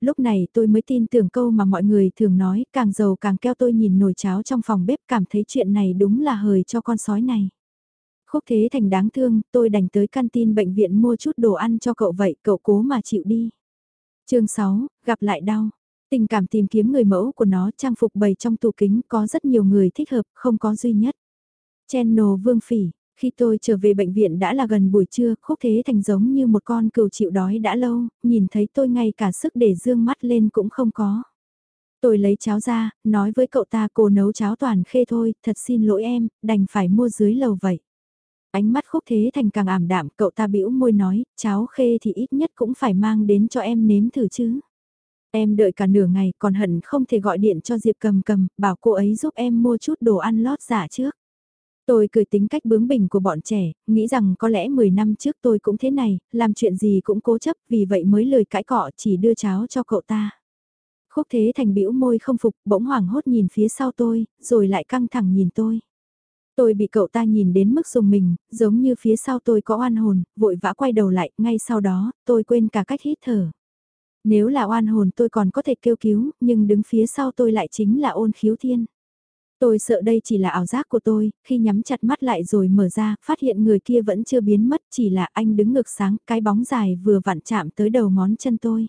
Lúc này tôi mới tin tưởng câu mà mọi người thường nói, càng giàu càng keo tôi nhìn nồi cháo trong phòng bếp cảm thấy chuyện này đúng là hời cho con sói này. Khúc thế thành đáng thương, tôi đành tới canteen bệnh viện mua chút đồ ăn cho cậu vậy, cậu cố mà chịu đi. chương 6, gặp lại đau. Tình cảm tìm kiếm người mẫu của nó trang phục bày trong tủ kính có rất nhiều người thích hợp, không có duy nhất. Channel Vương Phỉ, khi tôi trở về bệnh viện đã là gần buổi trưa, khúc thế thành giống như một con cừu chịu đói đã lâu, nhìn thấy tôi ngay cả sức để dương mắt lên cũng không có. Tôi lấy cháo ra, nói với cậu ta cô nấu cháo toàn khê thôi, thật xin lỗi em, đành phải mua dưới lầu vậy. Ánh mắt khúc thế thành càng ảm đạm, cậu ta bĩu môi nói, cháo khê thì ít nhất cũng phải mang đến cho em nếm thử chứ. Em đợi cả nửa ngày còn hận không thể gọi điện cho Diệp cầm cầm, bảo cô ấy giúp em mua chút đồ ăn lót giả trước. Tôi cười tính cách bướng bỉnh của bọn trẻ, nghĩ rằng có lẽ 10 năm trước tôi cũng thế này, làm chuyện gì cũng cố chấp, vì vậy mới lời cãi cọ chỉ đưa cháo cho cậu ta. Khúc thế thành bĩu môi không phục, bỗng hoảng hốt nhìn phía sau tôi, rồi lại căng thẳng nhìn tôi. Tôi bị cậu ta nhìn đến mức dùng mình, giống như phía sau tôi có oan hồn, vội vã quay đầu lại, ngay sau đó, tôi quên cả cách hít thở. Nếu là oan hồn tôi còn có thể kêu cứu, nhưng đứng phía sau tôi lại chính là ôn khiếu thiên. Tôi sợ đây chỉ là ảo giác của tôi, khi nhắm chặt mắt lại rồi mở ra, phát hiện người kia vẫn chưa biến mất, chỉ là anh đứng ngược sáng, cái bóng dài vừa vặn chạm tới đầu ngón chân tôi.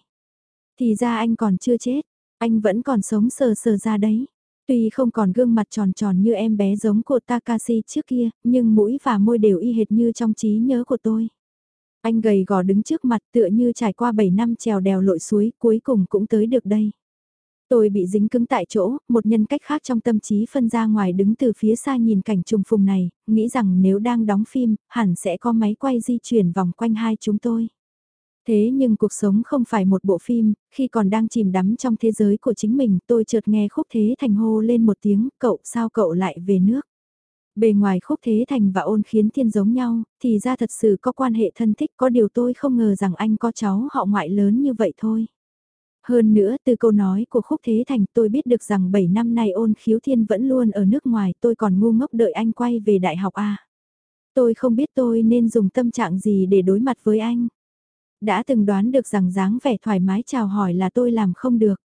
Thì ra anh còn chưa chết, anh vẫn còn sống sờ sờ ra đấy. Tuy không còn gương mặt tròn tròn như em bé giống của Takashi trước kia, nhưng mũi và môi đều y hệt như trong trí nhớ của tôi. Anh gầy gò đứng trước mặt tựa như trải qua 7 năm trèo đèo lội suối, cuối cùng cũng tới được đây. Tôi bị dính cứng tại chỗ, một nhân cách khác trong tâm trí phân ra ngoài đứng từ phía xa nhìn cảnh trùng phùng này, nghĩ rằng nếu đang đóng phim, hẳn sẽ có máy quay di chuyển vòng quanh hai chúng tôi. Thế nhưng cuộc sống không phải một bộ phim, khi còn đang chìm đắm trong thế giới của chính mình tôi chợt nghe khúc thế thành hô lên một tiếng, cậu sao cậu lại về nước. Bề ngoài khúc thế thành và ôn khiến thiên giống nhau, thì ra thật sự có quan hệ thân thích có điều tôi không ngờ rằng anh có cháu họ ngoại lớn như vậy thôi. Hơn nữa từ câu nói của Khúc Thế Thành tôi biết được rằng 7 năm nay ôn khiếu thiên vẫn luôn ở nước ngoài tôi còn ngu ngốc đợi anh quay về đại học A. Tôi không biết tôi nên dùng tâm trạng gì để đối mặt với anh. Đã từng đoán được rằng dáng vẻ thoải mái chào hỏi là tôi làm không được.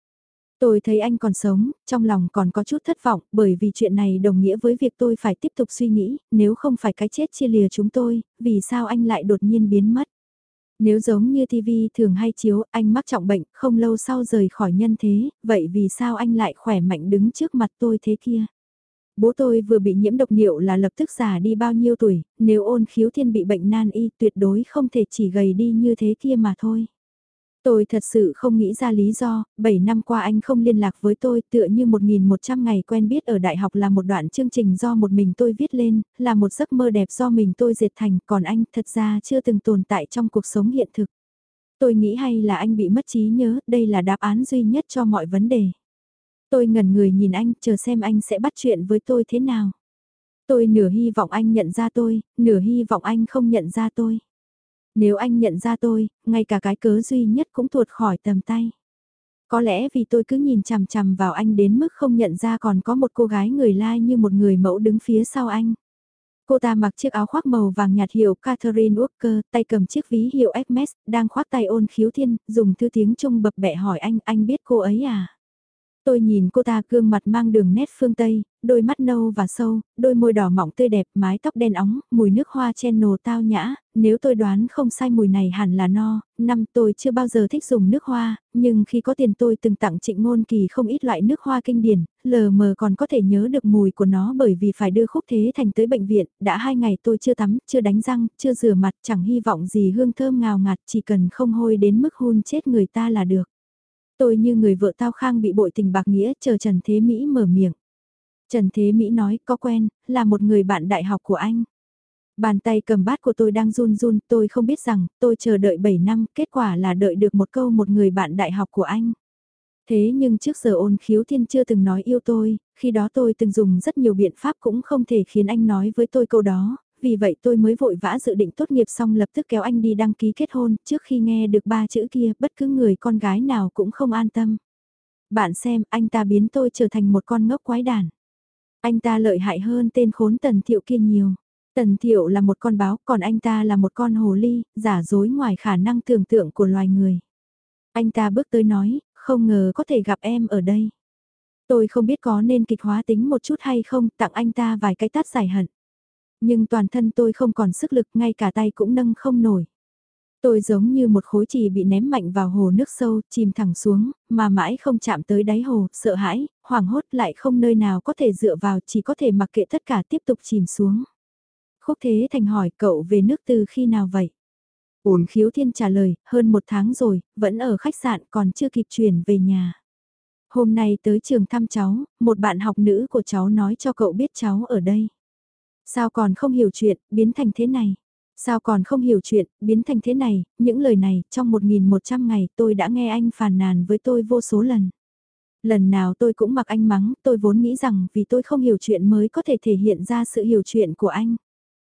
Tôi thấy anh còn sống, trong lòng còn có chút thất vọng bởi vì chuyện này đồng nghĩa với việc tôi phải tiếp tục suy nghĩ, nếu không phải cái chết chia lìa chúng tôi, vì sao anh lại đột nhiên biến mất. Nếu giống như TV thường hay chiếu, anh mắc trọng bệnh, không lâu sau rời khỏi nhân thế, vậy vì sao anh lại khỏe mạnh đứng trước mặt tôi thế kia? Bố tôi vừa bị nhiễm độc niệu là lập tức già đi bao nhiêu tuổi, nếu ôn khiếu thiên bị bệnh nan y tuyệt đối không thể chỉ gầy đi như thế kia mà thôi. Tôi thật sự không nghĩ ra lý do, 7 năm qua anh không liên lạc với tôi tựa như 1.100 ngày quen biết ở đại học là một đoạn chương trình do một mình tôi viết lên, là một giấc mơ đẹp do mình tôi dệt thành, còn anh thật ra chưa từng tồn tại trong cuộc sống hiện thực. Tôi nghĩ hay là anh bị mất trí nhớ, đây là đáp án duy nhất cho mọi vấn đề. Tôi ngẩn người nhìn anh, chờ xem anh sẽ bắt chuyện với tôi thế nào. Tôi nửa hy vọng anh nhận ra tôi, nửa hy vọng anh không nhận ra tôi. Nếu anh nhận ra tôi, ngay cả cái cớ duy nhất cũng tuột khỏi tầm tay. Có lẽ vì tôi cứ nhìn chằm chằm vào anh đến mức không nhận ra còn có một cô gái người lai như một người mẫu đứng phía sau anh. Cô ta mặc chiếc áo khoác màu vàng nhạt hiệu Catherine Walker, tay cầm chiếc ví hiệu Hermes, đang khoác tay ôn khiếu thiên, dùng thư tiếng Trung bập bẹ hỏi anh, anh biết cô ấy à? Tôi nhìn cô ta gương mặt mang đường nét phương Tây, đôi mắt nâu và sâu, đôi môi đỏ mỏng tươi đẹp, mái tóc đen óng, mùi nước hoa chen nồ tao nhã, nếu tôi đoán không sai mùi này hẳn là no, năm tôi chưa bao giờ thích dùng nước hoa, nhưng khi có tiền tôi từng tặng trịnh ngôn kỳ không ít loại nước hoa kinh điển, lờ mờ còn có thể nhớ được mùi của nó bởi vì phải đưa khúc thế thành tới bệnh viện, đã hai ngày tôi chưa tắm, chưa đánh răng, chưa rửa mặt, chẳng hy vọng gì hương thơm ngào ngạt, chỉ cần không hôi đến mức hôn chết người ta là được. Tôi như người vợ tao khang bị bội tình bạc nghĩa chờ Trần Thế Mỹ mở miệng. Trần Thế Mỹ nói có quen, là một người bạn đại học của anh. Bàn tay cầm bát của tôi đang run run, tôi không biết rằng, tôi chờ đợi 7 năm, kết quả là đợi được một câu một người bạn đại học của anh. Thế nhưng trước giờ ôn khiếu thiên chưa từng nói yêu tôi, khi đó tôi từng dùng rất nhiều biện pháp cũng không thể khiến anh nói với tôi câu đó, vì vậy tôi mới vội vã dự định tốt nghiệp xong lập tức kéo anh đi đăng ký kết hôn, trước khi nghe được ba chữ kia, bất cứ người con gái nào cũng không an tâm. Bạn xem, anh ta biến tôi trở thành một con ngốc quái đản. Anh ta lợi hại hơn tên khốn tần thiệu kia nhiều. Tần thiệu là một con báo, còn anh ta là một con hồ ly, giả dối ngoài khả năng tưởng tượng của loài người. Anh ta bước tới nói, không ngờ có thể gặp em ở đây. Tôi không biết có nên kịch hóa tính một chút hay không, tặng anh ta vài cái tát giải hận nhưng toàn thân tôi không còn sức lực, ngay cả tay cũng nâng không nổi. Tôi giống như một khối trì bị ném mạnh vào hồ nước sâu, chìm thẳng xuống, mà mãi không chạm tới đáy hồ, sợ hãi, hoảng hốt lại không nơi nào có thể dựa vào, chỉ có thể mặc kệ tất cả tiếp tục chìm xuống. Khúc Thế Thành hỏi cậu về nước từ khi nào vậy? Ổn khiếu thiên trả lời, hơn một tháng rồi, vẫn ở khách sạn còn chưa kịp chuyển về nhà. Hôm nay tới trường thăm cháu, một bạn học nữ của cháu nói cho cậu biết cháu ở đây. Sao còn không hiểu chuyện, biến thành thế này? Sao còn không hiểu chuyện, biến thành thế này, những lời này, trong 1.100 ngày tôi đã nghe anh phàn nàn với tôi vô số lần. Lần nào tôi cũng mặc anh mắng, tôi vốn nghĩ rằng vì tôi không hiểu chuyện mới có thể thể hiện ra sự hiểu chuyện của anh.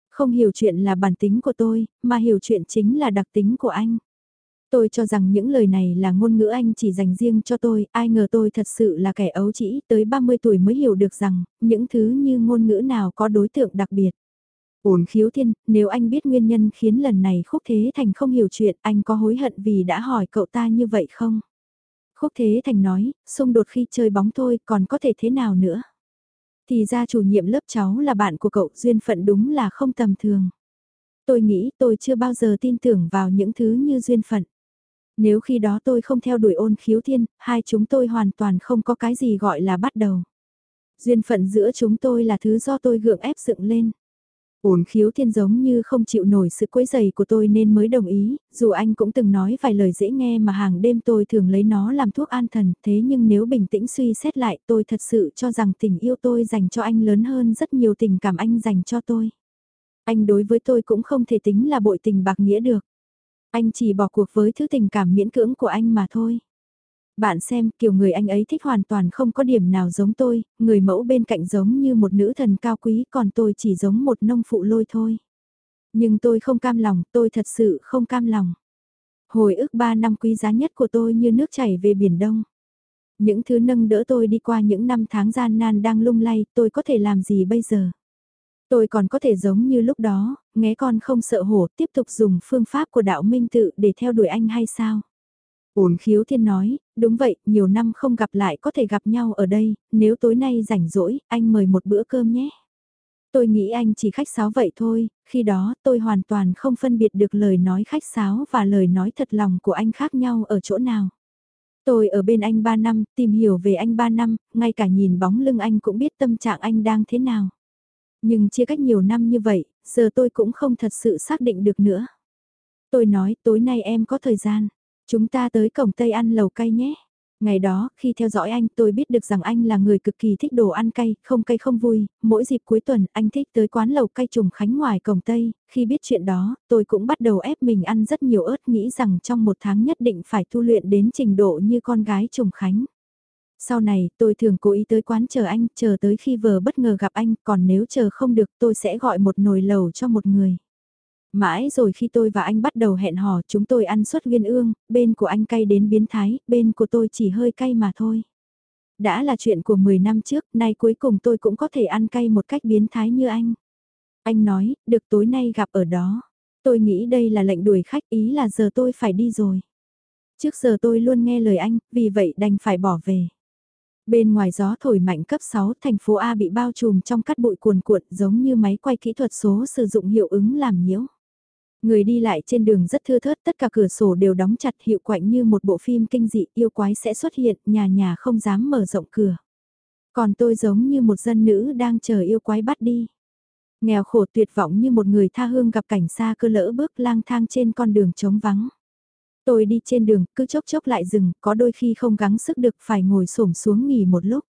Không hiểu chuyện là bản tính của tôi, mà hiểu chuyện chính là đặc tính của anh. Tôi cho rằng những lời này là ngôn ngữ anh chỉ dành riêng cho tôi, ai ngờ tôi thật sự là kẻ ấu trĩ tới 30 tuổi mới hiểu được rằng, những thứ như ngôn ngữ nào có đối tượng đặc biệt. Ổn khiếu thiên, nếu anh biết nguyên nhân khiến lần này Khúc Thế Thành không hiểu chuyện, anh có hối hận vì đã hỏi cậu ta như vậy không? Khúc Thế Thành nói, xung đột khi chơi bóng thôi, còn có thể thế nào nữa? Thì ra chủ nhiệm lớp cháu là bạn của cậu, duyên phận đúng là không tầm thường. Tôi nghĩ tôi chưa bao giờ tin tưởng vào những thứ như duyên phận. Nếu khi đó tôi không theo đuổi ôn khiếu thiên, hai chúng tôi hoàn toàn không có cái gì gọi là bắt đầu. Duyên phận giữa chúng tôi là thứ do tôi gượng ép dựng lên. Ôn khiếu thiên giống như không chịu nổi sự quấy dày của tôi nên mới đồng ý, dù anh cũng từng nói vài lời dễ nghe mà hàng đêm tôi thường lấy nó làm thuốc an thần, thế nhưng nếu bình tĩnh suy xét lại tôi thật sự cho rằng tình yêu tôi dành cho anh lớn hơn rất nhiều tình cảm anh dành cho tôi. Anh đối với tôi cũng không thể tính là bội tình bạc nghĩa được. Anh chỉ bỏ cuộc với thứ tình cảm miễn cưỡng của anh mà thôi. Bạn xem, kiểu người anh ấy thích hoàn toàn không có điểm nào giống tôi, người mẫu bên cạnh giống như một nữ thần cao quý còn tôi chỉ giống một nông phụ lôi thôi. Nhưng tôi không cam lòng, tôi thật sự không cam lòng. Hồi ức 3 năm quý giá nhất của tôi như nước chảy về Biển Đông. Những thứ nâng đỡ tôi đi qua những năm tháng gian nan đang lung lay, tôi có thể làm gì bây giờ? Tôi còn có thể giống như lúc đó, nghe con không sợ hổ, tiếp tục dùng phương pháp của đạo minh tự để theo đuổi anh hay sao? Ổn khiếu thiên nói, đúng vậy, nhiều năm không gặp lại có thể gặp nhau ở đây, nếu tối nay rảnh rỗi, anh mời một bữa cơm nhé. Tôi nghĩ anh chỉ khách sáo vậy thôi, khi đó tôi hoàn toàn không phân biệt được lời nói khách sáo và lời nói thật lòng của anh khác nhau ở chỗ nào. Tôi ở bên anh 3 năm, tìm hiểu về anh 3 năm, ngay cả nhìn bóng lưng anh cũng biết tâm trạng anh đang thế nào. Nhưng chia cách nhiều năm như vậy, giờ tôi cũng không thật sự xác định được nữa. Tôi nói tối nay em có thời gian, chúng ta tới cổng Tây ăn lầu cay nhé. Ngày đó, khi theo dõi anh tôi biết được rằng anh là người cực kỳ thích đồ ăn cay, không cay không vui, mỗi dịp cuối tuần anh thích tới quán lầu cay trùng khánh ngoài cổng Tây, khi biết chuyện đó, tôi cũng bắt đầu ép mình ăn rất nhiều ớt nghĩ rằng trong một tháng nhất định phải tu luyện đến trình độ như con gái trùng khánh. Sau này, tôi thường cố ý tới quán chờ anh, chờ tới khi vờ bất ngờ gặp anh, còn nếu chờ không được tôi sẽ gọi một nồi lẩu cho một người. Mãi rồi khi tôi và anh bắt đầu hẹn hò chúng tôi ăn suất viên ương, bên của anh cay đến biến thái, bên của tôi chỉ hơi cay mà thôi. Đã là chuyện của 10 năm trước, nay cuối cùng tôi cũng có thể ăn cay một cách biến thái như anh. Anh nói, được tối nay gặp ở đó. Tôi nghĩ đây là lệnh đuổi khách ý là giờ tôi phải đi rồi. Trước giờ tôi luôn nghe lời anh, vì vậy đành phải bỏ về. Bên ngoài gió thổi mạnh cấp 6, thành phố A bị bao trùm trong cát bụi cuồn cuộn giống như máy quay kỹ thuật số sử dụng hiệu ứng làm nhiễu. Người đi lại trên đường rất thưa thớt, tất cả cửa sổ đều đóng chặt hiệu quạnh như một bộ phim kinh dị, yêu quái sẽ xuất hiện, nhà nhà không dám mở rộng cửa. Còn tôi giống như một dân nữ đang chờ yêu quái bắt đi. Nghèo khổ tuyệt vọng như một người tha hương gặp cảnh xa cơ lỡ bước lang thang trên con đường trống vắng. Tôi đi trên đường, cứ chốc chốc lại dừng, có đôi khi không gắng sức được phải ngồi xổm xuống nghỉ một lúc.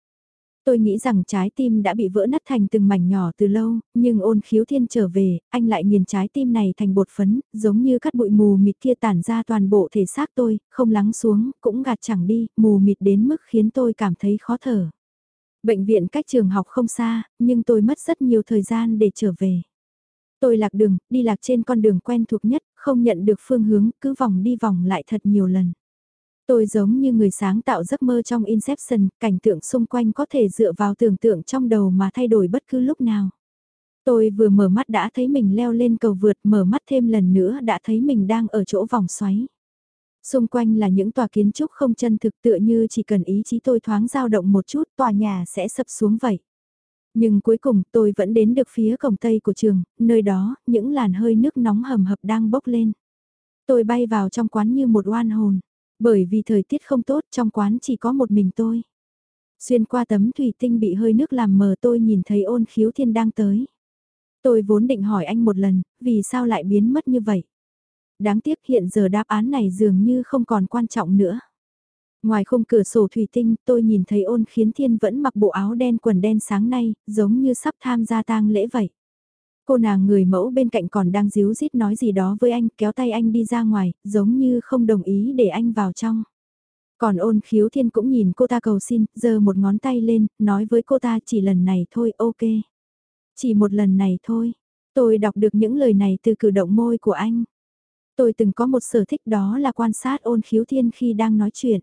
Tôi nghĩ rằng trái tim đã bị vỡ nát thành từng mảnh nhỏ từ lâu, nhưng ôn khiếu thiên trở về, anh lại nghiền trái tim này thành bột phấn, giống như cắt bụi mù mịt kia tản ra toàn bộ thể xác tôi, không lắng xuống, cũng gạt chẳng đi, mù mịt đến mức khiến tôi cảm thấy khó thở. Bệnh viện cách trường học không xa, nhưng tôi mất rất nhiều thời gian để trở về. Tôi lạc đường, đi lạc trên con đường quen thuộc nhất, không nhận được phương hướng, cứ vòng đi vòng lại thật nhiều lần. Tôi giống như người sáng tạo giấc mơ trong Inception, cảnh tượng xung quanh có thể dựa vào tưởng tượng trong đầu mà thay đổi bất cứ lúc nào. Tôi vừa mở mắt đã thấy mình leo lên cầu vượt, mở mắt thêm lần nữa đã thấy mình đang ở chỗ vòng xoáy. Xung quanh là những tòa kiến trúc không chân thực tựa như chỉ cần ý chí tôi thoáng dao động một chút tòa nhà sẽ sập xuống vậy. Nhưng cuối cùng tôi vẫn đến được phía cổng tây của trường, nơi đó những làn hơi nước nóng hầm hập đang bốc lên. Tôi bay vào trong quán như một oan hồn. Bởi vì thời tiết không tốt trong quán chỉ có một mình tôi. Xuyên qua tấm thủy tinh bị hơi nước làm mờ tôi nhìn thấy ôn khiếu thiên đang tới. Tôi vốn định hỏi anh một lần, vì sao lại biến mất như vậy? Đáng tiếc hiện giờ đáp án này dường như không còn quan trọng nữa. Ngoài khung cửa sổ thủy tinh, tôi nhìn thấy ôn khiến thiên vẫn mặc bộ áo đen quần đen sáng nay, giống như sắp tham gia tang lễ vậy. Cô nàng người mẫu bên cạnh còn đang díu dít nói gì đó với anh, kéo tay anh đi ra ngoài, giống như không đồng ý để anh vào trong. Còn ôn khiếu thiên cũng nhìn cô ta cầu xin, giơ một ngón tay lên, nói với cô ta chỉ lần này thôi, ok. Chỉ một lần này thôi. Tôi đọc được những lời này từ cử động môi của anh. Tôi từng có một sở thích đó là quan sát ôn khiếu thiên khi đang nói chuyện.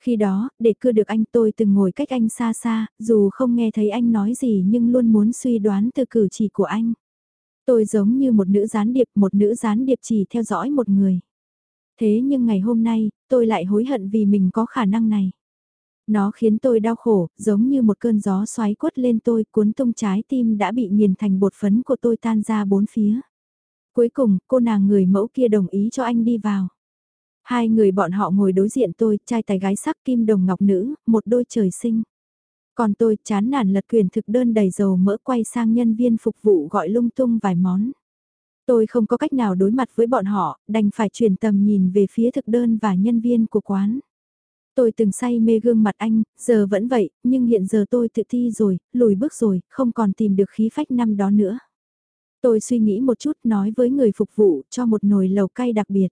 Khi đó, để cưa được anh tôi từng ngồi cách anh xa xa, dù không nghe thấy anh nói gì nhưng luôn muốn suy đoán từ cử chỉ của anh. Tôi giống như một nữ gián điệp, một nữ gián điệp chỉ theo dõi một người. Thế nhưng ngày hôm nay, tôi lại hối hận vì mình có khả năng này. Nó khiến tôi đau khổ, giống như một cơn gió xoáy quất lên tôi cuốn tung trái tim đã bị nghiền thành bột phấn của tôi tan ra bốn phía. Cuối cùng, cô nàng người mẫu kia đồng ý cho anh đi vào. Hai người bọn họ ngồi đối diện tôi, trai tài gái sắc kim đồng ngọc nữ, một đôi trời sinh. Còn tôi chán nản lật quyền thực đơn đầy dầu mỡ quay sang nhân viên phục vụ gọi lung tung vài món. Tôi không có cách nào đối mặt với bọn họ, đành phải chuyển tầm nhìn về phía thực đơn và nhân viên của quán. Tôi từng say mê gương mặt anh, giờ vẫn vậy, nhưng hiện giờ tôi tự thi rồi, lùi bước rồi, không còn tìm được khí phách năm đó nữa. Tôi suy nghĩ một chút nói với người phục vụ cho một nồi lầu cay đặc biệt.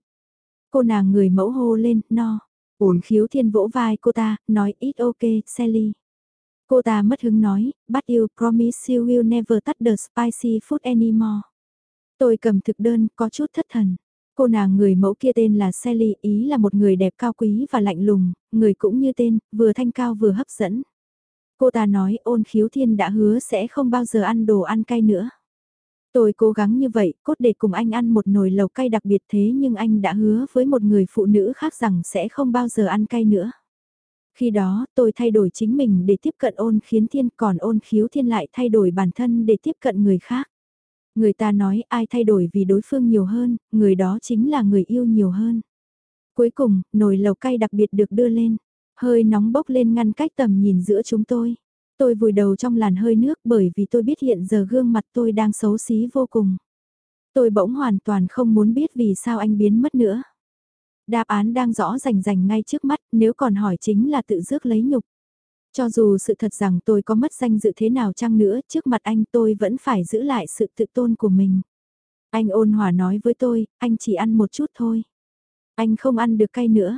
Cô nàng người mẫu hô lên, no. Uổng khiếu thiên vỗ vai cô ta, nói ít ok, Sally. Cô ta mất hứng nói, but you promise you will never touch the spicy food anymore. Tôi cầm thực đơn, có chút thất thần. Cô nàng người mẫu kia tên là Sally, ý là một người đẹp cao quý và lạnh lùng, người cũng như tên, vừa thanh cao vừa hấp dẫn. Cô ta nói ôn khiếu thiên đã hứa sẽ không bao giờ ăn đồ ăn cay nữa. Tôi cố gắng như vậy, cốt để cùng anh ăn một nồi lẩu cay đặc biệt thế nhưng anh đã hứa với một người phụ nữ khác rằng sẽ không bao giờ ăn cay nữa. Khi đó, tôi thay đổi chính mình để tiếp cận ôn khiến thiên còn ôn khiếu thiên lại thay đổi bản thân để tiếp cận người khác. Người ta nói ai thay đổi vì đối phương nhiều hơn, người đó chính là người yêu nhiều hơn. Cuối cùng, nồi lẩu cay đặc biệt được đưa lên, hơi nóng bốc lên ngăn cách tầm nhìn giữa chúng tôi. Tôi vùi đầu trong làn hơi nước bởi vì tôi biết hiện giờ gương mặt tôi đang xấu xí vô cùng. Tôi bỗng hoàn toàn không muốn biết vì sao anh biến mất nữa. Đáp án đang rõ rành rành ngay trước mắt nếu còn hỏi chính là tự dước lấy nhục. Cho dù sự thật rằng tôi có mất danh dự thế nào chăng nữa trước mặt anh tôi vẫn phải giữ lại sự tự tôn của mình. Anh ôn hòa nói với tôi, anh chỉ ăn một chút thôi. Anh không ăn được cay nữa.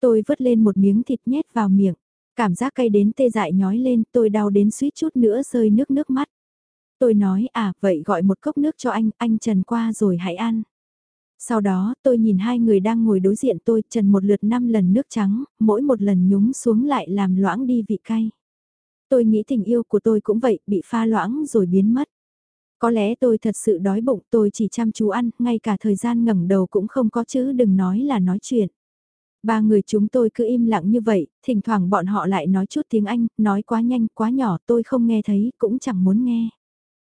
Tôi vứt lên một miếng thịt nhét vào miệng. Cảm giác cay đến tê dại nhói lên, tôi đau đến suýt chút nữa rơi nước nước mắt. Tôi nói à, vậy gọi một cốc nước cho anh, anh Trần qua rồi hãy ăn. Sau đó, tôi nhìn hai người đang ngồi đối diện tôi trần một lượt năm lần nước trắng, mỗi một lần nhúng xuống lại làm loãng đi vị cay. Tôi nghĩ tình yêu của tôi cũng vậy, bị pha loãng rồi biến mất. Có lẽ tôi thật sự đói bụng, tôi chỉ chăm chú ăn, ngay cả thời gian ngẩng đầu cũng không có chứ đừng nói là nói chuyện. Ba người chúng tôi cứ im lặng như vậy, thỉnh thoảng bọn họ lại nói chút tiếng Anh, nói quá nhanh, quá nhỏ, tôi không nghe thấy, cũng chẳng muốn nghe.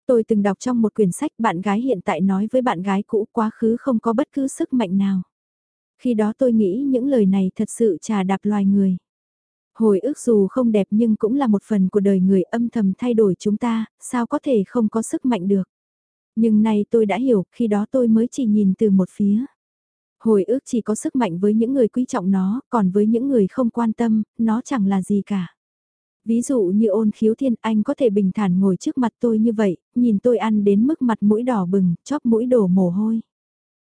Tôi từng đọc trong một quyển sách bạn gái hiện tại nói với bạn gái cũ quá khứ không có bất cứ sức mạnh nào. Khi đó tôi nghĩ những lời này thật sự trà đạp loài người. Hồi ức dù không đẹp nhưng cũng là một phần của đời người âm thầm thay đổi chúng ta, sao có thể không có sức mạnh được. Nhưng nay tôi đã hiểu, khi đó tôi mới chỉ nhìn từ một phía. Hồi ức chỉ có sức mạnh với những người quý trọng nó, còn với những người không quan tâm, nó chẳng là gì cả. Ví dụ như ôn khiếu thiên anh có thể bình thản ngồi trước mặt tôi như vậy, nhìn tôi ăn đến mức mặt mũi đỏ bừng, chóp mũi đổ mồ hôi.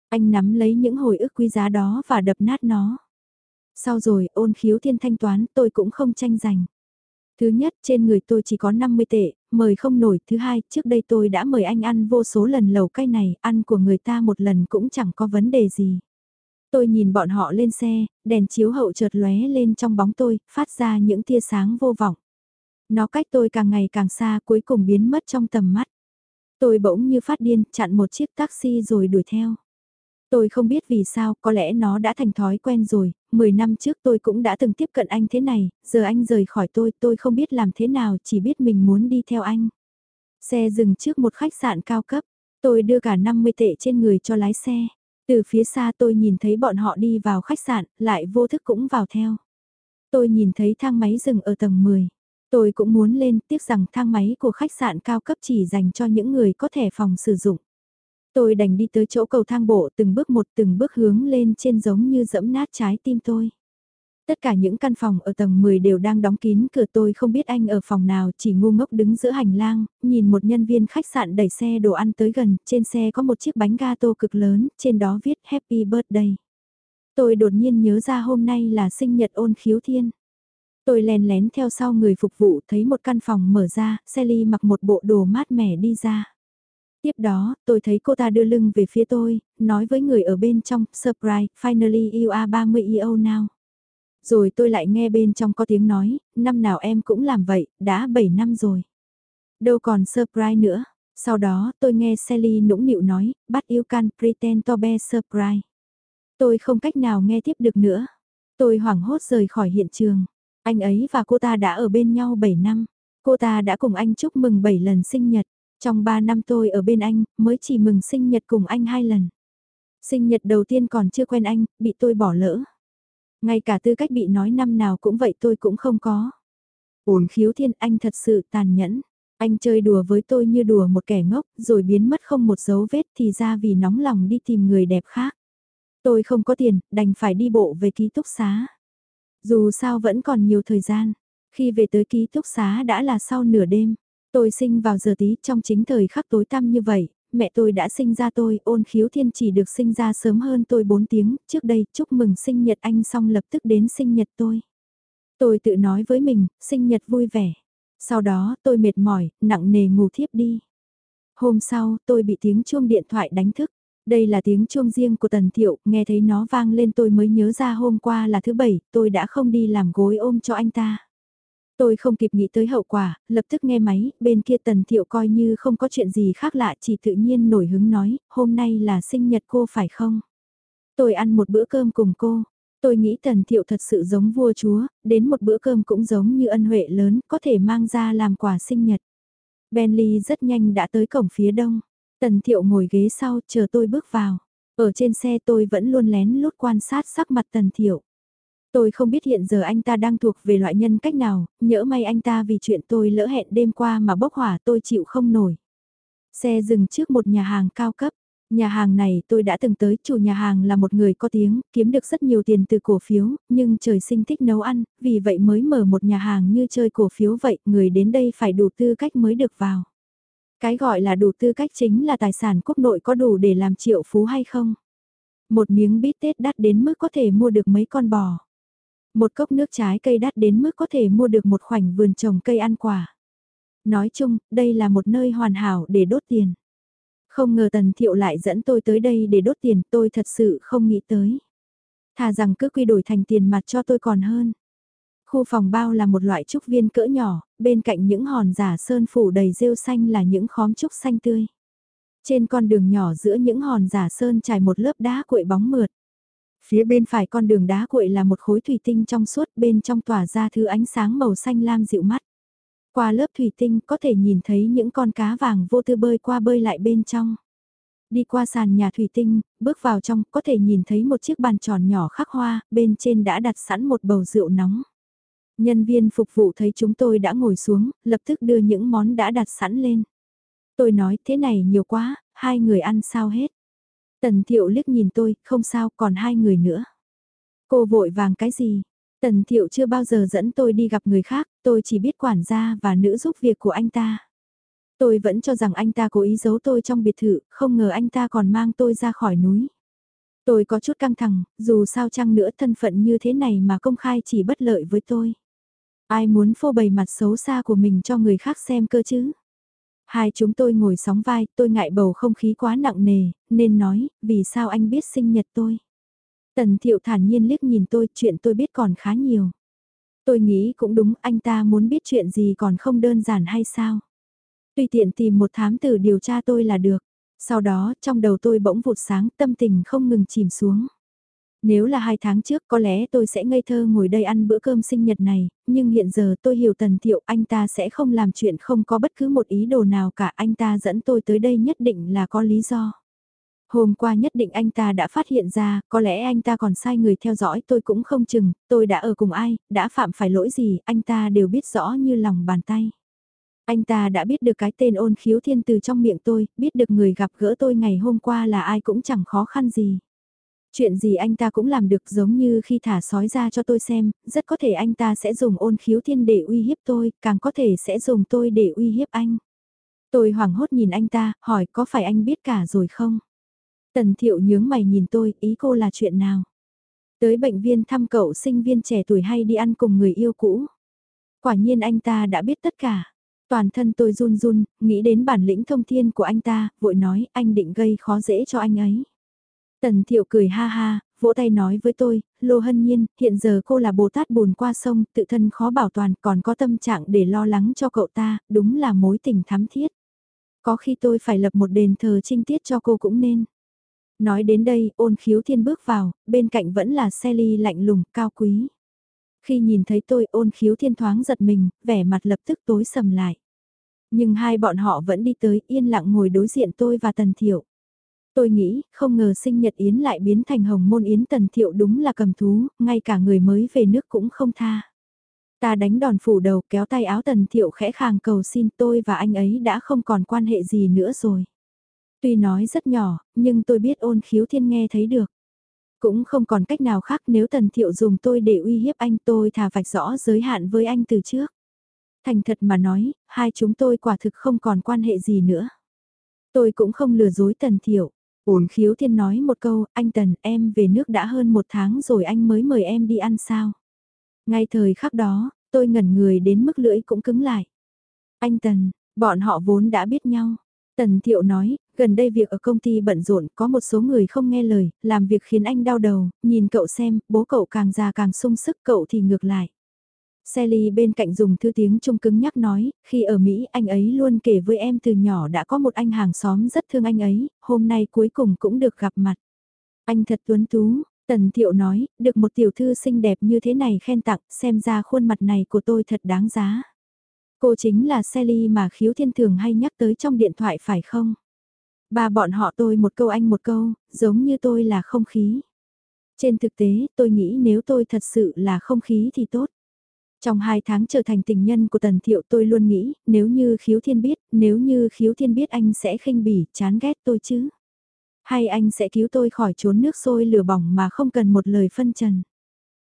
Anh nắm lấy những hồi ức quý giá đó và đập nát nó. Sau rồi ôn khiếu thiên thanh toán tôi cũng không tranh giành. Thứ nhất trên người tôi chỉ có 50 tệ, mời không nổi. Thứ hai, trước đây tôi đã mời anh ăn vô số lần lẩu cay này, ăn của người ta một lần cũng chẳng có vấn đề gì. Tôi nhìn bọn họ lên xe, đèn chiếu hậu chợt lóe lên trong bóng tôi, phát ra những tia sáng vô vọng. Nó cách tôi càng ngày càng xa cuối cùng biến mất trong tầm mắt. Tôi bỗng như phát điên, chặn một chiếc taxi rồi đuổi theo. Tôi không biết vì sao, có lẽ nó đã thành thói quen rồi, 10 năm trước tôi cũng đã từng tiếp cận anh thế này, giờ anh rời khỏi tôi, tôi không biết làm thế nào, chỉ biết mình muốn đi theo anh. Xe dừng trước một khách sạn cao cấp, tôi đưa cả 50 tệ trên người cho lái xe. Từ phía xa tôi nhìn thấy bọn họ đi vào khách sạn, lại vô thức cũng vào theo. Tôi nhìn thấy thang máy dừng ở tầng 10. Tôi cũng muốn lên, tiếc rằng thang máy của khách sạn cao cấp chỉ dành cho những người có thẻ phòng sử dụng. Tôi đành đi tới chỗ cầu thang bộ từng bước một từng bước hướng lên trên giống như dẫm nát trái tim tôi. Tất cả những căn phòng ở tầng 10 đều đang đóng kín cửa tôi không biết anh ở phòng nào chỉ ngu ngốc đứng giữa hành lang, nhìn một nhân viên khách sạn đẩy xe đồ ăn tới gần, trên xe có một chiếc bánh gato cực lớn, trên đó viết Happy Birthday. Tôi đột nhiên nhớ ra hôm nay là sinh nhật ôn khiếu thiên. Tôi lén lén theo sau người phục vụ thấy một căn phòng mở ra, Sally mặc một bộ đồ mát mẻ đi ra. Tiếp đó, tôi thấy cô ta đưa lưng về phía tôi, nói với người ở bên trong, surprise, finally you are 30 years old now. Rồi tôi lại nghe bên trong có tiếng nói, năm nào em cũng làm vậy, đã 7 năm rồi. Đâu còn surprise nữa. Sau đó tôi nghe Sally nũng nịu nói, bắt yêu can pretend to be surprise. Tôi không cách nào nghe tiếp được nữa. Tôi hoảng hốt rời khỏi hiện trường. Anh ấy và cô ta đã ở bên nhau 7 năm. Cô ta đã cùng anh chúc mừng 7 lần sinh nhật. Trong 3 năm tôi ở bên anh, mới chỉ mừng sinh nhật cùng anh hai lần. Sinh nhật đầu tiên còn chưa quen anh, bị tôi bỏ lỡ. Ngay cả tư cách bị nói năm nào cũng vậy tôi cũng không có. Ổn khiếu thiên anh thật sự tàn nhẫn. Anh chơi đùa với tôi như đùa một kẻ ngốc, rồi biến mất không một dấu vết thì ra vì nóng lòng đi tìm người đẹp khác. Tôi không có tiền, đành phải đi bộ về ký túc xá. Dù sao vẫn còn nhiều thời gian, khi về tới ký túc xá đã là sau nửa đêm. Tôi sinh vào giờ tí trong chính thời khắc tối tăm như vậy, mẹ tôi đã sinh ra tôi, ôn khiếu thiên chỉ được sinh ra sớm hơn tôi 4 tiếng, trước đây chúc mừng sinh nhật anh xong lập tức đến sinh nhật tôi. Tôi tự nói với mình, sinh nhật vui vẻ. Sau đó tôi mệt mỏi, nặng nề ngủ thiếp đi. Hôm sau, tôi bị tiếng chuông điện thoại đánh thức. Đây là tiếng chuông riêng của Tần Thiệu, nghe thấy nó vang lên tôi mới nhớ ra hôm qua là thứ bảy, tôi đã không đi làm gối ôm cho anh ta. Tôi không kịp nghĩ tới hậu quả, lập tức nghe máy, bên kia Tần Thiệu coi như không có chuyện gì khác lạ chỉ tự nhiên nổi hứng nói, hôm nay là sinh nhật cô phải không? Tôi ăn một bữa cơm cùng cô. Tôi nghĩ Tần Thiệu thật sự giống vua chúa, đến một bữa cơm cũng giống như ân huệ lớn, có thể mang ra làm quà sinh nhật. Bentley rất nhanh đã tới cổng phía đông. Tần Thiệu ngồi ghế sau chờ tôi bước vào. Ở trên xe tôi vẫn luôn lén lút quan sát sắc mặt Tần Thiệu. Tôi không biết hiện giờ anh ta đang thuộc về loại nhân cách nào, nhỡ may anh ta vì chuyện tôi lỡ hẹn đêm qua mà bốc hỏa tôi chịu không nổi. Xe dừng trước một nhà hàng cao cấp. Nhà hàng này tôi đã từng tới, chủ nhà hàng là một người có tiếng, kiếm được rất nhiều tiền từ cổ phiếu, nhưng trời sinh thích nấu ăn, vì vậy mới mở một nhà hàng như chơi cổ phiếu vậy, người đến đây phải đủ tư cách mới được vào. Cái gọi là đủ tư cách chính là tài sản quốc nội có đủ để làm triệu phú hay không. Một miếng bít tết đắt đến mức có thể mua được mấy con bò. Một cốc nước trái cây đắt đến mức có thể mua được một khoảnh vườn trồng cây ăn quả. Nói chung, đây là một nơi hoàn hảo để đốt tiền. Không ngờ Tần Thiệu lại dẫn tôi tới đây để đốt tiền, tôi thật sự không nghĩ tới. Thà rằng cứ quy đổi thành tiền mặt cho tôi còn hơn. Khu phòng bao là một loại trúc viên cỡ nhỏ, bên cạnh những hòn giả sơn phủ đầy rêu xanh là những khóm trúc xanh tươi. Trên con đường nhỏ giữa những hòn giả sơn trải một lớp đá cuội bóng mượt. Phía bên phải con đường đá cuội là một khối thủy tinh trong suốt bên trong tỏa ra thứ ánh sáng màu xanh lam dịu mắt. Qua lớp thủy tinh có thể nhìn thấy những con cá vàng vô tư bơi qua bơi lại bên trong. Đi qua sàn nhà thủy tinh, bước vào trong có thể nhìn thấy một chiếc bàn tròn nhỏ khắc hoa, bên trên đã đặt sẵn một bầu rượu nóng. Nhân viên phục vụ thấy chúng tôi đã ngồi xuống, lập tức đưa những món đã đặt sẵn lên. Tôi nói thế này nhiều quá, hai người ăn sao hết. Tần thiệu liếc nhìn tôi, không sao, còn hai người nữa. Cô vội vàng cái gì? Tần thiệu chưa bao giờ dẫn tôi đi gặp người khác, tôi chỉ biết quản gia và nữ giúp việc của anh ta. Tôi vẫn cho rằng anh ta cố ý giấu tôi trong biệt thự, không ngờ anh ta còn mang tôi ra khỏi núi. Tôi có chút căng thẳng, dù sao chăng nữa thân phận như thế này mà công khai chỉ bất lợi với tôi. Ai muốn phô bày mặt xấu xa của mình cho người khác xem cơ chứ? Hai chúng tôi ngồi sóng vai, tôi ngại bầu không khí quá nặng nề, nên nói, vì sao anh biết sinh nhật tôi? Tần thiệu thản nhiên liếc nhìn tôi, chuyện tôi biết còn khá nhiều. Tôi nghĩ cũng đúng, anh ta muốn biết chuyện gì còn không đơn giản hay sao? Tùy tiện tìm một thám tử điều tra tôi là được. Sau đó, trong đầu tôi bỗng vụt sáng, tâm tình không ngừng chìm xuống. Nếu là hai tháng trước có lẽ tôi sẽ ngây thơ ngồi đây ăn bữa cơm sinh nhật này, nhưng hiện giờ tôi hiểu Tần Thiệu anh ta sẽ không làm chuyện không có bất cứ một ý đồ nào cả anh ta dẫn tôi tới đây nhất định là có lý do. Hôm qua nhất định anh ta đã phát hiện ra, có lẽ anh ta còn sai người theo dõi tôi cũng không chừng, tôi đã ở cùng ai, đã phạm phải lỗi gì, anh ta đều biết rõ như lòng bàn tay. Anh ta đã biết được cái tên ôn khiếu thiên từ trong miệng tôi, biết được người gặp gỡ tôi ngày hôm qua là ai cũng chẳng khó khăn gì. Chuyện gì anh ta cũng làm được giống như khi thả sói ra cho tôi xem, rất có thể anh ta sẽ dùng ôn khiếu thiên để uy hiếp tôi, càng có thể sẽ dùng tôi để uy hiếp anh. Tôi hoảng hốt nhìn anh ta, hỏi có phải anh biết cả rồi không? Tần thiệu nhướng mày nhìn tôi, ý cô là chuyện nào? Tới bệnh viện thăm cậu sinh viên trẻ tuổi hay đi ăn cùng người yêu cũ? Quả nhiên anh ta đã biết tất cả. Toàn thân tôi run run, nghĩ đến bản lĩnh thông thiên của anh ta, vội nói anh định gây khó dễ cho anh ấy. Tần thiệu cười ha ha, vỗ tay nói với tôi, Lô Hân Nhiên, hiện giờ cô là Bồ Tát bùn qua sông, tự thân khó bảo toàn, còn có tâm trạng để lo lắng cho cậu ta, đúng là mối tình thắm thiết. Có khi tôi phải lập một đền thờ trinh tiết cho cô cũng nên. Nói đến đây, ôn khiếu thiên bước vào, bên cạnh vẫn là Sally lạnh lùng, cao quý. Khi nhìn thấy tôi ôn khiếu thiên thoáng giật mình, vẻ mặt lập tức tối sầm lại. Nhưng hai bọn họ vẫn đi tới yên lặng ngồi đối diện tôi và Tần Thiệu. Tôi nghĩ, không ngờ sinh nhật Yến lại biến thành hồng môn Yến Tần Thiệu đúng là cầm thú, ngay cả người mới về nước cũng không tha. Ta đánh đòn phủ đầu kéo tay áo Tần Thiệu khẽ khàng cầu xin tôi và anh ấy đã không còn quan hệ gì nữa rồi. Tuy nói rất nhỏ, nhưng tôi biết ôn khiếu thiên nghe thấy được. Cũng không còn cách nào khác nếu Tần Thiệu dùng tôi để uy hiếp anh tôi thà vạch rõ giới hạn với anh từ trước. Thành thật mà nói, hai chúng tôi quả thực không còn quan hệ gì nữa. Tôi cũng không lừa dối Tần Thiệu. Ôn khiếu thiên nói một câu, anh Tần, em về nước đã hơn một tháng rồi anh mới mời em đi ăn sao. Ngay thời khắc đó, tôi ngẩn người đến mức lưỡi cũng cứng lại. Anh Tần, bọn họ vốn đã biết nhau. Tần Thiệu nói, gần đây việc ở công ty bận rộn có một số người không nghe lời, làm việc khiến anh đau đầu, nhìn cậu xem, bố cậu càng già càng sung sức cậu thì ngược lại. Sally bên cạnh dùng thư tiếng trung cứng nhắc nói, khi ở Mỹ anh ấy luôn kể với em từ nhỏ đã có một anh hàng xóm rất thương anh ấy, hôm nay cuối cùng cũng được gặp mặt. Anh thật tuấn tú, Tần Thiệu nói, được một tiểu thư xinh đẹp như thế này khen tặng, xem ra khuôn mặt này của tôi thật đáng giá. Cô chính là Sally mà khiếu thiên thường hay nhắc tới trong điện thoại phải không? Ba bọn họ tôi một câu anh một câu, giống như tôi là không khí. Trên thực tế, tôi nghĩ nếu tôi thật sự là không khí thì tốt. Trong hai tháng trở thành tình nhân của Tần Thiệu tôi luôn nghĩ, nếu như khiếu thiên biết, nếu như khiếu thiên biết anh sẽ khinh bỉ, chán ghét tôi chứ. Hay anh sẽ cứu tôi khỏi trốn nước sôi lửa bỏng mà không cần một lời phân trần.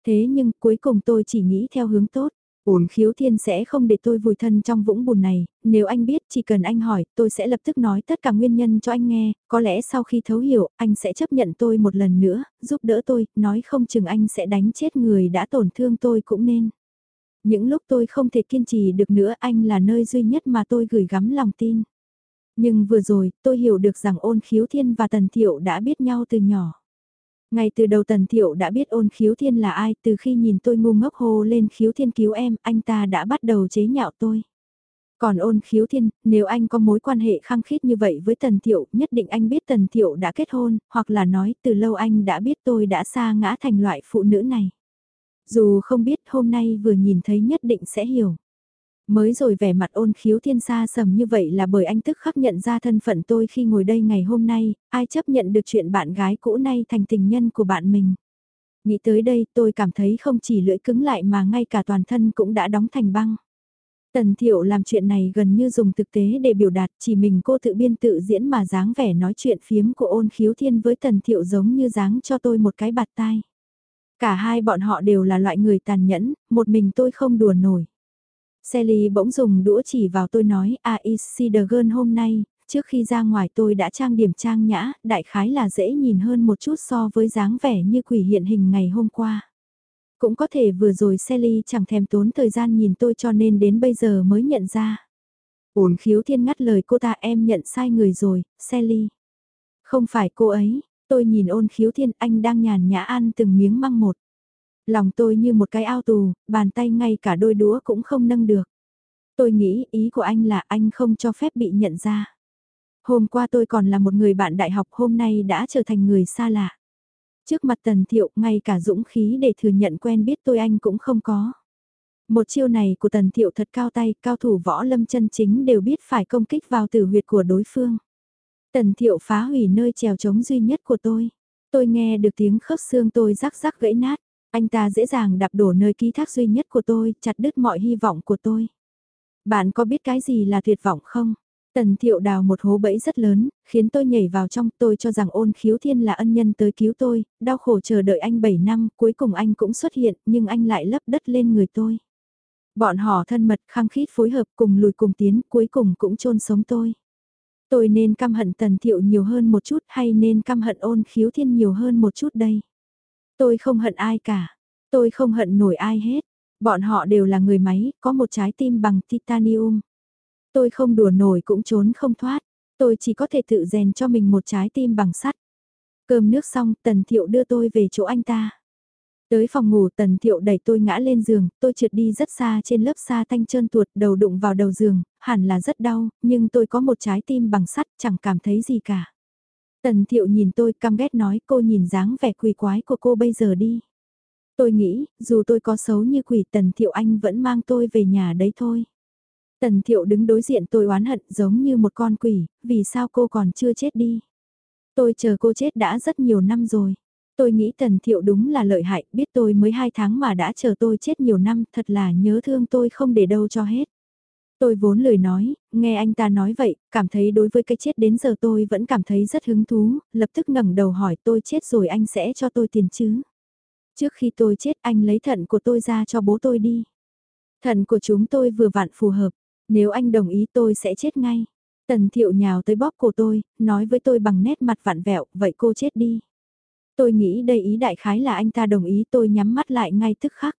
Thế nhưng cuối cùng tôi chỉ nghĩ theo hướng tốt. Ổn khiếu thiên sẽ không để tôi vùi thân trong vũng bùn này, nếu anh biết chỉ cần anh hỏi tôi sẽ lập tức nói tất cả nguyên nhân cho anh nghe, có lẽ sau khi thấu hiểu anh sẽ chấp nhận tôi một lần nữa, giúp đỡ tôi, nói không chừng anh sẽ đánh chết người đã tổn thương tôi cũng nên. Những lúc tôi không thể kiên trì được nữa anh là nơi duy nhất mà tôi gửi gắm lòng tin. Nhưng vừa rồi tôi hiểu được rằng ôn khiếu thiên và tần thiệu đã biết nhau từ nhỏ. Ngay từ đầu Tần Thiệu đã biết ôn khiếu thiên là ai, từ khi nhìn tôi ngu ngốc hô lên khiếu thiên cứu em, anh ta đã bắt đầu chế nhạo tôi. Còn ôn khiếu thiên, nếu anh có mối quan hệ khăng khít như vậy với Tần Thiệu, nhất định anh biết Tần Thiệu đã kết hôn, hoặc là nói từ lâu anh đã biết tôi đã xa ngã thành loại phụ nữ này. Dù không biết hôm nay vừa nhìn thấy nhất định sẽ hiểu. Mới rồi vẻ mặt ôn khiếu thiên xa sầm như vậy là bởi anh tức khắc nhận ra thân phận tôi khi ngồi đây ngày hôm nay, ai chấp nhận được chuyện bạn gái cũ nay thành tình nhân của bạn mình. Nghĩ tới đây tôi cảm thấy không chỉ lưỡi cứng lại mà ngay cả toàn thân cũng đã đóng thành băng. Tần Thiệu làm chuyện này gần như dùng thực tế để biểu đạt chỉ mình cô tự biên tự diễn mà dáng vẻ nói chuyện phiếm của ôn khiếu thiên với Tần Thiệu giống như dáng cho tôi một cái bạt tai. Cả hai bọn họ đều là loại người tàn nhẫn, một mình tôi không đùa nổi. Sally bỗng dùng đũa chỉ vào tôi nói, à is the girl hôm nay, trước khi ra ngoài tôi đã trang điểm trang nhã, đại khái là dễ nhìn hơn một chút so với dáng vẻ như quỷ hiện hình ngày hôm qua. Cũng có thể vừa rồi Sally chẳng thèm tốn thời gian nhìn tôi cho nên đến bây giờ mới nhận ra. Ổn khiếu thiên ngắt lời cô ta em nhận sai người rồi, Sally. Không phải cô ấy, tôi nhìn ôn khiếu thiên anh đang nhàn nhã ăn từng miếng măng một. Lòng tôi như một cái ao tù, bàn tay ngay cả đôi đũa cũng không nâng được. Tôi nghĩ ý của anh là anh không cho phép bị nhận ra. Hôm qua tôi còn là một người bạn đại học hôm nay đã trở thành người xa lạ. Trước mặt tần thiệu ngay cả dũng khí để thừa nhận quen biết tôi anh cũng không có. Một chiêu này của tần thiệu thật cao tay, cao thủ võ lâm chân chính đều biết phải công kích vào tử huyệt của đối phương. Tần thiệu phá hủy nơi trèo trống duy nhất của tôi. Tôi nghe được tiếng khớp xương tôi rắc rắc gãy nát. Anh ta dễ dàng đạp đổ nơi ký thác duy nhất của tôi, chặt đứt mọi hy vọng của tôi. Bạn có biết cái gì là tuyệt vọng không? Tần thiệu đào một hố bẫy rất lớn, khiến tôi nhảy vào trong tôi cho rằng ôn khiếu thiên là ân nhân tới cứu tôi, đau khổ chờ đợi anh 7 năm, cuối cùng anh cũng xuất hiện, nhưng anh lại lấp đất lên người tôi. Bọn họ thân mật khăng khít phối hợp cùng lùi cùng tiến, cuối cùng cũng chôn sống tôi. Tôi nên căm hận tần thiệu nhiều hơn một chút hay nên căm hận ôn khiếu thiên nhiều hơn một chút đây? Tôi không hận ai cả. Tôi không hận nổi ai hết. Bọn họ đều là người máy, có một trái tim bằng titanium. Tôi không đùa nổi cũng trốn không thoát. Tôi chỉ có thể tự rèn cho mình một trái tim bằng sắt. Cơm nước xong, Tần Thiệu đưa tôi về chỗ anh ta. Tới phòng ngủ Tần Thiệu đẩy tôi ngã lên giường, tôi trượt đi rất xa trên lớp xa thanh trơn tuột đầu đụng vào đầu giường, hẳn là rất đau, nhưng tôi có một trái tim bằng sắt chẳng cảm thấy gì cả. Tần thiệu nhìn tôi căm ghét nói cô nhìn dáng vẻ quỷ quái của cô bây giờ đi. Tôi nghĩ, dù tôi có xấu như quỷ tần thiệu anh vẫn mang tôi về nhà đấy thôi. Tần thiệu đứng đối diện tôi oán hận giống như một con quỷ, vì sao cô còn chưa chết đi. Tôi chờ cô chết đã rất nhiều năm rồi. Tôi nghĩ tần thiệu đúng là lợi hại, biết tôi mới hai tháng mà đã chờ tôi chết nhiều năm, thật là nhớ thương tôi không để đâu cho hết. Tôi vốn lời nói, nghe anh ta nói vậy, cảm thấy đối với cái chết đến giờ tôi vẫn cảm thấy rất hứng thú, lập tức ngẩng đầu hỏi tôi chết rồi anh sẽ cho tôi tiền chứ. Trước khi tôi chết anh lấy thận của tôi ra cho bố tôi đi. Thận của chúng tôi vừa vặn phù hợp, nếu anh đồng ý tôi sẽ chết ngay. Tần thiệu nhào tới bóp cổ tôi, nói với tôi bằng nét mặt vặn vẹo, vậy cô chết đi. Tôi nghĩ đây ý đại khái là anh ta đồng ý tôi nhắm mắt lại ngay tức khắc.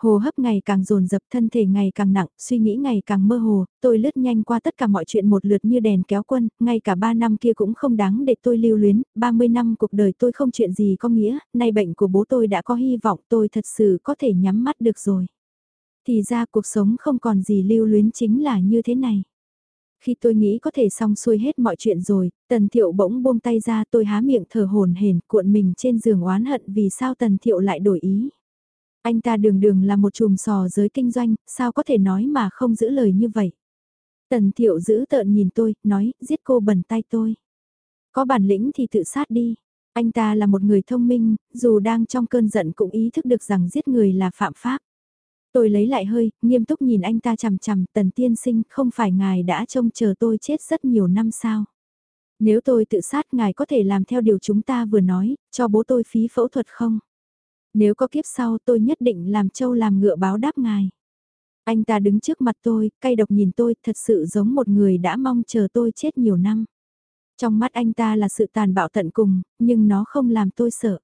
Hồ hấp ngày càng dồn dập thân thể ngày càng nặng, suy nghĩ ngày càng mơ hồ, tôi lướt nhanh qua tất cả mọi chuyện một lượt như đèn kéo quân, ngay cả ba năm kia cũng không đáng để tôi lưu luyến, 30 năm cuộc đời tôi không chuyện gì có nghĩa, nay bệnh của bố tôi đã có hy vọng tôi thật sự có thể nhắm mắt được rồi. Thì ra cuộc sống không còn gì lưu luyến chính là như thế này. Khi tôi nghĩ có thể xong xuôi hết mọi chuyện rồi, Tần Thiệu bỗng buông tay ra tôi há miệng thở hồn hển cuộn mình trên giường oán hận vì sao Tần Thiệu lại đổi ý. Anh ta đường đường là một chùm sò giới kinh doanh, sao có thể nói mà không giữ lời như vậy. Tần thiệu giữ tợn nhìn tôi, nói, giết cô bẩn tay tôi. Có bản lĩnh thì tự sát đi. Anh ta là một người thông minh, dù đang trong cơn giận cũng ý thức được rằng giết người là phạm pháp. Tôi lấy lại hơi, nghiêm túc nhìn anh ta chằm chằm, tần tiên sinh, không phải ngài đã trông chờ tôi chết rất nhiều năm sao. Nếu tôi tự sát ngài có thể làm theo điều chúng ta vừa nói, cho bố tôi phí phẫu thuật không? Nếu có kiếp sau tôi nhất định làm châu làm ngựa báo đáp ngài. Anh ta đứng trước mặt tôi, cay độc nhìn tôi, thật sự giống một người đã mong chờ tôi chết nhiều năm. Trong mắt anh ta là sự tàn bạo tận cùng, nhưng nó không làm tôi sợ.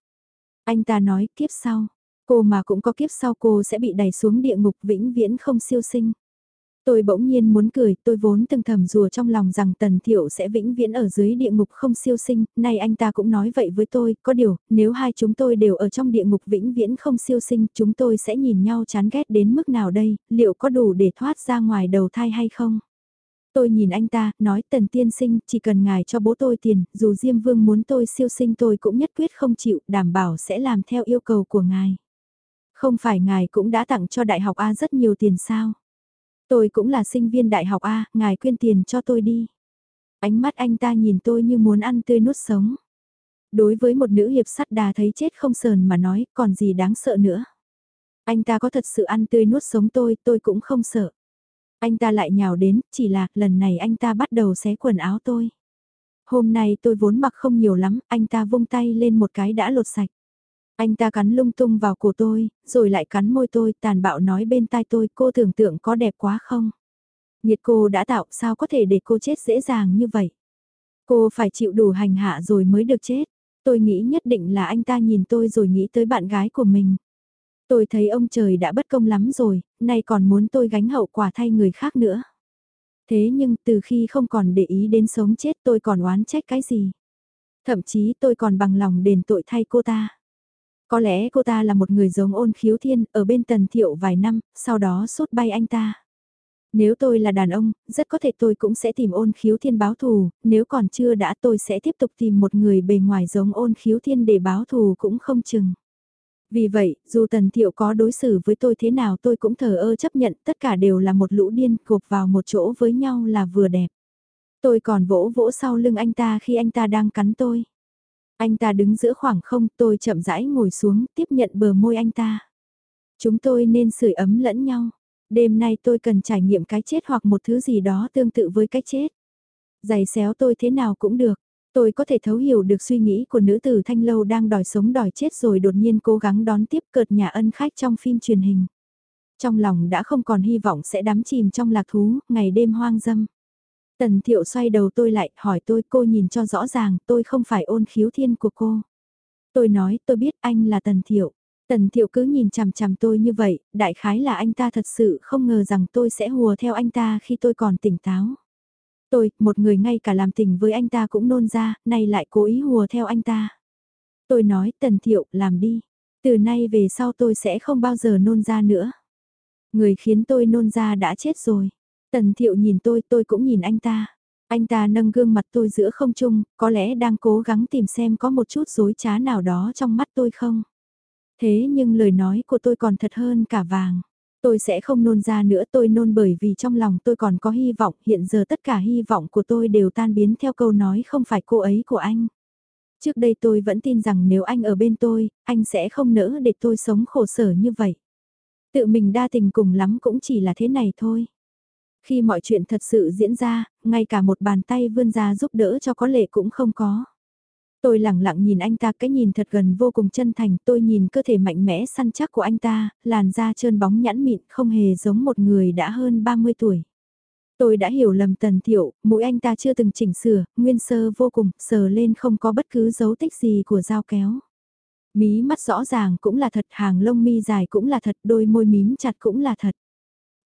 Anh ta nói kiếp sau, cô mà cũng có kiếp sau cô sẽ bị đẩy xuống địa ngục vĩnh viễn không siêu sinh. Tôi bỗng nhiên muốn cười, tôi vốn từng thầm rùa trong lòng rằng Tần Thiệu sẽ vĩnh viễn ở dưới địa ngục không siêu sinh, nay anh ta cũng nói vậy với tôi, có điều, nếu hai chúng tôi đều ở trong địa ngục vĩnh viễn không siêu sinh, chúng tôi sẽ nhìn nhau chán ghét đến mức nào đây, liệu có đủ để thoát ra ngoài đầu thai hay không? Tôi nhìn anh ta, nói Tần Tiên Sinh, chỉ cần ngài cho bố tôi tiền, dù Diêm Vương muốn tôi siêu sinh tôi cũng nhất quyết không chịu, đảm bảo sẽ làm theo yêu cầu của ngài. Không phải ngài cũng đã tặng cho Đại học A rất nhiều tiền sao? Tôi cũng là sinh viên đại học A, ngài quyên tiền cho tôi đi. Ánh mắt anh ta nhìn tôi như muốn ăn tươi nuốt sống. Đối với một nữ hiệp sắt đà thấy chết không sờn mà nói, còn gì đáng sợ nữa. Anh ta có thật sự ăn tươi nuốt sống tôi, tôi cũng không sợ. Anh ta lại nhào đến, chỉ là lần này anh ta bắt đầu xé quần áo tôi. Hôm nay tôi vốn mặc không nhiều lắm, anh ta vung tay lên một cái đã lột sạch. Anh ta cắn lung tung vào cổ tôi, rồi lại cắn môi tôi, tàn bạo nói bên tai tôi, cô tưởng tượng có đẹp quá không? Nhiệt cô đã tạo, sao có thể để cô chết dễ dàng như vậy? Cô phải chịu đủ hành hạ rồi mới được chết. Tôi nghĩ nhất định là anh ta nhìn tôi rồi nghĩ tới bạn gái của mình. Tôi thấy ông trời đã bất công lắm rồi, nay còn muốn tôi gánh hậu quả thay người khác nữa. Thế nhưng từ khi không còn để ý đến sống chết tôi còn oán trách cái gì? Thậm chí tôi còn bằng lòng đền tội thay cô ta. Có lẽ cô ta là một người giống ôn khiếu thiên ở bên tần thiệu vài năm, sau đó sốt bay anh ta. Nếu tôi là đàn ông, rất có thể tôi cũng sẽ tìm ôn khiếu thiên báo thù, nếu còn chưa đã tôi sẽ tiếp tục tìm một người bề ngoài giống ôn khiếu thiên để báo thù cũng không chừng. Vì vậy, dù tần thiệu có đối xử với tôi thế nào tôi cũng thờ ơ chấp nhận tất cả đều là một lũ điên gộp vào một chỗ với nhau là vừa đẹp. Tôi còn vỗ vỗ sau lưng anh ta khi anh ta đang cắn tôi. Anh ta đứng giữa khoảng không, tôi chậm rãi ngồi xuống, tiếp nhận bờ môi anh ta. Chúng tôi nên sưởi ấm lẫn nhau. Đêm nay tôi cần trải nghiệm cái chết hoặc một thứ gì đó tương tự với cái chết. Giày xéo tôi thế nào cũng được. Tôi có thể thấu hiểu được suy nghĩ của nữ tử Thanh Lâu đang đòi sống đòi chết rồi đột nhiên cố gắng đón tiếp cợt nhà ân khách trong phim truyền hình. Trong lòng đã không còn hy vọng sẽ đắm chìm trong lạc thú, ngày đêm hoang dâm. Tần thiệu xoay đầu tôi lại, hỏi tôi cô nhìn cho rõ ràng, tôi không phải ôn khiếu thiên của cô. Tôi nói, tôi biết anh là tần thiệu. Tần thiệu cứ nhìn chằm chằm tôi như vậy, đại khái là anh ta thật sự không ngờ rằng tôi sẽ hùa theo anh ta khi tôi còn tỉnh táo. Tôi, một người ngay cả làm tình với anh ta cũng nôn ra, nay lại cố ý hùa theo anh ta. Tôi nói, tần thiệu, làm đi. Từ nay về sau tôi sẽ không bao giờ nôn ra nữa. Người khiến tôi nôn ra đã chết rồi. Tần thiệu nhìn tôi, tôi cũng nhìn anh ta. Anh ta nâng gương mặt tôi giữa không trung, có lẽ đang cố gắng tìm xem có một chút dối trá nào đó trong mắt tôi không. Thế nhưng lời nói của tôi còn thật hơn cả vàng. Tôi sẽ không nôn ra nữa tôi nôn bởi vì trong lòng tôi còn có hy vọng, hiện giờ tất cả hy vọng của tôi đều tan biến theo câu nói không phải cô ấy của anh. Trước đây tôi vẫn tin rằng nếu anh ở bên tôi, anh sẽ không nỡ để tôi sống khổ sở như vậy. Tự mình đa tình cùng lắm cũng chỉ là thế này thôi. Khi mọi chuyện thật sự diễn ra, ngay cả một bàn tay vươn ra giúp đỡ cho có lệ cũng không có. Tôi lặng lặng nhìn anh ta cái nhìn thật gần vô cùng chân thành, tôi nhìn cơ thể mạnh mẽ săn chắc của anh ta, làn da trơn bóng nhẵn mịn, không hề giống một người đã hơn 30 tuổi. Tôi đã hiểu lầm tần thiệu, mũi anh ta chưa từng chỉnh sửa, nguyên sơ vô cùng, sờ lên không có bất cứ dấu tích gì của dao kéo. Mí mắt rõ ràng cũng là thật, hàng lông mi dài cũng là thật, đôi môi mím chặt cũng là thật.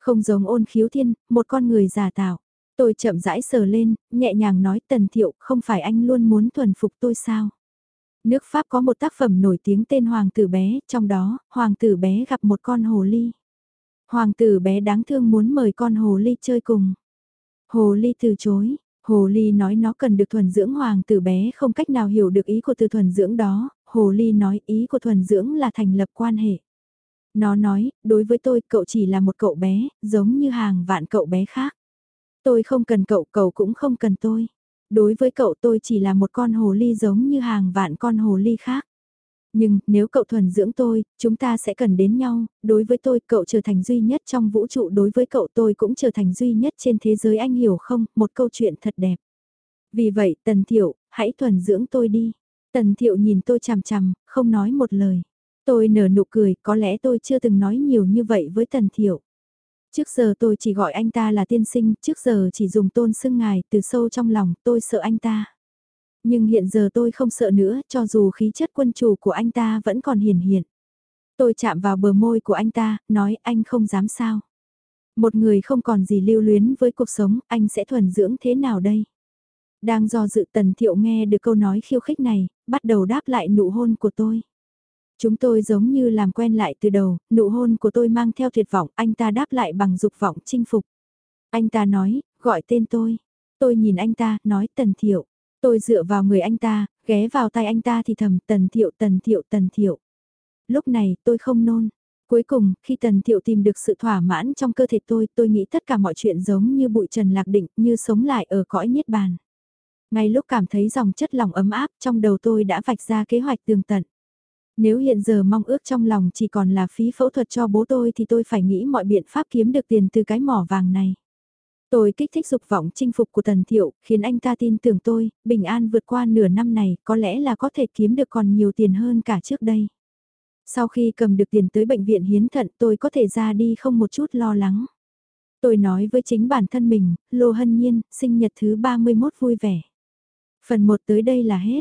Không giống ôn khiếu thiên, một con người giả tạo. Tôi chậm rãi sờ lên, nhẹ nhàng nói tần thiệu, không phải anh luôn muốn thuần phục tôi sao? Nước Pháp có một tác phẩm nổi tiếng tên Hoàng tử bé, trong đó, Hoàng tử bé gặp một con hồ ly. Hoàng tử bé đáng thương muốn mời con hồ ly chơi cùng. Hồ ly từ chối, hồ ly nói nó cần được thuần dưỡng hoàng tử bé không cách nào hiểu được ý của từ thuần dưỡng đó, hồ ly nói ý của thuần dưỡng là thành lập quan hệ. Nó nói, đối với tôi cậu chỉ là một cậu bé, giống như hàng vạn cậu bé khác. Tôi không cần cậu, cậu cũng không cần tôi. Đối với cậu tôi chỉ là một con hồ ly giống như hàng vạn con hồ ly khác. Nhưng, nếu cậu thuần dưỡng tôi, chúng ta sẽ cần đến nhau, đối với tôi cậu trở thành duy nhất trong vũ trụ, đối với cậu tôi cũng trở thành duy nhất trên thế giới anh hiểu không, một câu chuyện thật đẹp. Vì vậy, Tần Thiệu, hãy thuần dưỡng tôi đi. Tần Thiệu nhìn tôi chằm chằm, không nói một lời. Tôi nở nụ cười, có lẽ tôi chưa từng nói nhiều như vậy với Tần Thiệu. Trước giờ tôi chỉ gọi anh ta là tiên sinh, trước giờ chỉ dùng tôn xưng ngài, từ sâu trong lòng tôi sợ anh ta. Nhưng hiện giờ tôi không sợ nữa, cho dù khí chất quân chủ của anh ta vẫn còn hiển hiện. Tôi chạm vào bờ môi của anh ta, nói anh không dám sao. Một người không còn gì lưu luyến với cuộc sống, anh sẽ thuần dưỡng thế nào đây? Đang do dự tần thiệu nghe được câu nói khiêu khích này, bắt đầu đáp lại nụ hôn của tôi. Chúng tôi giống như làm quen lại từ đầu, nụ hôn của tôi mang theo tuyệt vọng, anh ta đáp lại bằng dục vọng chinh phục. Anh ta nói, gọi tên tôi. Tôi nhìn anh ta, nói tần thiệu. Tôi dựa vào người anh ta, ghé vào tay anh ta thì thầm tần thiệu tần thiệu tần thiệu. Lúc này tôi không nôn. Cuối cùng, khi tần thiệu tìm được sự thỏa mãn trong cơ thể tôi, tôi nghĩ tất cả mọi chuyện giống như bụi trần lạc định, như sống lại ở cõi niết bàn. Ngay lúc cảm thấy dòng chất lòng ấm áp trong đầu tôi đã vạch ra kế hoạch tường tận. Nếu hiện giờ mong ước trong lòng chỉ còn là phí phẫu thuật cho bố tôi thì tôi phải nghĩ mọi biện pháp kiếm được tiền từ cái mỏ vàng này. Tôi kích thích dục vọng chinh phục của Tần Thiệu, khiến anh ta tin tưởng tôi, bình an vượt qua nửa năm này, có lẽ là có thể kiếm được còn nhiều tiền hơn cả trước đây. Sau khi cầm được tiền tới bệnh viện hiến thận tôi có thể ra đi không một chút lo lắng. Tôi nói với chính bản thân mình, Lô Hân Nhiên, sinh nhật thứ 31 vui vẻ. Phần 1 tới đây là hết.